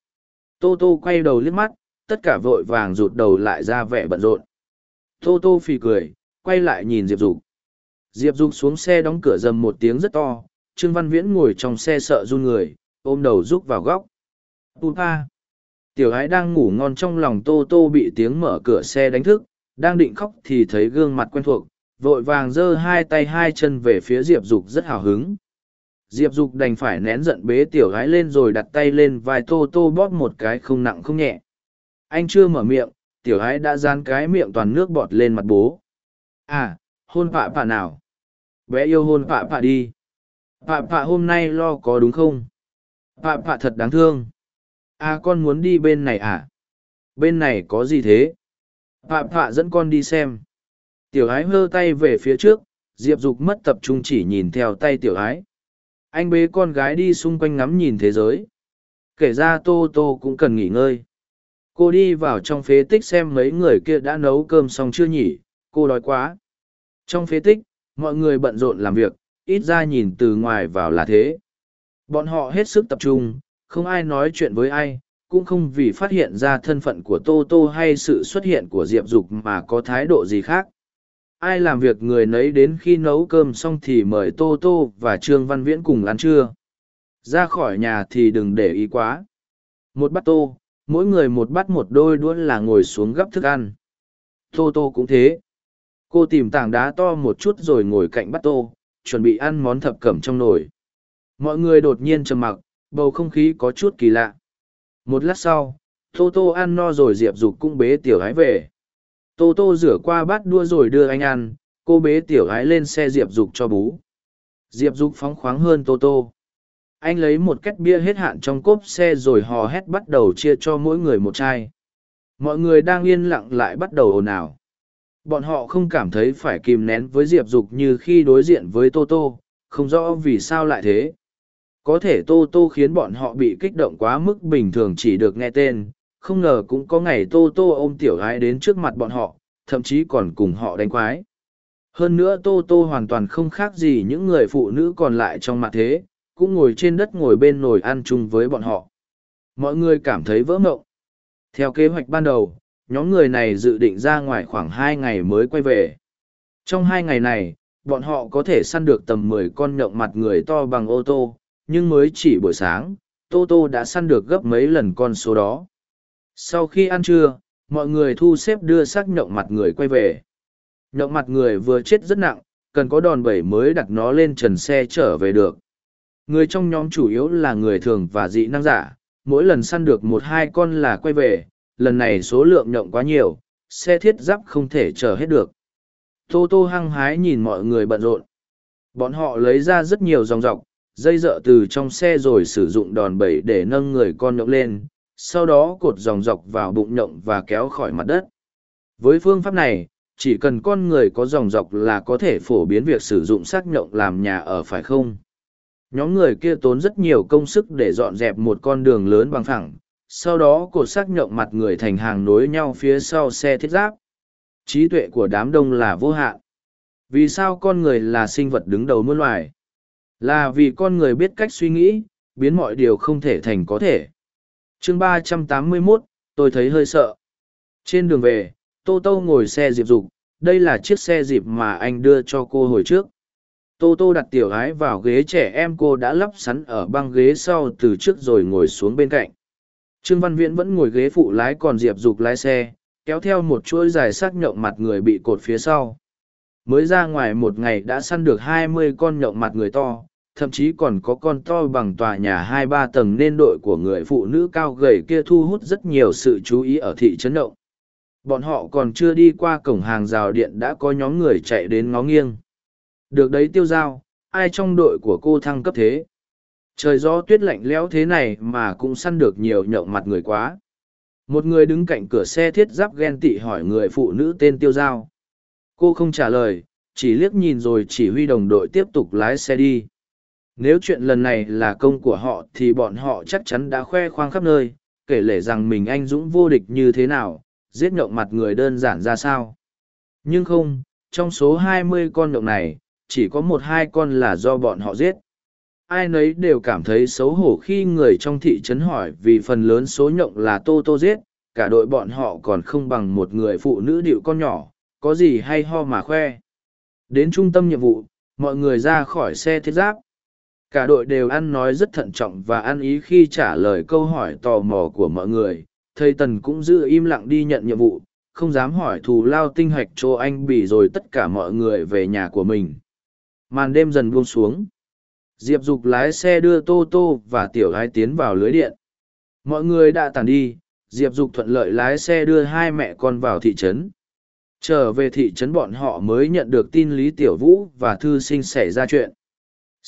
Tô Tô quay đầu liếc mắt, tất cả vội vàng rụt đầu lại ra vẻ bận rộn. Tô Tô phì cười, quay lại nhìn Diệp Dục. Diệp Dục xuống xe đóng cửa dầm một tiếng rất to, Trương Văn Viễn ngồi trong xe sợ run người, ôm đầu rúc vào góc. Tu pa. Tiểu ái đang ngủ ngon trong lòng Tô Tô bị tiếng mở cửa xe đánh thức, đang định khóc thì thấy gương mặt quen thuộc, vội vàng giơ hai tay hai chân về phía Diệp Dục rất hào hứng. Diệp Dục đành phải nén giận bế tiểu gái lên rồi đặt tay lên vai Tô Tô bóp một cái không nặng không nhẹ. Anh chưa mở miệng, tiểu gái đã dán cái miệng toàn nước bọt lên mặt bố. À, hôn pạ pạ nào? Bé yêu hôn pạ pạ đi. Pạ pạ hôm nay lo có đúng không? Pạ pạ thật đáng thương. À con muốn đi bên này à? Bên này có gì thế? Phạm phạ dẫn con đi xem. Tiểu ái hơ tay về phía trước, Diệp Dục mất tập trung chỉ nhìn theo tay tiểu ái. Anh bế con gái đi xung quanh ngắm nhìn thế giới. Kể ra Tô Tô cũng cần nghỉ ngơi. Cô đi vào trong phế tích xem mấy người kia đã nấu cơm xong chưa nhỉ, cô đói quá. Trong phế tích, mọi người bận rộn làm việc, ít ra nhìn từ ngoài vào là thế. Bọn họ hết sức tập trung, không ai nói chuyện với ai, cũng không vì phát hiện ra thân phận của Tô Tô hay sự xuất hiện của Diệp Dục mà có thái độ gì khác. Ai làm việc người nấy đến khi nấu cơm xong thì mời Tô Tô và Trương Văn Viễn cùng ăn trưa. Ra khỏi nhà thì đừng để ý quá. Một bát tô, mỗi người một bát một đôi đũa là ngồi xuống gắp thức ăn. Tô Tô cũng thế. Cô tìm tảng đá to một chút rồi ngồi cạnh bát tô, chuẩn bị ăn món thập cẩm trong nồi. Mọi người đột nhiên trầm mặc, bầu không khí có chút kỳ lạ. Một lát sau, Tô Tô ăn no rồi Diệp Dục cũng bế tiểu gái về. Tô Tô rửa qua bát đua rồi đưa anh ăn, cô bế tiểu gái lên xe Diệp Dục cho bú. Diệp Dục phóng khoáng hơn Tô Tô. Anh lấy một két bia hết hạn trong cốp xe rồi hò hét bắt đầu chia cho mỗi người một chai. Mọi người đang yên lặng lại bắt đầu ồn ào. Bọn họ không cảm thấy phải kìm nén với Diệp Dục như khi đối diện với Tô Tô, không rõ vì sao lại thế có thể tô tô khiến bọn họ bị kích động quá mức bình thường chỉ được nghe tên, không ngờ cũng có ngày tô tô ôm tiểu gái đến trước mặt bọn họ, thậm chí còn cùng họ đánh quái. Hơn nữa tô tô hoàn toàn không khác gì những người phụ nữ còn lại trong mặt thế, cũng ngồi trên đất ngồi bên nồi ăn chung với bọn họ. Mọi người cảm thấy vỡ mộng. Theo kế hoạch ban đầu, nhóm người này dự định ra ngoài khoảng hai ngày mới quay về. Trong hai ngày này, bọn họ có thể săn được tầm mười con nhộng mặt người to bằng ô tô nhưng mới chỉ buổi sáng, Tô Tô đã săn được gấp mấy lần con số đó. Sau khi ăn trưa, mọi người thu xếp đưa xác nhộng mặt người quay về. Nhộng mặt người vừa chết rất nặng, cần có đòn bẩy mới đặt nó lên trần xe trở về được. Người trong nhóm chủ yếu là người thường và dị năng giả, mỗi lần săn được một hai con là quay về, lần này số lượng nhộng quá nhiều, xe thiết giáp không thể chở hết được. Tô Tô hăng hái nhìn mọi người bận rộn. Bọn họ lấy ra rất nhiều dòng dọc, dây dợ từ trong xe rồi sử dụng đòn bẩy để nâng người con nhộng lên, sau đó cột dòng dọc vào bụng nhộng và kéo khỏi mặt đất. Với phương pháp này, chỉ cần con người có dòng dọc là có thể phổ biến việc sử dụng xác nhộng làm nhà ở, phải không? Nhóm người kia tốn rất nhiều công sức để dọn dẹp một con đường lớn bằng thẳng sau đó cột xác nhộng mặt người thành hàng nối nhau phía sau xe thiết giáp. Trí tuệ của đám đông là vô hạn. Vì sao con người là sinh vật đứng đầu muôn loài? Là vì con người biết cách suy nghĩ, biến mọi điều không thể thành có thể. chương ba trăm tám mươi mốt tôi thấy hơi sợ. Trên đường về, Tô Tô ngồi xe diệp dục, đây là chiếc xe dịp mà anh đưa cho cô hồi trước. Tô Tô đặt tiểu gái vào ghế trẻ em cô đã lắp sắn ở băng ghế sau từ trước rồi ngồi xuống bên cạnh. Trương Văn Viễn vẫn ngồi ghế phụ lái còn Diệp Dục lái xe, kéo theo một chuỗi dài sắc nhộng mặt người bị cột phía sau. Mới ra ngoài một ngày đã săn được hai mươi con nhộng mặt người to, thậm chí còn có con to bằng tòa nhà hai ba tầng nên đội của người phụ nữ cao gầy kia thu hút rất nhiều sự chú ý ở thị trấn động. Bọn họ còn chưa đi qua cổng hàng rào điện đã có nhóm người chạy đến ngó nghiêng. Được đấy tiêu giao, ai trong đội của cô thăng cấp thế? Trời gió tuyết lạnh lẽo thế này mà cũng săn được nhiều nhậu mặt người quá. Một người đứng cạnh cửa xe thiết giáp ghen tị hỏi người phụ nữ tên tiêu giao. Cô không trả lời, chỉ liếc nhìn rồi chỉ huy đồng đội tiếp tục lái xe đi nếu chuyện lần này là công của họ thì bọn họ chắc chắn đã khoe khoang khắp nơi, kể lể rằng mình anh dũng vô địch như thế nào, giết nhộng mặt người đơn giản ra sao. Nhưng không, trong số 20 con nhộng này, chỉ có một hai con là do bọn họ giết. Ai nấy đều cảm thấy xấu hổ khi người trong thị trấn hỏi vì phần lớn số nhộng là tô tô giết, cả đội bọn họ còn không bằng một người phụ nữ điệu con nhỏ, có gì hay ho mà khoe. Đến trung tâm nhiệm vụ, mọi người ra khỏi xe thiết giáp cả đội đều ăn nói rất thận trọng và ăn ý khi trả lời câu hỏi tò mò của mọi người. Thầy tần cũng giữ im lặng đi nhận nhiệm vụ, không dám hỏi thù lao tinh hạch cho anh bỉ rồi tất cả mọi người về nhà của mình. Màn đêm dần buông xuống. Diệp dục lái xe đưa tô tô và tiểu gái tiến vào lưới điện. Mọi người đã tàn đi, diệp dục thuận lợi lái xe đưa hai mẹ con vào thị trấn. Trở về thị trấn bọn họ mới nhận được tin lý tiểu vũ và thư sinh xảy ra chuyện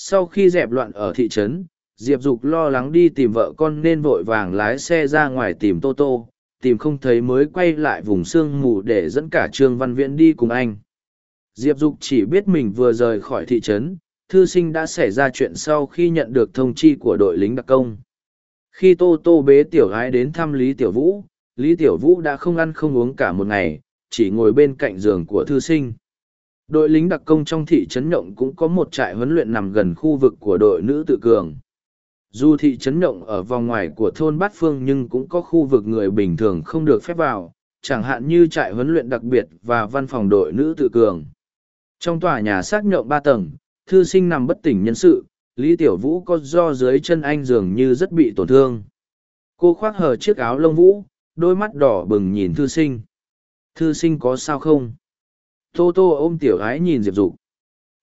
sau khi dẹp loạn ở thị trấn, diệp dục lo lắng đi tìm vợ con nên vội vàng lái xe ra ngoài tìm tô tô, tìm không thấy mới quay lại vùng sương mù để dẫn cả trương văn viễn đi cùng anh. Diệp dục chỉ biết mình vừa rời khỏi thị trấn, thư sinh đã xảy ra chuyện sau khi nhận được thông chi của đội lính đặc công. Khi tô tô bế tiểu gái đến thăm lý tiểu vũ, lý tiểu vũ đã không ăn không uống cả một ngày, chỉ ngồi bên cạnh giường của thư sinh đội lính đặc công trong thị trấn nhộng cũng có một trại huấn luyện nằm gần khu vực của đội nữ tự cường. Dù thị trấn nhộng ở vòng ngoài của thôn bát phương nhưng cũng có khu vực người bình thường không được phép vào, chẳng hạn như trại huấn luyện đặc biệt và văn phòng đội nữ tự cường. Trong tòa nhà xác nhộng ba tầng, thư sinh nằm bất tỉnh nhân sự, lý tiểu vũ có do dưới chân anh dường như rất bị tổn thương. Cô khoác hờ chiếc áo lông vũ, đôi mắt đỏ bừng nhìn thư sinh. Thư sinh có sao không? Tô tô ôm tiểu gái nhìn diệp dục.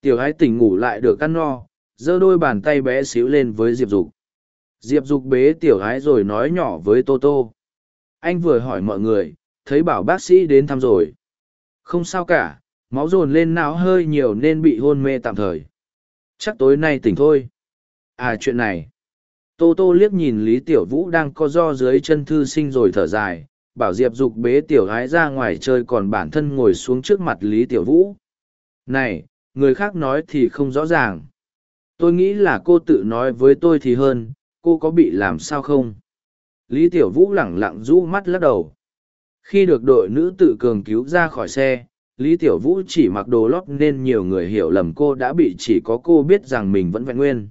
Tiểu gái tỉnh ngủ lại được ăn no, giơ đôi bàn tay bé xíu lên với diệp dục. Diệp dục bế tiểu gái rồi nói nhỏ với tô tô. Anh vừa hỏi mọi người, thấy bảo bác sĩ đến thăm rồi. Không sao cả, máu dồn lên não hơi nhiều nên bị hôn mê tạm thời. Chắc tối nay tỉnh thôi. À chuyện này. Tô tô liếc nhìn lý tiểu vũ đang co do dưới chân thư sinh rồi thở dài bảo diệp dục bế tiểu gái ra ngoài chơi còn bản thân ngồi xuống trước mặt lý tiểu vũ. Này, người khác nói thì không rõ ràng. Tôi nghĩ là cô tự nói với tôi thì hơn, cô có bị làm sao không? Lý tiểu vũ lẳng lặng rũ mắt lắc đầu. Khi được đội nữ tự cường cứu ra khỏi xe, lý tiểu vũ chỉ mặc đồ lót nên nhiều người hiểu lầm cô đã bị chỉ có cô biết rằng mình vẫn vẹn nguyên.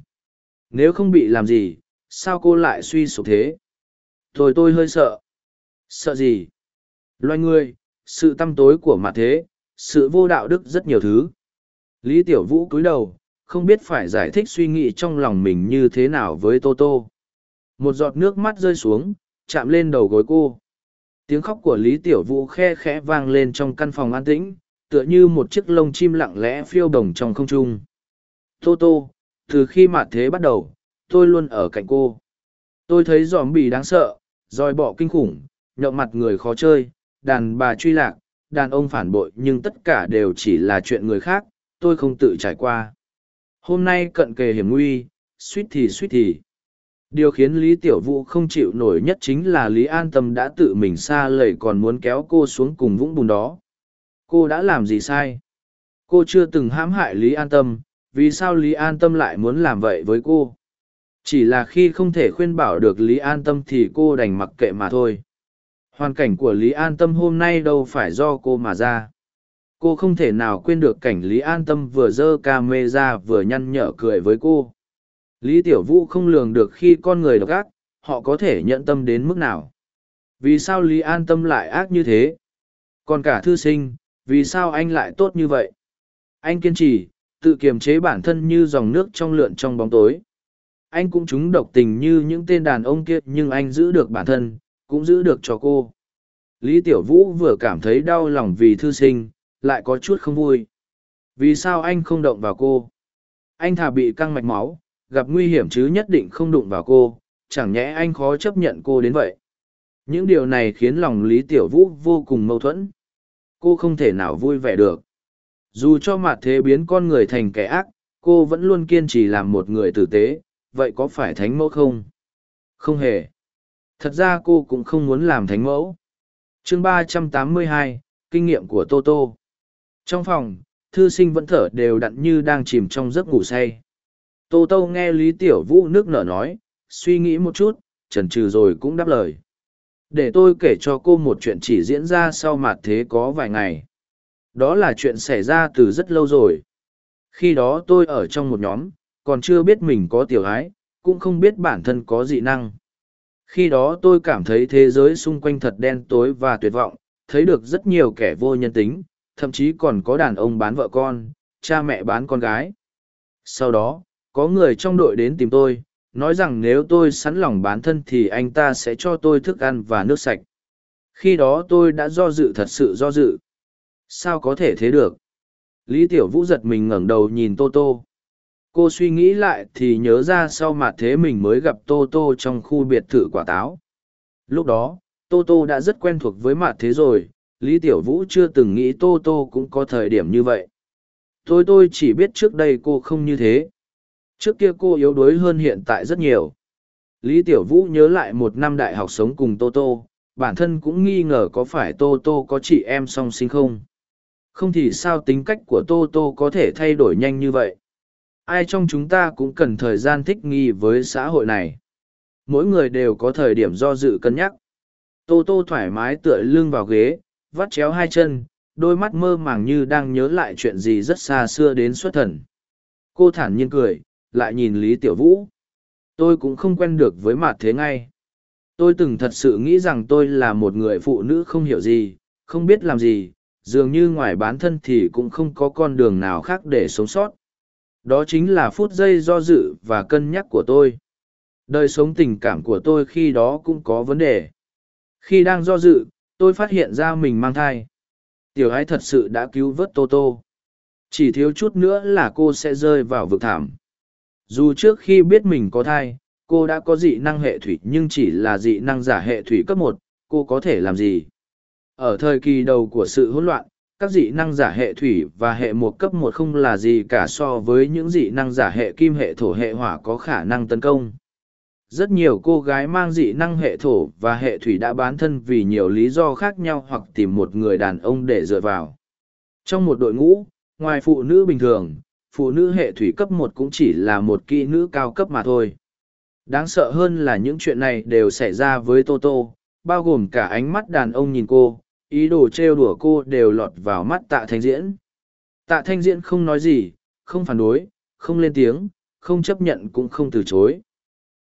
Nếu không bị làm gì, sao cô lại suy sụp thế? Thôi tôi hơi sợ sợ gì? Loài người, sự tăm tối của mặt thế, sự vô đạo đức rất nhiều thứ. Lý tiểu vũ cúi đầu, không biết phải giải thích suy nghĩ trong lòng mình như thế nào với tô tô. Một giọt nước mắt rơi xuống, chạm lên đầu gối cô. Tiếng khóc của lý tiểu vũ khe khẽ vang lên trong căn phòng an tĩnh, tựa như một chiếc lông chim lặng lẽ phiêu đồng trong không trung. Tô tô, từ khi mạt thế bắt đầu, tôi luôn ở cạnh cô. Tôi thấy giòm bì đáng sợ, roi bọ kinh khủng nhậu mặt người khó chơi, đàn bà truy lạc, đàn ông phản bội nhưng tất cả đều chỉ là chuyện người khác, tôi không tự trải qua. Hôm nay cận kề hiểm nguy, suýt thì suýt thì. Điều khiến lý tiểu vũ không chịu nổi nhất chính là lý an tâm đã tự mình xa lầy còn muốn kéo cô xuống cùng vũng bùn đó. Cô đã làm gì sai? Cô chưa từng hãm hại lý an tâm, vì sao lý an tâm lại muốn làm vậy với cô? Chỉ là khi không thể khuyên bảo được lý an tâm thì cô đành mặc kệ mà thôi hoàn cảnh của lý an tâm hôm nay đâu phải do cô mà ra. Cô không thể nào quên được cảnh lý an tâm vừa giơ ca mê ra vừa nhăn nhở cười với cô. Lý tiểu vũ không lường được khi con người độc ác, họ có thể nhận tâm đến mức nào? Vì sao lý an tâm lại ác như thế? Còn cả thư sinh, vì sao anh lại tốt như vậy? Anh kiên trì, tự kiềm chế bản thân như dòng nước trong lượn trong bóng tối. Anh cũng trúng độc tình như những tên đàn ông kia, nhưng anh giữ được bản thân cũng giữ được cho cô lý tiểu vũ vừa cảm thấy đau lòng vì thư sinh lại có chút không vui vì sao anh không động vào cô anh thà bị căng mạch máu gặp nguy hiểm chứ nhất định không đụng vào cô, chẳng nhẽ anh khó chấp nhận cô đến vậy. Những điều này khiến lòng Lý Tiểu Vũ vô cùng mâu thuẫn. Cô không thể nào vui vẻ được. Dù cho mặt thế biến con người thành kẻ ác, cô vẫn luôn kiên trì làm một người tử tế, vậy có phải thánh mẫu không? Không hề. Thật ra cô cũng không muốn làm thánh mẫu. chương ba trăm tám mươi hai, Kinh nghiệm của Toto. Trong phòng, thư sinh vẫn thở đều đặn như đang chìm trong giấc ngủ say. Tô Tô nghe Lý Tiểu Vũ nước nở nói, suy nghĩ một chút, chần chừ rồi cũng đáp lời. Để tôi kể cho cô một chuyện chỉ diễn ra sau mặt thế có vài ngày. Đó là chuyện xảy ra từ rất lâu rồi. Khi đó tôi ở trong một nhóm, còn chưa biết mình có tiểu ái, cũng không biết bản thân có dị năng. Khi đó tôi cảm thấy thế giới xung quanh thật đen tối và tuyệt vọng, thấy được rất nhiều kẻ vô nhân tính, thậm chí còn có đàn ông bán vợ con, cha mẹ bán con gái. Sau đó, có người trong đội đến tìm tôi, nói rằng nếu tôi sẵn lòng bán thân thì anh ta sẽ cho tôi thức ăn và nước sạch. Khi đó tôi đã do dự thật sự do dự. Sao có thể thế được? Lý Tiểu Vũ giật mình ngẩng đầu nhìn Tô Tô. Cô suy nghĩ lại thì nhớ ra sau mà thế mình mới gặp Tô Tô trong khu biệt thự quả táo. Lúc đó, Tô Tô đã rất quen thuộc với mặt thế rồi, Lý Tiểu Vũ chưa từng nghĩ Tô Tô cũng có thời điểm như vậy. Tôi tôi chỉ biết trước đây cô không như thế. Trước kia cô yếu đuối hơn hiện tại rất nhiều. Lý Tiểu Vũ nhớ lại một năm đại học sống cùng Tô Tô, bản thân cũng nghi ngờ có phải Tô Tô có chị em song sinh không. Không thì sao tính cách của Tô Tô có thể thay đổi nhanh như vậy. Ai trong chúng ta cũng cần thời gian thích nghi với xã hội này. Mỗi người đều có thời điểm do dự cân nhắc. Tô Tô thoải mái tựa lưng vào ghế, vắt chéo hai chân, đôi mắt mơ màng như đang nhớ lại chuyện gì rất xa xưa đến xuất thần. Cô thản nhiên cười, lại nhìn Lý Tiểu Vũ. Tôi cũng không quen được với mặt thế ngay. Tôi từng thật sự nghĩ rằng tôi là một người phụ nữ không hiểu gì, không biết làm gì, dường như ngoài bán thân thì cũng không có con đường nào khác để sống sót. Đó chính là phút giây do dự và cân nhắc của tôi. Đời sống tình cảm của tôi khi đó cũng có vấn đề. Khi đang do dự, tôi phát hiện ra mình mang thai. Tiểu ái thật sự đã cứu vớt Tô Tô. Chỉ thiếu chút nữa là cô sẽ rơi vào vực thảm. Dù trước khi biết mình có thai, cô đã có dị năng hệ thủy nhưng chỉ là dị năng giả hệ thủy cấp một, cô có thể làm gì? Ở thời kỳ đầu của sự hỗn loạn, các dị năng giả hệ thủy và hệ một cấp một không là gì cả so với những dị năng giả hệ kim hệ thổ hệ hỏa có khả năng tấn công. Rất nhiều cô gái mang dị năng hệ thổ và hệ thủy đã bán thân vì nhiều lý do khác nhau hoặc tìm một người đàn ông để dựa vào. Trong một đội ngũ, ngoài phụ nữ bình thường, phụ nữ hệ thủy cấp một cũng chỉ là một kỹ nữ cao cấp mà thôi. Đáng sợ hơn là những chuyện này đều xảy ra với Toto, bao gồm cả ánh mắt đàn ông nhìn cô, ý đồ trêu đùa cô đều lọt vào mắt tạ thanh diễn. Tạ thanh diễn không nói gì, không phản đối, không lên tiếng, không chấp nhận cũng không từ chối.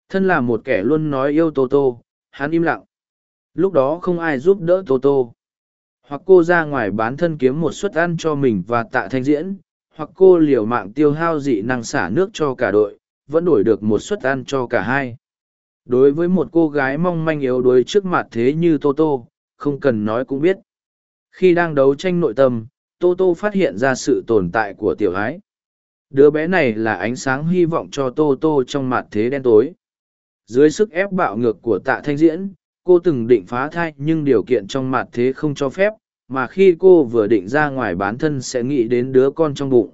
Thân là một kẻ luôn nói yêu Toto, hắn im lặng. Lúc đó không ai giúp đỡ Toto. Hoặc cô ra ngoài bán thân kiếm một suất ăn cho mình và tạ thanh diễn, hoặc cô liều mạng tiêu hao dị năng xả nước cho cả đội, vẫn đổi được một suất ăn cho cả hai. Đối với một cô gái mong manh yếu đuối trước mặt thế như Tô Tô, không cần nói cũng biết. Khi đang đấu tranh nội tâm, Tô Tô phát hiện ra sự tồn tại của tiểu ái. Đứa bé này là ánh sáng hy vọng cho Tô Tô trong mặt thế đen tối. Dưới sức ép bạo ngược của tạ thanh diễn, cô từng định phá thai nhưng điều kiện trong mặt thế không cho phép, mà khi cô vừa định ra ngoài bán thân sẽ nghĩ đến đứa con trong bụng.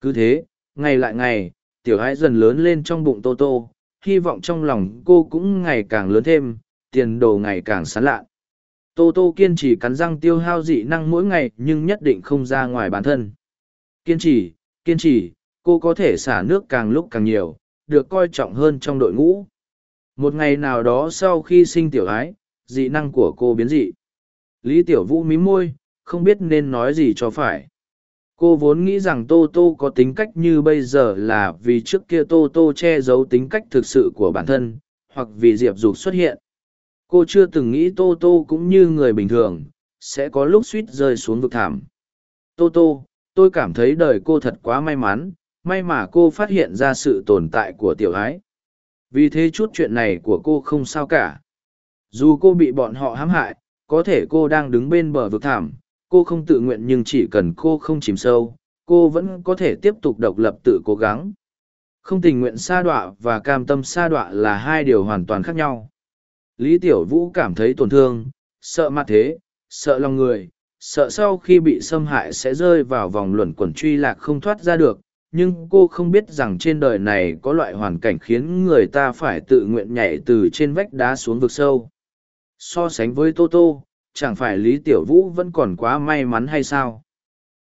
Cứ thế, ngày lại ngày, tiểu ái dần lớn lên trong bụng Tô Tô, hy vọng trong lòng cô cũng ngày càng lớn thêm, tiền đồ ngày càng sán lạ. Tô Tô kiên trì cắn răng tiêu hao dị năng mỗi ngày nhưng nhất định không ra ngoài bản thân. Kiên trì, kiên trì, cô có thể xả nước càng lúc càng nhiều, được coi trọng hơn trong đội ngũ. Một ngày nào đó sau khi sinh tiểu ái, dị năng của cô biến dị. Lý Tiểu Vũ mím môi, không biết nên nói gì cho phải. Cô vốn nghĩ rằng Tô Tô có tính cách như bây giờ là vì trước kia Tô Tô che giấu tính cách thực sự của bản thân, hoặc vì Diệp Dục xuất hiện. Cô chưa từng nghĩ Tô Tô cũng như người bình thường, sẽ có lúc suýt rơi xuống vực thảm. Tô Tô, tôi cảm thấy đời cô thật quá may mắn, may mà cô phát hiện ra sự tồn tại của tiểu ái. Vì thế chút chuyện này của cô không sao cả. Dù cô bị bọn họ hãm hại, có thể cô đang đứng bên bờ vực thảm cô không tự nguyện nhưng chỉ cần cô không chìm sâu cô vẫn có thể tiếp tục độc lập tự cố gắng không tình nguyện sa đọa và cam tâm sa đọa là hai điều hoàn toàn khác nhau lý tiểu vũ cảm thấy tổn thương, sợ mặt thế, sợ lòng người, sợ sau khi bị xâm hại sẽ rơi vào vòng luẩn quẩn truy lạc không thoát ra được, nhưng cô không biết rằng trên đời này có loại hoàn cảnh khiến người ta phải tự nguyện nhảy từ trên vách đá xuống vực sâu. So sánh với tô tô, chẳng phải lý tiểu vũ vẫn còn quá may mắn hay sao?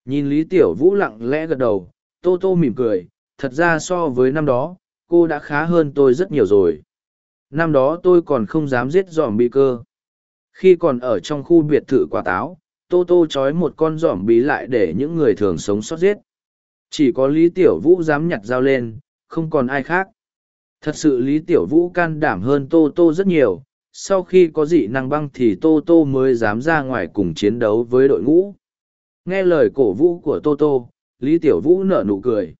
Nhìn lý tiểu vũ lặng lẽ gật đầu, tô tô mỉm cười, thật ra so với năm đó, cô đã khá hơn tôi rất nhiều rồi năm đó tôi còn không dám giết dòm bi cơ. Khi còn ở trong khu biệt thự quả táo, tô tô trói một con dòm bí lại để những người thường sống sót giết. Chỉ có lý tiểu vũ dám nhặt dao lên, không còn ai khác. Thật sự lý tiểu vũ can đảm hơn tô tô rất nhiều, sau khi có dị năng băng thì tô tô mới dám ra ngoài cùng chiến đấu với đội ngũ. Nghe lời cổ vũ của tô tô, lý tiểu vũ nở nụ cười.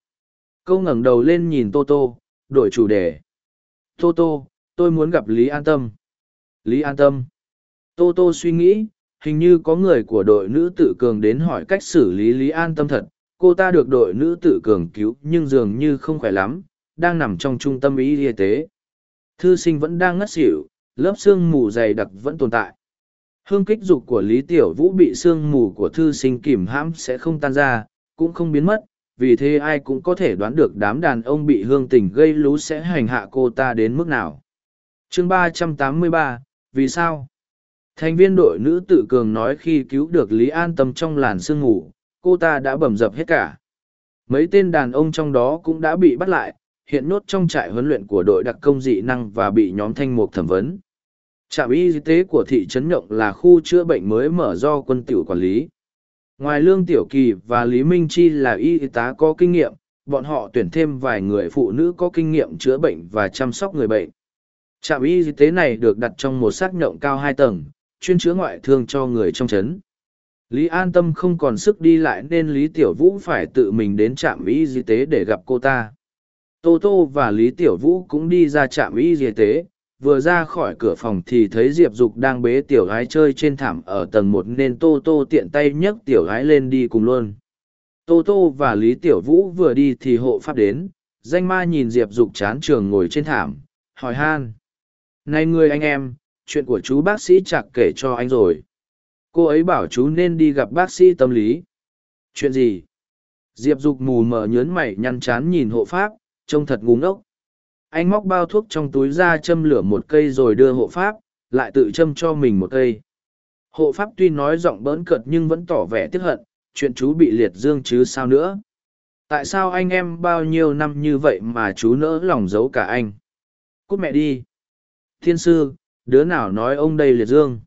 Câu ngẩng đầu lên nhìn tô tô, đổi chủ đề. Tô tô tôi muốn gặp lý an tâm. Lý an tâm. Tô tô suy nghĩ, hình như có người của đội nữ tự cường đến hỏi cách xử lý lý an tâm thật. Cô ta được đội nữ tự cường cứu nhưng dường như không khỏe lắm, đang nằm trong trung tâm y y tế. Thư sinh vẫn đang ngất xỉu, lớp xương mù dày đặc vẫn tồn tại. Hương kích dục của lý tiểu vũ bị xương mù của thư sinh kìm hãm sẽ không tan ra, cũng không biến mất, vì thế ai cũng có thể đoán được đám đàn ông bị hương tình gây lú sẽ hành hạ cô ta đến mức nào chương ba trăm tám mươi ba, vì sao? Thành viên đội nữ tự cường nói khi cứu được lý an tâm trong làn sương ngủ, cô ta đã bầm dập hết cả. Mấy tên đàn ông trong đó cũng đã bị bắt lại, hiện nốt trong trại huấn luyện của đội đặc công dị năng và bị nhóm thanh mục thẩm vấn. Trạm y tế của thị trấn nhộng là khu chữa bệnh mới mở do quân tiểu quản lý. Ngoài lương tiểu kỳ và lý minh chi là y tá có kinh nghiệm, bọn họ tuyển thêm vài người phụ nữ có kinh nghiệm chữa bệnh và chăm sóc người bệnh trạm y tế này được đặt trong một xác nhộng cao hai tầng, chuyên chữa ngoại thương cho người trong trấn. Lý an tâm không còn sức đi lại nên lý tiểu vũ phải tự mình đến trạm y tế để gặp cô ta. Tô tô và lý tiểu vũ cũng đi ra trạm y tế. Vừa ra khỏi cửa phòng thì thấy diệp dục đang bế tiểu gái chơi trên thảm ở tầng một nên tô tô tiện tay nhấc tiểu gái lên đi cùng luôn. Tô tô và lý tiểu vũ vừa đi thì hộ pháp đến. Danh ma nhìn diệp dục chán trường ngồi trên thảm, hỏi han này người anh em, chuyện của chú bác sĩ chạc kể cho anh rồi. Cô ấy bảo chú nên đi gặp bác sĩ tâm lý. Chuyện gì? Diệp dục mù mờ nhớn mày nhăn chán nhìn hộ pháp, trông thật ngu ngốc. Anh móc bao thuốc trong túi ra châm lửa một cây rồi đưa hộ pháp, lại tự châm cho mình một cây. Hộ pháp tuy nói giọng bỡn cợt nhưng vẫn tỏ vẻ tiếc hận, chuyện chú bị liệt dương chứ sao nữa? Tại sao anh em bao nhiêu năm như vậy mà chú nỡ lòng giấu cả anh? Cút mẹ đi thiên sư đứa nào nói ông đây liệt dương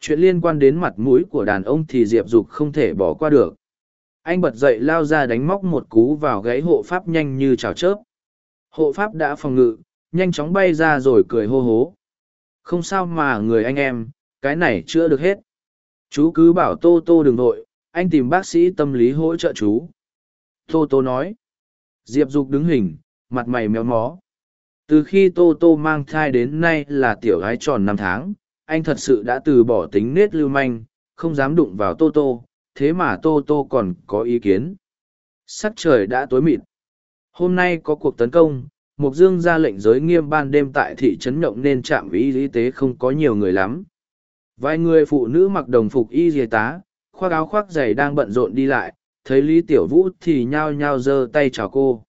chuyện liên quan đến mặt mũi của đàn ông thì diệp dục không thể bỏ qua được anh bật dậy lao ra đánh móc một cú vào gãy hộ pháp nhanh như chào chớp Hộ pháp đã phòng ngự, nhanh chóng bay ra rồi cười hô hố. Không sao mà người anh em, cái này chưa được hết. Chú cứ bảo Tô Tô đừng vội, anh tìm bác sĩ tâm lý hỗ trợ chú. Tô Tô nói. Diệp Dục đứng hình, mặt mày méo mó. Từ khi Tô Tô mang thai đến nay là tiểu gái tròn năm tháng, anh thật sự đã từ bỏ tính nết lưu manh, không dám đụng vào Tô Tô, thế mà Tô Tô còn có ý kiến. Sắc trời đã tối mịt. Hôm nay có cuộc tấn công, Mục Dương ra lệnh giới nghiêm ban đêm tại thị trấn Nhộng nên trạm y tế không có nhiều người lắm. Vài người phụ nữ mặc đồng phục y y tá, khoác áo khoác giày đang bận rộn đi lại, thấy Lý Tiểu Vũ thì nhao nhao giơ tay chào cô.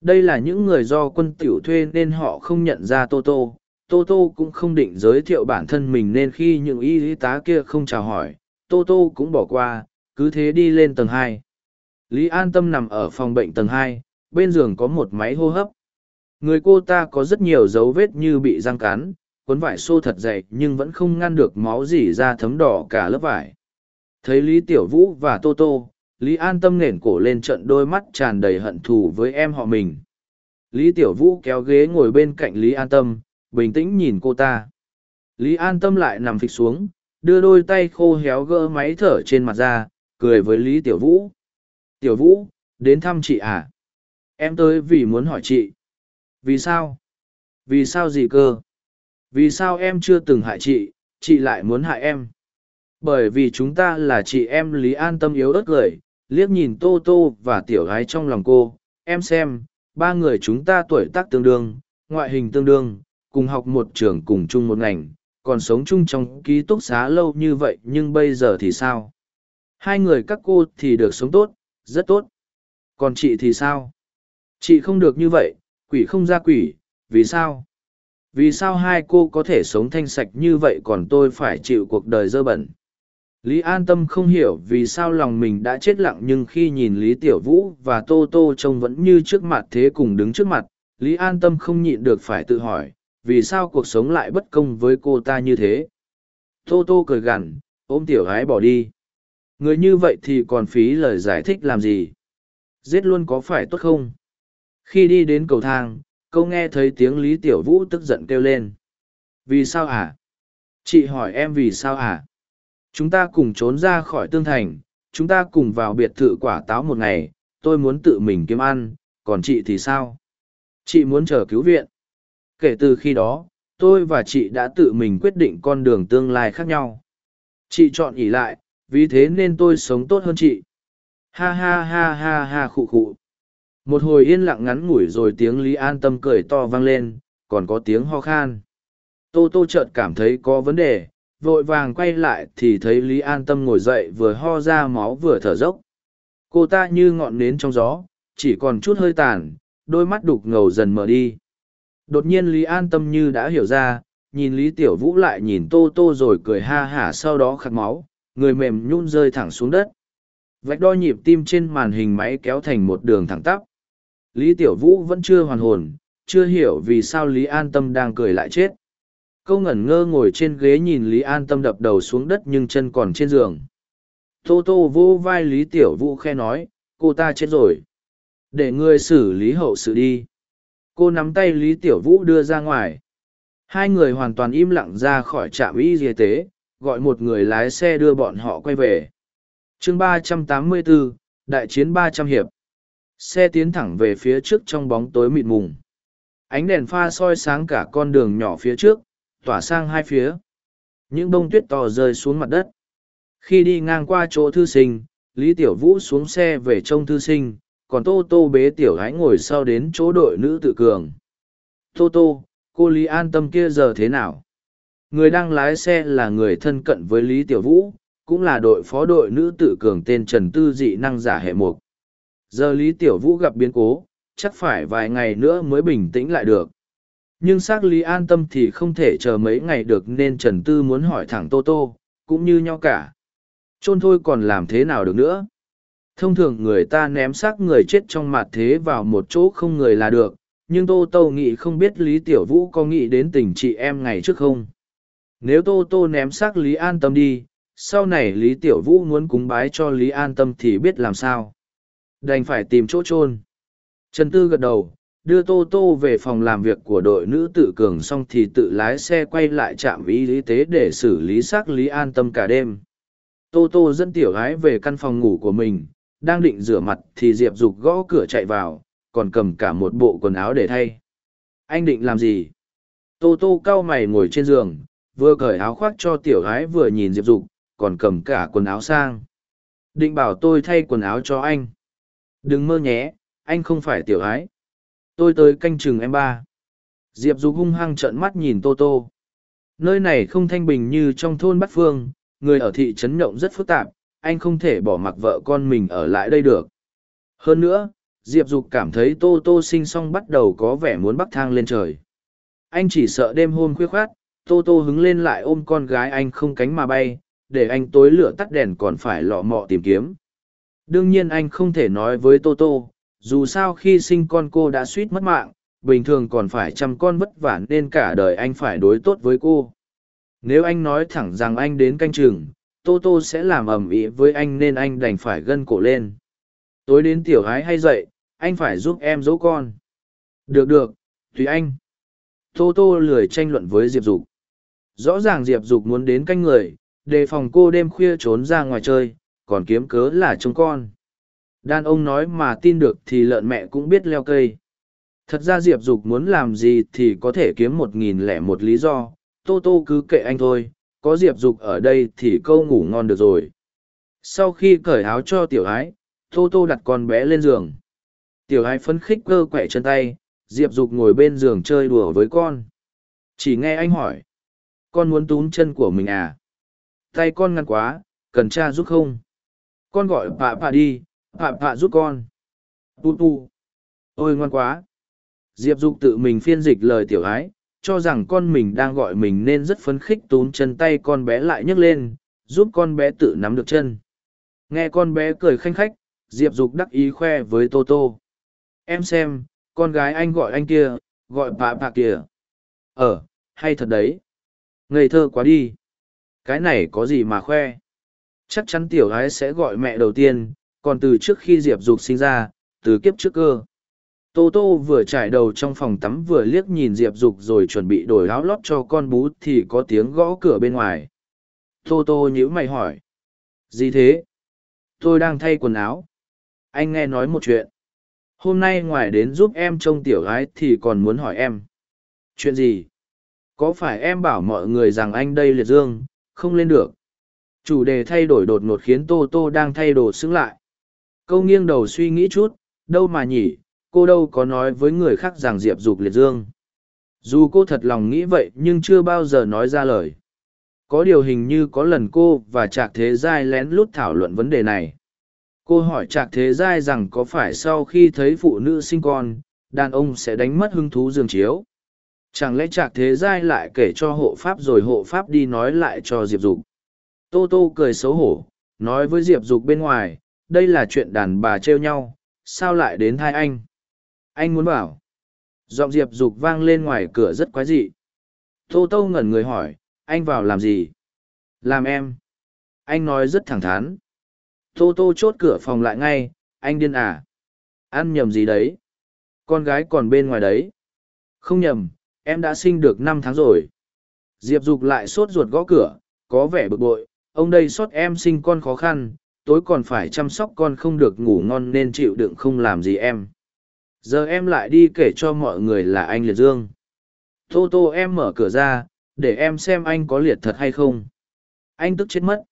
Đây là những người do quân tiểu thuê nên họ không nhận ra Tô Tô. Tô Tô cũng không định giới thiệu bản thân mình nên khi những y tá kia không chào hỏi, Tô Tô cũng bỏ qua, cứ thế đi lên tầng hai. Lý An Tâm nằm ở phòng bệnh tầng hai, bên giường có một máy hô hấp. Người cô ta có rất nhiều dấu vết như bị răng cắn, cuốn vải xô thật dày nhưng vẫn không ngăn được máu dỉ ra thấm đỏ cả lớp vải. Thấy Lý Tiểu Vũ và Tô Tô, Lý An Tâm nền cổ lên trận đôi mắt tràn đầy hận thù với em họ mình. Lý Tiểu Vũ kéo ghế ngồi bên cạnh Lý An Tâm, bình tĩnh nhìn cô ta. Lý An Tâm lại nằm phịch xuống, đưa đôi tay khô héo gỡ máy thở trên mặt ra, cười với Lý Tiểu Vũ. Tiểu Vũ, đến thăm chị à? Em tới vì muốn hỏi chị. Vì sao? Vì sao gì cơ? Vì sao em chưa từng hại chị, chị lại muốn hại em? Bởi vì chúng ta là chị em Lý An Tâm yếu ớt cười, liếc nhìn Tô Tô và tiểu gái trong lòng cô. Em xem, ba người chúng ta tuổi tác tương đương, ngoại hình tương đương, cùng học một trường cùng chung một ngành, còn sống chung trong ký túc xá lâu như vậy nhưng bây giờ thì sao? Hai người các cô thì được sống tốt, rất tốt. Còn chị thì sao? Chị không được như vậy, quỷ không ra quỷ, vì sao? Vì sao hai cô có thể sống thanh sạch như vậy còn tôi phải chịu cuộc đời dơ bẩn? Lý an tâm không hiểu vì sao lòng mình đã chết lặng nhưng khi nhìn Lý Tiểu Vũ và Tô Tô trông vẫn như trước mặt thế cùng đứng trước mặt, Lý an tâm không nhịn được phải tự hỏi, vì sao cuộc sống lại bất công với cô ta như thế? Tô Tô cười gằn, ôm Tiểu gái bỏ đi. Người như vậy thì còn phí lời giải thích làm gì? Giết luôn có phải tốt không? Khi đi đến cầu thang, câu nghe thấy tiếng Lý Tiểu Vũ tức giận kêu lên. Vì sao à? Chị hỏi em vì sao à? Chúng ta cùng trốn ra khỏi tương thành, chúng ta cùng vào biệt thự quả táo một ngày, tôi muốn tự mình kiếm ăn, còn chị thì sao? Chị muốn chờ cứu viện. Kể từ khi đó, tôi và chị đã tự mình quyết định con đường tương lai khác nhau. Chị chọn ỉ lại, vì thế nên tôi sống tốt hơn chị. Ha ha ha ha ha khụ khụ. Một hồi yên lặng ngắn ngủi rồi tiếng Lý An Tâm cười to vang lên, còn có tiếng ho khan. Tô Tô chợt cảm thấy có vấn đề, vội vàng quay lại thì thấy Lý An Tâm ngồi dậy vừa ho ra máu vừa thở dốc. Cô ta như ngọn nến trong gió, chỉ còn chút hơi tàn, đôi mắt đục ngầu dần mở đi. Đột nhiên Lý An Tâm như đã hiểu ra, nhìn Lý Tiểu Vũ lại nhìn Tô Tô rồi cười ha hả sau đó khát máu, người mềm nhún rơi thẳng xuống đất. Vạch đo nhịp tim trên màn hình máy kéo thành một đường thẳng tắp. Lý Tiểu Vũ vẫn chưa hoàn hồn, chưa hiểu vì sao Lý An Tâm đang cười lại chết. Câu ngẩn ngơ ngồi trên ghế nhìn Lý An Tâm đập đầu xuống đất nhưng chân còn trên giường. Tô Tô vô vai Lý Tiểu Vũ khe nói, cô ta chết rồi. Để ngươi xử lý hậu sự đi. Cô nắm tay Lý Tiểu Vũ đưa ra ngoài. Hai người hoàn toàn im lặng ra khỏi trạm y y tế, gọi một người lái xe đưa bọn họ quay về. chương ba trăm tám mươi bốn, Đại chiến ba trăm hiệp. Xe tiến thẳng về phía trước trong bóng tối mịt mùng. Ánh đèn pha soi sáng cả con đường nhỏ phía trước, tỏa sang hai phía. Những bông tuyết to rơi xuống mặt đất. Khi đi ngang qua chỗ thư sinh, Lý Tiểu Vũ xuống xe về trông thư sinh, còn Tô Tô bế Tiểu Gái ngồi sau đến chỗ đội nữ tự cường. Tô Tô, cô Lý an tâm kia giờ thế nào? Người đang lái xe là người thân cận với Lý Tiểu Vũ, cũng là đội phó đội nữ tự cường tên Trần Tư dị năng giả hệ mục. Giờ Lý Tiểu Vũ gặp biến cố, chắc phải vài ngày nữa mới bình tĩnh lại được. Nhưng xác Lý an tâm thì không thể chờ mấy ngày được nên Trần Tư muốn hỏi thẳng Tô Tô, cũng như nhau cả. Trôn thôi còn làm thế nào được nữa? Thông thường người ta ném xác người chết trong mặt thế vào một chỗ không người là được, nhưng Tô Tô nghĩ không biết Lý Tiểu Vũ có nghĩ đến tình chị em ngày trước không. Nếu Tô Tô ném xác Lý an tâm đi, sau này Lý Tiểu Vũ muốn cúng bái cho Lý an tâm thì biết làm sao. Đành phải tìm chỗ trôn. Trần Tư gật đầu, đưa Tô Tô về phòng làm việc của đội nữ tự cường xong thì tự lái xe quay lại trạm y tế để xử lý xác Lý an tâm cả đêm. Tô Tô dẫn tiểu gái về căn phòng ngủ của mình, đang định rửa mặt thì Diệp Dục gõ cửa chạy vào, còn cầm cả một bộ quần áo để thay. Anh định làm gì? Tô Tô cau mày ngồi trên giường, vừa cởi áo khoác cho tiểu gái vừa nhìn Diệp Dục, còn cầm cả quần áo sang. Định bảo tôi thay quần áo cho anh. Đừng mơ nhé, anh không phải tiểu gái. Tôi tới canh chừng em ba. Diệp Dục hung hăng trợn mắt nhìn Tô Tô. Nơi này không thanh bình như trong thôn Bát Phương, người ở thị trấn nhộng rất phức tạp, anh không thể bỏ mặc vợ con mình ở lại đây được. Hơn nữa, Diệp Dục cảm thấy Tô Tô sinh xong bắt đầu có vẻ muốn bắc thang lên trời. Anh chỉ sợ đêm hôm khuya khoát, Tô Tô hứng lên lại ôm con gái anh không cánh mà bay, để anh tối lửa tắt đèn còn phải lọ mọ tìm kiếm. Đương nhiên anh không thể nói với Tô Tô, dù sao khi sinh con cô đã suýt mất mạng, bình thường còn phải chăm con vất vả nên cả đời anh phải đối tốt với cô. Nếu anh nói thẳng rằng anh đến canh chừng, Tô Tô sẽ làm ầm ĩ với anh nên anh đành phải gân cổ lên. Tối đến tiểu gái hay dậy, anh phải giúp em dỗ con. Được được, tùy anh. Tô Tô lười tranh luận với Diệp Dục. Rõ ràng Diệp Dục muốn đến canh người, đề phòng cô đêm khuya trốn ra ngoài chơi, còn kiếm cớ là trông con. Đàn ông nói mà tin được thì lợn mẹ cũng biết leo cây. Thật ra Diệp Dục muốn làm gì thì có thể kiếm một nghìn lẻ một lý do, Tô Tô cứ kệ anh thôi, có Diệp Dục ở đây thì câu ngủ ngon được rồi. Sau khi cởi áo cho tiểu ái, Tô Tô đặt con bé lên giường. Tiểu ái phấn khích cơ quẻ chân tay, Diệp Dục ngồi bên giường chơi đùa với con. Chỉ nghe anh hỏi. Con muốn túm chân của mình à? Tay con ngăn quá, cần cha giúp không? Con gọi pạ pạ đi, pạ pạ giúp con. Tu tu. Ôi ngoan quá. Diệp Dục tự mình phiên dịch lời tiểu ái, cho rằng con mình đang gọi mình nên rất phấn khích tún chân tay con bé lại nhấc lên, giúp con bé tự nắm được chân. Nghe con bé cười khanh khách, Diệp Dục đắc ý khoe với Tô Tô. Em xem, con gái anh gọi anh kia, gọi bà bà kìa. Ờ, hay thật đấy. Ngây thơ quá đi. Cái này có gì mà khoe. Chắc chắn tiểu gái sẽ gọi mẹ đầu tiên, còn từ trước khi Diệp Dục sinh ra, từ kiếp trước cơ. Tô Tô vừa trải đầu trong phòng tắm vừa liếc nhìn Diệp Dục rồi chuẩn bị đổi áo lót cho con bú thì có tiếng gõ cửa bên ngoài. Tô Tô nhíu mày hỏi. Gì thế? Tôi đang thay quần áo. Anh nghe nói một chuyện. Hôm nay ngoài đến giúp em trông tiểu gái thì còn muốn hỏi em. Chuyện gì? Có phải em bảo mọi người rằng anh đây liệt dương, không lên được? Chủ đề thay đổi đột ngột khiến Tô Tô đang thay đồ xứng lại. Câu nghiêng đầu suy nghĩ chút, đâu mà nhỉ, cô đâu có nói với người khác rằng Diệp Dục liệt dương. Dù cô thật lòng nghĩ vậy nhưng chưa bao giờ nói ra lời. Có điều hình như có lần cô và Trạc Thế Giai lén lút thảo luận vấn đề này. Cô hỏi Trạc Thế Giai rằng có phải sau khi thấy phụ nữ sinh con, đàn ông sẽ đánh mất hứng thú giường chiếu. Chẳng lẽ Trạc Thế Giai lại kể cho hộ pháp rồi hộ pháp đi nói lại cho Diệp Dục. Tô Tô cười xấu hổ, nói với Diệp Dục bên ngoài, đây là chuyện đàn bà trêu nhau, sao lại đến hai anh? Anh muốn bảo. Giọng Diệp Dục vang lên ngoài cửa rất quái dị. Tô Tô ngẩn người hỏi, anh vào làm gì? Làm em. Anh nói rất thẳng thắn. Tô Tô chốt cửa phòng lại ngay, anh điên à? Ăn nhầm gì đấy? Con gái còn bên ngoài đấy. Không nhầm, em đã sinh được năm tháng rồi. Diệp Dục lại sốt ruột gõ cửa, có vẻ bực bội, ông đây sốt em sinh con khó khăn, tối còn phải chăm sóc con không được ngủ ngon nên chịu đựng không làm gì em. Giờ em lại đi kể cho mọi người là anh Liệt Dương. Tô tô em mở cửa ra, để em xem anh có liệt thật hay không. Anh tức chết mất.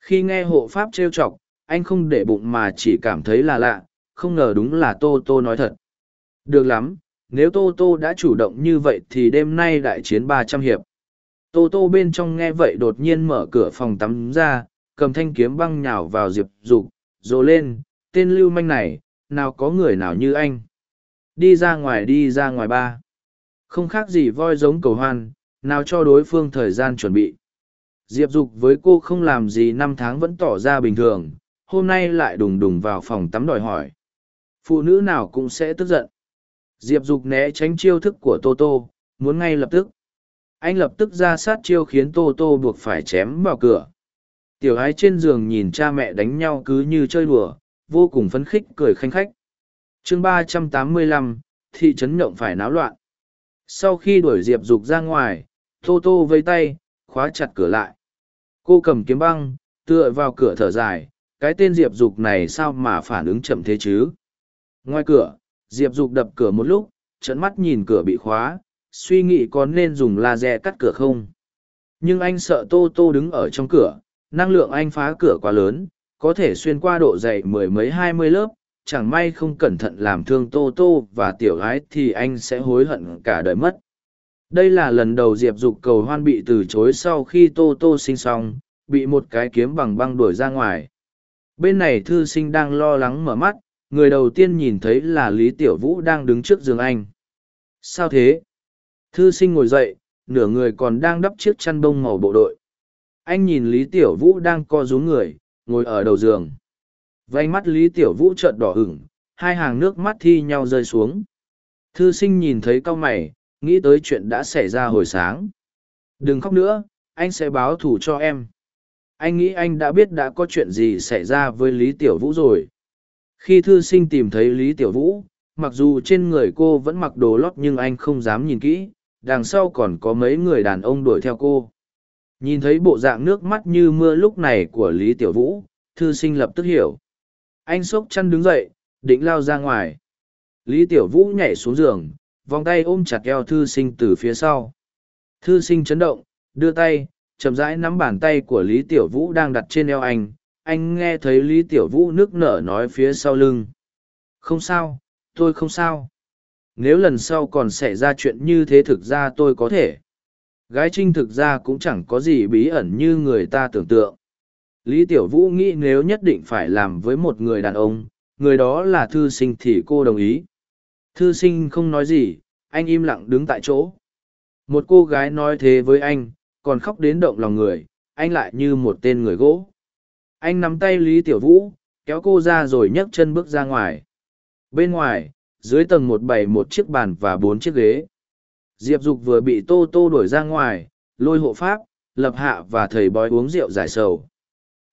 Khi nghe hộ pháp trêu chọc, anh không để bụng mà chỉ cảm thấy là lạ, không ngờ đúng là Tô Tô nói thật. Được lắm, nếu Tô Tô đã chủ động như vậy thì đêm nay đại chiến ba trăm hiệp. Tô Tô bên trong nghe vậy đột nhiên mở cửa phòng tắm ra, cầm thanh kiếm băng nhào vào Diệp Dục, rồ lên, tên lưu manh này, nào có người nào như anh. Đi ra ngoài đi ra ngoài ba. Không khác gì voi giống cầu hoan, nào cho đối phương thời gian chuẩn bị. Diệp Dục với cô không làm gì năm tháng vẫn tỏ ra bình thường, hôm nay lại đùng đùng vào phòng tắm đòi hỏi. Phụ nữ nào cũng sẽ tức giận. Diệp Dục né tránh chiêu thức của Tô Tô, muốn ngay lập tức. Anh lập tức ra sát chiêu khiến Tô Tô buộc phải chém vào cửa. Tiểu ái trên giường nhìn cha mẹ đánh nhau cứ như chơi đùa, vô cùng phấn khích cười khanh khách. chương ba trăm tám mươi lăm, thị trấn nhộng phải náo loạn. Sau khi đuổi Diệp Dục ra ngoài, Tô Tô vây tay, khóa chặt cửa lại. Cô cầm kiếm băng, tựa vào cửa thở dài, cái tên Diệp Dục này sao mà phản ứng chậm thế chứ? Ngoài cửa, Diệp Dục đập cửa một lúc, trận mắt nhìn cửa bị khóa, suy nghĩ có nên dùng laser cắt cửa không. Nhưng anh sợ Tô Tô đứng ở trong cửa, năng lượng anh phá cửa quá lớn, có thể xuyên qua độ dày mười mấy hai mươi lớp, chẳng may không cẩn thận làm thương Tô Tô và tiểu gái thì anh sẽ hối hận cả đời mất. Đây là lần đầu Diệp Dục cầu hoan bị từ chối sau khi Tô Tô sinh xong, bị một cái kiếm bằng băng đuổi ra ngoài. Bên này thư sinh đang lo lắng mở mắt, người đầu tiên nhìn thấy là Lý Tiểu Vũ đang đứng trước giường anh. Sao thế? Thư sinh ngồi dậy, nửa người còn đang đắp chiếc chăn bông màu bộ đội. Anh nhìn Lý Tiểu Vũ đang co rúm người, ngồi ở đầu giường. Vây mắt Lý Tiểu Vũ trợn đỏ hửng, hai hàng nước mắt thi nhau rơi xuống. Thư sinh nhìn thấy cao mày, nghĩ tới chuyện đã xảy ra hồi sáng. Đừng khóc nữa, anh sẽ báo thù cho em. Anh nghĩ anh đã biết đã có chuyện gì xảy ra với Lý Tiểu Vũ rồi. Khi thư sinh tìm thấy Lý Tiểu Vũ, mặc dù trên người cô vẫn mặc đồ lót nhưng anh không dám nhìn kỹ, đằng sau còn có mấy người đàn ông đuổi theo cô. Nhìn thấy bộ dạng nước mắt như mưa lúc này của Lý Tiểu Vũ, thư sinh lập tức hiểu. Anh sốc chăn đứng dậy, định lao ra ngoài. Lý Tiểu Vũ nhảy xuống giường, vòng tay ôm chặt eo thư sinh từ phía sau. Thư sinh chấn động, đưa tay, chậm rãi nắm bàn tay của Lý Tiểu Vũ đang đặt trên eo anh. Anh nghe thấy Lý Tiểu Vũ nước nở nói phía sau lưng. Không sao, tôi không sao nếu lần sau còn xảy ra chuyện như thế thực ra tôi có thể gái trinh thực ra cũng chẳng có gì bí ẩn như người ta tưởng tượng. Lý tiểu vũ nghĩ nếu nhất định phải làm với một người đàn ông, người đó là thư sinh thì cô đồng ý. Thư sinh không nói gì, anh im lặng đứng tại chỗ. Một cô gái nói thế với anh, còn khóc đến động lòng người, anh lại như một tên người gỗ. Anh nắm tay lý tiểu vũ, kéo cô ra rồi nhấc chân bước ra ngoài. Bên ngoài, dưới tầng một bày một chiếc bàn và bốn chiếc ghế diệp dục vừa bị tô tô đuổi ra ngoài, lôi hộ pháp, lập hạ và thầy bói uống rượu giải sầu.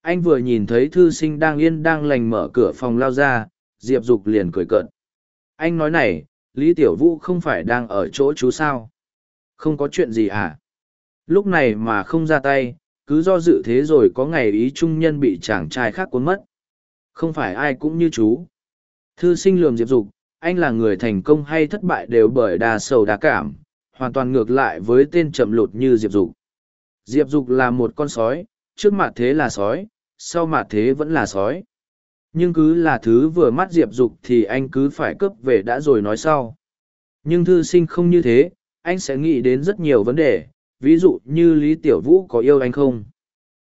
Anh vừa nhìn thấy thư sinh đang yên đang lành mở cửa phòng lao ra, diệp dục liền cười cợt. Anh nói này, lý tiểu vũ không phải đang ở chỗ chú sao? Không có chuyện gì à? Lúc này mà không ra tay, cứ do dự thế rồi có ngày ý trung nhân bị chàng trai khác cuốn mất. Không phải ai cũng như chú. Thư sinh lườm diệp dục, anh là người thành công hay thất bại đều bởi đa sầu đa cảm hoàn toàn ngược lại với tên chậm lụt như diệp dục. Diệp dục là một con sói, trước mặt thế là sói, sau mặt thế vẫn là sói. Nhưng cứ là thứ vừa mắt diệp dục thì anh cứ phải cướp về đã rồi nói sau. Nhưng thư sinh không như thế, anh sẽ nghĩ đến rất nhiều vấn đề, ví dụ như lý tiểu vũ có yêu anh không?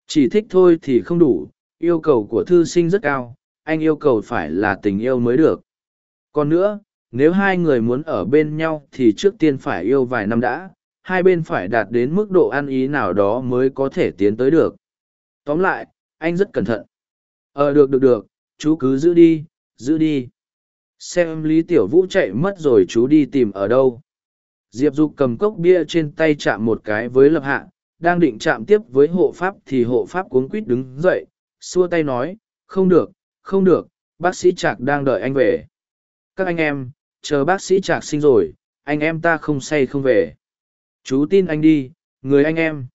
Chỉ thích thôi thì không đủ, yêu cầu của thư sinh rất cao, anh yêu cầu phải là tình yêu mới được. Còn nữa nếu hai người muốn ở bên nhau thì trước tiên phải yêu vài năm đã, hai bên phải đạt đến mức độ ăn ý nào đó mới có thể tiến tới được. Tóm lại, anh rất cẩn thận. Ờ được được được, chú cứ giữ đi giữ đi. Xem lý tiểu vũ chạy mất rồi chú đi tìm ở đâu. Diệp dục cầm cốc bia trên tay chạm một cái với lập hạ, đang định chạm tiếp với hộ pháp thì hộ pháp cuống quít đứng dậy, xua tay nói, không được không được, bác sĩ trạc đang đợi anh về. Các anh em chờ bác sĩ trạc sinh rồi, anh em ta không say không về. Chú tin anh đi, người anh em.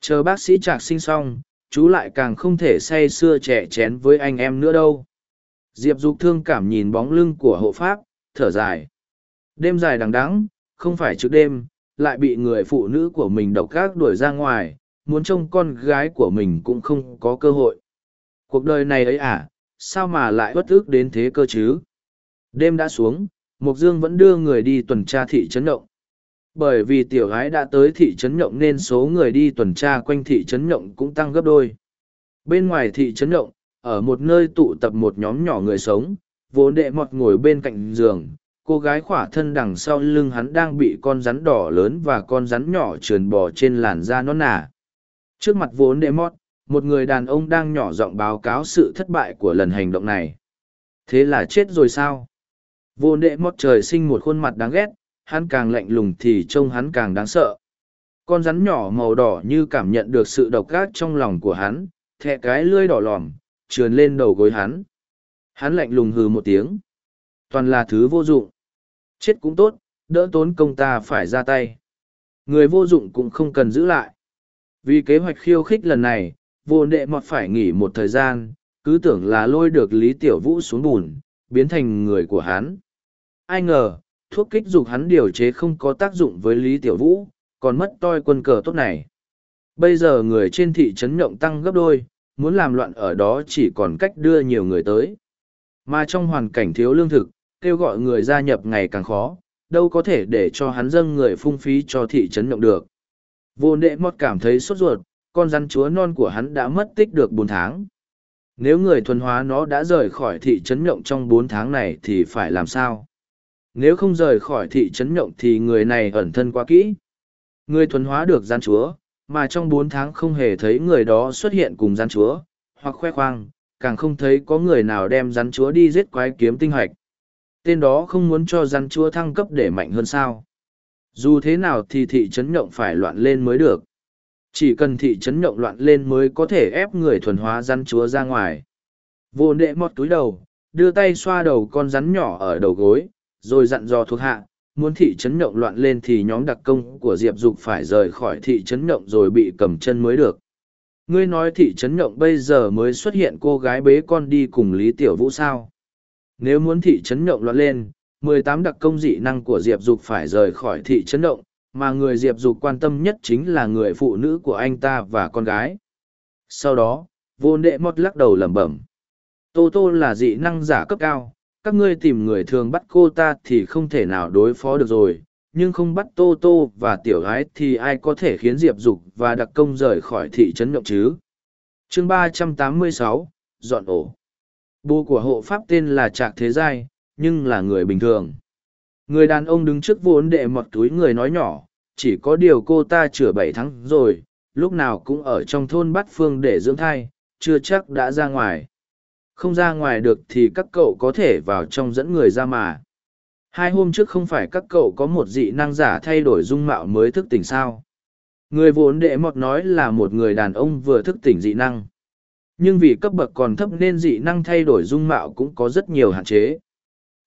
Chờ bác sĩ trạc sinh xong, chú lại càng không thể say sưa trẻ chén với anh em nữa đâu. Diệp dục thương cảm nhìn bóng lưng của hộ pháp, thở dài. Đêm dài đằng đắng không phải trước đêm, lại bị người phụ nữ của mình độc gác đuổi ra ngoài, muốn trông con gái của mình cũng không có cơ hội. Cuộc đời này ấy à sao mà lại bất ức đến thế cơ chứ? Đêm đã xuống mục dương vẫn đưa người đi tuần tra thị trấn động bởi vì tiểu gái đã tới thị trấn nhộng nên số người đi tuần tra quanh thị trấn nhộng cũng tăng gấp đôi. Bên ngoài thị trấn nhộng, ở một nơi tụ tập một nhóm nhỏ người sống, vốn đệ mọt ngồi bên cạnh giường, cô gái khỏa thân đằng sau lưng hắn đang bị con rắn đỏ lớn và con rắn nhỏ trườn bò trên làn da non nà. Trước mặt vốn đệ mọt, một người đàn ông đang nhỏ giọng báo cáo sự thất bại của lần hành động này. Thế là chết rồi sao? Vô đệ mọt trời sinh một khuôn mặt đáng ghét, hắn càng lạnh lùng thì trông hắn càng đáng sợ. Con rắn nhỏ màu đỏ như cảm nhận được sự độc ác trong lòng của hắn, thẹ cái lưỡi đỏ lòm, trườn lên đầu gối hắn. Hắn lạnh lùng hừ một tiếng. Toàn là thứ vô dụng. Chết cũng tốt, đỡ tốn công ta phải ra tay. Người vô dụng cũng không cần giữ lại. Vì kế hoạch khiêu khích lần này, vô đệ mọt phải nghỉ một thời gian, cứ tưởng là lôi được Lý Tiểu Vũ xuống bùn, biến thành người của hắn. Ai ngờ, thuốc kích dục hắn điều chế không có tác dụng với Lý Tiểu Vũ, còn mất toi quân cờ tốt này. Bây giờ người trên thị trấn nhộng tăng gấp đôi, muốn làm loạn ở đó chỉ còn cách đưa nhiều người tới. Mà trong hoàn cảnh thiếu lương thực, kêu gọi người gia nhập ngày càng khó, đâu có thể để cho hắn dâng người phung phí cho thị trấn nhộng được. Vô nệ mót cảm thấy sốt ruột, con rắn chúa non của hắn đã mất tích được bốn tháng. Nếu người thuần hóa nó đã rời khỏi thị trấn nhộng trong bốn tháng này thì phải làm sao? Nếu không rời khỏi thị trấn nhộng thì người này ẩn thân quá kỹ. Người thuần hóa được gian chúa, mà trong bốn tháng không hề thấy người đó xuất hiện cùng gian chúa, hoặc khoe khoang, càng không thấy có người nào đem rắn chúa đi giết quái kiếm tinh hoạch. Tên đó không muốn cho rắn chúa thăng cấp để mạnh hơn sao. Dù thế nào thì thị trấn nhộng phải loạn lên mới được. Chỉ cần thị trấn nhộng loạn lên mới có thể ép người thuần hóa rắn chúa ra ngoài. Vô nệ mọt túi đầu, đưa tay xoa đầu con rắn nhỏ ở đầu gối, rồi dặn dò thuộc hạ, muốn thị trấn nhộng loạn lên thì nhóm đặc công của Diệp Dục phải rời khỏi thị trấn nhộng rồi bị cầm chân mới được. Ngươi nói thị trấn nhộng bây giờ mới xuất hiện cô gái bế con đi cùng Lý Tiểu Vũ sao? Nếu muốn thị trấn nhộng loạn lên, mười tám đặc công dị năng của Diệp Dục phải rời khỏi thị trấn nhộng, mà người Diệp Dục quan tâm nhất chính là người phụ nữ của anh ta và con gái. Sau đó, vô nệ mót lắc đầu lẩm bẩm. Tô Tô là dị năng giả cấp cao, các ngươi tìm người thường bắt cô ta thì không thể nào đối phó được rồi, nhưng không bắt Tô Tô và tiểu gái thì ai có thể khiến Diệp Dục và đặc công rời khỏi thị trấn nhậu chứ. chương ba trăm tám mươi sáu dọn ổ. Bố của hộ pháp tên là Trạc Thế Giai, nhưng là người bình thường. Người đàn ông đứng trước vốn đệ mọt túi người nói nhỏ, chỉ có điều cô ta chữa bảy tháng rồi, lúc nào cũng ở trong thôn Bát Phương để dưỡng thai, chưa chắc đã ra ngoài. Không ra ngoài được thì các cậu có thể vào trong dẫn người ra mà. Hai hôm trước không phải các cậu có một dị năng giả thay đổi dung mạo mới thức tỉnh sao. Người vốn đệ mọt nói là một người đàn ông vừa thức tỉnh dị năng. Nhưng vì cấp bậc còn thấp nên dị năng thay đổi dung mạo cũng có rất nhiều hạn chế.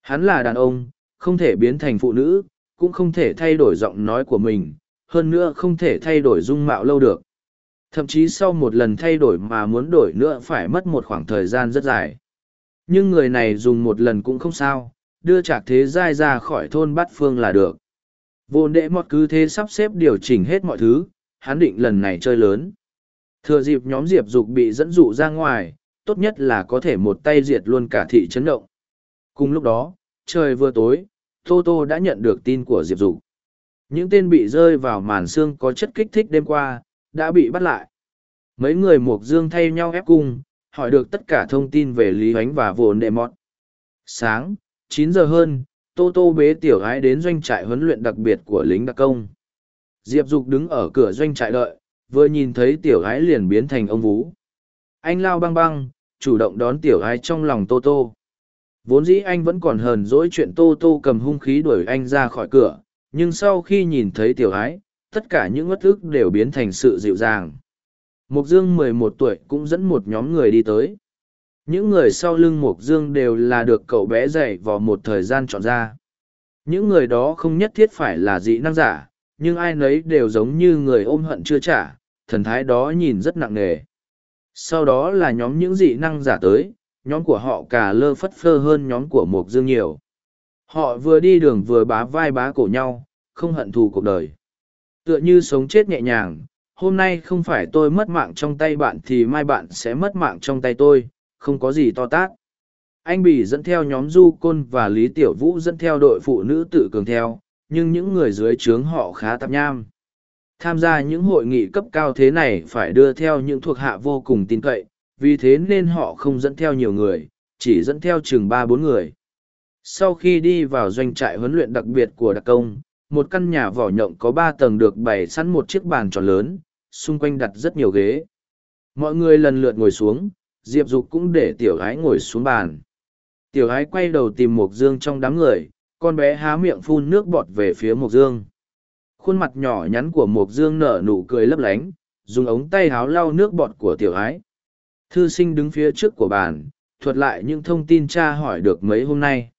Hắn là đàn ông, không thể biến thành phụ nữ, cũng không thể thay đổi giọng nói của mình, hơn nữa không thể thay đổi dung mạo lâu được. Thậm chí sau một lần thay đổi mà muốn đổi nữa phải mất một khoảng thời gian rất dài. Nhưng người này dùng một lần cũng không sao, đưa trạc thế giai ra khỏi thôn bát phương là được. Vô đệ mọt cứ thế sắp xếp điều chỉnh hết mọi thứ, hắn định lần này chơi lớn. Thừa dịp nhóm Diệp Dục bị dẫn dụ ra ngoài, tốt nhất là có thể một tay diệt luôn cả thị trấn động. Cùng lúc đó, trời vừa tối, Tô Tô đã nhận được tin của Diệp Dục. Những tên bị rơi vào màn xương có chất kích thích đêm qua, đã bị bắt lại. Mấy người Mộc Dương thay nhau ép cung, hỏi được tất cả thông tin về Lý Ánh và Vồn Đệ Mọt. Sáng, chín giờ hơn, Tô Tô bế tiểu gái đến doanh trại huấn luyện đặc biệt của lính đặc công. Diệp Dục đứng ở cửa doanh trại đợi, vừa nhìn thấy tiểu gái liền biến thành ông vú. Anh lao băng băng, chủ động đón tiểu gái trong lòng Tô Tô. Vốn dĩ anh vẫn còn hờn dỗi chuyện Tô Tô cầm hung khí đuổi anh ra khỏi cửa, nhưng sau khi nhìn thấy tiểu ái, tất cả những ngất ức đều biến thành sự dịu dàng. Mục Dương mười một tuổi cũng dẫn một nhóm người đi tới. Những người sau lưng Mục Dương đều là được cậu bé dạy vào một thời gian chọn ra. Những người đó không nhất thiết phải là dị năng giả, nhưng ai nấy đều giống như người ôm hận chưa trả, thần thái đó nhìn rất nặng nề. Sau đó là nhóm những dị năng giả tới, nhóm của họ cả lơ phất phơ hơn nhóm của Mộc Dương nhiều. Họ vừa đi đường vừa bá vai bá cổ nhau, không hận thù cuộc đời. Tựa như sống chết nhẹ nhàng, hôm nay không phải tôi mất mạng trong tay bạn thì mai bạn sẽ mất mạng trong tay tôi, không có gì to tát. Anh Bỉ dẫn theo nhóm Du Côn và Lý Tiểu Vũ dẫn theo đội phụ nữ tự cường theo, nhưng những người dưới trướng họ khá tạp nham. Tham gia những hội nghị cấp cao thế này phải đưa theo những thuộc hạ vô cùng tin cậy, vì thế nên họ không dẫn theo nhiều người, chỉ dẫn theo chừng ba bốn người. Sau khi đi vào doanh trại huấn luyện đặc biệt của đặc công, một căn nhà vỏ nhộng có ba tầng được bày sẵn một chiếc bàn tròn lớn, xung quanh đặt rất nhiều ghế. Mọi người lần lượt ngồi xuống, Diệp Dục cũng để tiểu ái ngồi xuống bàn. Tiểu ái quay đầu tìm Mộc Dương trong đám người, con bé há miệng phun nước bọt về phía Mộc Dương. Khuôn mặt nhỏ nhắn của Mộc Dương nở nụ cười lấp lánh, dùng ống tay háo lau nước bọt của tiểu ái. Thư sinh đứng phía trước của bàn, thuật lại những thông tin cha hỏi được mấy hôm nay.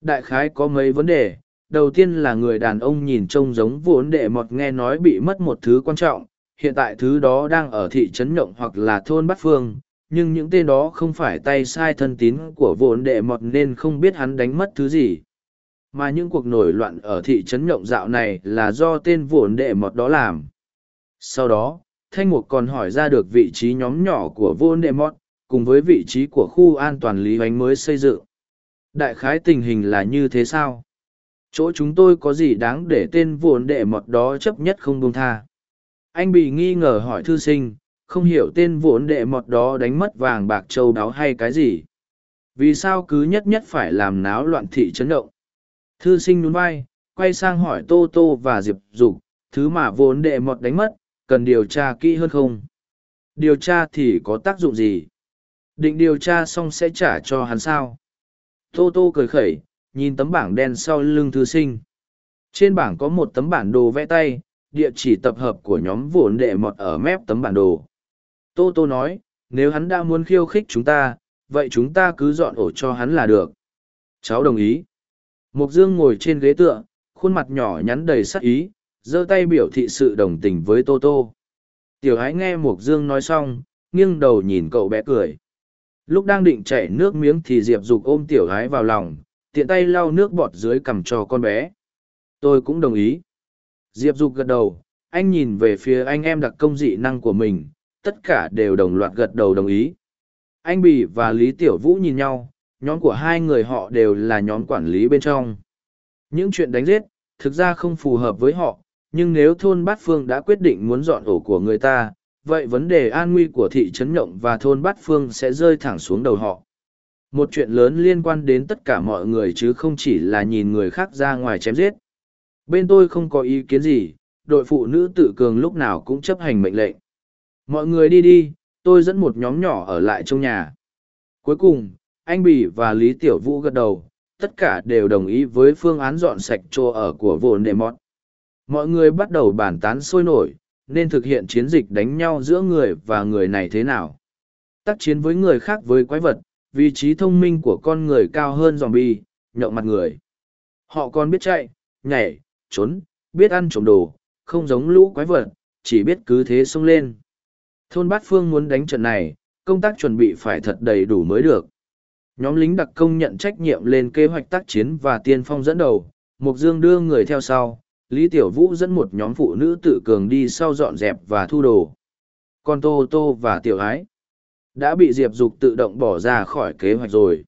Đại khái có mấy vấn đề, đầu tiên là người đàn ông nhìn trông giống vốn đệ mọt nghe nói bị mất một thứ quan trọng, hiện tại thứ đó đang ở thị trấn Nhộng hoặc là thôn Bát Phương, nhưng những tên đó không phải tay sai thân tín của vốn đệ mọt nên không biết hắn đánh mất thứ gì. Mà những cuộc nổi loạn ở thị trấn Nhộng dạo này là do tên vốn đệ mọt đó làm. Sau đó, Thanh Mục còn hỏi ra được vị trí nhóm nhỏ của vô nệ mọt, cùng với vị trí của khu an toàn Lý Hoánh mới xây dựng. Đại khái tình hình là như thế sao? Chỗ chúng tôi có gì đáng để tên vốn đệ mọt đó chấp nhất không buông tha? anh bị nghi ngờ hỏi thư sinh không hiểu tên vốn đệ mọt đó đánh mất vàng bạc châu đáo hay cái gì vì sao cứ nhất nhất phải làm náo loạn thị chấn động thư sinh nhún vai quay sang hỏi tô tô và diệp dục thứ mà vốn đệ mọt đánh mất cần điều tra kỹ hơn không điều tra thì có tác dụng gì định điều tra xong sẽ trả cho hắn sao tô tô cười khẩy nhìn tấm bảng đen sau lưng thư sinh trên bảng có một tấm bản đồ vẽ tay địa chỉ tập hợp của nhóm vốn đệ mọt ở mép tấm bản đồ. Tô Tô nói, nếu hắn đã muốn khiêu khích chúng ta, vậy chúng ta cứ dọn ổ cho hắn là được. Cháu đồng ý. Mục Dương ngồi trên ghế tựa, khuôn mặt nhỏ nhắn đầy sắc ý, giơ tay biểu thị sự đồng tình với Tô Tô. Tiểu Ái nghe Mục Dương nói xong, nghiêng đầu nhìn cậu bé cười. Lúc đang định chảy nước miếng thì Diệp Dục ôm tiểu Ái vào lòng, tiện tay lau nước bọt dưới cằm cho con bé. Tôi cũng đồng ý. Diệp Dục gật đầu, anh nhìn về phía anh em đặc công dị năng của mình, tất cả đều đồng loạt gật đầu đồng ý. Anh Bỉ và Lý Tiểu Vũ nhìn nhau, nhóm của hai người họ đều là nhóm quản lý bên trong. Những chuyện đánh giết, thực ra không phù hợp với họ, nhưng nếu thôn Bát Phương đã quyết định muốn dọn ổ của người ta, vậy vấn đề an nguy của thị trấn Nhộng và thôn Bát Phương sẽ rơi thẳng xuống đầu họ. Một chuyện lớn liên quan đến tất cả mọi người chứ không chỉ là nhìn người khác ra ngoài chém giết. Bên tôi không có ý kiến gì, đội phụ nữ tự cường lúc nào cũng chấp hành mệnh lệnh. Mọi người đi đi, tôi dẫn một nhóm nhỏ ở lại trong nhà. Cuối cùng, anh Bỉ và Lý Tiểu Vũ gật đầu, tất cả đều đồng ý với phương án dọn sạch chỗ ở của vồn đệ mọt. Mọi người bắt đầu bàn tán sôi nổi, nên thực hiện chiến dịch đánh nhau giữa người và người này thế nào. Tác chiến với người khác với quái vật, vị trí thông minh của con người cao hơn dòm bi, nhậu mặt người. Họ còn biết chạy, nhảy, trốn, biết ăn trộm đồ, không giống lũ quái vật, chỉ biết cứ thế xông lên. Thôn Bát Phương muốn đánh trận này, công tác chuẩn bị phải thật đầy đủ mới được. Nhóm lính đặc công nhận trách nhiệm lên kế hoạch tác chiến và tiên phong dẫn đầu, Mục Dương đưa người theo sau, Lý Tiểu Vũ dẫn một nhóm phụ nữ tự cường đi sau dọn dẹp và thu đồ. Con Tô Tô và Tiểu Ái đã bị Diệp Dục tự động bỏ ra khỏi kế hoạch rồi.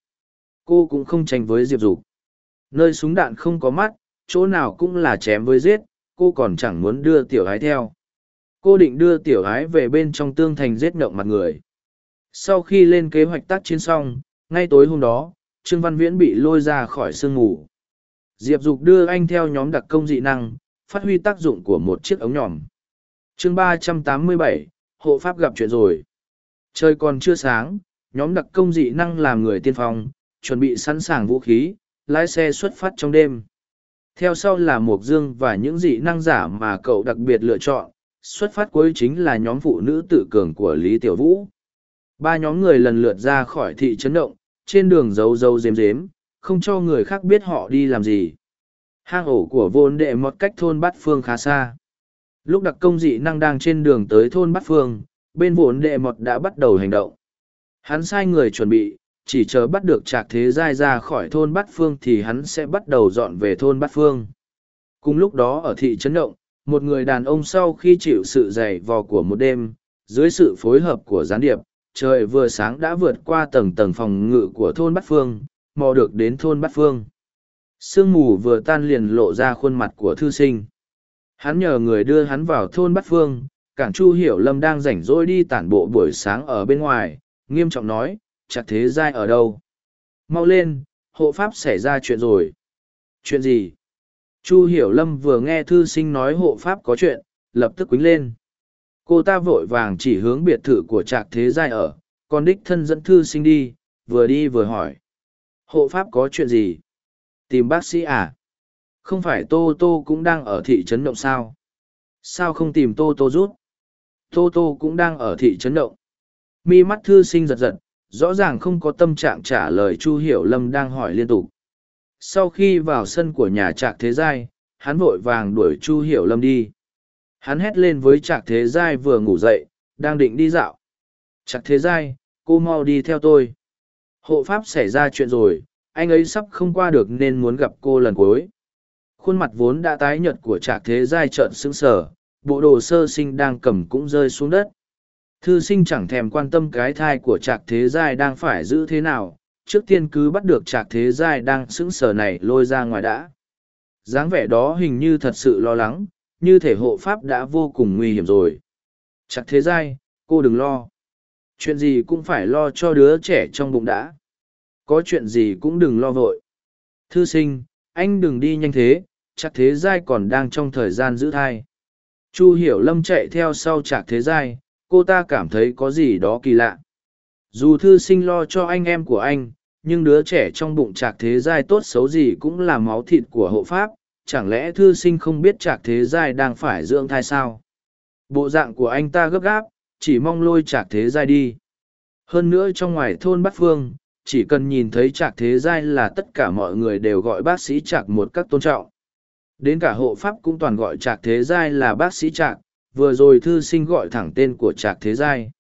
Cô cũng không tranh với Diệp Dục. Nơi súng đạn không có mắt, chỗ nào cũng là chém với giết, cô còn chẳng muốn đưa Tiểu Ái theo. Cô định đưa Tiểu Ái về bên trong tương thành giết nhộng mặt người. Sau khi lên kế hoạch tác chiến xong, ngay tối hôm đó, Trương Văn Viễn bị lôi ra khỏi sương ngủ. Diệp Dục đưa anh theo nhóm đặc công dị năng, phát huy tác dụng của một chiếc ống nhỏm. chương ba trăm tám mươi bảy, hộ pháp gặp chuyện rồi. Trời còn chưa sáng, nhóm đặc công dị năng làm người tiên phong, chuẩn bị sẵn sàng vũ khí, lái xe xuất phát trong đêm. Theo sau là Mộc Dương và những dị năng giả mà cậu đặc biệt lựa chọn, xuất phát cuối chính là nhóm phụ nữ tự cường của Lý Tiểu Vũ. Ba nhóm người lần lượt ra khỏi thị trấn động, trên đường giấu giấu dếm dếm, không cho người khác biết họ đi làm gì. Hang ổ của vốn đệ một cách thôn Bát Phương khá xa. Lúc đặc công dị năng đang trên đường tới thôn Bát Phương, bên vốn đệ một đã bắt đầu hành động. Hắn sai người chuẩn bị, chỉ chờ bắt được trạc thế giai ra khỏi thôn Bát Phương thì hắn sẽ bắt đầu dọn về thôn Bát Phương. Cùng lúc đó ở thị trấn động, một người đàn ông sau khi chịu sự dày vò của một đêm, dưới sự phối hợp của gián điệp, trời vừa sáng đã vượt qua tầng tầng phòng ngự của thôn Bát Phương, mò được đến thôn Bát Phương. Sương mù vừa tan liền lộ ra khuôn mặt của thư sinh. Hắn nhờ người đưa hắn vào thôn Bát Phương, cảng Chu Hiểu Lâm đang rảnh rỗi đi tản bộ buổi sáng ở bên ngoài, nghiêm trọng nói, chặt thế giai ở đâu? Mau lên, hộ pháp xảy ra chuyện rồi. Chuyện gì? Chu Hiểu Lâm vừa nghe thư sinh nói hộ pháp có chuyện, lập tức quýnh lên. Cô ta vội vàng chỉ hướng biệt thự của trạc thế giai ở, còn đích thân dẫn thư sinh đi, vừa đi vừa hỏi. Hộ pháp có chuyện gì? Tìm bác sĩ à? Không phải Tô Tô cũng đang ở thị trấn động sao? Sao không tìm Tô Tô rút? Tô Tô cũng đang ở thị trấn động. Mi mắt thư sinh giật giật, rõ ràng không có tâm trạng trả lời Chu Hiểu Lâm đang hỏi liên tục. Sau khi vào sân của nhà trạc thế giai, hắn vội vàng đuổi Chu Hiểu Lâm đi. Hắn hét lên với trạc thế giai vừa ngủ dậy, đang định đi dạo. Trạc thế giai, cô mau đi theo tôi. Hộ pháp xảy ra chuyện rồi, anh ấy sắp không qua được nên muốn gặp cô lần cuối. Khuôn mặt vốn đã tái nhợt của trạc thế giai trợn sững sờ, bộ đồ sơ sinh đang cầm cũng rơi xuống đất. Thư sinh chẳng thèm quan tâm cái thai của trạc thế giai đang phải giữ thế nào, trước tiên cứ bắt được trạc thế giai đang sững sờ này lôi ra ngoài đã. dáng vẻ đó hình như thật sự lo lắng, như thể hộ pháp đã vô cùng nguy hiểm rồi. Trạc thế giai, cô đừng lo. Chuyện gì cũng phải lo cho đứa trẻ trong bụng đã. Có chuyện gì cũng đừng lo vội. Thư sinh, anh đừng đi nhanh thế, chắc thế giai còn đang trong thời gian giữ thai. Chu hiểu lâm chạy theo sau trạc thế giai, cô ta cảm thấy có gì đó kỳ lạ. Dù thư sinh lo cho anh em của anh, nhưng đứa trẻ trong bụng trạc thế giai tốt xấu gì cũng là máu thịt của hộ pháp, chẳng lẽ thư sinh không biết trạc thế giai đang phải dưỡng thai sao? Bộ dạng của anh ta gấp gáp, chỉ mong lôi trạc thế giai đi. Hơn nữa trong ngoài thôn Bát Phương, chỉ cần nhìn thấy trạc thế giai là tất cả mọi người đều gọi bác sĩ trạc một cách tôn trọng. Đến cả hộ pháp cũng toàn gọi trạc thế giai là bác sĩ trạc, vừa rồi thư sinh gọi thẳng tên của trạc thế giai.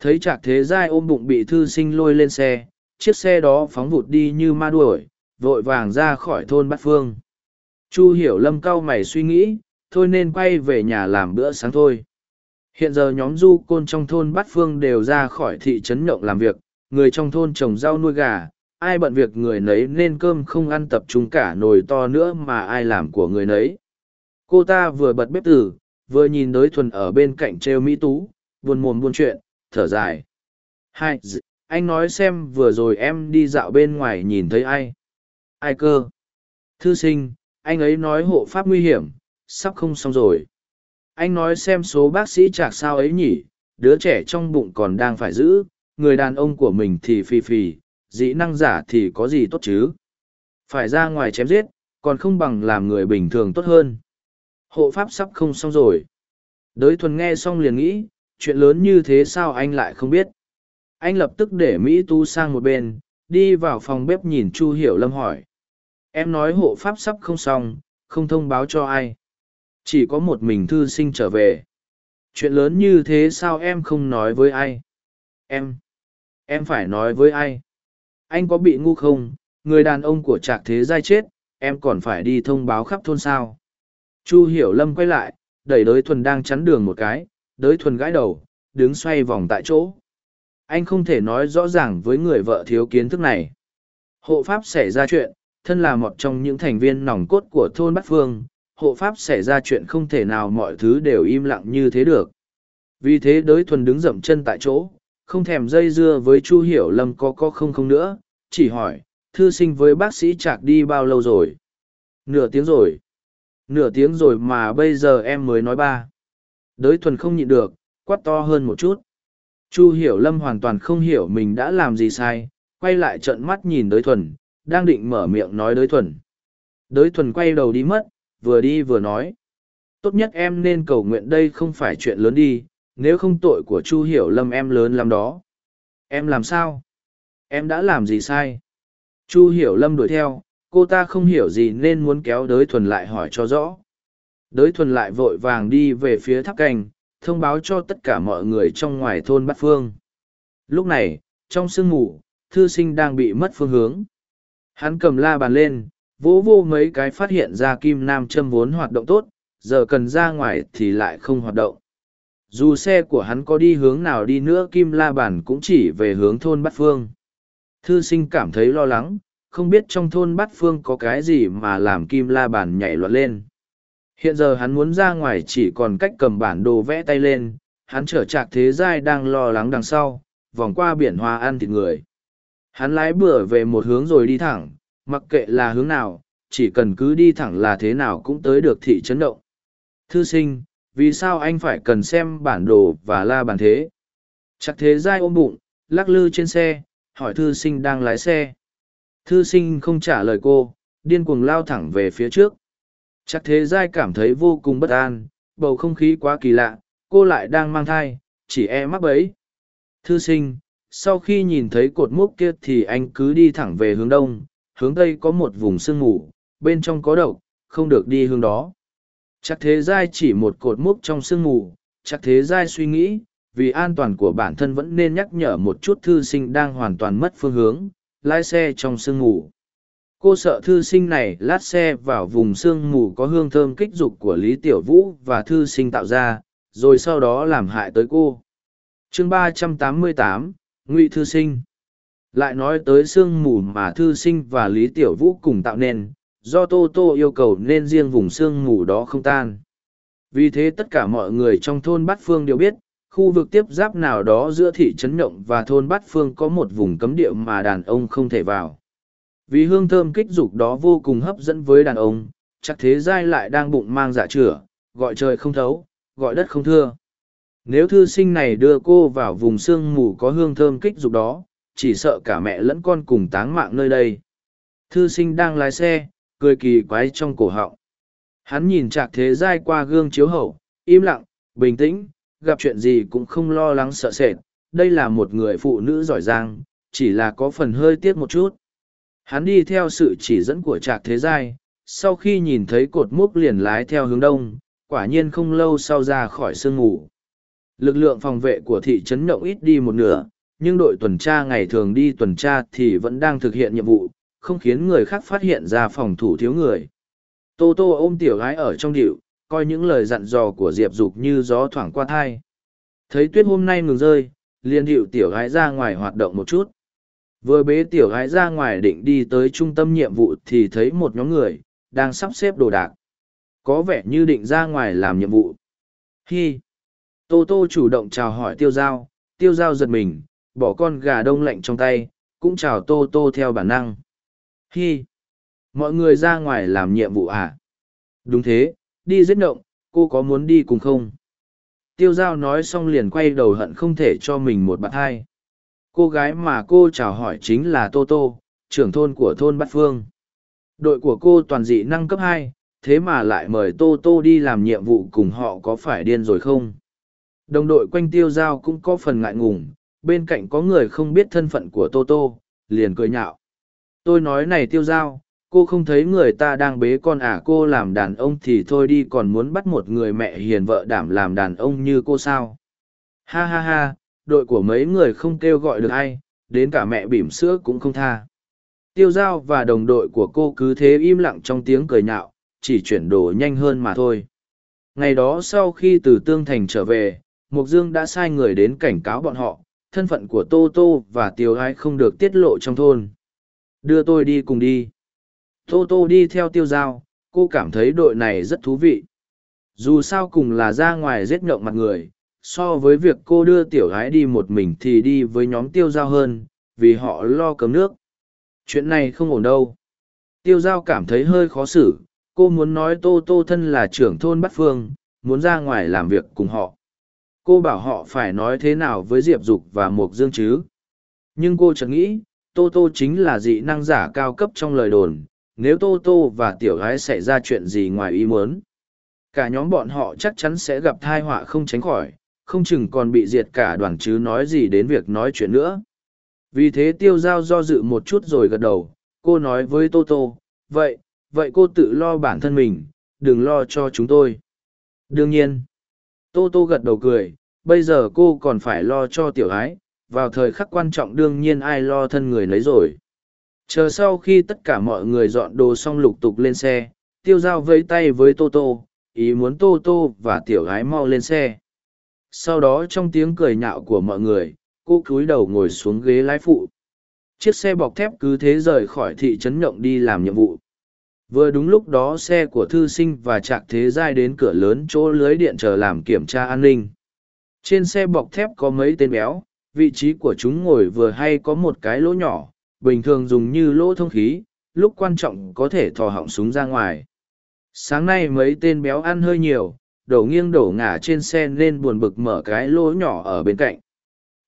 Thấy trạc thế giai ôm bụng bị thư sinh lôi lên xe, chiếc xe đó phóng vụt đi như ma đuổi, vội vàng ra khỏi thôn Bát Phương. Chu hiểu lâm cau mày suy nghĩ, thôi nên quay về nhà làm bữa sáng thôi. Hiện giờ nhóm du côn trong thôn Bát Phương đều ra khỏi thị trấn nhộng làm việc, người trong thôn trồng rau nuôi gà, ai bận việc người nấy nên cơm không ăn tập trung cả nồi to nữa mà ai làm của người nấy. Cô ta vừa bật bếp từ vừa nhìn đối thuần ở bên cạnh treo mỹ tú buồn mồm buôn chuyện thở dài. Hai anh nói xem vừa rồi em đi dạo bên ngoài nhìn thấy ai? Ai cơ? Thư sinh anh ấy nói hộ pháp nguy hiểm sắp không xong rồi anh nói xem số bác sĩ chạc sao ấy nhỉ, đứa trẻ trong bụng còn đang phải giữ, người đàn ông của mình thì phì phì dĩ năng giả thì có gì tốt chứ? Phải ra ngoài chém giết, còn không bằng làm người bình thường tốt hơn. Hộ pháp sắp không xong rồi. Đới thuần nghe xong liền nghĩ, chuyện lớn như thế sao anh lại không biết? Anh lập tức để mỹ tu sang một bên, đi vào phòng bếp nhìn chu hiểu lâm hỏi. Em nói hộ pháp sắp không xong, không thông báo cho ai chỉ có một mình thư sinh trở về. Chuyện lớn như thế sao em không nói với ai? Em em phải nói với ai? Anh có bị ngu không? Người đàn ông của trạc thế giai chết, em còn phải đi thông báo khắp thôn sao? Chu hiểu lâm quay lại, đẩy đới thuần đang chắn đường một cái, đới thuần gãi đầu, đứng xoay vòng tại chỗ. Anh không thể nói rõ ràng với người vợ thiếu kiến thức này. Hộ pháp xảy ra chuyện, thân là một trong những thành viên nòng cốt của thôn bát phương hộ pháp xảy ra chuyện không thể nào mọi thứ đều im lặng như thế được. Vì thế đới thuần đứng dậm chân tại chỗ, không thèm dây dưa với chu hiểu lâm có có không không nữa, chỉ hỏi, thư sinh với bác sĩ chạc đi bao lâu rồi? Nửa tiếng rồi. Nửa tiếng rồi mà bây giờ em mới nói ba. Đới thuần không nhịn được, quát to hơn một chút. Chu hiểu lâm hoàn toàn không hiểu mình đã làm gì sai, quay lại trợn mắt nhìn đới thuần, đang định mở miệng nói đới thuần. Đới thuần quay đầu đi mất vừa đi vừa nói. Tốt nhất em nên cầu nguyện đây không phải chuyện lớn đi, nếu không tội của chu hiểu lâm em lớn lắm đó. Em làm sao? Em đã làm gì sai? Chu hiểu lâm đuổi theo, cô ta không hiểu gì nên muốn kéo đới thuần lại hỏi cho rõ. Đới thuần lại vội vàng đi về phía tháp cành, thông báo cho tất cả mọi người trong ngoài thôn bát phương. Lúc này, trong sương mù, thư sinh đang bị mất phương hướng. Hắn cầm la bàn lên vỗ vô mấy cái phát hiện ra kim nam châm vốn hoạt động tốt, giờ cần ra ngoài thì lại không hoạt động. Dù xe của hắn có đi hướng nào đi nữa kim la bàn cũng chỉ về hướng thôn bát phương. Thư sinh cảm thấy lo lắng, không biết trong thôn bát phương có cái gì mà làm kim la bàn nhảy loạn lên. Hiện giờ hắn muốn ra ngoài chỉ còn cách cầm bản đồ vẽ tay lên, hắn trở trạc thế giai đang lo lắng đằng sau, vòng qua biển hoa ăn thịt người. Hắn lái bửa về một hướng rồi đi thẳng mặc kệ là hướng nào, chỉ cần cứ đi thẳng là thế nào cũng tới được thị trấn động. Thư sinh, vì sao anh phải cần xem bản đồ và la bàn thế? Chắc thế giai ôm bụng, lắc lư trên xe, hỏi thư sinh đang lái xe. Thư sinh không trả lời cô, điên cuồng lao thẳng về phía trước. Chắc thế giai cảm thấy vô cùng bất an, bầu không khí quá kỳ lạ, cô lại đang mang thai, chỉ e mắc bấy thư sinh, sau khi nhìn thấy cột mốc kia thì anh cứ đi thẳng về hướng đông hướng tây có một vùng sương mù, bên trong có độc, không được đi hướng đó. Chắc thế giai chỉ một cột múc trong sương mù, chắc thế giai suy nghĩ, vì an toàn của bản thân vẫn nên nhắc nhở một chút thư sinh đang hoàn toàn mất phương hướng, lái xe trong sương mù. Cô sợ thư sinh này lát xe vào vùng sương mù có hương thơm kích dục của lý tiểu vũ và thư sinh tạo ra, rồi sau đó làm hại tới cô. Chương ba trăm tám mươi tám, ngụy thư sinh lại nói tới sương mù mà thư sinh và lý tiểu vũ cùng tạo nên, do tô tô yêu cầu nên riêng vùng sương mù đó không tan. Vì thế tất cả mọi người trong thôn bát phương đều biết, khu vực tiếp giáp nào đó giữa thị trấn nhộng và thôn bát phương có một vùng cấm địa mà đàn ông không thể vào. Vì hương thơm kích dục đó vô cùng hấp dẫn với đàn ông, chắc thế giai lại đang bụng mang dạ chửa, gọi trời không thấu, gọi đất không thưa. Nếu thư sinh này đưa cô vào vùng sương mù có hương thơm kích dục đó chỉ sợ cả mẹ lẫn con cùng táng mạng nơi đây. Thư sinh đang lái xe, cười kỳ quái trong cổ họng. Hắn nhìn trạc thế giai qua gương chiếu hậu, im lặng, bình tĩnh, gặp chuyện gì cũng không lo lắng sợ sệt. Đây là một người phụ nữ giỏi giang, chỉ là có phần hơi tiếc một chút. Hắn đi theo sự chỉ dẫn của trạc thế giai, sau khi nhìn thấy cột múc liền lái theo hướng đông, quả nhiên không lâu sau ra khỏi sương ngủ lực lượng phòng vệ của thị trấn nhộng ít đi một nửa nhưng đội tuần tra ngày thường đi tuần tra thì vẫn đang thực hiện nhiệm vụ không khiến người khác phát hiện ra phòng thủ thiếu người. Tô tô ôm tiểu gái ở trong điệu coi những lời dặn dò của diệp dục như gió thoảng qua thai. Thấy tuyết hôm nay ngừng rơi liền điệu tiểu gái ra ngoài hoạt động một chút. Vừa bế tiểu gái ra ngoài định đi tới trung tâm nhiệm vụ thì thấy một nhóm người đang sắp xếp đồ đạc. Có vẻ như định ra ngoài làm nhiệm vụ. Hi. Tô tô chủ động chào hỏi tiêu Giao, tiêu Giao giật mình bỏ con gà đông lạnh trong tay, cũng chào tô tô theo bản năng. Hi. Mọi người ra ngoài làm nhiệm vụ à? Đúng thế, đi giết động cô có muốn đi cùng không? Tiêu Giao nói xong liền quay đầu hận không thể cho mình một bạn hai. Cô gái mà cô chào hỏi chính là tô tô, trưởng thôn của thôn bát phương. Đội của cô toàn dị năng cấp hai, thế mà lại mời tô tô đi làm nhiệm vụ cùng họ có phải điên rồi không? Đồng đội quanh tiêu giao cũng có phần ngại ngùng bên cạnh có người không biết thân phận của tô tô liền cười nhạo tôi nói này tiêu giao cô không thấy người ta đang bế con à cô làm đàn ông thì thôi đi còn muốn bắt một người mẹ hiền vợ đảm làm đàn ông như cô sao ha ha ha đội của mấy người không kêu gọi được ai, đến cả mẹ bỉm sữa cũng không tha. Tiêu giao và đồng đội của cô cứ thế im lặng trong tiếng cười nhạo, chỉ chuyển đồ nhanh hơn mà thôi. Ngày đó sau khi từ Tương Thành trở về, Mục Dương đã sai người đến cảnh cáo bọn họ, thân phận của Tô Tô và Tiểu Ái không được tiết lộ trong thôn. Đưa tôi đi cùng đi. Tô Tô đi theo tiêu giao, cô cảm thấy đội này rất thú vị. Dù sao cùng là ra ngoài giết nhộng mặt người, so với việc cô đưa tiểu gái đi một mình thì đi với nhóm tiêu giao hơn vì họ lo cấm nước chuyện này không ổn đâu tiêu giao cảm thấy hơi khó xử cô muốn nói tô tô thân là trưởng thôn Bát phương muốn ra ngoài làm việc cùng họ cô bảo họ phải nói thế nào với diệp dục và Mộc dương chứ nhưng cô chợt nghĩ tô tô chính là dị năng giả cao cấp trong lời đồn nếu tô tô và tiểu gái xảy ra chuyện gì ngoài ý muốn cả nhóm bọn họ chắc chắn sẽ gặp thai họa không tránh khỏi không chừng còn bị diệt cả đoàn chứ nói gì đến việc nói chuyện nữa. Vì thế tiêu giao do dự một chút rồi gật đầu, cô nói với Tô Tô, vậy, vậy cô tự lo bản thân mình, đừng lo cho chúng tôi. Đương nhiên, Tô Tô gật đầu cười, bây giờ cô còn phải lo cho tiểu ái, vào thời khắc quan trọng đương nhiên ai lo thân người lấy rồi. Chờ sau khi tất cả mọi người dọn đồ xong lục tục lên xe, tiêu giao vẫy tay với Tô Tô, ý muốn Tô Tô và tiểu gái mau lên xe. Sau đó trong tiếng cười nhạo của mọi người cô cúi đầu ngồi xuống ghế lái phụ. Chiếc xe bọc thép cứ thế rời khỏi thị trấn nhộng đi làm nhiệm vụ vừa đúng lúc đó xe của thư sinh và trạc thế giai đến cửa lớn chỗ lưới điện chờ làm kiểm tra an ninh. Trên xe bọc thép có mấy tên béo vị trí của chúng ngồi vừa hay có một cái lỗ nhỏ bình thường dùng như lỗ thông khí lúc quan trọng có thể thò họng súng ra ngoài. Sáng nay mấy tên béo ăn hơi nhiều đổ nghiêng đổ ngả trên xe nên buồn bực mở cái lỗ nhỏ ở bên cạnh.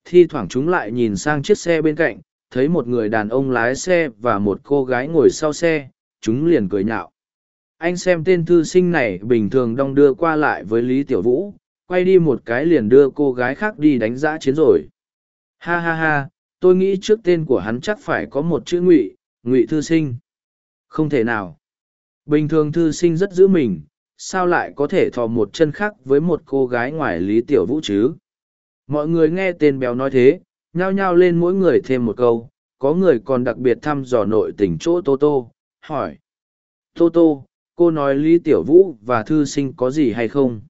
Thi thoảng chúng lại nhìn sang chiếc xe bên cạnh, thấy một người đàn ông lái xe và một cô gái ngồi sau xe, chúng liền cười nhạo. Anh xem tên thư sinh này bình thường đong đưa qua lại với Lý Tiểu Vũ, quay đi một cái liền đưa cô gái khác đi đánh giã chiến rồi. Ha ha ha, tôi nghĩ trước tên của hắn chắc phải có một chữ ngụy, ngụy thư sinh. Không thể nào. Bình thường thư sinh rất giữ mình, sao lại có thể thò một chân khác với một cô gái ngoài lý tiểu vũ chứ mọi người nghe tên béo nói thế nhao nhao lên mỗi người thêm một câu có người còn đặc biệt thăm dò nội tình chỗ tô tô hỏi tô tô cô nói lý tiểu vũ và thư sinh có gì hay không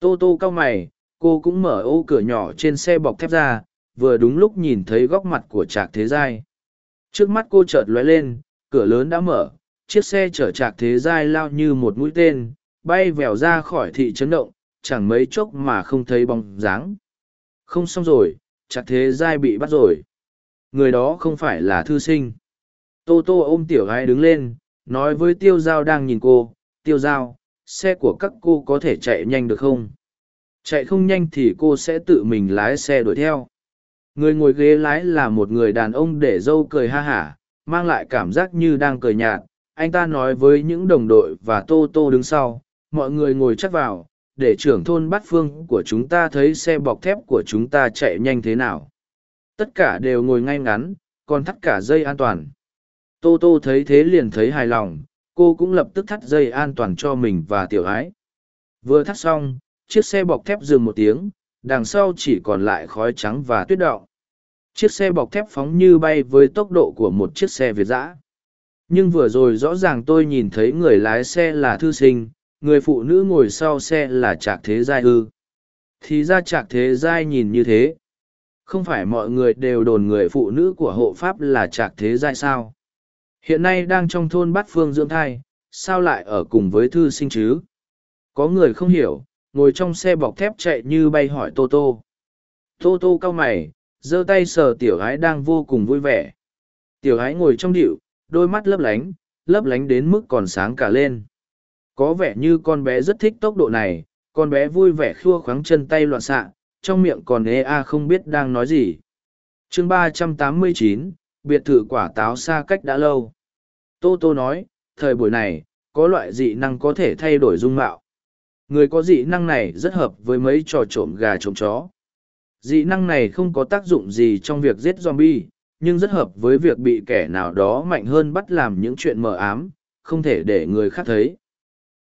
tô tô cau mày cô cũng mở ô cửa nhỏ trên xe bọc thép ra vừa đúng lúc nhìn thấy góc mặt của trạc thế giai trước mắt cô chợt lóe lên cửa lớn đã mở chiếc xe chở trạc thế giai lao như một mũi tên bay vèo ra khỏi thị trấn động, chẳng mấy chốc mà không thấy bóng dáng. Không xong rồi, Trạc thế giai bị bắt rồi. Người đó không phải là thư sinh. Tô tô ôm tiểu gái đứng lên, nói với tiêu giao đang nhìn cô, tiêu giao, xe của các cô có thể chạy nhanh được không? Chạy không nhanh thì cô sẽ tự mình lái xe đuổi theo. Người ngồi ghế lái là một người đàn ông để dâu cười ha hả, mang lại cảm giác như đang cười nhạt. Anh ta nói với những đồng đội và Tô Tô đứng sau, mọi người ngồi chắc vào, để trưởng thôn bát phương của chúng ta thấy xe bọc thép của chúng ta chạy nhanh thế nào. Tất cả đều ngồi ngay ngắn, còn thắt cả dây an toàn. Tô Tô thấy thế liền thấy hài lòng, cô cũng lập tức thắt dây an toàn cho mình và tiểu ái. Vừa thắt xong, chiếc xe bọc thép dừng một tiếng, đằng sau chỉ còn lại khói trắng và tuyết đọng. Chiếc xe bọc thép phóng như bay với tốc độ của một chiếc xe Việt dã. Nhưng vừa rồi rõ ràng tôi nhìn thấy người lái xe là thư sinh, người phụ nữ ngồi sau xe là trạc thế giai ư thì ra trạc thế giai nhìn như thế Không phải mọi người đều đồn người phụ nữ của hộ pháp là trạc thế giai sao? Hiện nay đang trong thôn bát phương dưỡng thai, sao lại ở cùng với thư sinh chứ? Có người không hiểu, ngồi trong xe bọc thép chạy như bay hỏi Tô Tô. Tô Tô cao mày, giơ tay sờ tiểu gái đang vô cùng vui vẻ. Tiểu gái ngồi trong điệu, đôi mắt lấp lánh, lấp lánh đến mức còn sáng cả lên. Có vẻ như con bé rất thích tốc độ này, con bé vui vẻ khua khoáng chân tay loạn xạ, trong miệng còn ê a không biết đang nói gì. chương ba trăm tám mươi chín biệt thự quả táo xa cách đã lâu. Tô Tô nói, thời buổi này, có loại dị năng có thể thay đổi dung mạo. Người có dị năng này rất hợp với mấy trò trộm gà trộm chó. Dị năng này không có tác dụng gì trong việc giết zombie, nhưng rất hợp với việc bị kẻ nào đó mạnh hơn bắt làm những chuyện mờ ám, không thể để người khác thấy.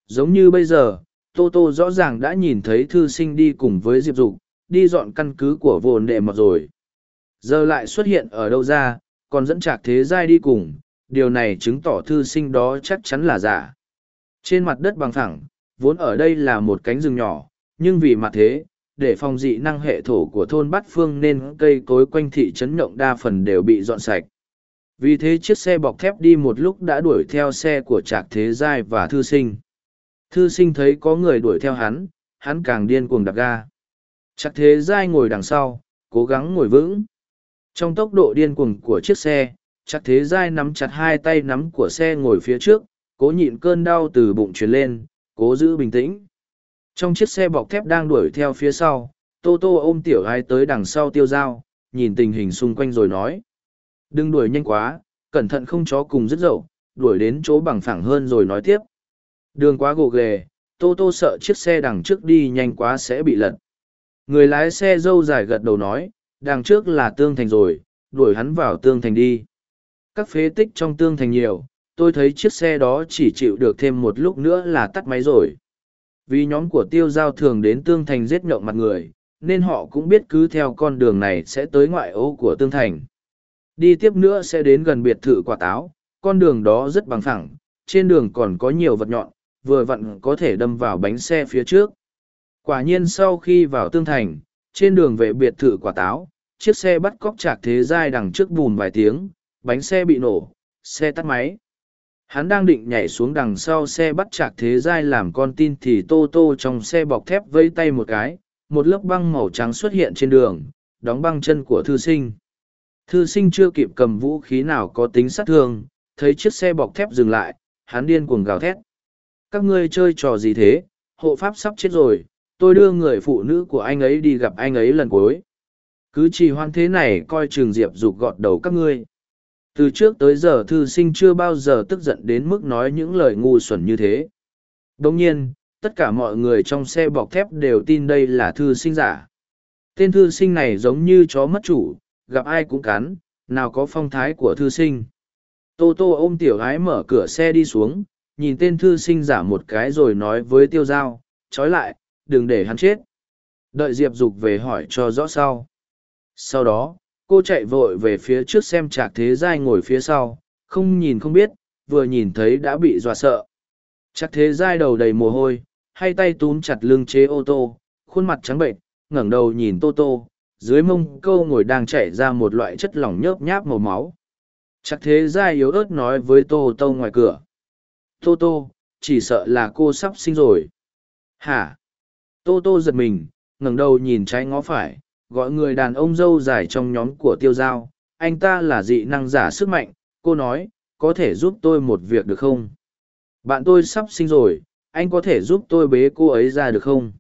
Giống như bây giờ, Tô Tô rõ ràng đã nhìn thấy thư sinh đi cùng với Diệp Dục, đi dọn căn cứ của vồn đệ mọt rồi. Giờ lại xuất hiện ở đâu ra, còn dẫn chạc thế giai đi cùng, điều này chứng tỏ thư sinh đó chắc chắn là giả. Trên mặt đất bằng thẳng, vốn ở đây là một cánh rừng nhỏ, nhưng vì mặt thế, để phòng dị năng hệ thổ của thôn Bát Phương nên cây cối quanh thị trấn nhộng đa phần đều bị dọn sạch. Vì thế chiếc xe bọc thép đi một lúc đã đuổi theo xe của Trạc Thế Giai và Thư Sinh. Thư Sinh thấy có người đuổi theo hắn, hắn càng điên cuồng đạp ga. Trạc Thế Giai ngồi đằng sau, cố gắng ngồi vững. Trong tốc độ điên cuồng của chiếc xe, chặt Thế Giai nắm chặt hai tay nắm của xe ngồi phía trước, cố nhịn cơn đau từ bụng truyền lên, cố giữ bình tĩnh. Trong chiếc xe bọc thép đang đuổi theo phía sau tô tô ôm tiểu hai tới đằng sau tiêu dao nhìn tình hình xung quanh rồi nói. Đừng đuổi nhanh quá cẩn thận không chó cùng rất dậu đuổi đến chỗ bằng phẳng hơn rồi nói tiếp. Đường quá gồ ghề tô tô sợ chiếc xe đằng trước đi nhanh quá sẽ bị lật. Người lái xe dâu dài gật đầu nói đằng trước là tương thành rồi đuổi hắn vào tương thành đi các phế tích trong tương thành nhiều, tôi thấy chiếc xe đó chỉ chịu được thêm một lúc nữa là tắt máy rồi. Vì nhóm của tiêu giao thường đến tương thành giết nhộng mặt người, nên họ cũng biết cứ theo con đường này sẽ tới ngoại ô của tương thành. Đi tiếp nữa sẽ đến gần biệt thự quả táo, con đường đó rất bằng phẳng, trên đường còn có nhiều vật nhọn, vừa vặn có thể đâm vào bánh xe phía trước. Quả nhiên sau khi vào tương thành, trên đường về biệt thự quả táo, chiếc xe bắt cóc chạc thế giai đằng trước bùn vài tiếng bánh xe bị nổ, xe tắt máy. Hắn đang định nhảy xuống đằng sau xe bắt chạc thế giai làm con tin thì tô tô trong xe bọc thép vây tay một cái, một lớp băng màu trắng xuất hiện trên đường, đóng băng chân của thư sinh. Thư sinh chưa kịp cầm vũ khí nào có tính sát thương, thấy chiếc xe bọc thép dừng lại, hắn điên cuồng gào thét. Các ngươi chơi trò gì thế? Hộ pháp sắp chết rồi, tôi đưa người phụ nữ của anh ấy đi gặp anh ấy lần cuối. Cứ trì hoan thế này coi trường diệp dục gọt đầu các ngươi từ trước tới giờ thư sinh chưa bao giờ tức giận đến mức nói những lời ngu xuẩn như thế. Đông nhiên, tất cả mọi người trong xe bọc thép đều tin đây là thư sinh giả. Tên thư sinh này giống như chó mất chủ, gặp ai cũng cắn, nào có phong thái của thư sinh. Tô tô ôm tiểu gái mở cửa xe đi xuống, nhìn tên thư sinh giả một cái rồi nói với tiêu g i a o trói lại, đừng để hắn chết. Đợi diệp dục về hỏi cho rõ sau. Sau đó cô chạy vội về phía trước xem trạc thế giai ngồi phía sau, không nhìn không biết, vừa nhìn thấy đã bị dọa sợ. Trạc thế giai đầu đầy mồ hôi hay tay túm chặt lưng chế ô tô, khuôn mặt trắng bệnh ngẩng đầu nhìn tô tô, dưới mông câu ngồi đang chảy ra một loại chất lỏng nhớp nháp màu máu. Chắc thế giai yếu ớt nói với tô tô ngoài cửa. Tô tô, chỉ sợ là cô sắp sinh rồi. Hả? Tô tô giật mình, ngẩng đầu nhìn trái ngó phải gọi người đàn ông dâu dài trong nhóm của tiêu giao, anh ta là dị năng giả sức mạnh, cô nói, có thể giúp tôi một việc được không? Bạn tôi sắp sinh rồi, anh có thể giúp tôi bế cô ấy ra được không?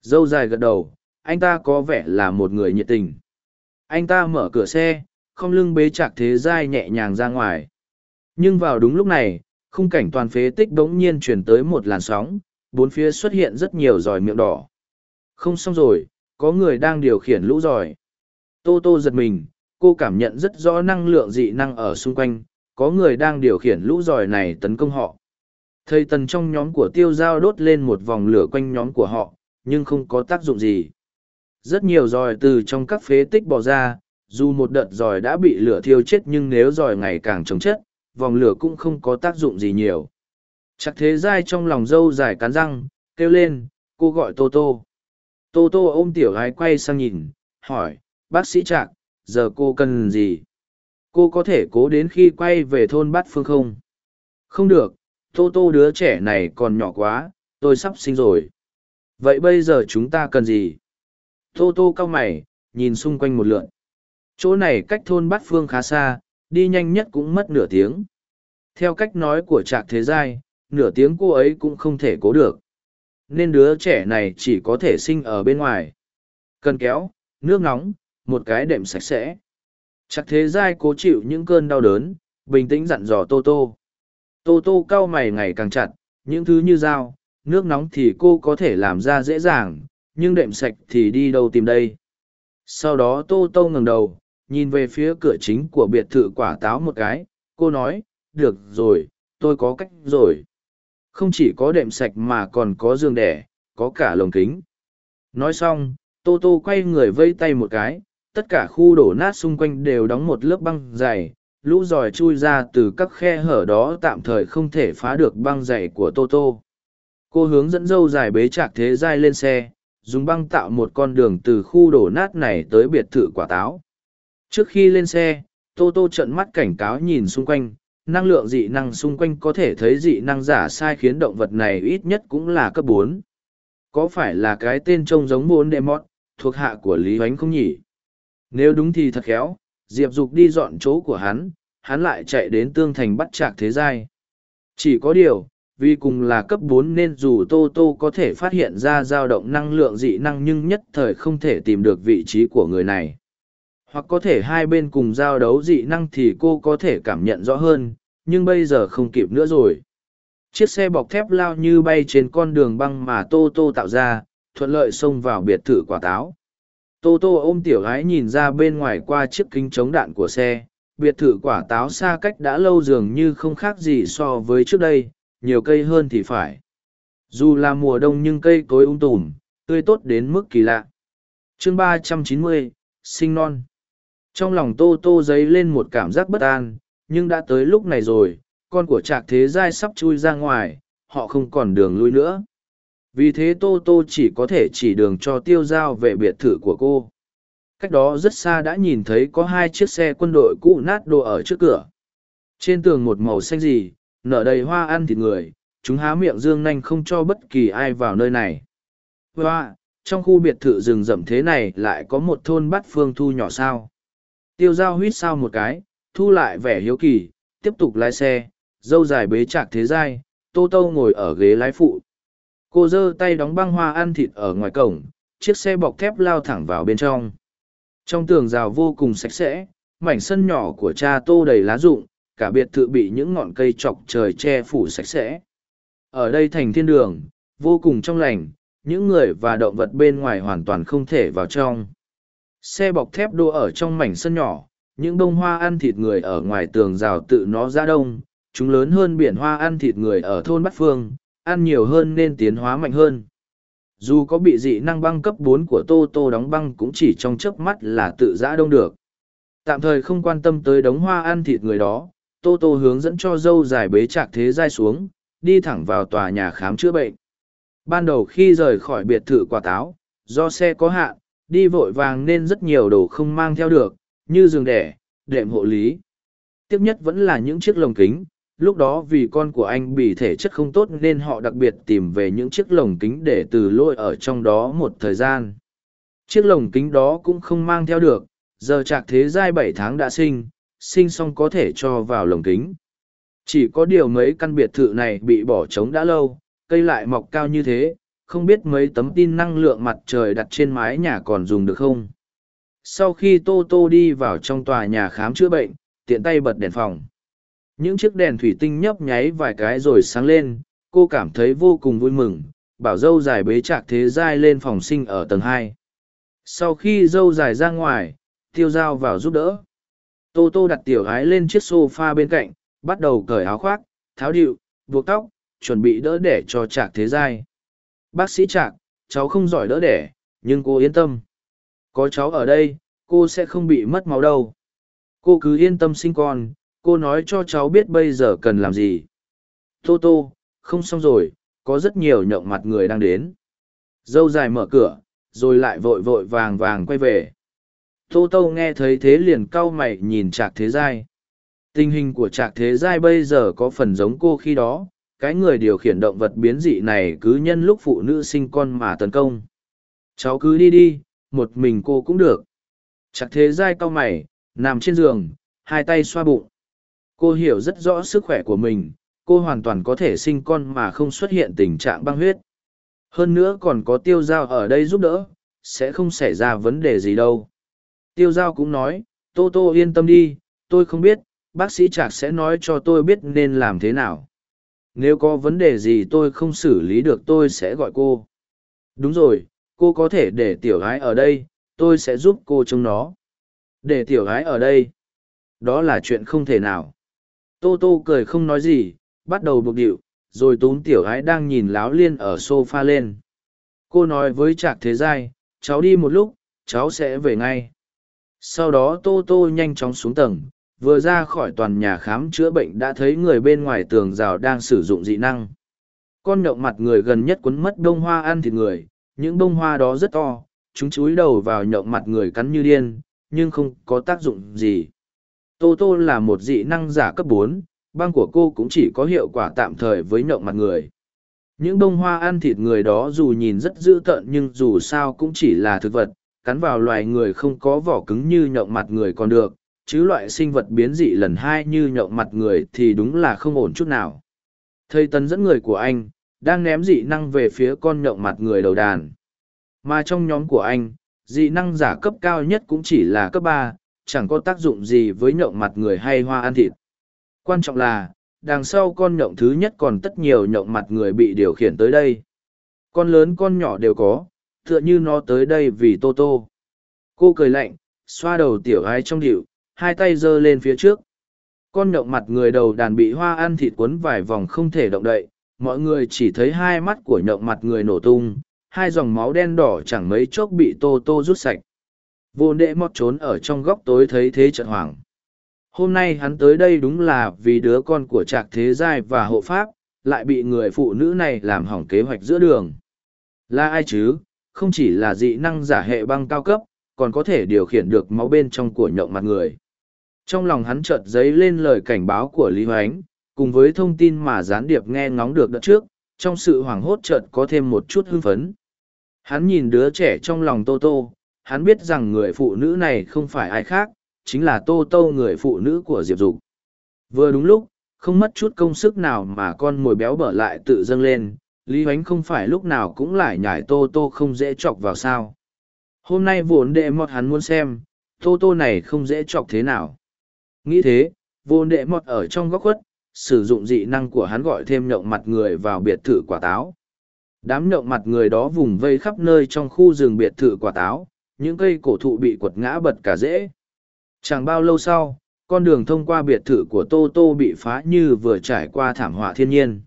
Dâu dài gật đầu, anh ta có vẻ là một người nhiệt tình. Anh ta mở cửa xe, không lưng bế chạc thế dai nhẹ nhàng ra ngoài. Nhưng vào đúng lúc này, khung cảnh toàn phế tích bỗng nhiên chuyển tới một làn sóng, bốn phía xuất hiện rất nhiều giỏi miệng đỏ. Không xong rồi có người đang điều khiển lũ giỏi. Tô Tô giật mình, cô cảm nhận rất rõ năng lượng dị năng ở xung quanh, có người đang điều khiển lũ giỏi này tấn công họ. Thầy tần trong nhóm của tiêu giao đốt lên một vòng lửa quanh nhóm của họ, nhưng không có tác dụng gì. Rất nhiều giỏi từ trong các phế tích bò ra, dù một đợt giỏi đã bị lửa thiêu chết nhưng nếu giỏi ngày càng chống chất, vòng lửa cũng không có tác dụng gì nhiều. Chắc thế dai trong lòng dâu dài cắn răng, kêu lên, cô gọi Tô Tô. Tô Tô ôm tiểu gái quay sang nhìn, hỏi, bác sĩ trạc giờ cô cần gì? Cô có thể cố đến khi quay về thôn bát phương không? Không được tô tô đứa trẻ này còn nhỏ quá tôi sắp sinh rồi. Vậy bây giờ chúng ta cần gì? Tô tô cau mày nhìn xung quanh một lượn. Chỗ này cách thôn bát phương khá xa đi nhanh nhất cũng mất nửa tiếng. Theo cách nói của trạc thế giai nửa tiếng cô ấy cũng không thể cố được nên đứa trẻ này chỉ có thể sinh ở bên ngoài. Cần kéo, nước nóng, một cái đệm sạch sẽ. Chắc thế giai cố chịu những cơn đau đớn, bình tĩnh dặn dò tô tô. Tô tô cau mày ngày càng chặt, những thứ như dao, nước nóng thì cô có thể làm ra dễ dàng, nhưng đệm sạch thì đi đâu tìm đây? Sau đó tô tô ngẩng đầu, nhìn về phía cửa chính của biệt thự quả táo một cái, cô nói, được rồi, tôi có cách rồi không chỉ có đệm sạch mà còn có giường đẻ, có cả lồng kính. Nói xong, tô tô quay người vây tay một cái, tất cả khu đổ nát xung quanh đều đóng một lớp băng dày, lũ giòi chui ra từ các khe hở đó tạm thời không thể phá được băng dày của tô tô. Cô hướng dẫn dâu dài bế chạc thế dai lên xe, dùng băng tạo một con đường từ khu đổ nát này tới biệt thự quả táo. Trước khi lên xe, tô tô trận mắt cảnh cáo nhìn xung quanh năng lượng dị năng xung quanh có thể thấy dị năng giả sai khiến động vật này ít nhất cũng là cấp bốn. Có phải là cái tên trông giống bốn đệ mọt thuộc hạ của lý hoánh không nhỉ? Nếu đúng thì thật khéo, diệp dục đi dọn chỗ của hắn hắn lại chạy đến tương thành bắt chạc thế giai. Chỉ có điều, vì cùng là cấp bốn nên dù tô tô có thể phát hiện ra dao động năng lượng dị năng nhưng nhất thời không thể tìm được vị trí của người này hoặc có thể hai bên cùng giao đấu dị năng thì cô có thể cảm nhận rõ hơn, nhưng bây giờ không kịp nữa rồi. Chiếc xe bọc thép lao như bay trên con đường băng mà tô tô tạo ra, thuận lợi xông vào biệt thự quả táo. Tô tô ôm tiểu gái nhìn ra bên ngoài qua chiếc kính chống đạn của xe, biệt thự quả táo xa cách đã lâu dường như không khác gì so với trước đây, nhiều cây hơn thì phải. Dù là mùa đông nhưng cây cối ung tùm, tươi tốt đến mức kỳ lạ. Chương ba trăm chín mươi, sinh non trong lòng tô tô dấy lên một cảm giác bất an, nhưng đã tới lúc này rồi, con của trạc thế giai sắp chui ra ngoài, họ không còn đường lui nữa. Vì thế tô tô chỉ có thể chỉ đường cho tiêu g i a o về biệt thự của cô. Cách đó rất xa đã nhìn thấy có hai chiếc xe quân đội cũ nát đồ ở trước cửa. Trên tường một màu xanh gì, nở đầy hoa ăn thịt người, chúng há miệng dương nanh không cho bất kỳ ai vào nơi này. Hoa, trong khu biệt thự rừng rậm thế này lại có một thôn bát phương thu nhỏ sao tiêu g i a o huýt sao một cái thu lại vẻ hiếu kỳ, tiếp tục lái xe, dâu dài bế chạc thế giai tô tô ngồi ở ghế lái phụ. Cô giơ tay đóng băng hoa ăn thịt ở ngoài cổng, chiếc xe bọc thép lao thẳng vào bên trong. Trong tường rào vô cùng sạch sẽ, mảnh sân nhỏ của cha tô đầy lá rụng, cả biệt thự bị những ngọn cây chọc trời che phủ sạch sẽ. Ở đây thành thiên đường, vô cùng trong lành, những người và động vật bên ngoài hoàn toàn không thể vào trong. Xe bọc thép đô ở trong mảnh sân nhỏ, những bông hoa ăn thịt người ở ngoài tường rào tự nó ra đông, chúng lớn hơn biển hoa ăn thịt người ở thôn Bát Phương, ăn nhiều hơn nên tiến hóa mạnh hơn. Dù có bị dị năng băng cấp bốn của Tô Tô đóng băng cũng chỉ trong chớp mắt là tự giã đông được. Tạm thời không quan tâm tới đống hoa ăn thịt người đó, Tô Tô hướng dẫn cho dâu dài bế trạc thế dai xuống, đi thẳng vào tòa nhà khám chữa bệnh. Ban đầu khi rời khỏi biệt thự quả táo, do xe có hạn, đi vội vàng nên rất nhiều đồ không mang theo được, như giường đẻ, đệm hộ lý. Tiếp nhất vẫn là những chiếc lồng kính, lúc đó vì con của anh bị thể chất không tốt nên họ đặc biệt tìm về những chiếc lồng kính để từ lôi ở trong đó một thời gian. Chiếc lồng kính đó cũng không mang theo được, giờ trạc thế giai bảy tháng đã sinh, sinh xong có thể cho vào lồng kính. Chỉ có điều mấy căn biệt thự này bị bỏ trống đã lâu, cây lại mọc cao như thế, không biết mấy tấm tin năng lượng mặt trời đặt trên mái nhà còn dùng được không? Sau khi tô tô đi vào trong tòa nhà khám chữa bệnh, tiện tay bật đèn phòng. Những chiếc đèn thủy tinh nhấp nháy vài cái rồi sáng lên, cô cảm thấy vô cùng vui mừng, bảo dâu dài bế trạc thế giai lên phòng sinh ở tầng hai. Sau khi dâu dài ra ngoài, tiêu dao vào giúp đỡ. Tô tô đặt tiểu gái lên chiếc s o f a bên cạnh, bắt đầu cởi áo khoác, tháo điệu, buộc tóc, chuẩn bị đỡ để cho trạc thế giai bác sĩ trạc cháu không giỏi đỡ đẻ nhưng cô yên tâm có cháu ở đây, cô sẽ không bị mất máu đâu. Cô cứ yên tâm sinh con, cô nói cho cháu biết bây giờ cần làm gì. Tô tô, không xong rồi, có rất nhiều nhộng mặt người đang đến. Dâu dài mở cửa, rồi lại vội vội vàng vàng quay về. tô tô nghe thấy thế liền cau mày nhìn trạc thế giai tình hình của trạc thế giai bây giờ có phần giống cô khi đó cái người điều khiển động vật biến dị này cứ nhân lúc phụ nữ sinh con mà tấn công. Cháu cứ đi đi, một mình cô cũng được. Trạc thế dai cau mày, nằm trên giường, hai tay xoa bụng. Cô hiểu rất rõ sức khỏe của mình, cô hoàn toàn có thể sinh con mà không xuất hiện tình trạng băng huyết. Hơn nữa còn có tiêu g i a o ở đây giúp đỡ, sẽ không xảy ra vấn đề gì đâu. Tiêu g i a o cũng nói, tô tô yên tâm đi, tôi không biết, bác sĩ trạc sẽ nói cho tôi biết nên làm thế nào nếu có vấn đề gì tôi không xử lý được tôi sẽ gọi cô. Đúng rồi, cô có thể để tiểu gái ở đây, tôi sẽ giúp cô trông nó. Để tiểu gái ở đây. Đó là chuyện không thể nào. Tô tô cười không nói gì, bắt đầu buộc điệu, rồi túm tiểu gái đang nhìn láo liên ở s o f a lên. Cô nói với trạc thế giai, cháu đi một lúc, cháu sẽ về ngay. Sau đó tô tô nhanh chóng xuống tầng vừa ra khỏi toàn nhà khám chữa bệnh đã thấy người bên ngoài tường rào đang sử dụng dị năng. Con nhộng mặt người gần nhất quấn mất bông hoa ăn thịt người, những bông hoa đó rất to, chúng chúi đầu vào nhộng mặt người cắn như điên, nhưng không có tác dụng gì. Tô tô là một dị năng giả cấp bốn, băng của cô cũng chỉ có hiệu quả tạm thời với nhộng mặt người. Những bông hoa ăn thịt người đó dù nhìn rất dữ tợn nhưng dù sao cũng chỉ là thực vật, cắn vào loài người không có vỏ cứng như nhộng mặt người còn được chứ loại sinh vật biến dị lần hai như nhậu mặt người thì đúng là không ổn chút nào thầy tấn dẫn người của anh đang ném dị năng về phía con nhậu mặt người đầu đàn mà trong nhóm của anh dị năng giả cấp cao nhất cũng chỉ là cấp ba chẳng có tác dụng gì với nhậu mặt người hay hoa ăn thịt Quan trọng là, đằng sau con nhộng thứ nhất còn tất nhiều nhộng mặt người bị điều khiển tới đây. Con lớn con nhỏ đều có, tựa như nó tới đây vì tô tô. Cô cười lạnh, xoa đầu tiểu ái trong điệu, hai tay giơ lên phía trước. Con động mặt người đầu đàn bị hoa ăn thịt cuốn vài vòng không thể động đậy, mọi người chỉ thấy hai mắt của nhộng mặt người nổ tung, hai dòng máu đen đỏ chẳng mấy chốc bị tô tô rút sạch. Vô đệ mọt trốn ở trong góc tối thấy thế trận hoảng hôm nay hắn tới đây đúng là vì đứa con của trạc thế giai và hộ pháp lại bị người phụ nữ này làm hỏng kế hoạch giữa đường là ai chứ không chỉ là dị năng giả hệ băng cao cấp còn có thể điều khiển được máu bên trong của nhộng mặt người trong lòng hắn chợt dấy lên lời cảnh báo của lý hoánh, cùng với thông tin mà gián điệp nghe ngóng được đợt trước, trong sự hoảng hốt chợt có thêm một chút hưng phấn. Hắn nhìn đứa trẻ trong lòng tô tô, hắn biết rằng người phụ nữ này không phải ai khác, chính là tô tô người phụ nữ của diệp dục. Vừa đúng lúc, không mất chút công sức nào mà con mồi béo bở lại tự dâng lên, lý hoánh không phải lúc nào cũng lại nhải tô tô không dễ chọc vào sao. Hôm nay vốn đệ mọt hắn muốn xem, tô tô này không dễ chọc thế nào nghĩ thế vô đệ mọt ở trong góc khuất sử dụng dị năng của hắn gọi thêm nhộng mặt người vào biệt thự quả táo đám nhộng mặt người đó vùng vây khắp nơi trong khu rừng biệt thự quả táo những cây cổ thụ bị quật ngã bật cả rễ Chẳng bao lâu sau, con đường thông qua biệt thự của Tô Tô bị phá như vừa trải qua thảm họa thiên nhiên.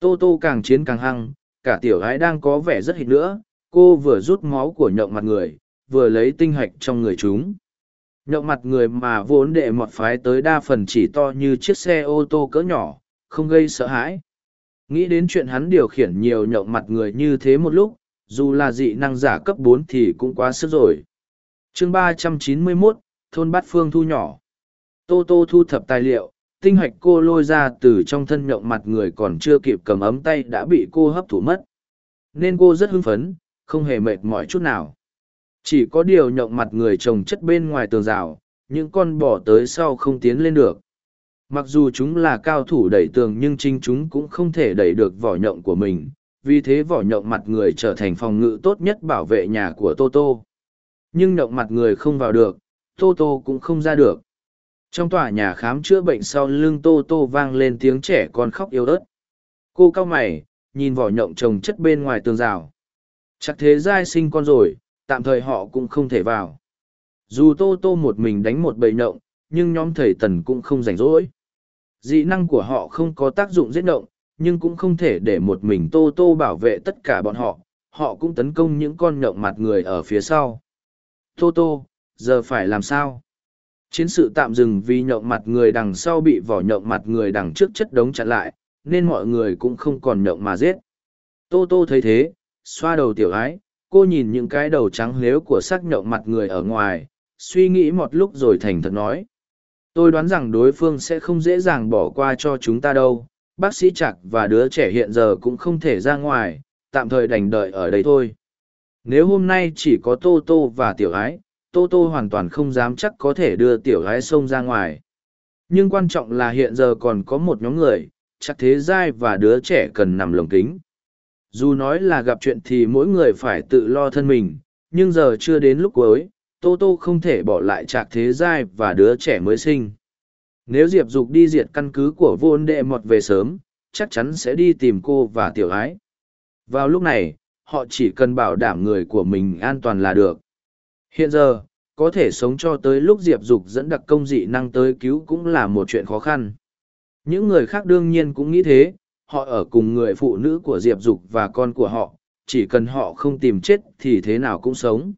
Tô Tô càng chiến càng hăng, cả tiểu gái đang có vẻ rất hít nữa, cô vừa rút máu của nhộng mặt người, vừa lấy tinh hạch trong người chúng nhậu mặt người mà vốn đệ mọt phái tới đa phần chỉ to như chiếc xe ô tô cỡ nhỏ, không gây sợ hãi. Nghĩ đến chuyện hắn điều khiển nhiều nhậu mặt người như thế một lúc, dù là dị năng giả cấp bốn thì cũng quá sức rồi. chương ba trăm chín mươi 391, thôn bát phương thu nhỏ. Tô Tô thu thập tài liệu, tinh hạch cô lôi ra từ trong thân nhậu mặt người còn chưa kịp cầm ấm tay đã bị cô hấp thụ mất. Nên cô rất hưng phấn, không hề mệt mỏi chút nào. Chỉ có điều nhộng mặt người trồng chất bên ngoài tường rào, những con bò tới sau không tiến lên được. Mặc dù chúng là cao thủ đẩy tường nhưng chính chúng cũng không thể đẩy được vỏ nhộng của mình, vì thế vỏ nhộng mặt người trở thành phòng ngự tốt nhất bảo vệ nhà của Tô Tô. Nhưng nhộng mặt người không vào được, tô tô cũng không ra được trong tòa nhà khám chữa bệnh sau lưng tô tô vang lên tiếng trẻ con khóc yếu ớt cô cau mày nhìn vỏ nhộng trồng chất bên ngoài tường rào chắc thế giai sinh con rồi tạm thời họ cũng không thể vào dù tô tô một mình đánh một bầy nộng, nhưng nhóm thầy tần cũng không rảnh rỗi dị năng của họ không có tác dụng giết động, nhưng cũng không thể để một mình tô tô bảo vệ tất cả bọn họ họ cũng tấn công những con nhộng mặt người ở phía sau tô tô giờ phải làm sao? Chiến sự tạm dừng vì nhộng mặt người đằng sau bị vỏ nhộng mặt người đằng trước chất đống chặn lại, nên mọi người cũng không còn nhộng mà giết. Tô Tô thấy thế, xoa đầu tiểu ái, cô nhìn những cái đầu trắng lếu của xác nhộng mặt người ở ngoài, suy nghĩ một lúc rồi thành thật nói. Tôi đoán rằng đối phương sẽ không dễ dàng bỏ qua cho chúng ta đâu. Bác sĩ chặt và đứa trẻ hiện giờ cũng không thể ra ngoài tạm thời đành đợi ở đây thôi. Nếu hôm nay chỉ có tô tô và tiểu ái tô tô hoàn toàn không dám chắc có thể đưa tiểu ái xông ra ngoài. Nhưng quan trọng là hiện giờ còn có một nhóm người chắc thế giai và đứa trẻ cần nằm lồng kính dù nói là gặp chuyện thì mỗi người phải tự lo thân mình, nhưng giờ chưa đến lúc cuối, tô tô không thể bỏ lại trạc thế giai và đứa trẻ mới sinh. Nếu diệp dục đi diệt căn cứ của vô ân đệ mọt về sớm, chắc chắn sẽ đi tìm cô và tiểu ái. Vào lúc này, họ chỉ cần bảo đảm người của mình an toàn là được. Hiện giờ, có thể sống cho tới lúc diệp dục dẫn đặc công dị năng tới cứu cũng là một chuyện khó khăn. Những người khác đương nhiên cũng nghĩ thế họ ở cùng người phụ nữ của diệp dục và con của họ, chỉ cần họ không tìm chết thì thế nào cũng sống.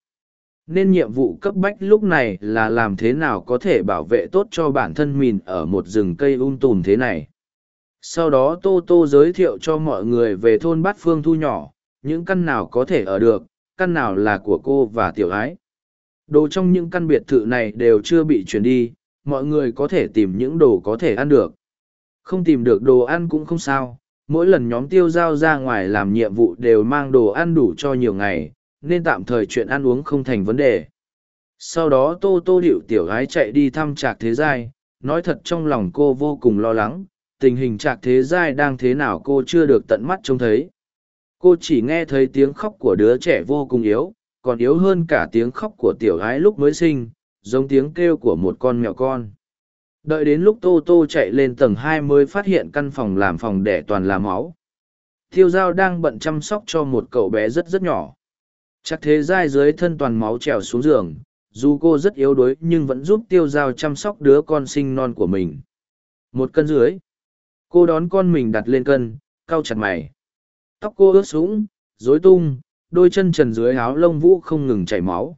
Nên nhiệm vụ cấp bách lúc này là làm thế nào có thể bảo vệ tốt cho bản thân mình ở một rừng cây um tùm thế này. Sau đó tô tô giới thiệu cho mọi người về thôn bát phương thu nhỏ, những căn nào có thể ở được, căn nào là của cô và tiểu ái. Đồ trong những căn biệt thự này đều chưa bị chuyển đi, mọi người có thể tìm những đồ có thể ăn được không tìm được đồ ăn cũng không sao. Mỗi lần nhóm tiêu giao ra ngoài làm nhiệm vụ đều mang đồ ăn đủ cho nhiều ngày, nên tạm thời chuyện ăn uống không thành vấn đề. Sau đó tô tô điệu tiểu gái chạy đi thăm trạc thế giai. Nói thật trong lòng cô vô cùng lo lắng, tình hình trạc thế giai đang thế nào cô chưa được tận mắt trông thấy. Cô chỉ nghe thấy tiếng khóc của đứa trẻ vô cùng yếu, còn yếu hơn cả tiếng khóc của tiểu gái lúc mới sinh, giống tiếng kêu của một con mèo con đợi đến lúc tô tô chạy lên tầng hai mới phát hiện căn phòng làm phòng đẻ toàn là máu. Thiêu Giao đang bận chăm sóc cho một cậu bé rất rất nhỏ. Chắc thế dai dưới thân toàn máu trèo xuống giường, dù cô rất yếu đuối nhưng vẫn giúp tiêu Giao chăm sóc đứa con sinh non của mình. Một cân dưới cô đón con mình đặt lên cân, cau chặt mày. Tóc cô ướt sũng, rối tung, đôi chân trần dưới áo lông vũ không ngừng chảy máu.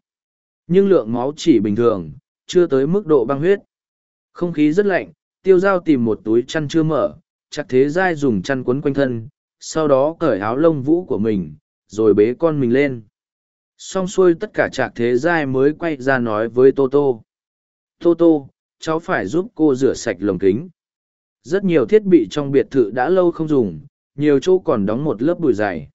Nhưng lượng máu chỉ bình thường, chưa tới mức độ băng huyết không khí rất lạnh, tiêu g i a o tìm một túi chăn chưa mở, chặt thế dai dùng chăn quấn quanh thân, sau đó cởi áo lông vũ của mình, rồi bế con mình lên. Xong xuôi tất cả trạc thế giai mới quay ra nói với tô tô. Tô tô, cháu phải giúp cô rửa sạch lồng kính. Rất nhiều thiết bị trong biệt thự đã lâu không dùng, nhiều chỗ còn đóng một lớp bụi dày.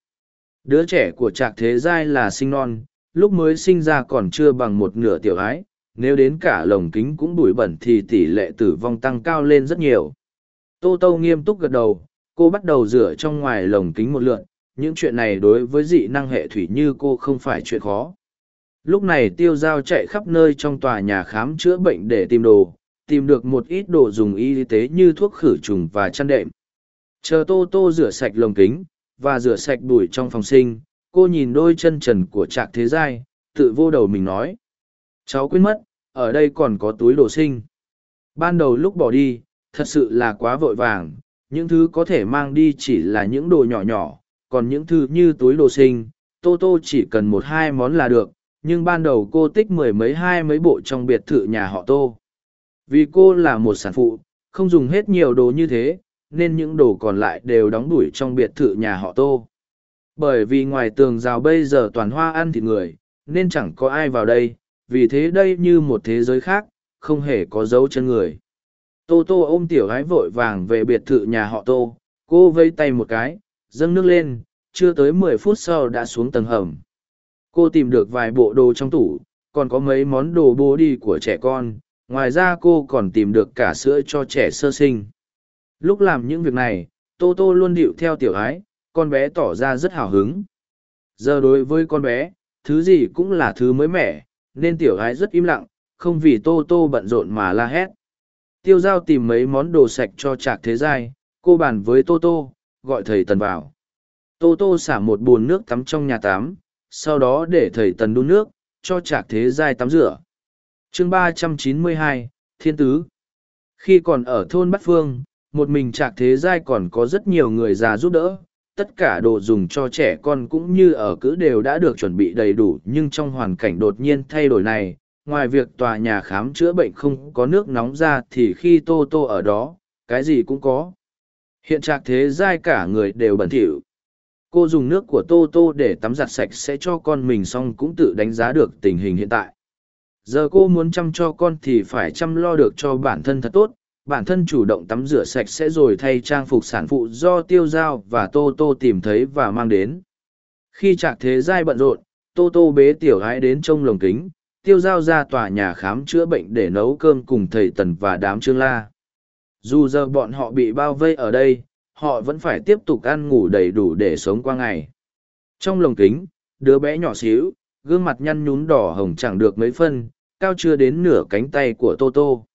Đứa trẻ của trạc thế giai là sinh non, lúc mới sinh ra còn chưa bằng một nửa tiểu ái nếu đến cả lồng kính cũng bụi bẩn thì tỷ lệ tử vong tăng cao lên rất nhiều. Tô tô nghiêm túc gật đầu, cô bắt đầu rửa trong ngoài lồng kính một lượn những chuyện này đối với dị năng hệ thủy như cô không phải chuyện khó. Lúc này tiêu giao chạy khắp nơi trong tòa nhà khám chữa bệnh để tìm đồ, tìm được một ít đồ dùng y tế như thuốc khử trùng và chăn đệm. Chờ tô tô rửa sạch lồng kính và rửa sạch bụi trong phòng sinh, cô nhìn đôi chân trần của trạc thế giai, tự vô đầu mình nói, cháu quên mất ở đây còn có túi đồ sinh ban đầu lúc bỏ đi thật sự là quá vội vàng những thứ có thể mang đi chỉ là những đồ nhỏ nhỏ còn những thứ như túi đồ sinh, Tô Tô chỉ cần một hai món là được, nhưng ban đầu cô tích mười mấy hai mấy bộ trong biệt thự nhà họ Tô. Vì cô là một sản phụ, không dùng hết nhiều đồ như thế, nên những đồ còn lại đều đóng đuổi trong biệt thự nhà họ Tô. Bởi vì ngoài tường rào bây giờ toàn hoa ăn thịt người, nên chẳng có ai vào đây, vì thế đây như một thế giới khác, không hề có dấu chân người. Tô Tô ôm tiểu gái vội vàng về biệt thự nhà họ Tô, cô vây tay một cái, dâng nước lên, chưa tới mười phút sau đã xuống tầng hầm. Cô tìm được vài bộ đồ trong tủ, còn có mấy món đồ bố đi của trẻ con, ngoài ra cô còn tìm được cả sữa cho trẻ sơ sinh. Lúc làm những việc này, Tô Tô luôn điệu theo tiểu ái, con bé tỏ ra rất hào hứng. Giờ đối với con bé, thứ gì cũng là thứ mới mẻ, nên tiểu gái rất im lặng, không vì Tô Tô bận rộn mà la hét. Tiêu giao tìm mấy món đồ sạch cho Trạc thế giai, cô bàn với Tô Tô, gọi thầy tần vào. Tô tô xả một bồn nước tắm trong nhà tắm sau đó để thầy tần đun nước cho trạc thế giai tắm rửa. Chương ba trăm chín mươi hai thiên tứ. Khi còn ở thôn bát phương một mình trạc thế giai còn có rất nhiều người già giúp đỡ tất cả đồ dùng cho trẻ con cũng như ở cữ đều đã được chuẩn bị đầy đủ, nhưng trong hoàn cảnh đột nhiên thay đổi này, ngoài việc tòa nhà khám chữa bệnh không có nước nóng ra thì khi tô tô ở đó, cái gì cũng có. Hiện trạng thế giai cả người đều bẩn thỉu. Cô dùng nước của tô tô để tắm giặt sạch sẽ cho con mình xong cũng tự đánh giá được tình hình hiện tại. Giờ cô muốn chăm cho con thì phải chăm lo được cho bản thân thật tốt bản thân chủ động tắm rửa sạch sẽ rồi thay trang phục sản phụ do tiêu dao và tô tô tìm thấy và mang đến. Khi trạc thế giai bận rộn, tô tô bế tiểu gái đến trông lồng kính, tiêu dao ra tòa nhà khám chữa bệnh để nấu cơm cùng thầy tần và đám trương la. Dù giờ bọn họ bị bao vây ở đây, họ vẫn phải tiếp tục ăn ngủ đầy đủ để sống qua ngày. Trong lồng kính, đứa bé nhỏ xíu, gương mặt nhăn nhún đỏ hồng chẳng được mấy phân, cao chưa đến nửa cánh tay của tô tô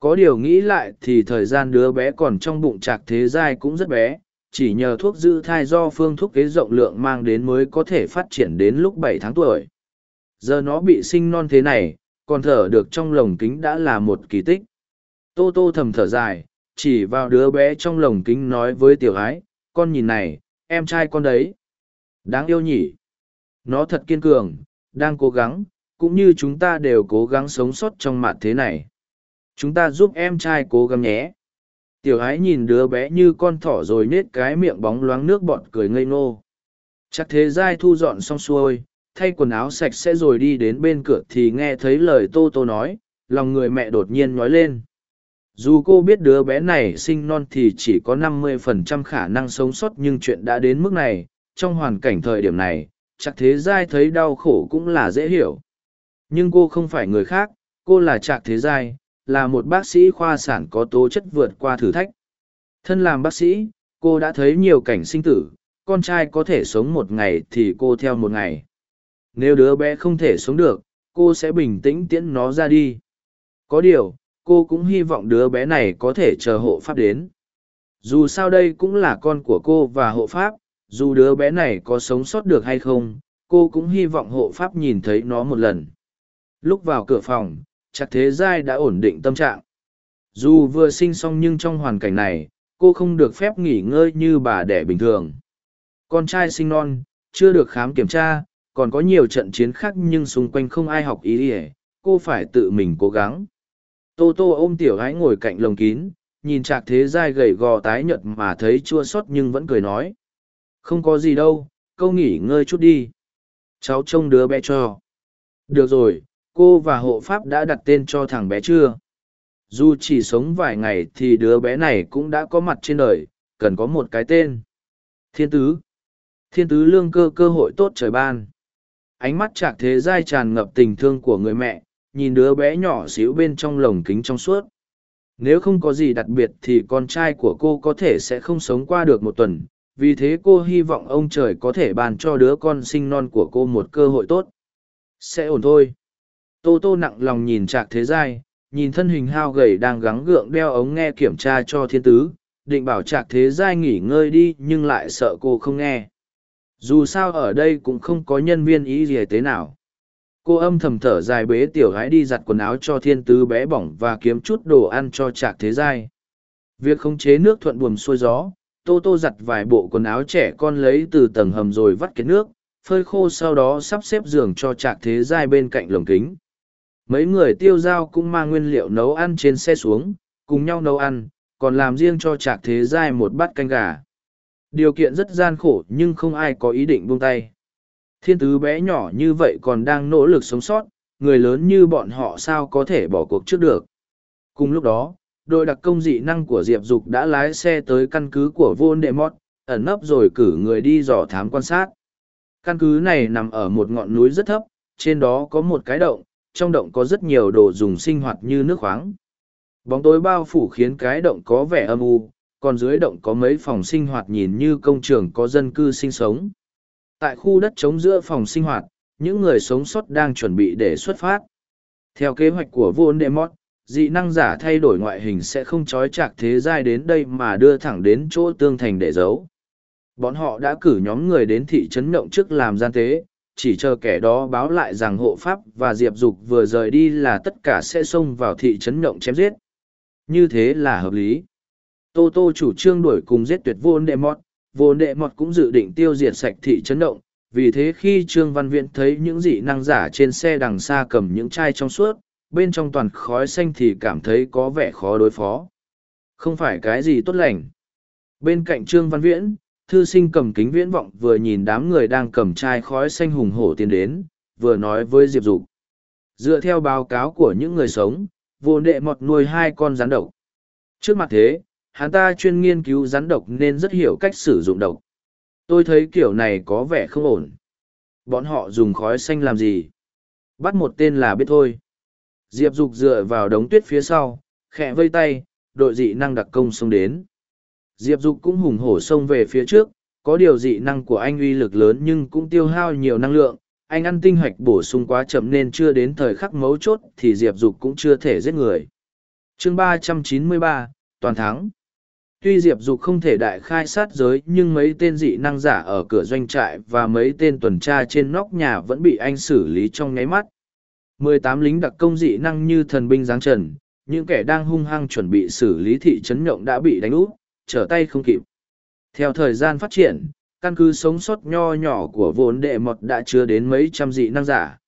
có điều nghĩ lại thì thời gian đứa bé còn trong bụng trạc thế giai cũng rất bé, chỉ nhờ thuốc giữ thai do phương thuốc kế rộng lượng mang đến mới có thể phát triển đến lúc bảy tháng tuổi. Giờ nó bị sinh non thế này, còn thở được trong lồng kính đã là một kỳ tích. Tô tô thầm thở dài, chỉ vào đứa bé trong lồng kính nói với tiểu ái, con nhìn này, em trai con đấy. Đáng yêu nhỉ. Nó thật kiên cường, đang cố gắng, cũng như chúng ta đều cố gắng sống sót trong mặt thế này chúng ta giúp em trai cố gắng nhé. Tiểu ái nhìn đứa bé như con thỏ rồi nết cái miệng bóng loáng nước bọt cười ngây ngô. Chắc thế giai thu dọn xong xuôi, thay quần áo sạch sẽ rồi đi đến bên cửa thì nghe thấy lời tô tô nói, lòng người mẹ đột nhiên nói lên. Dù cô biết đứa bé này sinh non thì chỉ có năm mươi phần trăm khả năng sống sót nhưng chuyện đã đến mức này, trong hoàn cảnh thời điểm này, chắc thế giai thấy đau khổ cũng là dễ hiểu. Nhưng cô không phải người khác, cô là trạc thế giai là một bác sĩ khoa sản có tố chất vượt qua thử thách. Thân làm bác sĩ, cô đã thấy nhiều cảnh sinh tử, con trai có thể sống một ngày thì cô theo một ngày. Nếu đứa bé không thể sống được, cô sẽ bình tĩnh tiễn nó ra đi. Có điều, cô cũng hy vọng đứa bé này có thể chờ hộ pháp đến. Dù sao đây cũng là con của cô và hộ pháp, dù đứa bé này có sống sót được hay không, cô cũng hy vọng hộ pháp nhìn thấy nó một lần. Lúc vào cửa phòng chắc thế giai đã ổn định tâm trạng. Dù vừa sinh xong nhưng trong hoàn cảnh này, cô không được phép nghỉ ngơi như bà đẻ bình thường. Con trai sinh non, chưa được khám kiểm tra, còn có nhiều trận chiến khác nhưng xung quanh không ai học ý ỉa cô phải tự mình cố gắng. Tô tô ôm tiểu gái ngồi cạnh lồng kín, nhìn trạc thế giai gầy gò tái nhợt mà thấy chua xót nhưng vẫn cười nói. Không có gì đâu câu nghỉ ngơi chút đi. Cháu trông đứa bé cho. Được rồi cô và hộ pháp đã đặt tên cho thằng bé chưa? Dù chỉ sống vài ngày thì đứa bé này cũng đã có mặt trên đời, cần có một cái tên. Thiên tứ. Thiên tứ lương cơ cơ hội tốt trời ban. Ánh mắt chạc thế dai tràn ngập tình thương của người mẹ, nhìn đứa bé nhỏ xíu bên trong lồng kính trong suốt. Nếu không có gì đặc biệt thì con trai của cô có thể sẽ không sống qua được một tuần, vì thế cô hy vọng ông trời có thể bàn cho đứa con sinh non của cô một cơ hội tốt. Sẽ ổn thôi tô tô nặng lòng nhìn trạc thế giai, nhìn thân hình hao gầy đang gắng gượng đeo ống nghe kiểm tra cho thiên tứ, định bảo trạc thế giai nghỉ ngơi đi nhưng lại sợ cô không nghe. Dù sao ở đây cũng không có nhân viên y gì tế nào. Cô âm thầm thở dài bế tiểu gái đi giặt quần áo cho thiên tứ bé bỏng và kiếm chút đồ ăn cho trạc thế giai. Việc khống chế nước thuận buồm xuôi gió, tô tô giặt vài bộ quần áo trẻ con lấy từ tầng hầm rồi vắt kết nước, phơi khô sau đó sắp xếp giường cho trạc thế giai bên cạnh lồng kính mấy người tiêu dao cũng mang nguyên liệu nấu ăn trên xe xuống, cùng nhau nấu ăn, còn làm riêng cho trạc thế giai một bát canh gà. Điều kiện rất gian khổ nhưng không ai có ý định buông tay. Thiên tứ bé nhỏ như vậy còn đang nỗ lực sống sót, người lớn như bọn họ sao có thể bỏ cuộc trước được? Cùng lúc đó, đội đặc công dị năng của diệp dục đã lái xe tới căn cứ của vô đệ mót ẩn nấp rồi cử người đi dò thám quan sát. Căn cứ này nằm ở một ngọn núi rất thấp, trên đó có một cái động trong động có rất nhiều đồ dùng sinh hoạt như nước khoáng. Bóng tối bao phủ khiến cái động có vẻ âm u, còn dưới động có mấy phòng sinh hoạt nhìn như công trường có dân cư sinh sống. Tại khu đất trống giữa phòng sinh hoạt, những người sống sót đang chuẩn bị để xuất phát. Theo kế hoạch của Vua Demot, dị năng giả thay đổi ngoại hình sẽ không trói chạc thế giai đến đây mà đưa thẳng đến chỗ tương thành để giấu. Bọn họ đã cử nhóm người đến thị trấn động trước làm gian tế, chỉ chờ kẻ đó báo lại rằng hộ pháp và diệp dục vừa rời đi là tất cả sẽ xông vào thị trấn nhộng chém giết. Như thế là hợp lý. Tô tô chủ trương đuổi cùng giết tuyệt vô đệ mọt vô đệ mọt cũng dự định tiêu diệt sạch thị trấn động vì thế khi trương văn viễn thấy những dị năng giả trên xe đằng xa cầm những chai trong suốt, bên trong toàn khói xanh thì cảm thấy có vẻ khó đối phó. Không phải cái gì tốt lành. Bên cạnh trương văn viễn thư sinh cầm kính viễn vọng vừa nhìn đám người đang cầm chai khói xanh hùng hổ tiến đến vừa nói với diệp dục Dựa theo báo cáo của những người sống, vô đệ mọt nuôi hai con rắn độc. Trước mặt thế, hắn ta chuyên nghiên cứu rắn độc nên rất hiểu cách sử dụng độc. Tôi thấy kiểu này có vẻ không ổn. Bọn họ dùng khói xanh làm gì? Bắt một tên là biết thôi. Diệp Dục dựa vào đống tuyết phía sau, khẽ vây tay, đội dị năng đặc công xông đến. Diệp Dục cũng hùng hổ xông về phía trước, có điều dị năng của anh uy lực lớn nhưng cũng tiêu hao nhiều năng lượng. Anh ăn tinh hoạch bổ sung quá chậm nên chưa đến thời khắc mấu chốt thì Diệp Dục cũng chưa thể giết người. chương ba trăm chín mươi ba, toàn thắng. Tuy Diệp Dục không thể đại khai sát giới nhưng mấy tên dị năng giả ở cửa doanh trại và mấy tên tuần tra trên nóc nhà vẫn bị anh xử lý trong nháy mắt. Mười tám lính đặc công dị năng như thần binh giáng trần, những kẻ đang hung hăng chuẩn bị xử lý thị trấn nhộng đã bị đánh úp, trở tay không kịp. Theo thời gian phát triển, căn cứ sống sót nho nhỏ của vốn đệ mọt đã chứa đến mấy trăm dị năng giả.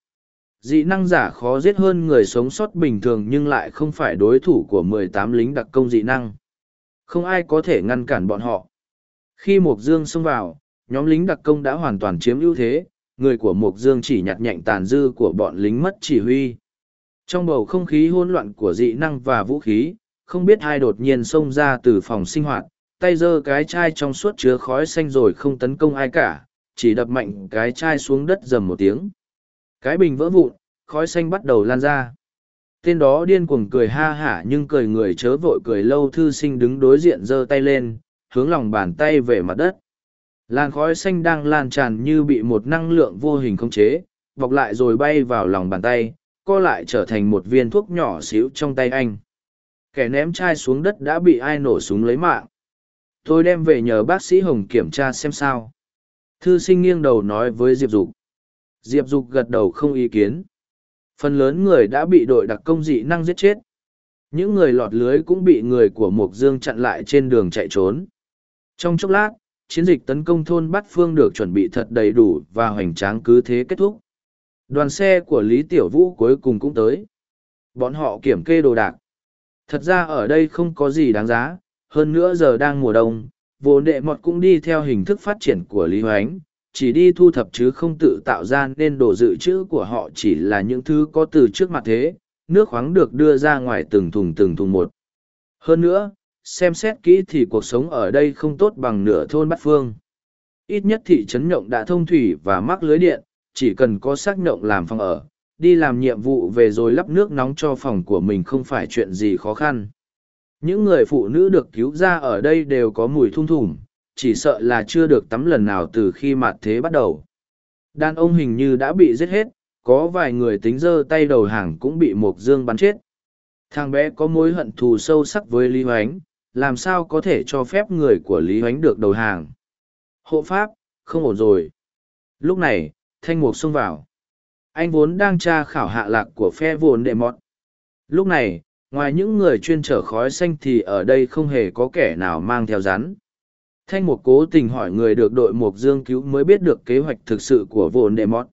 Dị năng giả khó giết hơn người sống sót bình thường nhưng lại không phải đối thủ của mười tám lính đặc công dị năng. Không ai có thể ngăn cản bọn họ. Khi Mộc Dương xông vào, nhóm lính đặc công đã hoàn toàn chiếm ưu thế, người của Mộc Dương chỉ nhặt nhạnh tàn dư của bọn lính mất chỉ huy. Trong bầu không khí hỗn loạn của dị năng và vũ khí, không biết ai đột nhiên xông ra từ phòng sinh hoạt, tay giơ cái chai trong suốt chứa khói xanh rồi không tấn công ai cả, chỉ đập mạnh cái chai xuống đất dầm một tiếng. Cái bình vỡ vụn, khói xanh bắt đầu lan ra. Tên đó điên cuồng cười ha hả nhưng cười người chớ vội cười lâu thư sinh đứng đối diện giơ tay lên, hướng lòng bàn tay về mặt đất. Làn khói xanh đang lan tràn như bị một năng lượng vô hình khống chế, bọc lại rồi bay vào lòng bàn tay, co lại trở thành một viên thuốc nhỏ xíu trong tay anh. Kẻ ném chai xuống đất đã bị ai nổ súng lấy mạng. Tôi đem về nhờ bác sĩ Hồng kiểm tra xem sao. Thư sinh nghiêng đầu nói với Diệp Dục. Diệp Dục gật đầu không ý kiến. Phần lớn người đã bị đội đặc công dị năng giết chết. Những người lọt lưới cũng bị người của Mộc Dương chặn lại trên đường chạy trốn. Trong chốc lát, chiến dịch tấn công thôn Bát Phương được chuẩn bị thật đầy đủ và hoành tráng cứ thế kết thúc. Đoàn xe của Lý Tiểu Vũ cuối cùng cũng tới. Bọn họ kiểm kê đồ đạc. Thật ra ở đây không có gì đáng giá, hơn nữa giờ đang mùa đông, vô đệ mọt cũng đi theo hình thức phát triển của Lý Hoánh, chỉ đi thu thập chứ không tự tạo ra nên đồ dự trữ của họ chỉ là những thứ có từ trước mặt thế, nước khoáng được đưa ra ngoài từng thùng từng thùng một. Hơn nữa, xem xét kỹ thì cuộc sống ở đây không tốt bằng nửa thôn bát phương. Ít nhất thị trấn nhộng đã thông thủy và mắc lưới điện, chỉ cần có xác nhộng làm phòng ở, đi làm nhiệm vụ về rồi lắp nước nóng cho phòng của mình không phải chuyện gì khó khăn. Những người phụ nữ được cứu ra ở đây đều có mùi thung thủm, chỉ sợ là chưa được tắm lần nào từ khi mặt thế bắt đầu. Đàn ông hình như đã bị giết hết, có vài người tính dơ tay đầu hàng cũng bị Mộc Dương bắn chết. Thằng bé có mối hận thù sâu sắc với Lý Hoánh, làm sao có thể cho phép người của Lý Hoánh được đầu hàng. Hộ pháp, không ổn rồi. Lúc này, Thanh Mục xông vào. Anh vốn đang tra khảo hạ lạc của phe vốn đệ mọt. Lúc này, ngoài những người chuyên chở khói xanh thì ở đây không hề có kẻ nào mang theo rắn. Thanh Mục cố tình hỏi người được đội Mục Dương cứu mới biết được kế hoạch thực sự của vốn đệ mọt.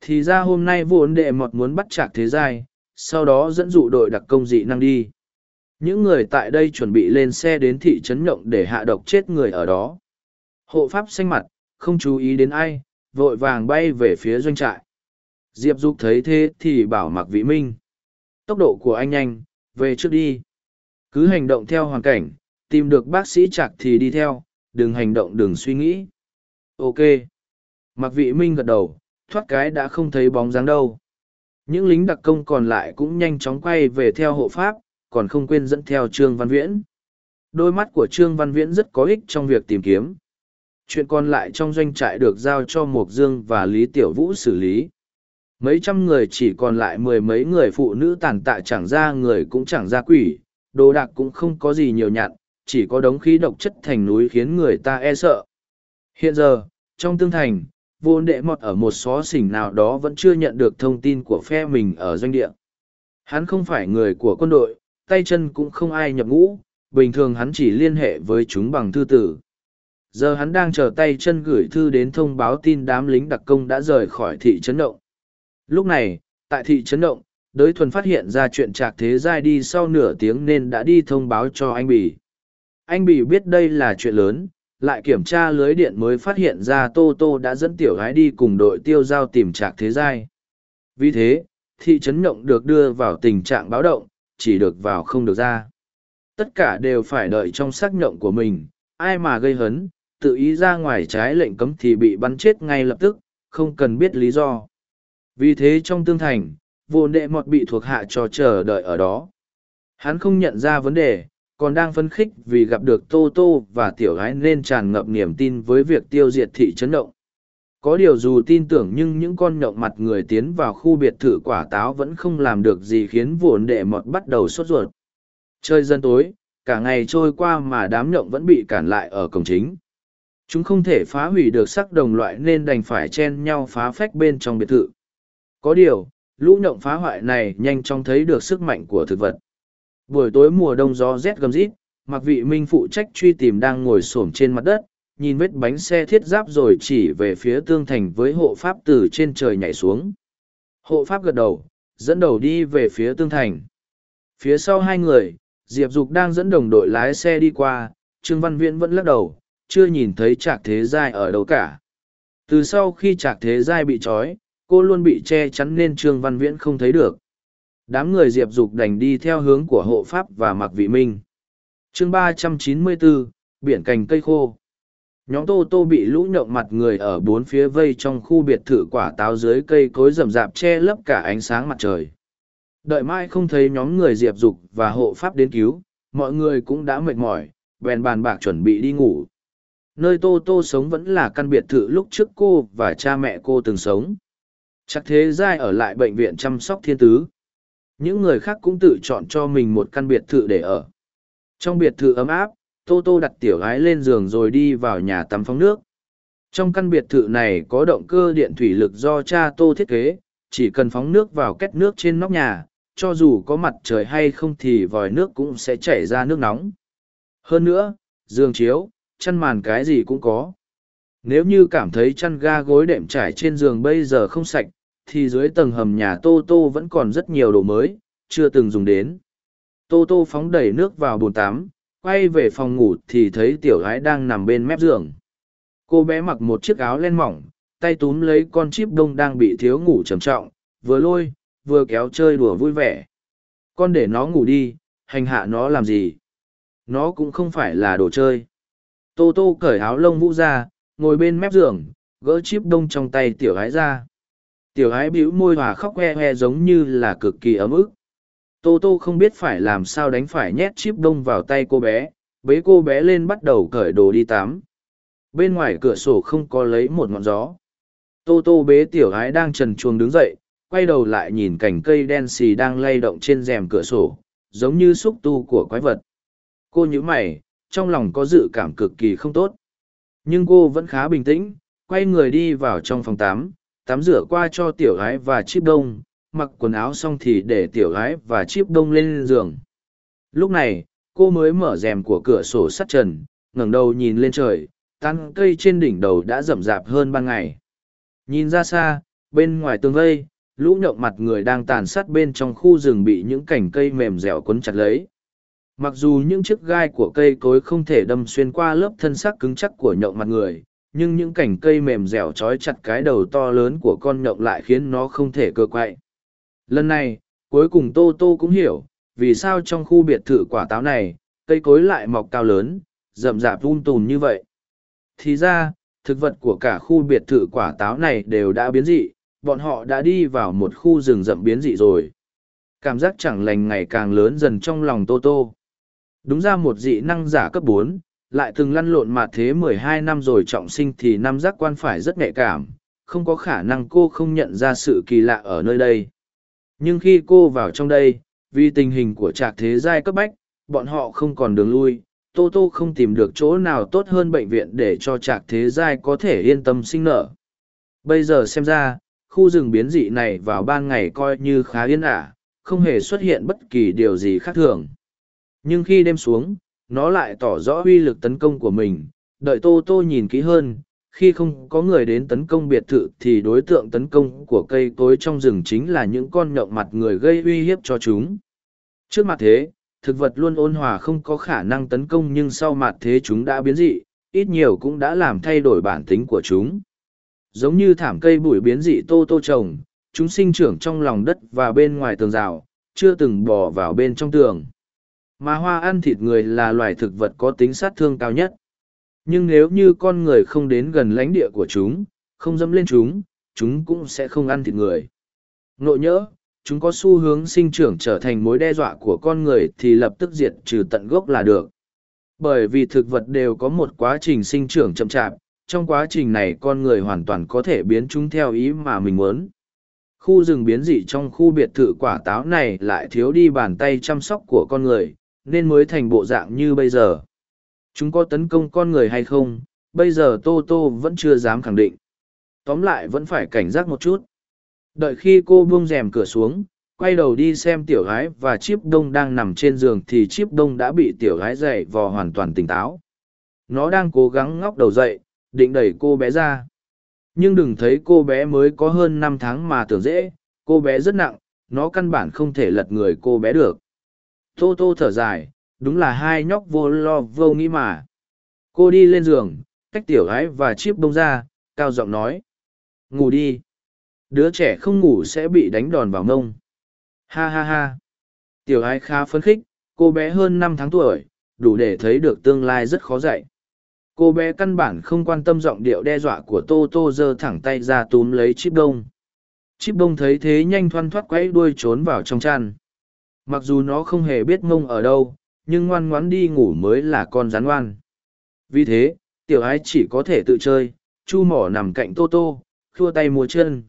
Thì ra hôm nay vốn đệ mọt muốn bắt chạc thế giai, sau đó dẫn dụ đội đặc công dị năng đi. Những người tại đây chuẩn bị lên xe đến thị trấn nhộng để hạ độc chết người ở đó. Hộ pháp xanh mặt, không chú ý đến ai, vội vàng bay về phía doanh trại. Diệp Dục thấy thế thì bảo mặc vĩ minh. Tốc độ của anh nhanh, về trước đi. Cứ hành động theo hoàn cảnh, tìm được bác sĩ chặt thì đi theo, đừng hành động đừng suy nghĩ. Ok. Mặc vị minh gật đầu, thoát cái đã không thấy bóng dáng đâu. Những lính đặc công còn lại cũng nhanh chóng quay về theo hộ pháp, còn không quên dẫn theo Trương Văn Viễn. Đôi mắt của Trương Văn Viễn rất có ích trong việc tìm kiếm. Chuyện còn lại trong doanh trại được giao cho Mộc Dương và Lý Tiểu Vũ xử lý. Mấy trăm người chỉ còn lại mười mấy người phụ nữ tàn tạ chẳng ra người cũng chẳng ra quỷ, đồ đạc cũng không có gì nhiều nhặn, chỉ có đống khí độc chất thành núi khiến người ta e sợ. Hiện giờ, trong tương thành, vô đệ mọt ở một xó xỉnh nào đó vẫn chưa nhận được thông tin của phe mình ở doanh địa. Hắn không phải người của quân đội, tay chân cũng không ai nhập ngũ, bình thường hắn chỉ liên hệ với chúng bằng thư tử. Giờ hắn đang chờ tay chân gửi thư đến thông báo tin đám lính đặc công đã rời khỏi thị trấn động. Lúc này, tại thị trấn động, đới thuần phát hiện ra chuyện trạc thế giai đi sau nửa tiếng nên đã đi thông báo cho anh bỉ. Anh bỉ biết đây là chuyện lớn, lại kiểm tra lưới điện mới phát hiện ra Tô Tô đã dẫn tiểu gái đi cùng đội tiêu giao tìm trạc thế giai. Vì thế, thị trấn động được đưa vào tình trạng báo động, chỉ được vào không được ra. Tất cả đều phải đợi trong xác nhộng của mình, ai mà gây hấn, tự ý ra ngoài trái lệnh cấm thì bị bắn chết ngay lập tức, không cần biết lý do. Vì thế trong tương thành, vô đệ mọt bị thuộc hạ cho chờ đợi ở đó. Hắn không nhận ra vấn đề, còn đang phấn khích vì gặp được Tô Tô và tiểu gái nên tràn ngập niềm tin với việc tiêu diệt thị trấn động. Có điều dù tin tưởng nhưng những con nhộng mặt người tiến vào khu biệt thự quả táo vẫn không làm được gì khiến vồn đệ mọt bắt đầu sốt ruột. Chơi dân tối, cả ngày trôi qua mà đám nhộng vẫn bị cản lại ở cổng chính. Chúng không thể phá hủy được sắc đồng loại nên đành phải chen nhau phá phách bên trong biệt thự. Có điều, lũ nhộng phá hoại này nhanh chóng thấy được sức mạnh của thực vật. Buổi tối mùa đông gió rét gầm rít, mặc vị minh phụ trách truy tìm đang ngồi xổm trên mặt đất, nhìn vết bánh xe thiết giáp rồi chỉ về phía tương thành với hộ pháp từ trên trời nhảy xuống. Hộ pháp gật đầu, dẫn đầu đi về phía tương thành. Phía sau hai người, Diệp Dục đang dẫn đồng đội lái xe đi qua, Trương Văn Viễn vẫn lắc đầu, chưa nhìn thấy Trạc Thế Giai ở đâu cả. Từ sau khi Trạc Thế Giai bị trói, cô luôn bị che chắn nên Trương Văn Viễn không thấy được. Đám người Diệp Dục đành đi theo hướng của hộ pháp và Mặc Vị Minh. chương ba trăm chín mươi bốn biển cành cây khô nhóm tô tô bị lũ nhộng mặt người ở bốn phía vây trong khu biệt thự quả táo dưới cây cối rậm rạp che lấp cả ánh sáng mặt trời đợi mãi không thấy nhóm người diệp dục và hộ pháp đến cứu, mọi người cũng đã mệt mỏi, bèn bàn bạc chuẩn bị đi ngủ nơi tô tô sống vẫn là căn biệt thự lúc trước cô và cha mẹ cô từng sống chắc thế giai ở lại bệnh viện chăm sóc thiên tứ. Những người khác cũng tự chọn cho mình một căn biệt thự để ở. Trong biệt thự ấm áp, tô tô đặt tiểu gái lên giường rồi đi vào nhà tắm phóng nước. Trong căn biệt thự này có động cơ điện thủy lực do cha tô thiết kế, chỉ cần phóng nước vào két nước trên nóc nhà, cho dù có mặt trời hay không thì vòi nước cũng sẽ chảy ra nước nóng. Hơn nữa, giường chiếu, chăn màn cái gì cũng có. Nếu như cảm thấy chăn ga gối đệm trải trên giường bây giờ không sạch thì dưới tầng hầm nhà tô tô vẫn còn rất nhiều đồ mới, chưa từng dùng đến. Tô tô phóng đầy nước vào bồn tắm, quay về phòng ngủ thì thấy tiểu gái đang nằm bên mép giường. Cô bé mặc một chiếc áo len mỏng, tay túm lấy con chip đông đang bị thiếu ngủ trầm trọng, vừa lôi, vừa kéo chơi đùa vui vẻ. Con để nó ngủ đi, hành hạ nó làm gì? Nó cũng không phải là đồ chơi. Tô tô cởi áo lông vũ ra, ngồi bên mép giường, gỡ chip đông trong tay tiểu gái ra tiểu Ái bĩu môi hòa khóc hoe hoe giống như là cực kỳ ấm ức. Tô tô không biết phải làm sao đánh phải nhét chip đông vào tay cô bé, bế cô bé lên bắt đầu cởi đồ đi tắm. Bên ngoài cửa sổ không có lấy một ngọn gió. Tô tô bế tiểu Ái đang trần chuồng đứng dậy, quay đầu lại nhìn cành cây đen xì đang lay động trên rèm cửa sổ, giống như xúc tu của quái vật. Cô nhíu mày, trong lòng có dự cảm cực kỳ không tốt. Nhưng cô vẫn khá bình tĩnh, quay người đi vào trong phòng tắm tắm rửa qua cho tiểu gái và chip đông, mặc quần áo xong thì để tiểu gái và chip đông lên giường. Lúc này, cô mới mở rèm của cửa sổ sắt trần, ngẩng đầu nhìn lên trời, tán cây trên đỉnh đầu đã rậm rạp hơn ban ngày. Nhìn ra xa, bên ngoài tường vây, lũ nhộng mặt người đang tàn sát bên trong khu rừng bị những cành cây mềm dẻo quấn chặt lấy. Mặc dù những chiếc gai của cây cối không thể đâm xuyên qua lớp thân xác cứng chắc của nhộng mặt người nhưng những cành cây mềm dẻo trói chặt cái đầu to lớn của con nhộng lại khiến nó không thể cơ quậy Lần này, cuối cùng Tô Tô cũng hiểu, vì sao trong khu biệt thự quả táo này, cây cối lại mọc cao lớn, rậm rạp vun tùn như vậy. Thì ra, thực vật của cả khu biệt thự quả táo này đều đã biến dị, bọn họ đã đi vào một khu rừng rậm biến dị rồi. Cảm giác chẳng lành ngày càng lớn dần trong lòng Tô Tô. Đúng ra một dị năng giả cấp bốn, lại từng lăn lộn mà thế mười hai năm rồi trọng sinh thì năm giác quan phải rất nhạy cảm, không có khả năng cô không nhận ra sự kỳ lạ ở nơi đây. Nhưng khi cô vào trong đây vì tình hình của trạc thế giai cấp bách bọn họ không còn đường lui tô tô không tìm được chỗ nào tốt hơn bệnh viện để cho trạc thế giai có thể yên tâm sinh nở. Bây giờ xem ra khu rừng biến dị này vào ban ngày coi như khá yên ả không hề xuất hiện bất kỳ điều gì khác thường. Nhưng khi đêm xuống nó lại tỏ rõ uy lực tấn công của mình. Đợi tô tô nhìn kỹ hơn khi không có người đến tấn công biệt thự thì đối tượng tấn công của cây cối trong rừng chính là những con nhậu mặt người gây uy hiếp cho chúng. Trước mặt thế thực vật luôn ôn hòa không có khả năng tấn công nhưng sau mặt thế chúng đã biến dị ít nhiều cũng đã làm thay đổi bản tính của chúng. Giống như thảm cây bụi biến dị tô tô trồng chúng sinh trưởng trong lòng đất và bên ngoài tường rào, chưa từng bò vào bên trong tường. Mà hoa ăn thịt người là loài thực vật có tính sát thương cao nhất. Nhưng nếu như con người không đến gần lãnh địa của chúng, không dâm lên chúng, chúng cũng sẽ không ăn thịt người. Nội nhỡ, chúng có xu hướng sinh trưởng trở thành mối đe dọa của con người thì lập tức diệt trừ tận gốc là được. Bởi vì thực vật đều có một quá trình sinh trưởng chậm chạp, trong quá trình này con người hoàn toàn có thể biến chúng theo ý mà mình muốn. Khu rừng biến dị trong khu biệt thự quả táo này lại thiếu đi bàn tay chăm sóc của con người, nên mới thành bộ dạng như bây giờ. Chúng có tấn công con người hay không, bây giờ Tô Tô vẫn chưa dám khẳng định. Tóm lại vẫn phải cảnh giác một chút. Đợi khi cô buông rèm cửa xuống, quay đầu đi xem tiểu gái và chip đông đang nằm trên giường thì chip đông đã bị tiểu gái dậy vò hoàn toàn tỉnh táo. Nó đang cố gắng ngóc đầu dậy, định đẩy cô bé ra. Nhưng đừng thấy cô bé mới có hơn năm tháng mà tưởng dễ, cô bé rất nặng, nó căn bản không thể lật người cô bé được. Tô tô thở dài, đúng là hai nhóc vô lo vô nghĩ mà. Cô đi lên giường, cách tiểu gái và chip đông ra, cao giọng nói. Ngủ đi. Đứa trẻ không ngủ sẽ bị đánh đòn vào mông. Ha ha ha. Tiểu gái khá phấn khích, cô bé hơn năm tháng tuổi, đủ để thấy được tương lai rất khó dạy. Cô bé căn bản không quan tâm giọng điệu đe dọa của Tô Tô giơ thẳng tay ra túm lấy chip đông. Chip đông thấy thế nhanh thoăn thoắt quẫy đuôi trốn vào trong chăn. Mặc dù nó không hề biết mông ở đâu, nhưng ngoan ngoãn đi ngủ mới là con rắn ngoan. Vì thế, tiểu ái chỉ có thể tự chơi, chu mỏ nằm cạnh Tô Tô, khua tay múa chân.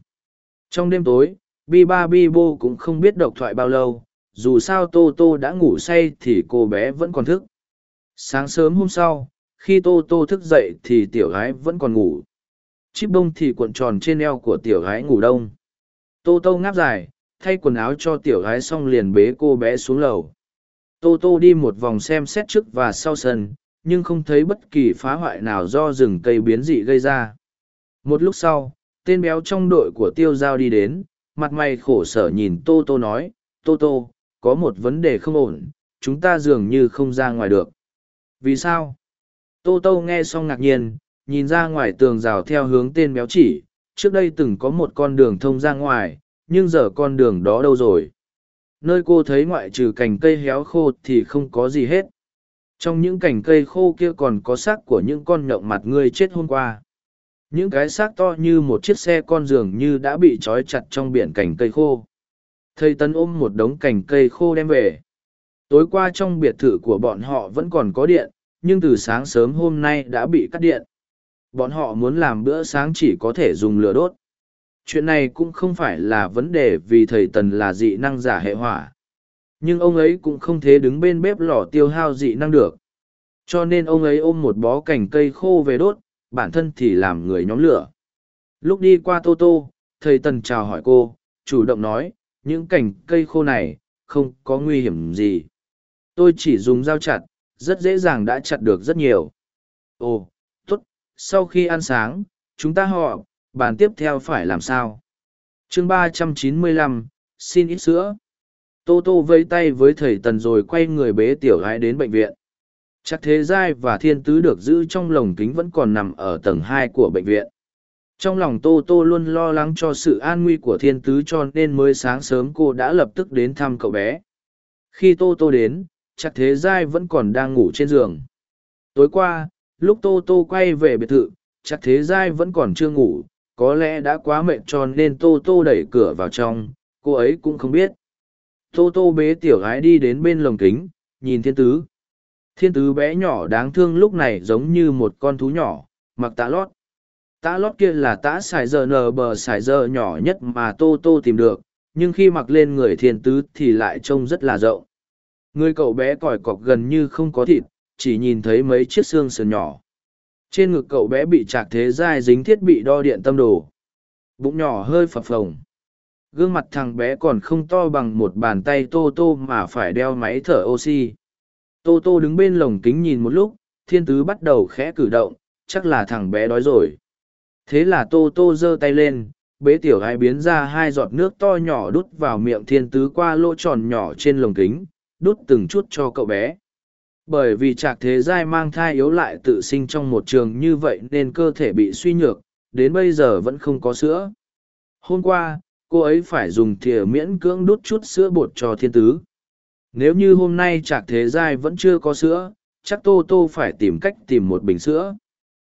Trong đêm tối, bi ba bi bô cũng không biết độc thoại bao lâu dù sao tô tô đã ngủ say thì cô bé vẫn còn thức sáng sớm hôm sau khi tô tô thức dậy thì tiểu gái vẫn còn ngủ chip bông thì cuộn tròn trên eo của tiểu gái ngủ đông tô tô ngáp dài thay quần áo cho tiểu gái xong liền bế cô bé xuống lầu. Tô tô đi một vòng xem xét trước và sau sân, nhưng không thấy bất kỳ phá hoại nào do rừng cây biến dị gây ra. Một lúc sau, tên béo trong đội của tiêu g i a o đi đến, mặt mày khổ sở nhìn tô tô nói, tô tô, có một vấn đề không ổn, chúng ta dường như không ra ngoài được. Vì sao? Tô tô nghe xong ngạc nhiên, nhìn ra ngoài tường rào theo hướng tên béo chỉ, trước đây từng có một con đường thông ra ngoài nhưng giờ con đường đó đâu rồi? Nơi cô thấy ngoại trừ cành cây héo khô thì không có gì hết. Trong những cành cây khô kia còn có xác của những con nhộng mặt ngươi chết hôm qua. Những cái xác to như một chiếc xe con giường như đã bị trói chặt trong biển cành cây khô. Thầy tấn ôm một đống cành cây khô đem về. Tối qua trong biệt thự của bọn họ vẫn còn có điện, nhưng từ sáng sớm hôm nay đã bị cắt điện. Bọn họ muốn làm bữa sáng chỉ có thể dùng lửa đốt chuyện này cũng không phải là vấn đề vì thầy tần là dị năng giả hệ hỏa nhưng ông ấy cũng không thể đứng bên bếp lò tiêu hao dị năng được cho nên ông ấy ôm một bó cành cây khô về đốt bản thân thì làm người nhóm lửa. Lúc đi qua Tô Tô, thầy Tần chào hỏi cô, chủ động nói, những cành cây khô này, không có nguy hiểm gì. Tôi chỉ dùng dao chặt, rất dễ dàng đã chặt được rất nhiều. Ồ, tốt, sau khi ăn sáng, chúng ta họ, bàn tiếp theo phải làm sao? chương ba trăm chín mươi lăm, xin ít sữa. Tô Tô vây tay với thầy Tần rồi quay người bế tiểu gái đến bệnh viện. Chắc thế giai và thiên tứ được giữ trong lồng kính vẫn còn nằm ở tầng hai của bệnh viện. Trong lòng Tô Tô luôn lo lắng cho sự an nguy của thiên tứ cho nên mới sáng sớm cô đã lập tức đến thăm cậu bé. Khi Tô Tô đến, chắc thế giai vẫn còn đang ngủ trên giường. Tối qua, lúc Tô Tô quay về biệt thự, chắc thế giai vẫn còn chưa ngủ, có lẽ đã quá mệt cho nên Tô Tô đẩy cửa vào trong, cô ấy cũng không biết. Tô Tô bế tiểu gái đi đến bên lồng kính, nhìn thiên tứ, Thiên tứ bé nhỏ đáng thương lúc này giống như một con thú nhỏ, mặc tã lót. Tã lót kia là tã xài giờ nờ bờ xài giờ nhỏ nhất mà Tô Tô tìm được, nhưng khi mặc lên người thiên tứ thì lại trông rất là rộng. Người cậu bé còi cọc gần như không có thịt, chỉ nhìn thấy mấy chiếc xương sườn nhỏ. Trên ngực cậu bé bị trạc thế dai dính thiết bị đo điện tâm đồ. Bụng nhỏ hơi phập phồng. Gương mặt thằng bé còn không to bằng một bàn tay tô tô mà phải đeo máy thở oxy. Tô Tô đứng bên lồng kính nhìn một lúc, thiên tứ bắt đầu khẽ cử động, chắc là thằng bé đói rồi. Thế là Tô Tô giơ tay lên, bế tiểu hai biến ra hai giọt nước to nhỏ đút vào miệng thiên tứ qua lỗ tròn nhỏ trên lồng kính, đút từng chút cho cậu bé. Bởi vì trạc thế giai mang thai yếu lại tự sinh trong một trường như vậy nên cơ thể bị suy nhược, đến bây giờ vẫn không có sữa. Hôm qua, cô ấy phải dùng thìa miễn cưỡng đút chút sữa bột cho thiên tứ. Nếu như hôm nay trạc thế giai vẫn chưa có sữa chắc tô tô phải tìm cách tìm một bình sữa.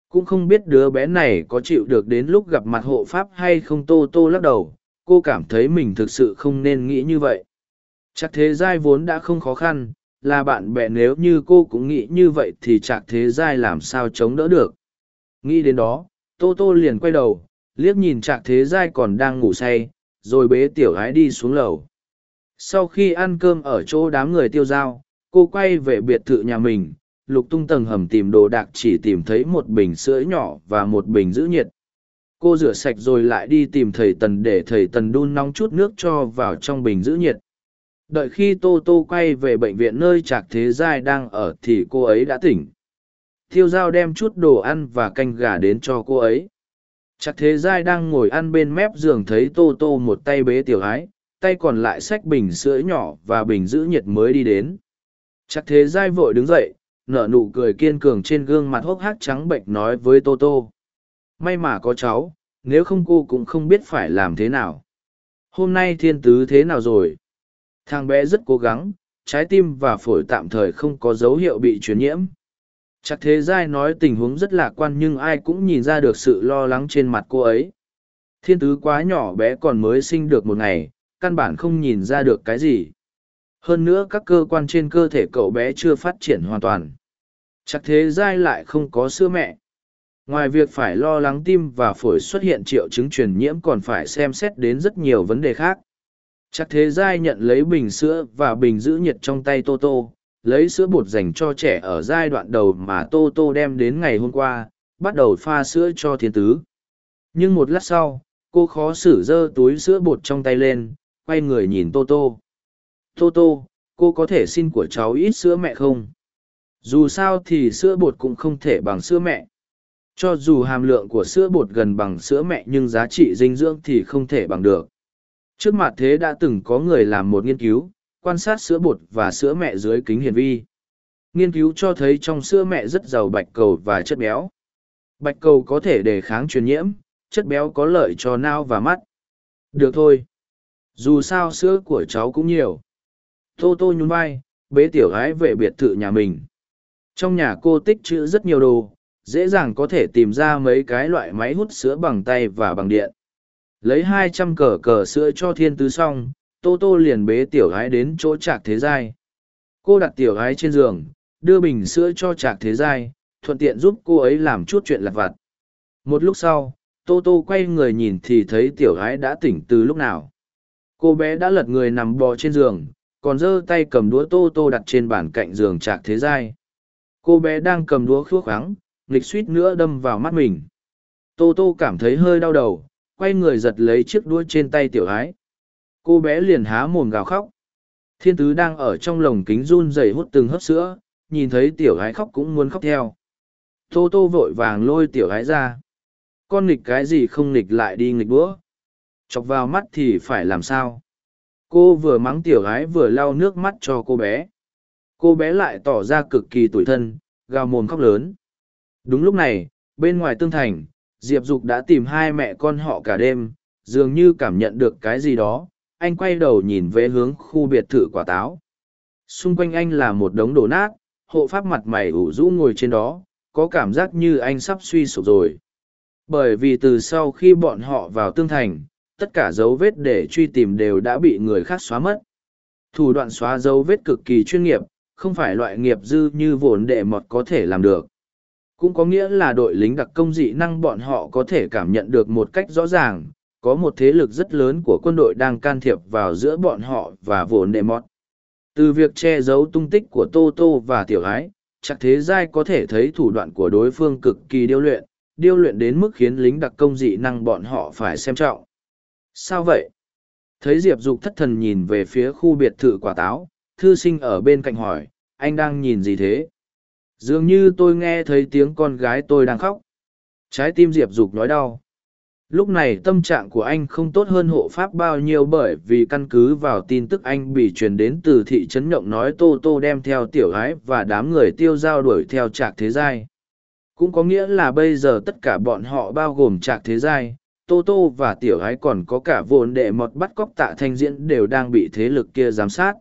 Cũng không biết đứa bé này có chịu được đến lúc gặp mặt hộ pháp hay không tô tô lắc đầu cô cảm thấy mình thực sự không nên nghĩ như vậy. Chắc thế giai vốn đã không khó khăn là bạn bè nếu như cô cũng nghĩ như vậy thì chạc thế giai làm sao chống đỡ được. Nghĩ đến đó, tô tô liền quay đầu, liếc nhìn chạc thế giai còn đang ngủ say, rồi bế tiểu gái đi xuống lầu. Sau khi ăn cơm ở chỗ đám người tiêu dao cô quay về biệt thự nhà mình, lục tung tầng hầm tìm đồ đạc chỉ tìm thấy một bình sữa nhỏ và một bình giữ nhiệt. Cô rửa sạch rồi lại đi tìm thầy tần để thầy tần đun nóng chút nước cho vào trong bình giữ nhiệt đợi khi tô tô quay về bệnh viện nơi trạc thế giai đang ở thì cô ấy đã tỉnh. Thiêu dao đem chút đồ ăn và canh gà đến cho cô ấy. Trạc thế giai đang ngồi ăn bên mép giường thấy tô tô một tay bế tiểu ái, tay còn lại xách bình sữa nhỏ và bình giữ nhiệt mới đi đến. Trạc thế giai vội đứng dậy, nở nụ cười kiên cường trên gương mặt hốc hác trắng bệnh nói với tô tô. May mà có cháu, nếu không cô cũng không biết phải làm thế nào. Hôm nay thiên tứ thế nào rồi? Thằng bé rất cố gắng, trái tim và phổi tạm thời không có dấu hiệu bị truyền nhiễm. Chắc thế giai nói tình huống rất lạc quan nhưng ai cũng nhìn ra được sự lo lắng trên mặt cô ấy. Thiên tứ quá nhỏ bé còn mới sinh được một ngày, căn bản không nhìn ra được cái gì. Hơn nữa các cơ quan trên cơ thể cậu bé chưa phát triển hoàn toàn. Chắc thế giai lại không có sữa mẹ. Ngoài việc phải lo lắng tim và phổi xuất hiện triệu chứng truyền nhiễm còn phải xem xét đến rất nhiều vấn đề khác chắc thế giai nhận lấy bình sữa và bình giữ nhiệt trong tay tô tô, lấy sữa bột dành cho trẻ ở giai đoạn đầu mà tô tô đem đến ngày hôm qua, bắt đầu pha sữa cho thiên tứ. Nhưng một lát sau, cô khó xử giơ túi sữa bột trong tay lên, quay người nhìn tô tô. Tô tô, cô có thể xin của cháu ít sữa mẹ không? Dù sao thì sữa bột cũng không thể bằng sữa mẹ. Cho dù hàm lượng của sữa bột gần bằng sữa mẹ nhưng giá trị dinh dưỡng thì không thể bằng được trước mặt thế đã từng có người làm một nghiên cứu, quan sát sữa bột và sữa mẹ dưới kính hiển vi. Nghiên cứu cho thấy trong sữa mẹ rất giàu bạch cầu và chất béo. Bạch cầu có thể đề kháng truyền nhiễm, chất béo có lợi cho nao và mắt. Được thôi. Dù sao sữa của cháu cũng nhiều. Tô tô nhún vai, bế tiểu gái về biệt thự nhà mình. Trong nhà cô tích trữ rất nhiều đồ, dễ dàng có thể tìm ra mấy cái loại máy hút sữa bằng tay và bằng điện lấy hai trăm cờ cờ sữa cho thiên tứ xong, tô tô liền bế tiểu gái đến chỗ trạc thế giai. Cô đặt tiểu gái trên giường, đưa bình sữa cho trạc thế giai, thuận tiện giúp cô ấy làm chút chuyện lặt vặt. Một lúc sau, tô tô quay người nhìn thì thấy tiểu gái đã tỉnh từ lúc nào. Cô bé đã lật người nằm bò trên giường, còn giơ tay cầm đũa tô tô đặt trên bàn cạnh giường trạc thế giai. Cô bé đang cầm đũa khước khoáng, nghịch suýt nữa đâm vào mắt mình. Tô tô cảm thấy hơi đau đầu quay người giật lấy chiếc đuôi trên tay tiểu ái cô bé liền há mồm gào khóc. Thiên tứ đang ở trong lồng kính run rẩy hút từng hớp sữa, nhìn thấy tiểu ái khóc cũng muốn khóc theo. Tô tô vội vàng lôi tiểu ái ra. Con nghịch cái gì không nghịch lại đi nghịch búa. chọc vào mắt thì phải làm sao? Cô vừa mắng tiểu gái vừa lau nước mắt cho cô bé. Cô bé lại tỏ ra cực kỳ tủi thân, gào mồm khóc lớn. Đúng lúc này, bên ngoài tương thành diệp dục đã tìm hai mẹ con họ cả đêm dường như cảm nhận được cái gì đó anh quay đầu nhìn về hướng khu biệt thự quả táo xung quanh anh là một đống đổ nát hộ pháp mặt mày ủ rũ ngồi trên đó có cảm giác như anh sắp suy sụp rồi bởi vì từ sau khi bọn họ vào tương thành tất cả dấu vết để truy tìm đều đã bị người khác xóa mất. Thủ đoạn xóa dấu vết cực kỳ chuyên nghiệp, không phải loại nghiệp dư như vốn đệ mọt có thể làm được. Cũng có nghĩa là đội lính đặc công dị năng bọn họ có thể cảm nhận được một cách rõ ràng, có một thế lực rất lớn của quân đội đang can thiệp vào giữa bọn họ và vốn đệ mọt. Từ việc che giấu tung tích của Tô Tô và Tiểu Ái, chắc thế giai có thể thấy thủ đoạn của đối phương cực kỳ điêu luyện, điêu luyện đến mức khiến lính đặc công dị năng bọn họ phải xem trọng. Sao vậy? Thấy diệp dục thất thần nhìn về phía khu biệt thự quả táo thư sinh ở bên cạnh hỏi anh đang nhìn gì thế? Dường như tôi nghe thấy tiếng con gái tôi đang khóc. Trái tim diệp dục nói đau. Lúc này tâm trạng của anh không tốt hơn hộ pháp bao nhiêu bởi vì căn cứ vào tin tức anh bị truyền đến từ thị trấn nhộng nói tô tô đem theo tiểu gái và đám người tiêu dao đuổi theo trạc thế giai. Cũng có nghĩa là bây giờ tất cả bọn họ bao gồm trạc thế giai, Tô Tô và Tiểu Ái còn có cả vồn đệ mọt bắt cóc tạ thanh diễn đều đang bị thế lực kia giám sát.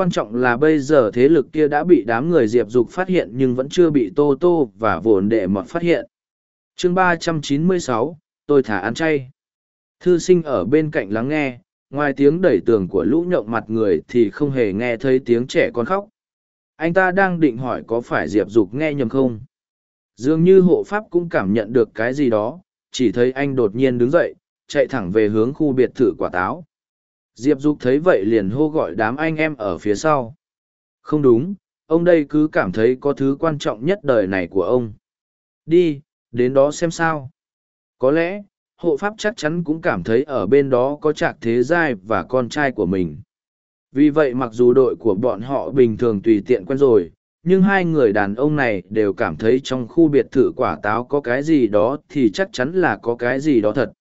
Quan trọng là bây giờ thế lực kia đã bị đám người Diệp Dục phát hiện nhưng vẫn chưa bị Tô Tô và vồn đệ mọt phát hiện. chương ba trăm chín mươi sáu tôi thả ăn chay. Thư sinh ở bên cạnh lắng nghe, ngoài tiếng đẩy tường của lũ nhộng mặt người thì không hề nghe thấy tiếng trẻ con khóc. Anh ta đang định hỏi có phải Diệp Dục nghe nhầm không? Dường như hộ pháp cũng cảm nhận được cái gì đó, chỉ thấy anh đột nhiên đứng dậy, chạy thẳng về hướng khu biệt thự quả táo. Diệp Dục thấy vậy liền hô gọi đám anh em ở phía sau. Không đúng, ông đây cứ cảm thấy có thứ quan trọng nhất đời này của ông. Đi, đến đó xem sao. Có lẽ, hộ pháp chắc chắn cũng cảm thấy ở bên đó có trạc thế giai và con trai của mình. Vì vậy mặc dù đội của bọn họ bình thường tùy tiện quen rồi, nhưng hai người đàn ông này đều cảm thấy trong khu biệt thự quả táo có cái gì đó thì chắc chắn là có cái gì đó thật.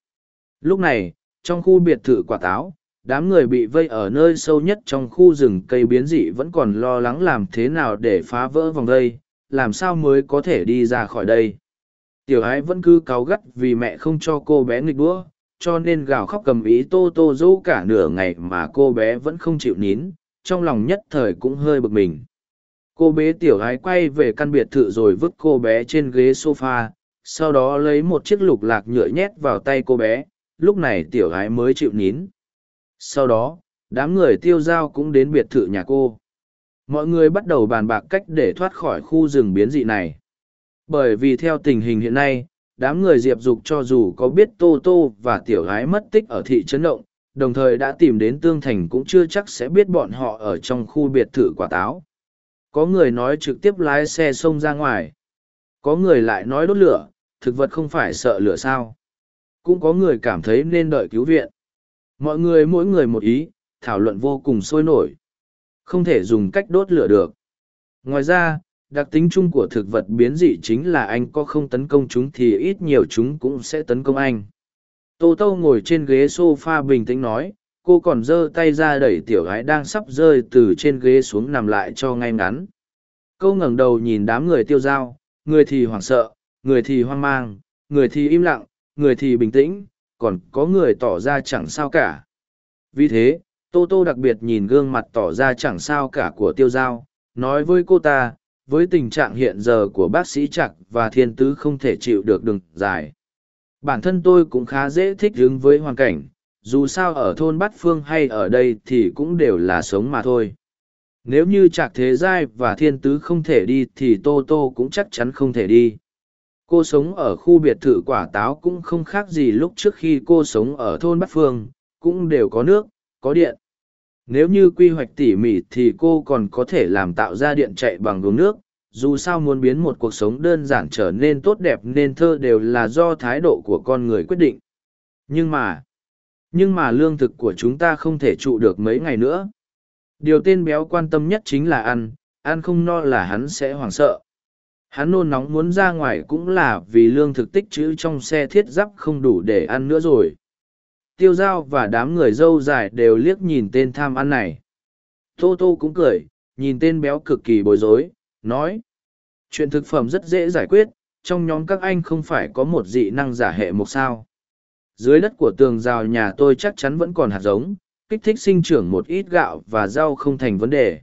Lúc này, trong khu biệt thự quả táo, đám người bị vây ở nơi sâu nhất trong khu rừng cây biến dị vẫn còn lo lắng làm thế nào để phá vỡ vòng đây, làm sao mới có thể đi ra khỏi đây. Tiểu ái vẫn cứ cáu gắt vì mẹ không cho cô bé nghịch đũa, cho nên gào khóc cầm ý tô tô dỗ cả nửa ngày mà cô bé vẫn không chịu nín, trong lòng nhất thời cũng hơi bực mình cô bé tiểu ái quay về căn biệt thự rồi vứt cô bé trên ghế sofa sau đó lấy một chiếc lục lạc nhựa nhét vào tay cô bé lúc này tiểu ái mới chịu nín sau đó đám người tiêu dao cũng đến biệt thự nhà cô mọi người bắt đầu bàn bạc cách để thoát khỏi khu rừng biến dị này bởi vì theo tình hình hiện nay đám người diệp dục cho dù có biết tô tô và tiểu gái mất tích ở thị trấn động đồng thời đã tìm đến tương thành cũng chưa chắc sẽ biết bọn họ ở trong khu biệt thự quả táo có người nói trực tiếp lái xe xông ra ngoài. Có người lại nói đốt lửa, thực vật không phải sợ lửa sao. Cũng có người cảm thấy nên đợi cứu viện. Mọi người mỗi người một ý, thảo luận vô cùng sôi nổi. Không thể dùng cách đốt lửa được. Ngoài ra, đặc tính chung của thực vật biến dị chính là anh có không tấn công chúng thì ít nhiều chúng cũng sẽ tấn công anh. Tô Tô ngồi trên ghế sofa bình tĩnh nói, cô còn giơ tay ra đẩy tiểu gái đang sắp rơi từ trên ghế xuống nằm lại cho ngay ngắn câu ngẩng đầu nhìn đám người tiêu dao người thì hoảng sợ người thì hoang mang người thì im lặng người thì bình tĩnh còn có người tỏ ra chẳng sao cả. Vì thế tô tô đặc biệt nhìn gương mặt tỏ ra chẳng sao cả của tiêu giao, nói với cô ta với tình trạng hiện giờ của bác sĩ trạc và thiên tứ không thể chịu được đường dài. Bản thân tôi cũng khá dễ thích ứng với hoàn cảnh dù sao ở thôn bát phương hay ở đây thì cũng đều là sống mà thôi. Nếu như trạc thế giai và thiên tứ không thể đi thì tô tô cũng chắc chắn không thể đi cô sống ở khu biệt thự quả táo cũng không khác gì lúc trước khi cô sống ở thôn bát phương, cũng đều có nước, có điện. Nếu như quy hoạch tỉ mỉ thì cô còn có thể làm tạo ra điện chạy bằng đường nước. Dù sao muốn biến một cuộc sống đơn giản trở nên tốt đẹp nên thơ đều là do thái độ của con người quyết định. Nhưng mà nhưng mà lương thực của chúng ta không thể trụ được mấy ngày nữa. Điều tên béo quan tâm nhất chính là ăn. Ăn không no là hắn sẽ hoảng sợ hắn nôn nóng muốn ra ngoài cũng là vì lương thực tích trữ trong xe thiết giáp không đủ để ăn nữa rồi. Tiêu g i a o và đám người dâu dài đều liếc nhìn tên tham ăn này. Tô tô cũng cười nhìn tên béo cực kỳ bối rối nói chuyện thực phẩm rất dễ giải quyết trong nhóm các anh không phải có một dị năng giả hệ mục sao? Dưới đất của tường rào nhà tôi chắc chắn vẫn còn hạt giống, kích thích sinh trưởng một ít gạo và rau không thành vấn đề.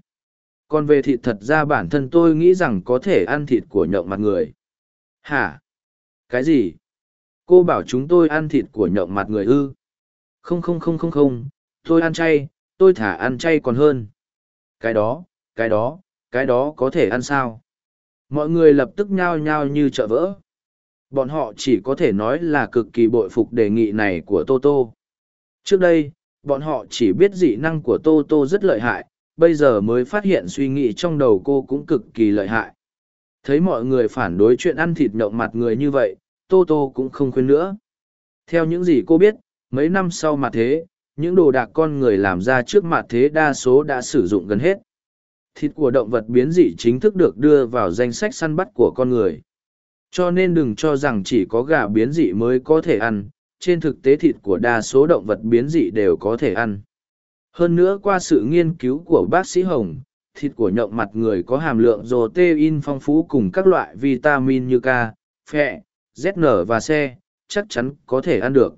Còn về thịt thật ra bản thân tôi nghĩ rằng có thể ăn thịt của nhộng mặt người. Hả? Cái gì? Cô bảo chúng tôi ăn thịt của nhộng mặt người ư? Không không không không không, tôi ăn chay, tôi thả ăn chay còn hơn. Cái đó, cái đó, cái đó có thể ăn sao? Mọi người lập tức nhao nhao như chợ vỡ. Bọn họ chỉ có thể nói là cực kỳ bội phục đề nghị này của Toto. Trước đây, bọn họ chỉ biết dị năng của Toto rất lợi hại, bây giờ mới phát hiện suy nghĩ trong đầu cô cũng cực kỳ lợi hại. Thấy mọi người phản đối chuyện ăn thịt nhậu mặt người như vậy, Toto cũng không khuyên nữa. Theo những gì cô biết, mấy năm sau mặt thế, những đồ đạc con người làm ra trước mặt thế đa số đã sử dụng gần hết. Thịt của động vật biến dị chính thức được đưa vào danh sách săn bắt của con người. Cho nên đừng cho rằng chỉ có gà biến dị mới có thể ăn, trên thực tế thịt của đa số động vật biến dị đều có thể ăn. Hơn nữa qua sự nghiên cứu của bác sĩ Hồng, thịt của nhộng mặt người có hàm lượng protein phong phú cùng các loại vitamin như K, phẹ, ZN và C, chắc chắn có thể ăn được.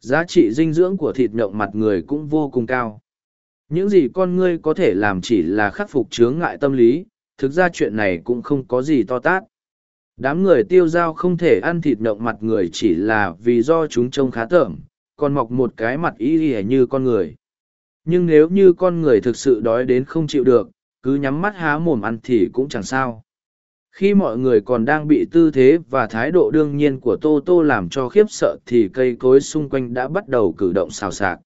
Giá trị dinh dưỡng của thịt nhộng mặt người cũng vô cùng cao. Những gì con ngươi có thể làm chỉ là khắc phục chướng ngại tâm lý, thực ra chuyện này cũng không có gì to tát. Đám người tiêu dao không thể ăn thịt nhộng mặt người chỉ là vì do chúng trông khá tởm, còn mọc một cái mặt y như con người. Nhưng nếu như con người thực sự đói đến không chịu được, cứ nhắm mắt há mồm ăn thì cũng chẳng sao. Khi mọi người còn đang bị tư thế và thái độ đương nhiên của Tô Tô làm cho khiếp sợ thì cây cối xung quanh đã bắt đầu cử động xào xạc.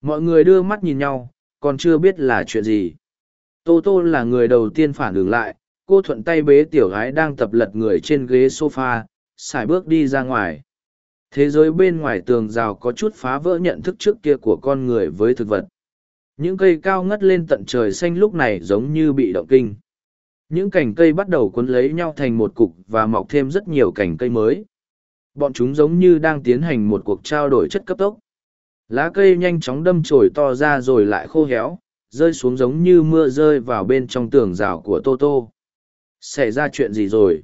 Mọi người đưa mắt nhìn nhau, còn chưa biết là chuyện gì. Tô Tô là người đầu tiên phản ứng lại, cô thuận tay bế tiểu gái đang tập lật người trên ghế sofa, xài bước đi ra ngoài. Thế giới bên ngoài tường rào có chút phá vỡ nhận thức trước kia của con người với thực vật. Những cây cao ngất lên tận trời xanh lúc này giống như bị động kinh. Những cành cây bắt đầu cuốn lấy nhau thành một cục và mọc thêm rất nhiều cành cây mới. Bọn chúng giống như đang tiến hành một cuộc trao đổi chất cấp tốc. Lá cây nhanh chóng đâm chồi to ra rồi lại khô héo, rơi xuống giống như mưa rơi vào bên trong tường rào của Tô Tô. Xảy ra chuyện gì rồi?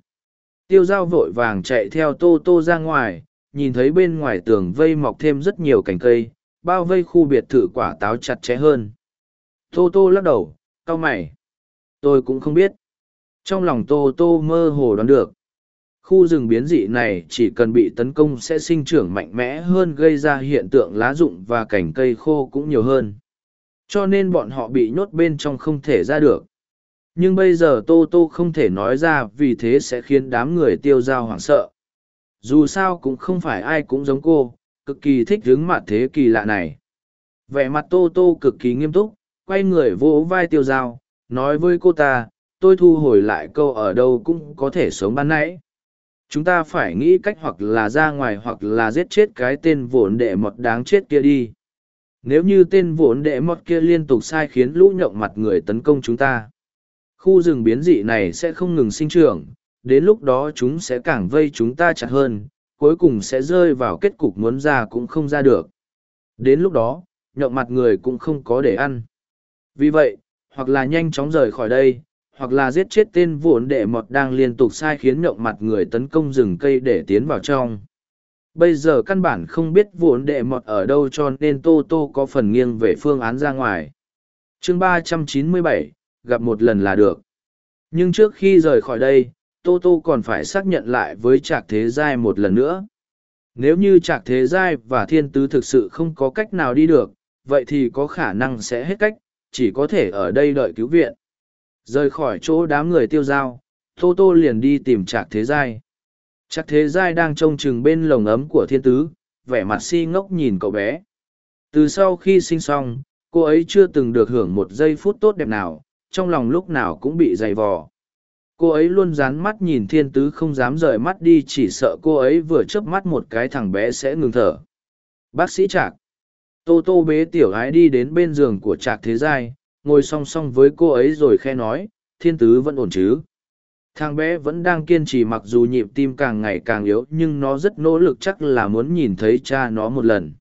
Tiêu dao vội vàng chạy theo Tô Tô ra ngoài, nhìn thấy bên ngoài tường vây mọc thêm rất nhiều cành cây, bao vây khu biệt thự quả táo chặt chẽ hơn. Tô Tô lắc đầu, cau mày. Tôi cũng không biết. Trong lòng Tô Tô mơ hồ đoán được. Khu rừng biến dị này chỉ cần bị tấn công sẽ sinh trưởng mạnh mẽ hơn gây ra hiện tượng lá rụng và cành cây khô cũng nhiều hơn. Cho nên bọn họ bị nhốt bên trong không thể ra được. Nhưng bây giờ Tô Tô không thể nói ra vì thế sẽ khiến đám người tiêu dao hoảng sợ. Dù sao cũng không phải ai cũng giống cô, cực kỳ thích hướng mặt thế kỳ lạ này. Vẻ mặt Tô Tô cực kỳ nghiêm túc, quay người vỗ vai tiêu dao, nói với cô ta, tôi thu hồi lại câu ở đâu cũng có thể sống ban nãy. Chúng ta phải nghĩ cách hoặc là ra ngoài hoặc là giết chết cái tên vốn đệ mọt đáng chết kia đi. Nếu như tên vốn đệ mọt kia liên tục sai khiến lũ nhộng mặt người tấn công chúng ta. Khu rừng biến dị này sẽ không ngừng sinh trưởng, đến lúc đó chúng sẽ càng vây chúng ta chặt hơn, cuối cùng sẽ rơi vào kết cục muốn ra cũng không ra được. Đến lúc đó, nhậu mặt người cũng không có để ăn. Vì vậy, hoặc là nhanh chóng rời khỏi đây, hoặc là giết chết tên vốn đệ mọt đang liên tục sai khiến nhậu mặt người tấn công rừng cây để tiến vào trong. Bây giờ căn bản không biết vốn đệ mọt ở đâu cho nên Tô Tô có phần nghiêng về phương án ra ngoài. chương ba trăm chín mươi bảy gặp một lần là được. Nhưng trước khi rời khỏi đây, Tô Tô còn phải xác nhận lại với Trạc Thế Giai một lần nữa. Nếu như Trạc Thế Giai và Thiên Tứ thực sự không có cách nào đi được, vậy thì có khả năng sẽ hết cách, chỉ có thể ở đây đợi cứu viện. Rời khỏi chỗ đám người tiêu dao, Tô Tô liền đi tìm Trạc Thế Giai. Trạc Thế Giai đang trông chừng bên lồng ấm của Thiên Tứ, vẻ mặt si ngốc nhìn cậu bé. Từ sau khi sinh xong, cô ấy chưa từng được hưởng một giây phút tốt đẹp nào, trong lòng lúc nào cũng bị dày vò cô ấy luôn dán mắt nhìn thiên tứ không dám rời mắt đi, chỉ sợ cô ấy vừa chớp mắt một cái thằng bé sẽ ngừng thở. Bác sĩ trạc. Tô tô bế tiểu gái đi đến bên giường của trạc thế giai, ngồi song song với cô ấy rồi khe nói, thiên tứ vẫn ổn chứ? Thằng bé vẫn đang kiên trì mặc dù nhịp tim càng ngày càng yếu, nhưng nó rất nỗ lực chắc là muốn nhìn thấy cha nó một lần.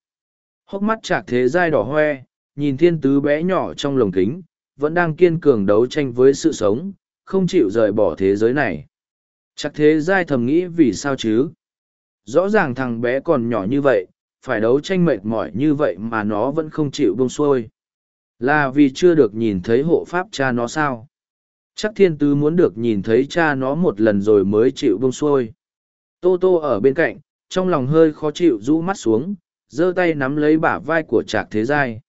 Hốc mắt trạc thế giai đỏ hoe, nhìn thiên tứ bé nhỏ trong lồng kính, vẫn đang kiên cường đấu tranh với sự sống không chịu rời bỏ thế giới này. Chắc thế giai thầm nghĩ vì sao chứ? Rõ ràng thằng bé còn nhỏ như vậy, phải đấu tranh mệt mỏi như vậy mà nó vẫn không chịu buông xuôi. Là vì chưa được nhìn thấy hộ pháp cha nó sao? Chắc thiên tứ muốn được nhìn thấy cha nó một lần rồi mới chịu buông xuôi. Tô tô ở bên cạnh, trong lòng hơi khó chịu rũ mắt xuống, giơ tay nắm lấy bả vai của trạc thế giai.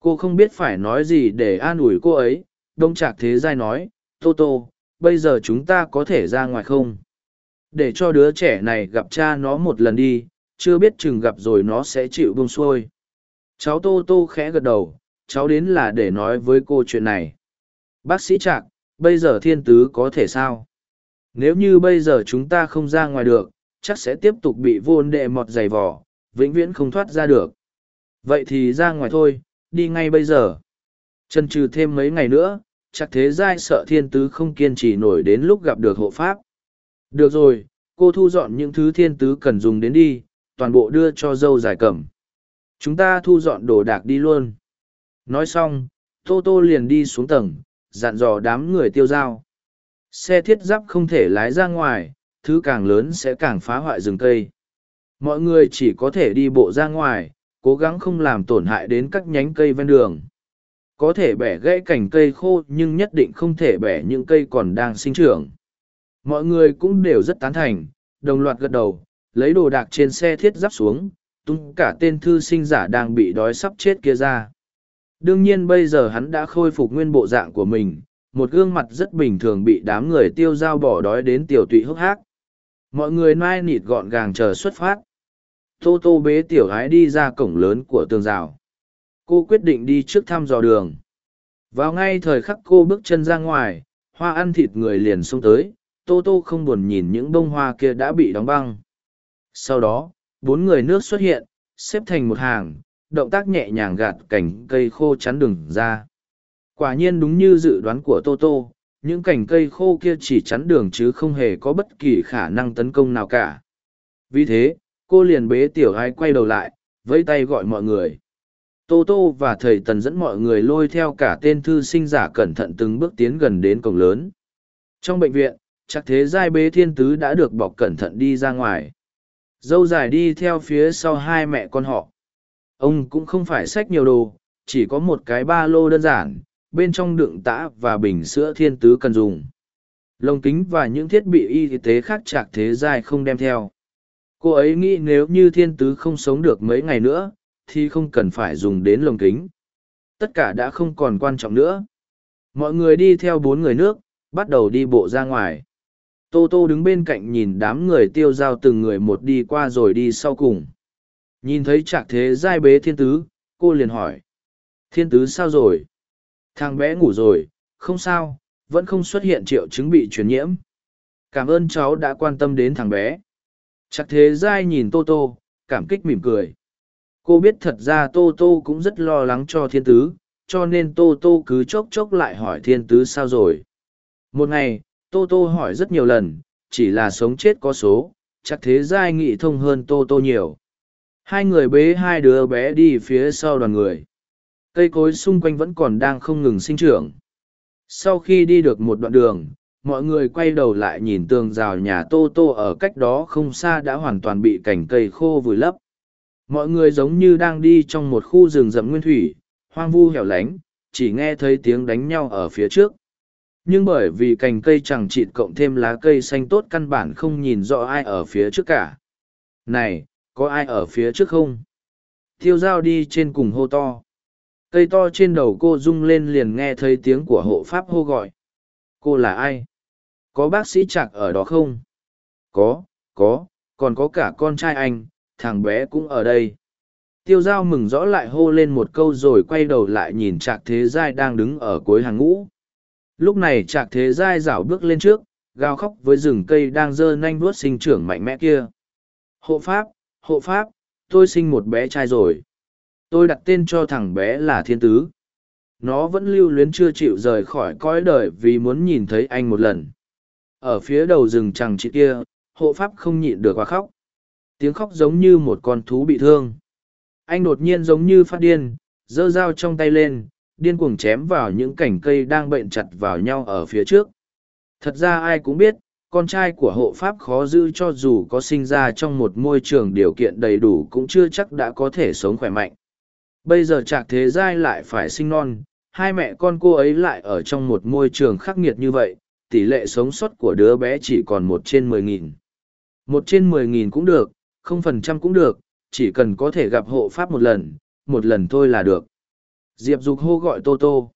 Cô không biết phải nói gì để an ủi cô ấy, đông trạc thế giai nói, Tô Tô, bây giờ chúng ta có thể ra ngoài không? Để cho đứa trẻ này gặp cha nó một lần đi, chưa biết chừng gặp rồi nó sẽ chịu bông xuôi. Cháu Tô Tô khẽ gật đầu, cháu đến là để nói với cô chuyện này. Bác sĩ Trạc, bây giờ thiên tứ có thể sao? Nếu như bây giờ chúng ta không ra ngoài được, chắc sẽ tiếp tục bị vôn đệ mọt dày vỏ, vĩnh viễn không thoát ra được. Vậy thì ra ngoài thôi, đi ngay bây giờ. Chân trừ thêm mấy ngày nữa, chắc thế giai sợ thiên tứ không kiên trì nổi đến lúc gặp được hộ pháp. Được rồi, cô thu dọn những thứ thiên tứ cần dùng đến đi, toàn bộ đưa cho dâu giải cẩm. Chúng ta thu dọn đồ đạc đi luôn. Nói xong, Tô Tô liền đi xuống tầng, dặn dò đám người tiêu dao. Xe thiết giáp không thể lái ra ngoài, thứ càng lớn sẽ càng phá hoại rừng cây. mọi người chỉ có thể đi bộ ra ngoài cố gắng không làm tổn hại đến các nhánh cây ven đường có thể bẻ gãy cành cây khô nhưng nhất định không thể bẻ những cây còn đang sinh trưởng. Mọi người cũng đều rất tán thành, đồng loạt gật đầu, lấy đồ đạc trên xe thiết giáp xuống, tung cả tên thư sinh giả đang bị đói sắp chết kia ra. Đương nhiên bây giờ hắn đã khôi phục nguyên bộ dạng của mình, một gương mặt rất bình thường bị đám người tiêu dao bỏ đói đến tiểu tụy hốc hác. Mọi người nai nịt gọn gàng chờ xuất phát. Tô tô bế tiểu gái đi ra cổng lớn của tường rào cô quyết định đi trước thăm dò đường. Vào ngay thời khắc cô bước chân ra ngoài, hoa ăn thịt người liền xông tới, tô tô không buồn nhìn những bông hoa kia đã bị đóng băng. Sau đó, bốn người nước xuất hiện, xếp thành một hàng, động tác nhẹ nhàng gạt cành cây khô chắn đường ra. Quả nhiên đúng như dự đoán của tô tô, những cành cây khô kia chỉ chắn đường chứ không hề có bất kỳ khả năng tấn công nào cả. Vì thế, cô liền bế tiểu gái quay đầu lại, vẫy tay gọi mọi người tô tô và thầy tần dẫn mọi người lôi theo cả tên thư sinh giả cẩn thận từng bước tiến gần đến cổng lớn. Trong bệnh viện, chắc thế giai bế thiên tứ đã được bọc cẩn thận đi ra ngoài. Dâu dài đi theo phía sau hai mẹ con họ. Ông cũng không phải xách nhiều đồ, chỉ có một cái ba lô đơn giản, bên trong đựng tã và bình sữa thiên tứ cần dùng. Lồng kính và những thiết bị y tế khác chạc thế giai không đem theo. Cô ấy nghĩ nếu như thiên tứ không sống được mấy ngày nữa thì không cần phải dùng đến lồng kính. Tất cả đã không còn quan trọng nữa. Mọi người đi theo bốn người nước, bắt đầu đi bộ ra ngoài. Tô tô đứng bên cạnh nhìn đám người tiêu dao từng người một đi qua rồi đi sau cùng. Nhìn thấy trạc thế giai bế thiên tứ, cô liền hỏi, thiên tứ sao rồi? Thằng bé ngủ rồi, không sao, vẫn không xuất hiện triệu chứng bị truyền nhiễm. Cảm ơn cháu đã quan tâm đến thằng bé. Trạc thế giai nhìn tô tô, cảm kích mỉm cười cô biết thật ra tô tô cũng rất lo lắng cho thiên tứ, cho nên tô tô cứ chốc chốc lại hỏi thiên tứ sao rồi. Một ngày, tô tô hỏi rất nhiều lần, chỉ là sống chết có số, chắc thế giai nghị thông hơn tô tô nhiều. Hai người bế hai đứa bé đi phía sau đoàn người. Cây cối xung quanh vẫn còn đang không ngừng sinh trưởng. Sau khi đi được một đoạn đường, mọi người quay đầu lại nhìn tường rào nhà tô tô ở cách đó không xa đã hoàn toàn bị cành cây khô vùi lấp mọi người giống như đang đi trong một khu rừng rậm nguyên thủy, hoang vu hẻo lánh, chỉ nghe thấy tiếng đánh nhau ở phía trước. Nhưng bởi vì cành cây chẳng chịt cộng thêm lá cây xanh tốt căn bản không nhìn rõ ai ở phía trước cả. Này, có ai ở phía trước không? Thiêu dao đi trên cùng hô to. Cây to trên đầu cô rung lên liền nghe thấy tiếng của hộ pháp hô gọi. Cô là ai? Có bác sĩ chạc ở đó không? Có có, còn có cả con trai anh thằng bé cũng ở đây. Tiêu g i a o mừng rõ lại hô lên một câu rồi quay đầu lại nhìn trạc thế giai đang đứng ở cuối hàng ngũ. Lúc này trạc thế giai rảo bước lên trước, gào khóc với rừng cây đang giơ nanh vuốt sinh trưởng mạnh mẽ kia. Hộ pháp hộ pháp, tôi sinh một bé trai rồi. Tôi đặt tên cho thằng bé là thiên tứ. Nó vẫn lưu luyến chưa chịu rời khỏi cõi đời vì muốn nhìn thấy anh một lần. Ở phía đầu rừng chẳng chị kia, hộ pháp không nhịn được quá khóc tiếng khóc giống như một con thú bị thương. Anh đột nhiên giống như phát điên, giơ dao trong tay lên, điên cuồng chém vào những cành cây đang bệnh chặt vào nhau ở phía trước. Thật ra ai cũng biết, con trai của hộ pháp khó giữ cho dù có sinh ra trong một môi trường điều kiện đầy đủ cũng chưa chắc đã có thể sống khỏe mạnh. Bây giờ trạc thế giai lại phải sinh non, hai mẹ con cô ấy lại ở trong một môi trường khắc nghiệt như vậy, tỷ lệ sống sót của đứa bé chỉ còn một trên mười nghìn. Một trên mười nghìn cũng được không phần trăm cũng được, chỉ cần có thể gặp hộ pháp một lần một lần thôi là được. Diệp dục hô gọi tô tô.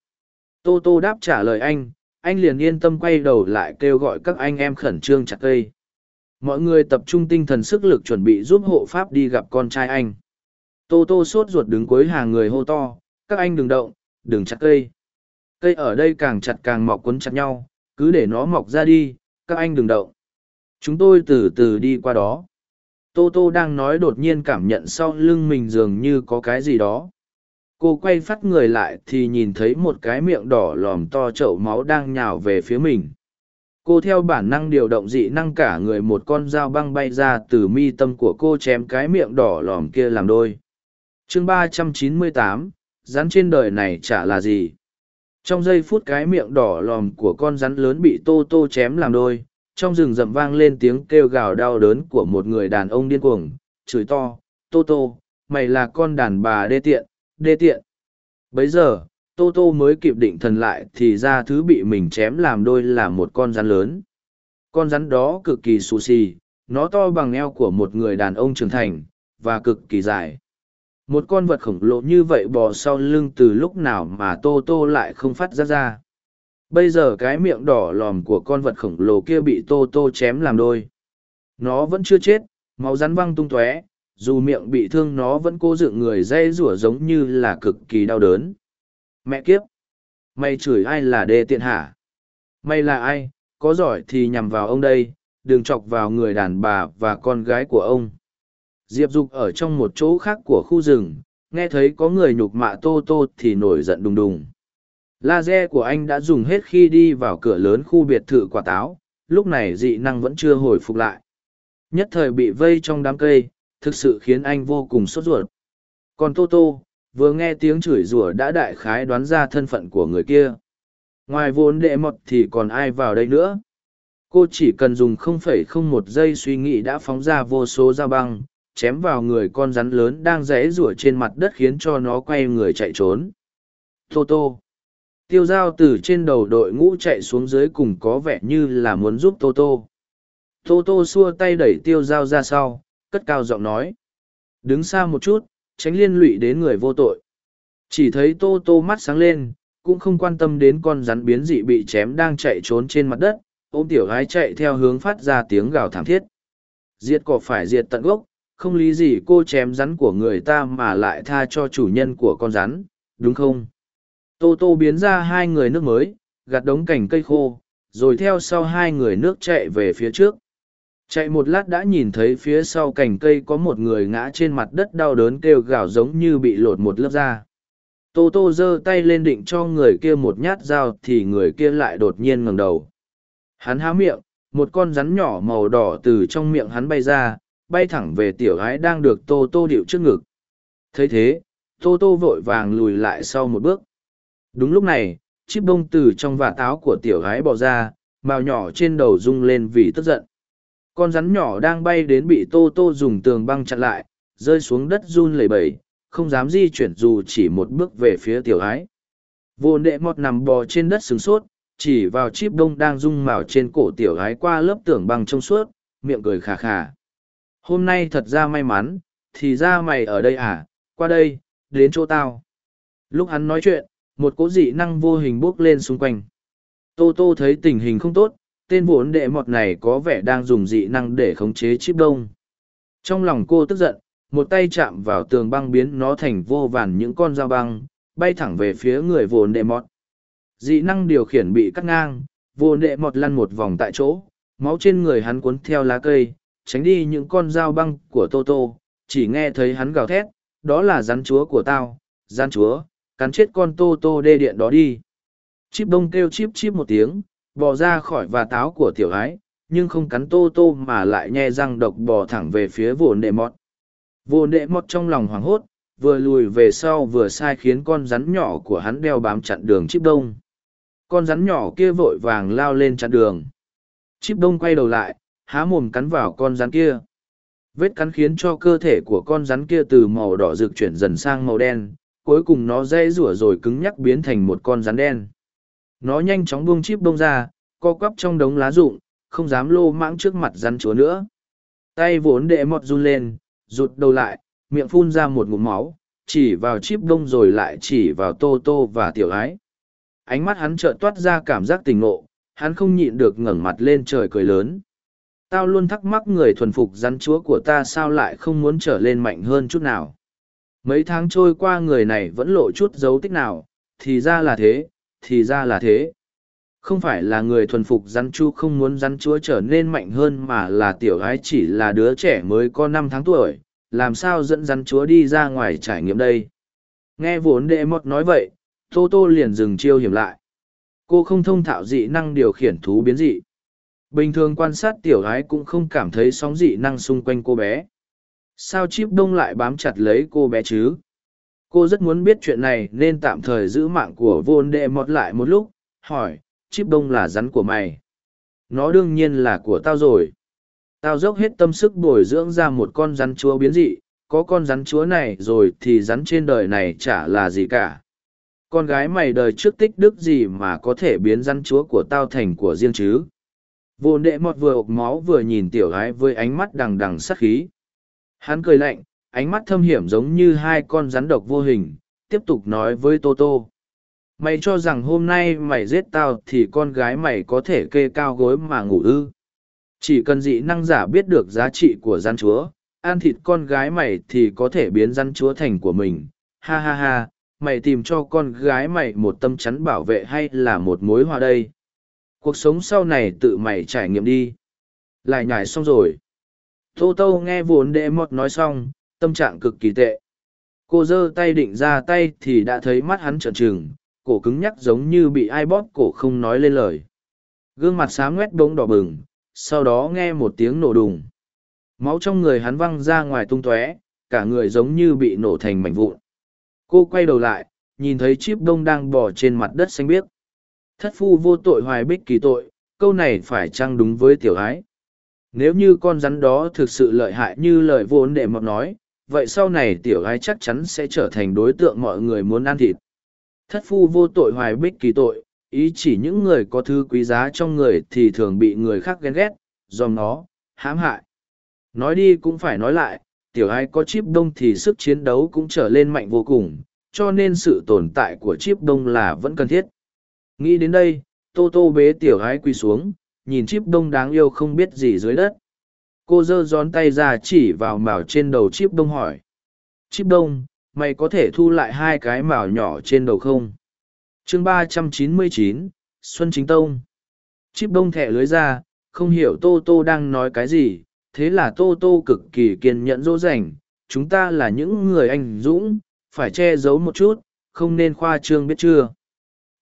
Tô tô đáp trả lời anh anh liền yên tâm quay đầu lại kêu gọi các anh em khẩn trương chặt cây. Mọi người tập trung tinh thần sức lực chuẩn bị giúp hộ pháp đi gặp con trai anh. Tô tô sốt ruột đứng cuối hàng người hô to, các anh đừng động, đừng chặt cây. Cây ở đây càng chặt càng mọc quấn chặt nhau, cứ để nó mọc ra đi, các anh đừng động. Chúng tôi từ từ đi qua đó tô tô đang nói đột nhiên cảm nhận sau lưng mình dường như có cái gì đó. Cô quay phát người lại thì nhìn thấy một cái miệng đỏ lòm to chậu máu đang nhào về phía mình. Cô theo bản năng điều động dị năng cả người một con dao băng bay ra từ mi tâm của cô chém cái miệng đỏ lòm kia làm đôi. Chương ba trăm chín mươi tám, rắn trên đời này chả là gì. Trong giây phút cái miệng đỏ lòm của con rắn lớn bị tô tô chém làm đôi trong rừng rậm vang lên tiếng kêu gào đau đớn của một người đàn ông điên cuồng chửi to, Tô Tô, mày là con đàn bà đê tiện, đê tiện. Bấy giờ, Tô Tô mới kịp định thần lại thì ra thứ bị mình chém làm đôi là một con rắn lớn. Con rắn đó cực kỳ xù xì, nó to bằng eo của một người đàn ông trưởng thành, và cực kỳ dài. Một con vật khổng lồ như vậy bò sau lưng từ lúc nào mà Tô Tô lại không phát ra ra. Bây giờ cái miệng đỏ lòm của con vật khổng lồ kia bị Tô Tô chém làm đôi. Nó vẫn chưa chết, máu rắn văng tung tóe dù miệng bị thương nó vẫn cố dựng người dây rủa giống như là cực kỳ đau đớn. Mẹ kiếp! Mày chửi ai là đê tiện hả? Mày là ai? Có giỏi thì nhằm vào ông đây đừng chọc vào người đàn bà và con gái của ông. Diệp dục ở trong một chỗ khác của khu rừng nghe thấy có người nhục mạ tô tô thì nổi giận đùng đùng laser của anh đã dùng hết khi đi vào cửa lớn khu biệt thự quả táo lúc này dị năng vẫn chưa hồi phục lại. Nhất thời bị vây trong đám cây thực sự khiến anh vô cùng sốt ruột. Còn tô tô vừa nghe tiếng chửi rủa đã đại khái đoán ra thân phận của người kia. Ngoài vốn đệ mọt thì còn ai vào đây nữa? Cô chỉ cần dùng 0,01 giây suy nghĩ đã phóng ra vô số dao băng chém vào người con rắn lớn đang rẽ rủa trên mặt đất khiến cho nó quay người chạy trốn tiêu g i tiêu o từ trên đầu đội ngũ chạy xuống dưới cùng có vẻ như là muốn giúp tô tô. Tô tô xua tay đẩy tiêu dao ra sau, cất cao giọng nói. Đứng xa một chút, tránh liên lụy đến người vô tội. Chỉ thấy tô tô mắt sáng lên, cũng không quan tâm đến con rắn biến dị bị chém đang chạy trốn trên mặt đất, ôm tiểu gái chạy theo hướng phát ra tiếng gào thảm thiết. Diệt cỏ phải diệt tận gốc, không lý gì cô chém rắn của người ta mà lại tha cho chủ nhân của con rắn, đúng không? Tô tô biến ra hai người nước mới, gạt đống cành cây khô, rồi theo sau hai người nước chạy về phía trước. Chạy một lát đã nhìn thấy phía sau cành cây có một người ngã trên mặt đất đau đớn kêu gào giống như bị lột một lớp da. Tô tô giơ tay lên định cho người kia một nhát dao thì người kia lại đột nhiên ngẩng đầu. Hắn há miệng, một con rắn nhỏ màu đỏ từ trong miệng hắn bay ra, bay thẳng về tiểu gái đang được tô tô điệu trước ngực. Thấy thế, tô tô vội vàng lùi lại sau một bước đúng lúc này chiếc bông từ trong vạt áo của tiểu gái bỏ ra màu nhỏ trên đầu rung lên vì tức giận. Con rắn nhỏ đang bay đến bị tô tô dùng tường băng chặn lại, rơi xuống đất run lẩy bẩy, không dám di chuyển dù chỉ một bước về phía tiểu gái. vô đệ mọt nằm bò trên đất sừng sốt, chỉ vào chip đông đang rung mào trên cổ tiểu gái qua lớp tường băng trong suốt, miệng cười khà khà. Hôm nay thật ra may mắn, thì ra mày ở đây à qua đây, đến chỗ tao. Lúc hắn nói chuyện một cỗ dị năng vô hình buốc lên xung quanh. Tô tô thấy tình hình không tốt, tên vốn đệ mọt này có vẻ đang dùng dị năng để khống chế chip đông. Trong lòng cô tức giận, một tay chạm vào tường băng biến nó thành vô vàn những con dao băng, bay thẳng về phía người vốn đệ mọt. Dị năng điều khiển bị cắt ngang, vốn đệ mọt lăn một vòng tại chỗ, máu trên người hắn cuốn theo lá cây, tránh đi những con dao băng của toto chỉ nghe thấy hắn gào thét, đó là rắn chúa của tao, rắn chúa cắn chết con tô tô đê điện đó đi. Chip đông kêu chip chip một tiếng, bò ra khỏi và táo của tiểu ái, nhưng không cắn tô tô mà lại nhe răng độc bò thẳng về phía vồn đệ mọt. Vồn đệ mọt trong lòng hoảng hốt, vừa lùi về sau vừa sai khiến con rắn nhỏ của hắn đeo bám chặn đường chip đông. Con rắn nhỏ kia vội vàng lao lên chặn đường. Chip đông quay đầu lại, há mồm cắn vào con rắn kia. Vết cắn khiến cho cơ thể của con rắn kia từ màu đỏ rực chuyển dần sang màu đen cuối cùng nó dây rủa rồi cứng nhắc biến thành một con rắn đen nó nhanh chóng buông chip bông ra, co quắp trong đống lá rụng, không dám lô mãng trước mặt rắn chúa nữa. Tay vốn đệ mọt run lên, rụt đầu lại, miệng phun ra một ngụm máu, chỉ vào chip đông rồi lại chỉ vào tô tô và tiểu ái. Ánh mắt hắn chợt toát ra cảm giác tình ngộ, hắn không nhịn được ngẩng mặt lên trời cười lớn. Tao luôn thắc mắc người thuần phục rắn chúa của ta sao lại không muốn trở lên mạnh hơn chút nào. Mấy tháng trôi qua người này vẫn lộ chút dấu tích nào, thì ra là thế, thì ra là thế. Không phải là người thuần phục rắn chu không muốn rắn chúa trở nên mạnh hơn mà là tiểu gái chỉ là đứa trẻ mới có năm tháng tuổi làm sao dẫn rắn chúa đi ra ngoài trải nghiệm đây? Nghe vốn đệ mọt nói vậy tô tô liền dừng chiêu hiểm lại. Cô không thông thạo dị năng điều khiển thú biến dị. Bình thường quan sát tiểu gái cũng không cảm thấy sóng dị năng xung quanh cô bé sao chip đông lại bám chặt lấy cô bé chứ cô rất muốn biết chuyện này nên tạm thời giữ mạng của vôn đệ mọt lại một lúc hỏi chip đông là rắn của mày nó đương nhiên là của tao rồi Tao dốc hết tâm sức bồi dưỡng ra một con rắn chúa biến dị, có con rắn chúa này rồi thì rắn trên đời này chả là gì cả. Con gái mày đời trước tích đức gì mà có thể biến rắn chúa của tao thành của riêng chứ? Vô đệ mọt vừa ộp máu vừa nhìn tiểu gái với ánh mắt đằng đằng sắc khí. Hắn cười lạnh, ánh mắt thâm hiểm giống như hai con rắn độc vô hình, tiếp tục nói với Tô Tô. Mày cho rằng hôm nay mày giết tao thì con gái mày có thể kê cao gối mà ngủ ư. Chỉ cần dị năng giả biết được giá trị của rắn chúa, ăn thịt con gái mày thì có thể biến rắn chúa thành của mình. Ha ha ha, mày tìm cho con gái mày một tâm chắn bảo vệ hay là một mối hoa đây. Cuộc sống sau này tự mày trải nghiệm đi. Lại nhải xong rồi. Tô Tô nghe vốn đệ mọt nói xong, tâm trạng cực kỳ tệ. Cô giơ tay định ra tay thì đã thấy mắt hắn trợn trừng, cổ cứng nhắc giống như bị ai bóp cổ không nói lên lời. Gương mặt xám ngoét bỗng đỏ bừng, sau đó nghe một tiếng nổ đùng. Máu trong người hắn văng ra ngoài tung tóe, cả người giống như bị nổ thành mảnh vụn. Cô quay đầu lại, nhìn thấy chip đông đang bò trên mặt đất xanh biếc. Thất phu vô tội hoài bích kỳ tội, câu này phải chăng đúng với tiểu ái. Nếu như con rắn đó thực sự lợi hại như lời vốn đệ mập nói, vậy sau này tiểu gái chắc chắn sẽ trở thành đối tượng mọi người muốn ăn thịt. Thất phu vô tội hoài bích kỳ tội, ý chỉ những người có thứ quý giá trong người thì thường bị người khác ghen ghét, dòm nó, hãm hại. Nói đi cũng phải nói lại, tiểu gái có chip đông thì sức chiến đấu cũng trở lên mạnh vô cùng, cho nên sự tồn tại của chip đông là vẫn cần thiết. Nghĩ đến đây, Tô Tô bế tiểu gái quỳ xuống, nhìn chip đông đáng yêu không biết gì dưới đất. Cô giơ gión tay ra chỉ vào mào trên đầu chip đông hỏi. Chip đông, mày có thể thu lại hai cái mào nhỏ trên đầu không? chương ba trăm chín mươi chín Xuân Chính Tông. Chip đông thẹ lưới ra, không hiểu Tô Tô đang nói cái gì, thế là Tô Tô cực kỳ kiên nhẫn dỗ dành. Chúng ta là những người anh dũng, phải che giấu một chút, không nên khoa trương biết chưa.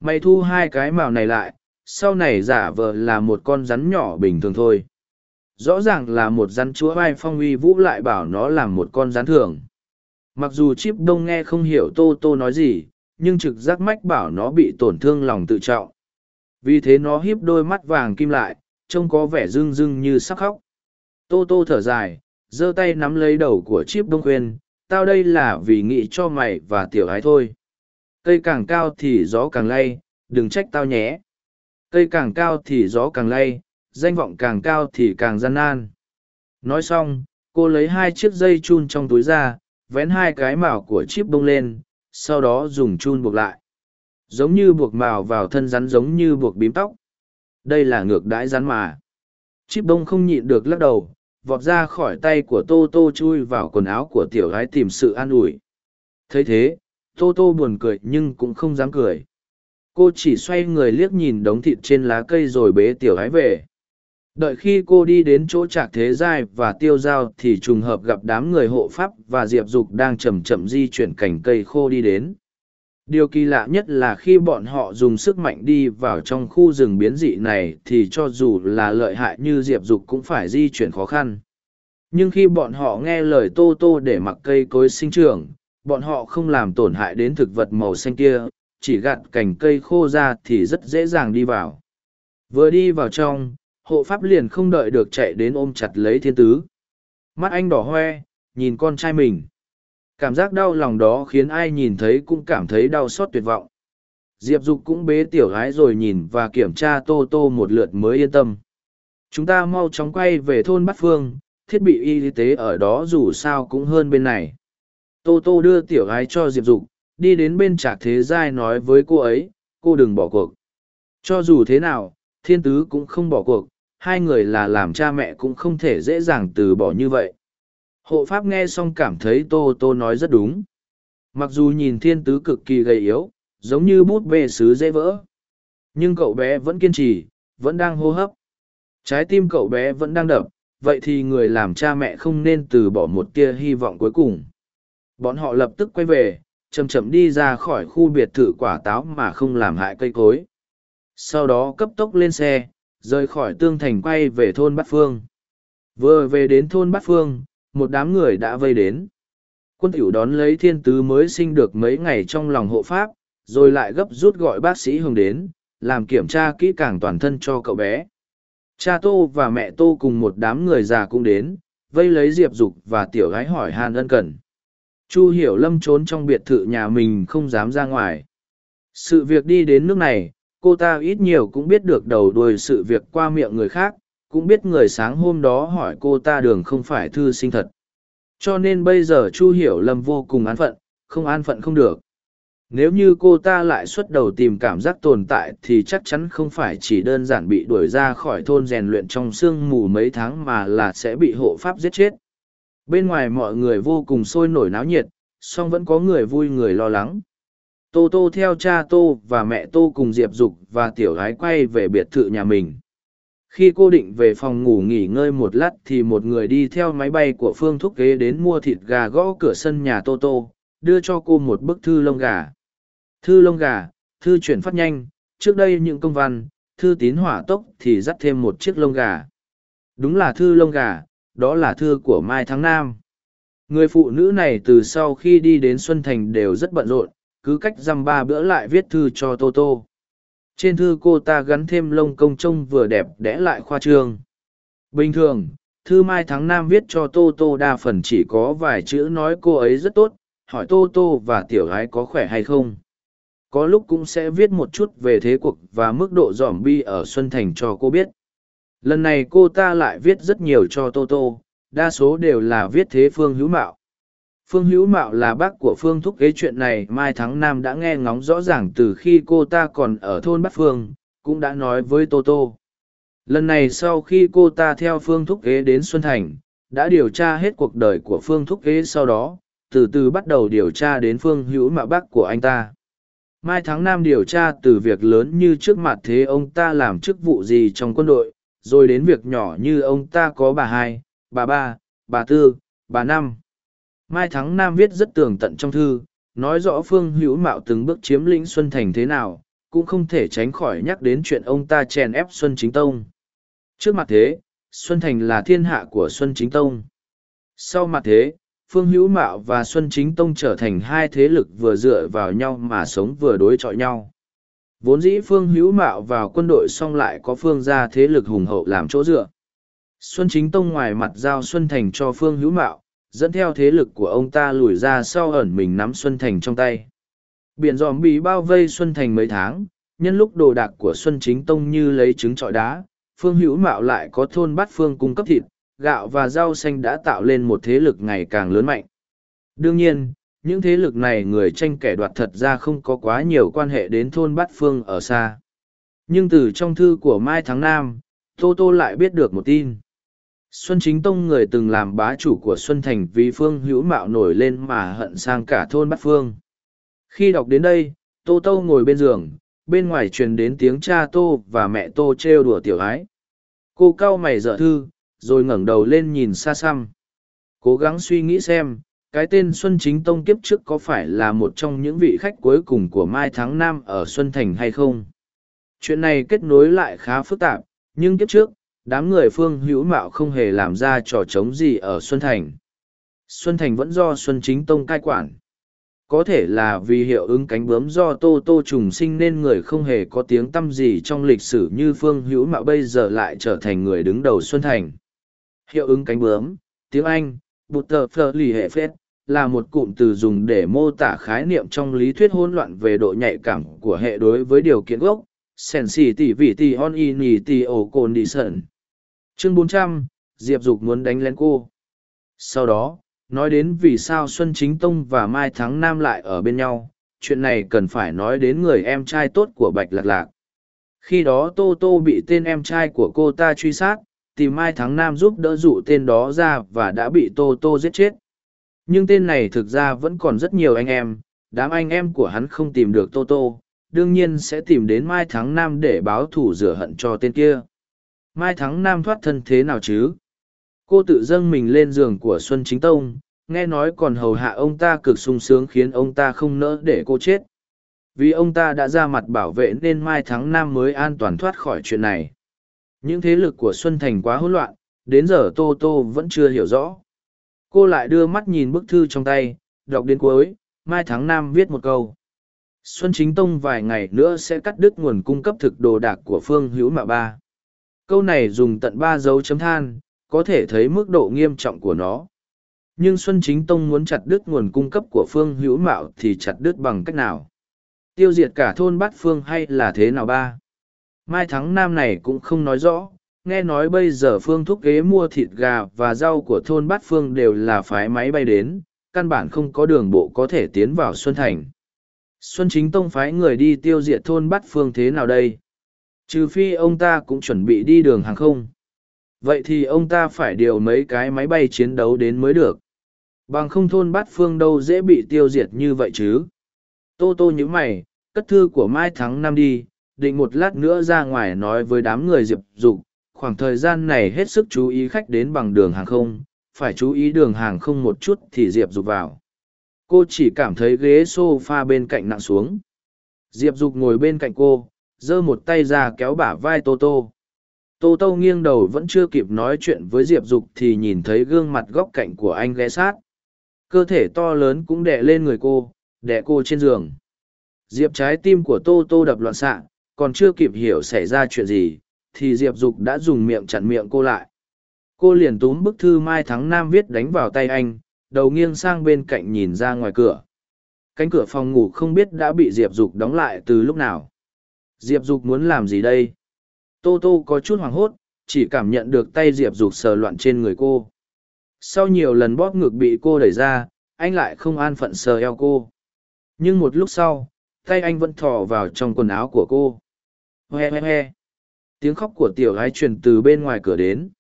Mày thu hai cái mào này lại, sau này giả vờ là một con rắn nhỏ bình thường thôi. Rõ ràng là một rắn chúa vai phong uy vũ lại bảo nó là một con rắn thường. Mặc dù chip đông nghe không hiểu Tô Tô nói gì, nhưng trực giác mách bảo nó bị tổn thương lòng tự trọng. Vì thế nó híp đôi mắt vàng kim lại, trông có vẻ rưng rưng như sắc khóc. Tô Tô thở dài, giơ tay nắm lấy đầu của chip đông khuyên, tao đây là vì nghĩ cho mày và tiểu ái thôi. Cây càng cao thì gió càng lay, đừng trách tao nhé. Cây càng cao thì gió càng lay, danh vọng càng cao thì càng gian nan. Nói xong, cô lấy hai chiếc dây chun trong túi ra, vén hai cái mào của chip bông lên, sau đó dùng chun buộc lại. Giống như buộc mào vào thân rắn giống như buộc bím tóc. Đây là ngược đãi rắn mà. Chip bông không nhịn được lắc đầu, vọt ra khỏi tay của Tô Tô chui vào quần áo của tiểu gái tìm sự an ủi. thấy thế, Tô Tô buồn cười nhưng cũng không dám cười. Cô chỉ xoay người liếc nhìn đống thịt trên lá cây rồi bế tiểu gái về. Đợi khi cô đi đến chỗ trạc thế giai và tiêu dao thì trùng hợp gặp đám người hộ pháp và diệp dục đang chầm chậm di chuyển cành cây khô đi đến. Điều kỳ lạ nhất là khi bọn họ dùng sức mạnh đi vào trong khu rừng biến dị này thì cho dù là lợi hại như diệp dục cũng phải di chuyển khó khăn. Nhưng khi bọn họ nghe lời tô tô để mặc cây cối sinh trưởng, bọn họ không làm tổn hại đến thực vật màu xanh kia chỉ gạt cành cây khô ra thì rất dễ dàng đi vào. Vừa đi vào trong, hộ pháp liền không đợi được chạy đến ôm chặt lấy thiên tứ. Mắt anh đỏ hoe, nhìn con trai mình. Cảm giác đau lòng đó khiến ai nhìn thấy cũng cảm thấy đau xót tuyệt vọng. Diệp dục cũng bế tiểu gái rồi nhìn và kiểm tra tô tô một lượt mới yên tâm. Chúng ta mau chóng quay về thôn bát phương, thiết bị y tế ở đó dù sao cũng hơn bên này. Tô tô đưa tiểu gái cho diệp dục đi đến bên trạc thế giai nói với cô ấy cô đừng bỏ cuộc cho dù thế nào thiên tứ cũng không bỏ cuộc hai người là làm cha mẹ cũng không thể dễ dàng từ bỏ như vậy. Hộ pháp nghe xong cảm thấy Tô Tô nói rất đúng. Mặc dù nhìn thiên tứ cực kỳ gầy yếu, giống như bút bê sứ dễ vỡ. Nhưng cậu bé vẫn kiên trì, vẫn đang hô hấp. Trái tim cậu bé vẫn đang đập, vậy thì người làm cha mẹ không nên từ bỏ một tia hy vọng cuối cùng. Bọn họ lập tức quay về, chậm chậm đi ra khỏi khu biệt thự quả táo mà không làm hại cây cối. Sau đó cấp tốc lên xe, rời khỏi tương thành quay về thôn bát phương. Vừa về đến thôn bát phương một đám người đã vây đến. Quân tiểu đón lấy thiên tứ mới sinh được mấy ngày trong lòng hộ pháp rồi lại gấp rút gọi bác sĩ hồng đến làm kiểm tra kỹ càng toàn thân cho cậu bé. Cha tô và mẹ tô cùng một đám người già cũng đến vây lấy diệp dục và tiểu gái hỏi han ân cần chu hiểu lâm trốn trong biệt thự nhà mình không dám ra ngoài. Sự việc đi đến nước này, cô ta ít nhiều cũng biết được đầu đuôi sự việc qua miệng người khác, cũng biết người sáng hôm đó hỏi cô ta đường không phải thư sinh thật. Cho nên bây giờ chu hiểu lâm vô cùng án phận, không an phận không được. Nếu như cô ta lại xuất đầu tìm cảm giác tồn tại thì chắc chắn không phải chỉ đơn giản bị đuổi ra khỏi thôn rèn luyện trong sương mù mấy tháng mà là sẽ bị hộ pháp giết chết bên ngoài mọi người vô cùng sôi nổi náo nhiệt, song vẫn có người vui người lo lắng. Tô tô theo cha tô và mẹ tô cùng diệp dục và tiểu gái quay về biệt thự nhà mình. Khi cô định về phòng ngủ nghỉ ngơi một lát thì một người đi theo máy bay của phương thúc kế đến mua thịt gà gõ cửa sân nhà tô tô, đưa cho cô một bức thư lông gà. Thư lông gà, thư chuyển phát nhanh, trước đây những công văn, thư tín hỏa tốc thì dắt thêm một chiếc lông gà. Đúng là thư lông gà đó là thư của mai Thắng nam. Người phụ nữ này từ sau khi đi đến xuân thành đều rất bận rộn, cứ cách dăm ba bữa lại viết thư cho tô tô. Trên thư cô ta gắn thêm lông công trông vừa đẹp đẽ lại khoa trương. Bình thường, thư mai Thắng Nam viết cho tô tô đa phần chỉ có vài chữ nói cô ấy rất tốt, hỏi tô tô và tiểu gái có khỏe hay không. Có lúc cũng sẽ viết một chút về thế cuộc và mức độ giỏm bi ở xuân thành cho cô biết lần này cô ta lại viết rất nhiều cho tô tô, đa số đều là viết thế phương hữu mạo. Phương hữu mạo là bác của phương thúc kế chuyện này mai thắng nam đã nghe ngóng rõ ràng từ khi cô ta còn ở thôn bắc phương, cũng đã nói với tô tô. Lần này sau khi cô ta theo phương thúc kế đến xuân thành, đã điều tra hết cuộc đời của phương thúc kế sau đó, từ từ bắt đầu điều tra đến phương hữu mạo bác của anh ta. Mai Thắng Nam điều tra từ việc lớn như trước mặt thế ông ta làm chức vụ gì trong quân đội rồi đến việc nhỏ như ông ta có bà hai bà ba bà tư bà năm Mai Thắng Nam viết rất tường tận trong thư, nói rõ Phương Hữu Mạo từng bước chiếm lĩnh Xuân Thành thế nào, cũng không thể tránh khỏi nhắc đến chuyện ông ta chèn ép Xuân Chính Tông. Trước mặt thế, Xuân Thành là thiên hạ của Xuân Chính Tông. Sau mặt thế, Phương Hữu Mạo và Xuân Chính Tông trở thành hai thế lực vừa dựa vào nhau mà sống vừa đối chọi nhau. Vốn dĩ Phương Hữu Mạo vào quân đội xong lại có Phương gia thế lực hùng hậu làm chỗ dựa. Xuân Chính Tông ngoài mặt giao Xuân Thành cho Phương Hữu Mạo, dẫn theo thế lực của ông ta lùi ra sau ẩn mình nắm Xuân Thành trong tay. Biển dòm bị bao vây Xuân Thành mấy tháng, nhân lúc đồ đạc của Xuân Chính Tông như lấy trứng trọi đá, Phương Hữu Mạo lại có thôn bát phương cung cấp thịt, gạo và rau xanh đã tạo lên một thế lực ngày càng lớn mạnh. Đương nhiên, những thế lực này người tranh kẻ đoạt thật ra không có quá nhiều quan hệ đến thôn bát phương ở xa. Nhưng từ trong thư của Mai Tháng Nam, Tô Tô lại biết được một tin. Xuân Chính Tông người từng làm bá chủ của Xuân Thành vì Phương Hữu Mạo nổi lên mà hận sang cả thôn Bát Phương. Khi đọc đến đây, Tô Tô ngồi bên giường, bên ngoài truyền đến tiếng cha Tô và mẹ Tô trêu đùa tiểu ái. Cô cau mày dở thư, rồi ngẩng đầu lên nhìn xa xăm. Cố gắng suy nghĩ xem, cái tên Xuân Chính Tông kiếp trước có phải là một trong những vị khách cuối cùng của Mai Tháng Nam ở Xuân Thành hay không? Chuyện này kết nối lại khá phức tạp, nhưng kiếp trước, đám người phương hữu mạo không hề làm ra trò trống gì ở xuân thành. Xuân thành vẫn do xuân chính tông cai quản. Có thể là vì hiệu ứng cánh bướm do tô tô trùng sinh nên người không hề có tiếng tăm gì trong lịch sử như phương hữu mạo bây giờ lại trở thành người đứng đầu xuân thành. Hiệu ứng cánh bướm tiếng anh bụt tờ phờ lì hệ phết là một cụm từ dùng để mô tả khái niệm trong lý thuyết hỗn loạn về độ nhạy cảm của hệ đối với điều kiện gốc sensitivity on y nì chương bốn trăm, diệp dục muốn đánh lén cô. Sau đó, nói đến vì sao xuân chính tông và mai thắng nam lại ở bên nhau, chuyện này cần phải nói đến người em trai tốt của bạch lạc lạc. Khi đó tô tô bị tên em trai của cô ta truy sát tìm mai thắng nam giúp đỡ dụ tên đó ra và đã bị tô tô giết chết nhưng tên này thực ra vẫn còn rất nhiều anh em đám anh em của hắn không tìm được tô tô đương nhiên sẽ tìm đến mai thắng nam để báo thù rửa hận cho tên kia Mai Thắng Nam thoát thân thế nào chứ? Cô tự dâng mình lên giường của Xuân Chính Tông, nghe nói còn hầu hạ ông ta cực sung sướng khiến ông ta không nỡ để cô chết. Vì ông ta đã ra mặt bảo vệ nên Mai Thắng Nam mới an toàn thoát khỏi chuyện này. Những thế lực của Xuân Thành quá hỗn loạn, đến giờ Tô Tô vẫn chưa hiểu rõ. Cô lại đưa mắt nhìn bức thư trong tay, đọc đến cuối, Mai Thắng Nam viết một câu. Xuân Chính Tông vài ngày nữa sẽ cắt đứt nguồn cung cấp thực đồ đạc của Phương Hữu Mạ Ba. câu này dùng tận ba dấu chấm than có thể thấy mức độ nghiêm trọng của nó nhưng xuân chính tông muốn chặt đứt nguồn cung cấp của phương hữu mạo thì chặt đứt bằng cách nào tiêu diệt cả thôn bát phương hay là thế nào ba mai thắng nam này cũng không nói rõ, nghe nói bây giờ phương thúc ghế mua thịt gà và rau của thôn bát phương đều là phái máy bay đến, căn bản không có đường bộ có thể tiến vào xuân thành. Xuân chính tông phái người đi tiêu diệt thôn bát phương thế nào đây? Trừ phi ông ta cũng chuẩn bị đi đường hàng không. Vậy thì ông ta phải điều mấy cái máy bay chiến đấu đến mới được. Bằng không thôn bát phương đâu dễ bị tiêu diệt như vậy chứ? Tô tô nhữ mày, cất thư của mai thắng năm đi định một lát nữa ra ngoài nói với đám người diệp dục, khoảng thời gian này hết sức chú ý khách đến bằng đường hàng không, phải chú ý đường hàng không một chút thì diệp dục vào. Cô chỉ cảm thấy ghế s o f a bên cạnh nặng xuống. Diệp dục ngồi bên cạnh cô, giơ một tay ra kéo bả vai tô tô. Tô tô nghiêng đầu vẫn chưa kịp nói chuyện với diệp dục thì nhìn thấy gương mặt góc cạnh của anh ghé sát. Cơ thể to lớn cũng đè lên người cô, đè cô trên giường. Diệp trái tim của tô tô đập loạn xạ còn chưa kịp hiểu xảy ra chuyện gì, thì diệp dục đã dùng miệng chặn miệng cô lại. Cô liền túm bức thư mai thắng nam viết đánh vào tay anh, đầu nghiêng sang bên cạnh nhìn ra ngoài cửa. Cánh cửa phòng ngủ không biết đã bị diệp dục đóng lại từ lúc nào. Diệp dục muốn làm gì đây? Tô tô có chút hoảng hốt, chỉ cảm nhận được tay diệp dục sờ loạn trên người cô. Sau nhiều lần bóp ngực bị cô đẩy ra, anh lại không an phận sờ eo cô. Nhưng một lúc sau, tay anh vẫn thò vào trong quần áo của cô hoe hoe hoe. Tiếng khóc của tiểu gái truyền từ bên ngoài cửa đến.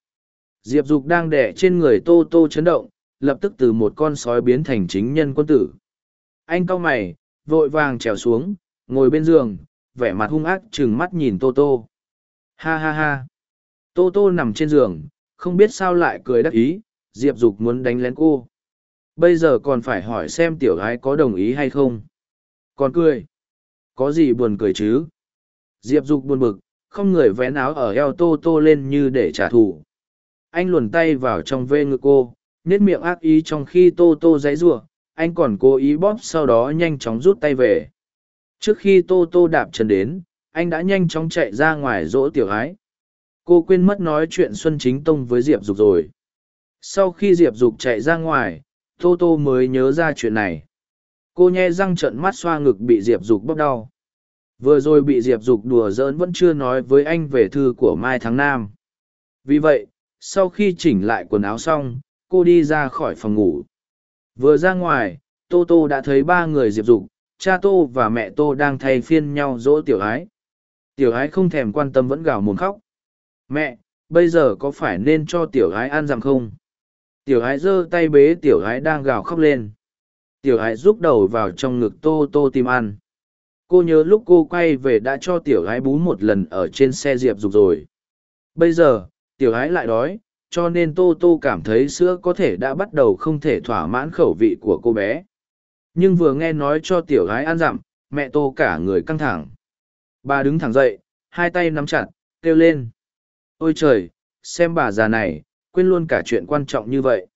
Diệp dục đang đẻ trên người tô tô chấn động, lập tức từ một con sói biến thành chính nhân quân tử. Anh cau mày, vội vàng trèo xuống, ngồi bên giường, vẻ mặt hung ác chừng mắt nhìn tô tô. Ha ha ha. Tô tô nằm trên giường, không biết sao lại cười đắc ý, diệp dục muốn đánh lén cô. Bây giờ còn phải hỏi xem tiểu gái có đồng ý hay không. Còn cười. Có gì buồn cười chứ? Diệp dục buồn bực, không người vén áo ở eo tô tô lên như để trả thù. Anh luồn tay vào trong vê ngực cô nết miệng ác ý trong khi tô tô dãy giụa anh còn cố ý bóp sau đó nhanh chóng rút tay về. Trước khi tô tô đạp chân đến, anh đã nhanh chóng chạy ra ngoài dỗ tiểu ái. Cô quên mất nói chuyện xuân chính tông với diệp dục rồi. Sau khi diệp dục chạy ra ngoài, tô tô mới nhớ ra chuyện này. Cô nhe răng trận mắt xoa ngực bị diệp dục bóp đau vừa rồi bị diệp dục đùa giỡn vẫn chưa nói với anh về thư của mai tháng nam. Vì vậy, sau khi chỉnh lại quần áo xong, cô đi ra khỏi phòng ngủ. Vừa ra ngoài, tô tô đã thấy ba người diệp dục, cha tô và mẹ tô đang thay phiên nhau dỗ tiểu ái. Tiểu ái không thèm quan tâm vẫn gào mồm khóc. Mẹ, bây giờ có phải nên cho tiểu ái ăn rằng không? Tiểu ái giơ tay bế tiểu ái đang gào khóc lên. Tiểu ái rúc đầu vào trong ngực tô tô tìm ăn cô nhớ lúc cô quay về đã cho tiểu gái bú một lần ở trên xe diệp dục rồi. Bây giờ, tiểu gái lại đói, cho nên tô tô cảm thấy sữa có thể đã bắt đầu không thể thỏa mãn khẩu vị của cô bé. Nhưng vừa nghe nói cho tiểu gái ăn dặm, mẹ tô cả người căng thẳng. Bà đứng thẳng dậy, hai tay nắm chặt, kêu lên. Ôi trời, xem bà già này, quên luôn cả chuyện quan trọng như vậy.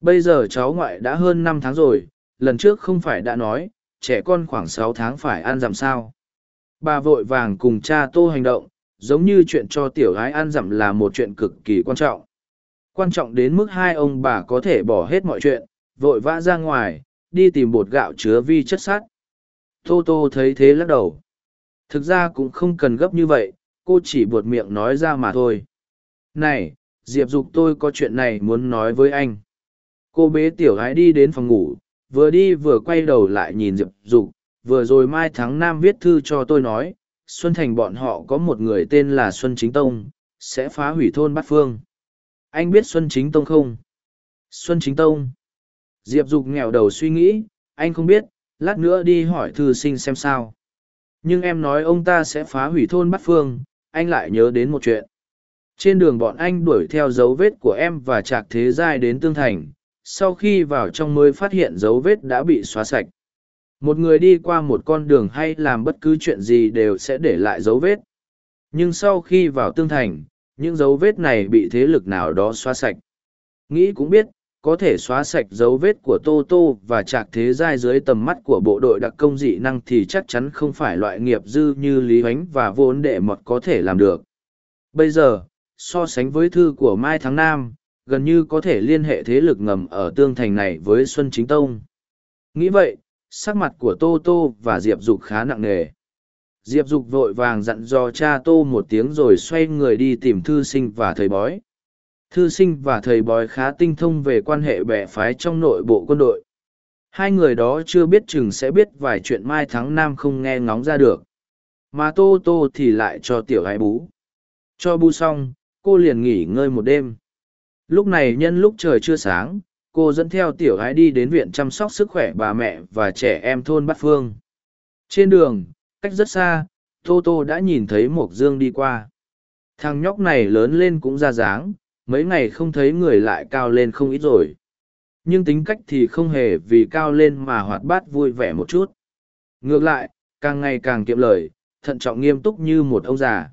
Bây giờ cháu ngoại đã hơn năm tháng rồi, lần trước không phải đã nói trẻ con khoảng sáu tháng phải ăn dặm sao? Bà vội vàng cùng cha tô hành động, giống như chuyện cho tiểu gái ăn dặm là một chuyện cực kỳ quan trọng. Quan trọng đến mức hai ông bà có thể bỏ hết mọi chuyện, vội vã ra ngoài, đi tìm bột gạo chứa vi chất sắt. Tô tô thấy thế lắc đầu. Thực ra cũng không cần gấp như vậy, cô chỉ buột miệng nói ra mà thôi. Này, diệp dục tôi có chuyện này muốn nói với anh. Cô bế tiểu gái đi đến phòng ngủ vừa đi vừa quay đầu lại nhìn diệp dục, vừa rồi mai tháng Nam viết thư cho tôi nói, xuân thành bọn họ có một người tên là xuân chính tông, sẽ phá hủy thôn bát phương. Anh biết xuân chính tông không? Xuân chính tông. Diệp dục nghèo đầu suy nghĩ, anh không biết, lát nữa đi hỏi thư sinh xem sao. Nhưng em nói ông ta sẽ phá hủy thôn bát phương, anh lại nhớ đến một chuyện. Trên đường bọn anh đuổi theo dấu vết của em và trạc thế giai đến tương thành sau khi vào trong mới phát hiện dấu vết đã bị xóa sạch. Một người đi qua một con đường hay làm bất cứ chuyện gì đều sẽ để lại dấu vết. Nhưng sau khi vào tương thành những dấu vết này bị thế lực nào đó xóa sạch. Nghĩ cũng biết có thể xóa sạch dấu vết của tô tô và trạc thế giai dưới tầm mắt của bộ đội đặc công dị năng thì chắc chắn không phải loại nghiệp dư như lý huánh và vốn đệ mọt có thể làm được. Bây giờ so sánh với thư của Mai Tháng Nam, gần như có thể liên hệ thế lực ngầm ở tương thành này với Xuân Chính Tông. Nghĩ vậy, sắc mặt của Tô Tô và Diệp Dục khá nặng nề. Diệp Dục vội vàng dặn dò cha Tô một tiếng rồi xoay người đi tìm thư sinh và thầy bói. Thư sinh và thầy bói khá tinh thông về quan hệ bè phái trong nội bộ quân đội. Hai người đó chưa biết chừng sẽ biết vài chuyện Mai Thắng Nam không nghe ngóng ra được. Mà Tô Tô thì lại cho tiểu hai bú. Cho bu xong, cô liền nghỉ ngơi một đêm. Lúc này nhân lúc trời chưa sáng, cô dẫn theo tiểu gái đi đến viện chăm sóc sức khỏe bà mẹ và trẻ em thôn Bát Phương. Trên đường, cách rất xa, Tô Tô đã nhìn thấy Mộc Dương đi qua. Thằng nhóc này lớn lên cũng ra dáng, mấy ngày không thấy người lại cao lên không ít rồi. Nhưng tính cách thì không hề vì cao lên mà hoạt bát vui vẻ một chút. Ngược lại, càng ngày càng kiệm lời, thận trọng nghiêm túc như một ông già.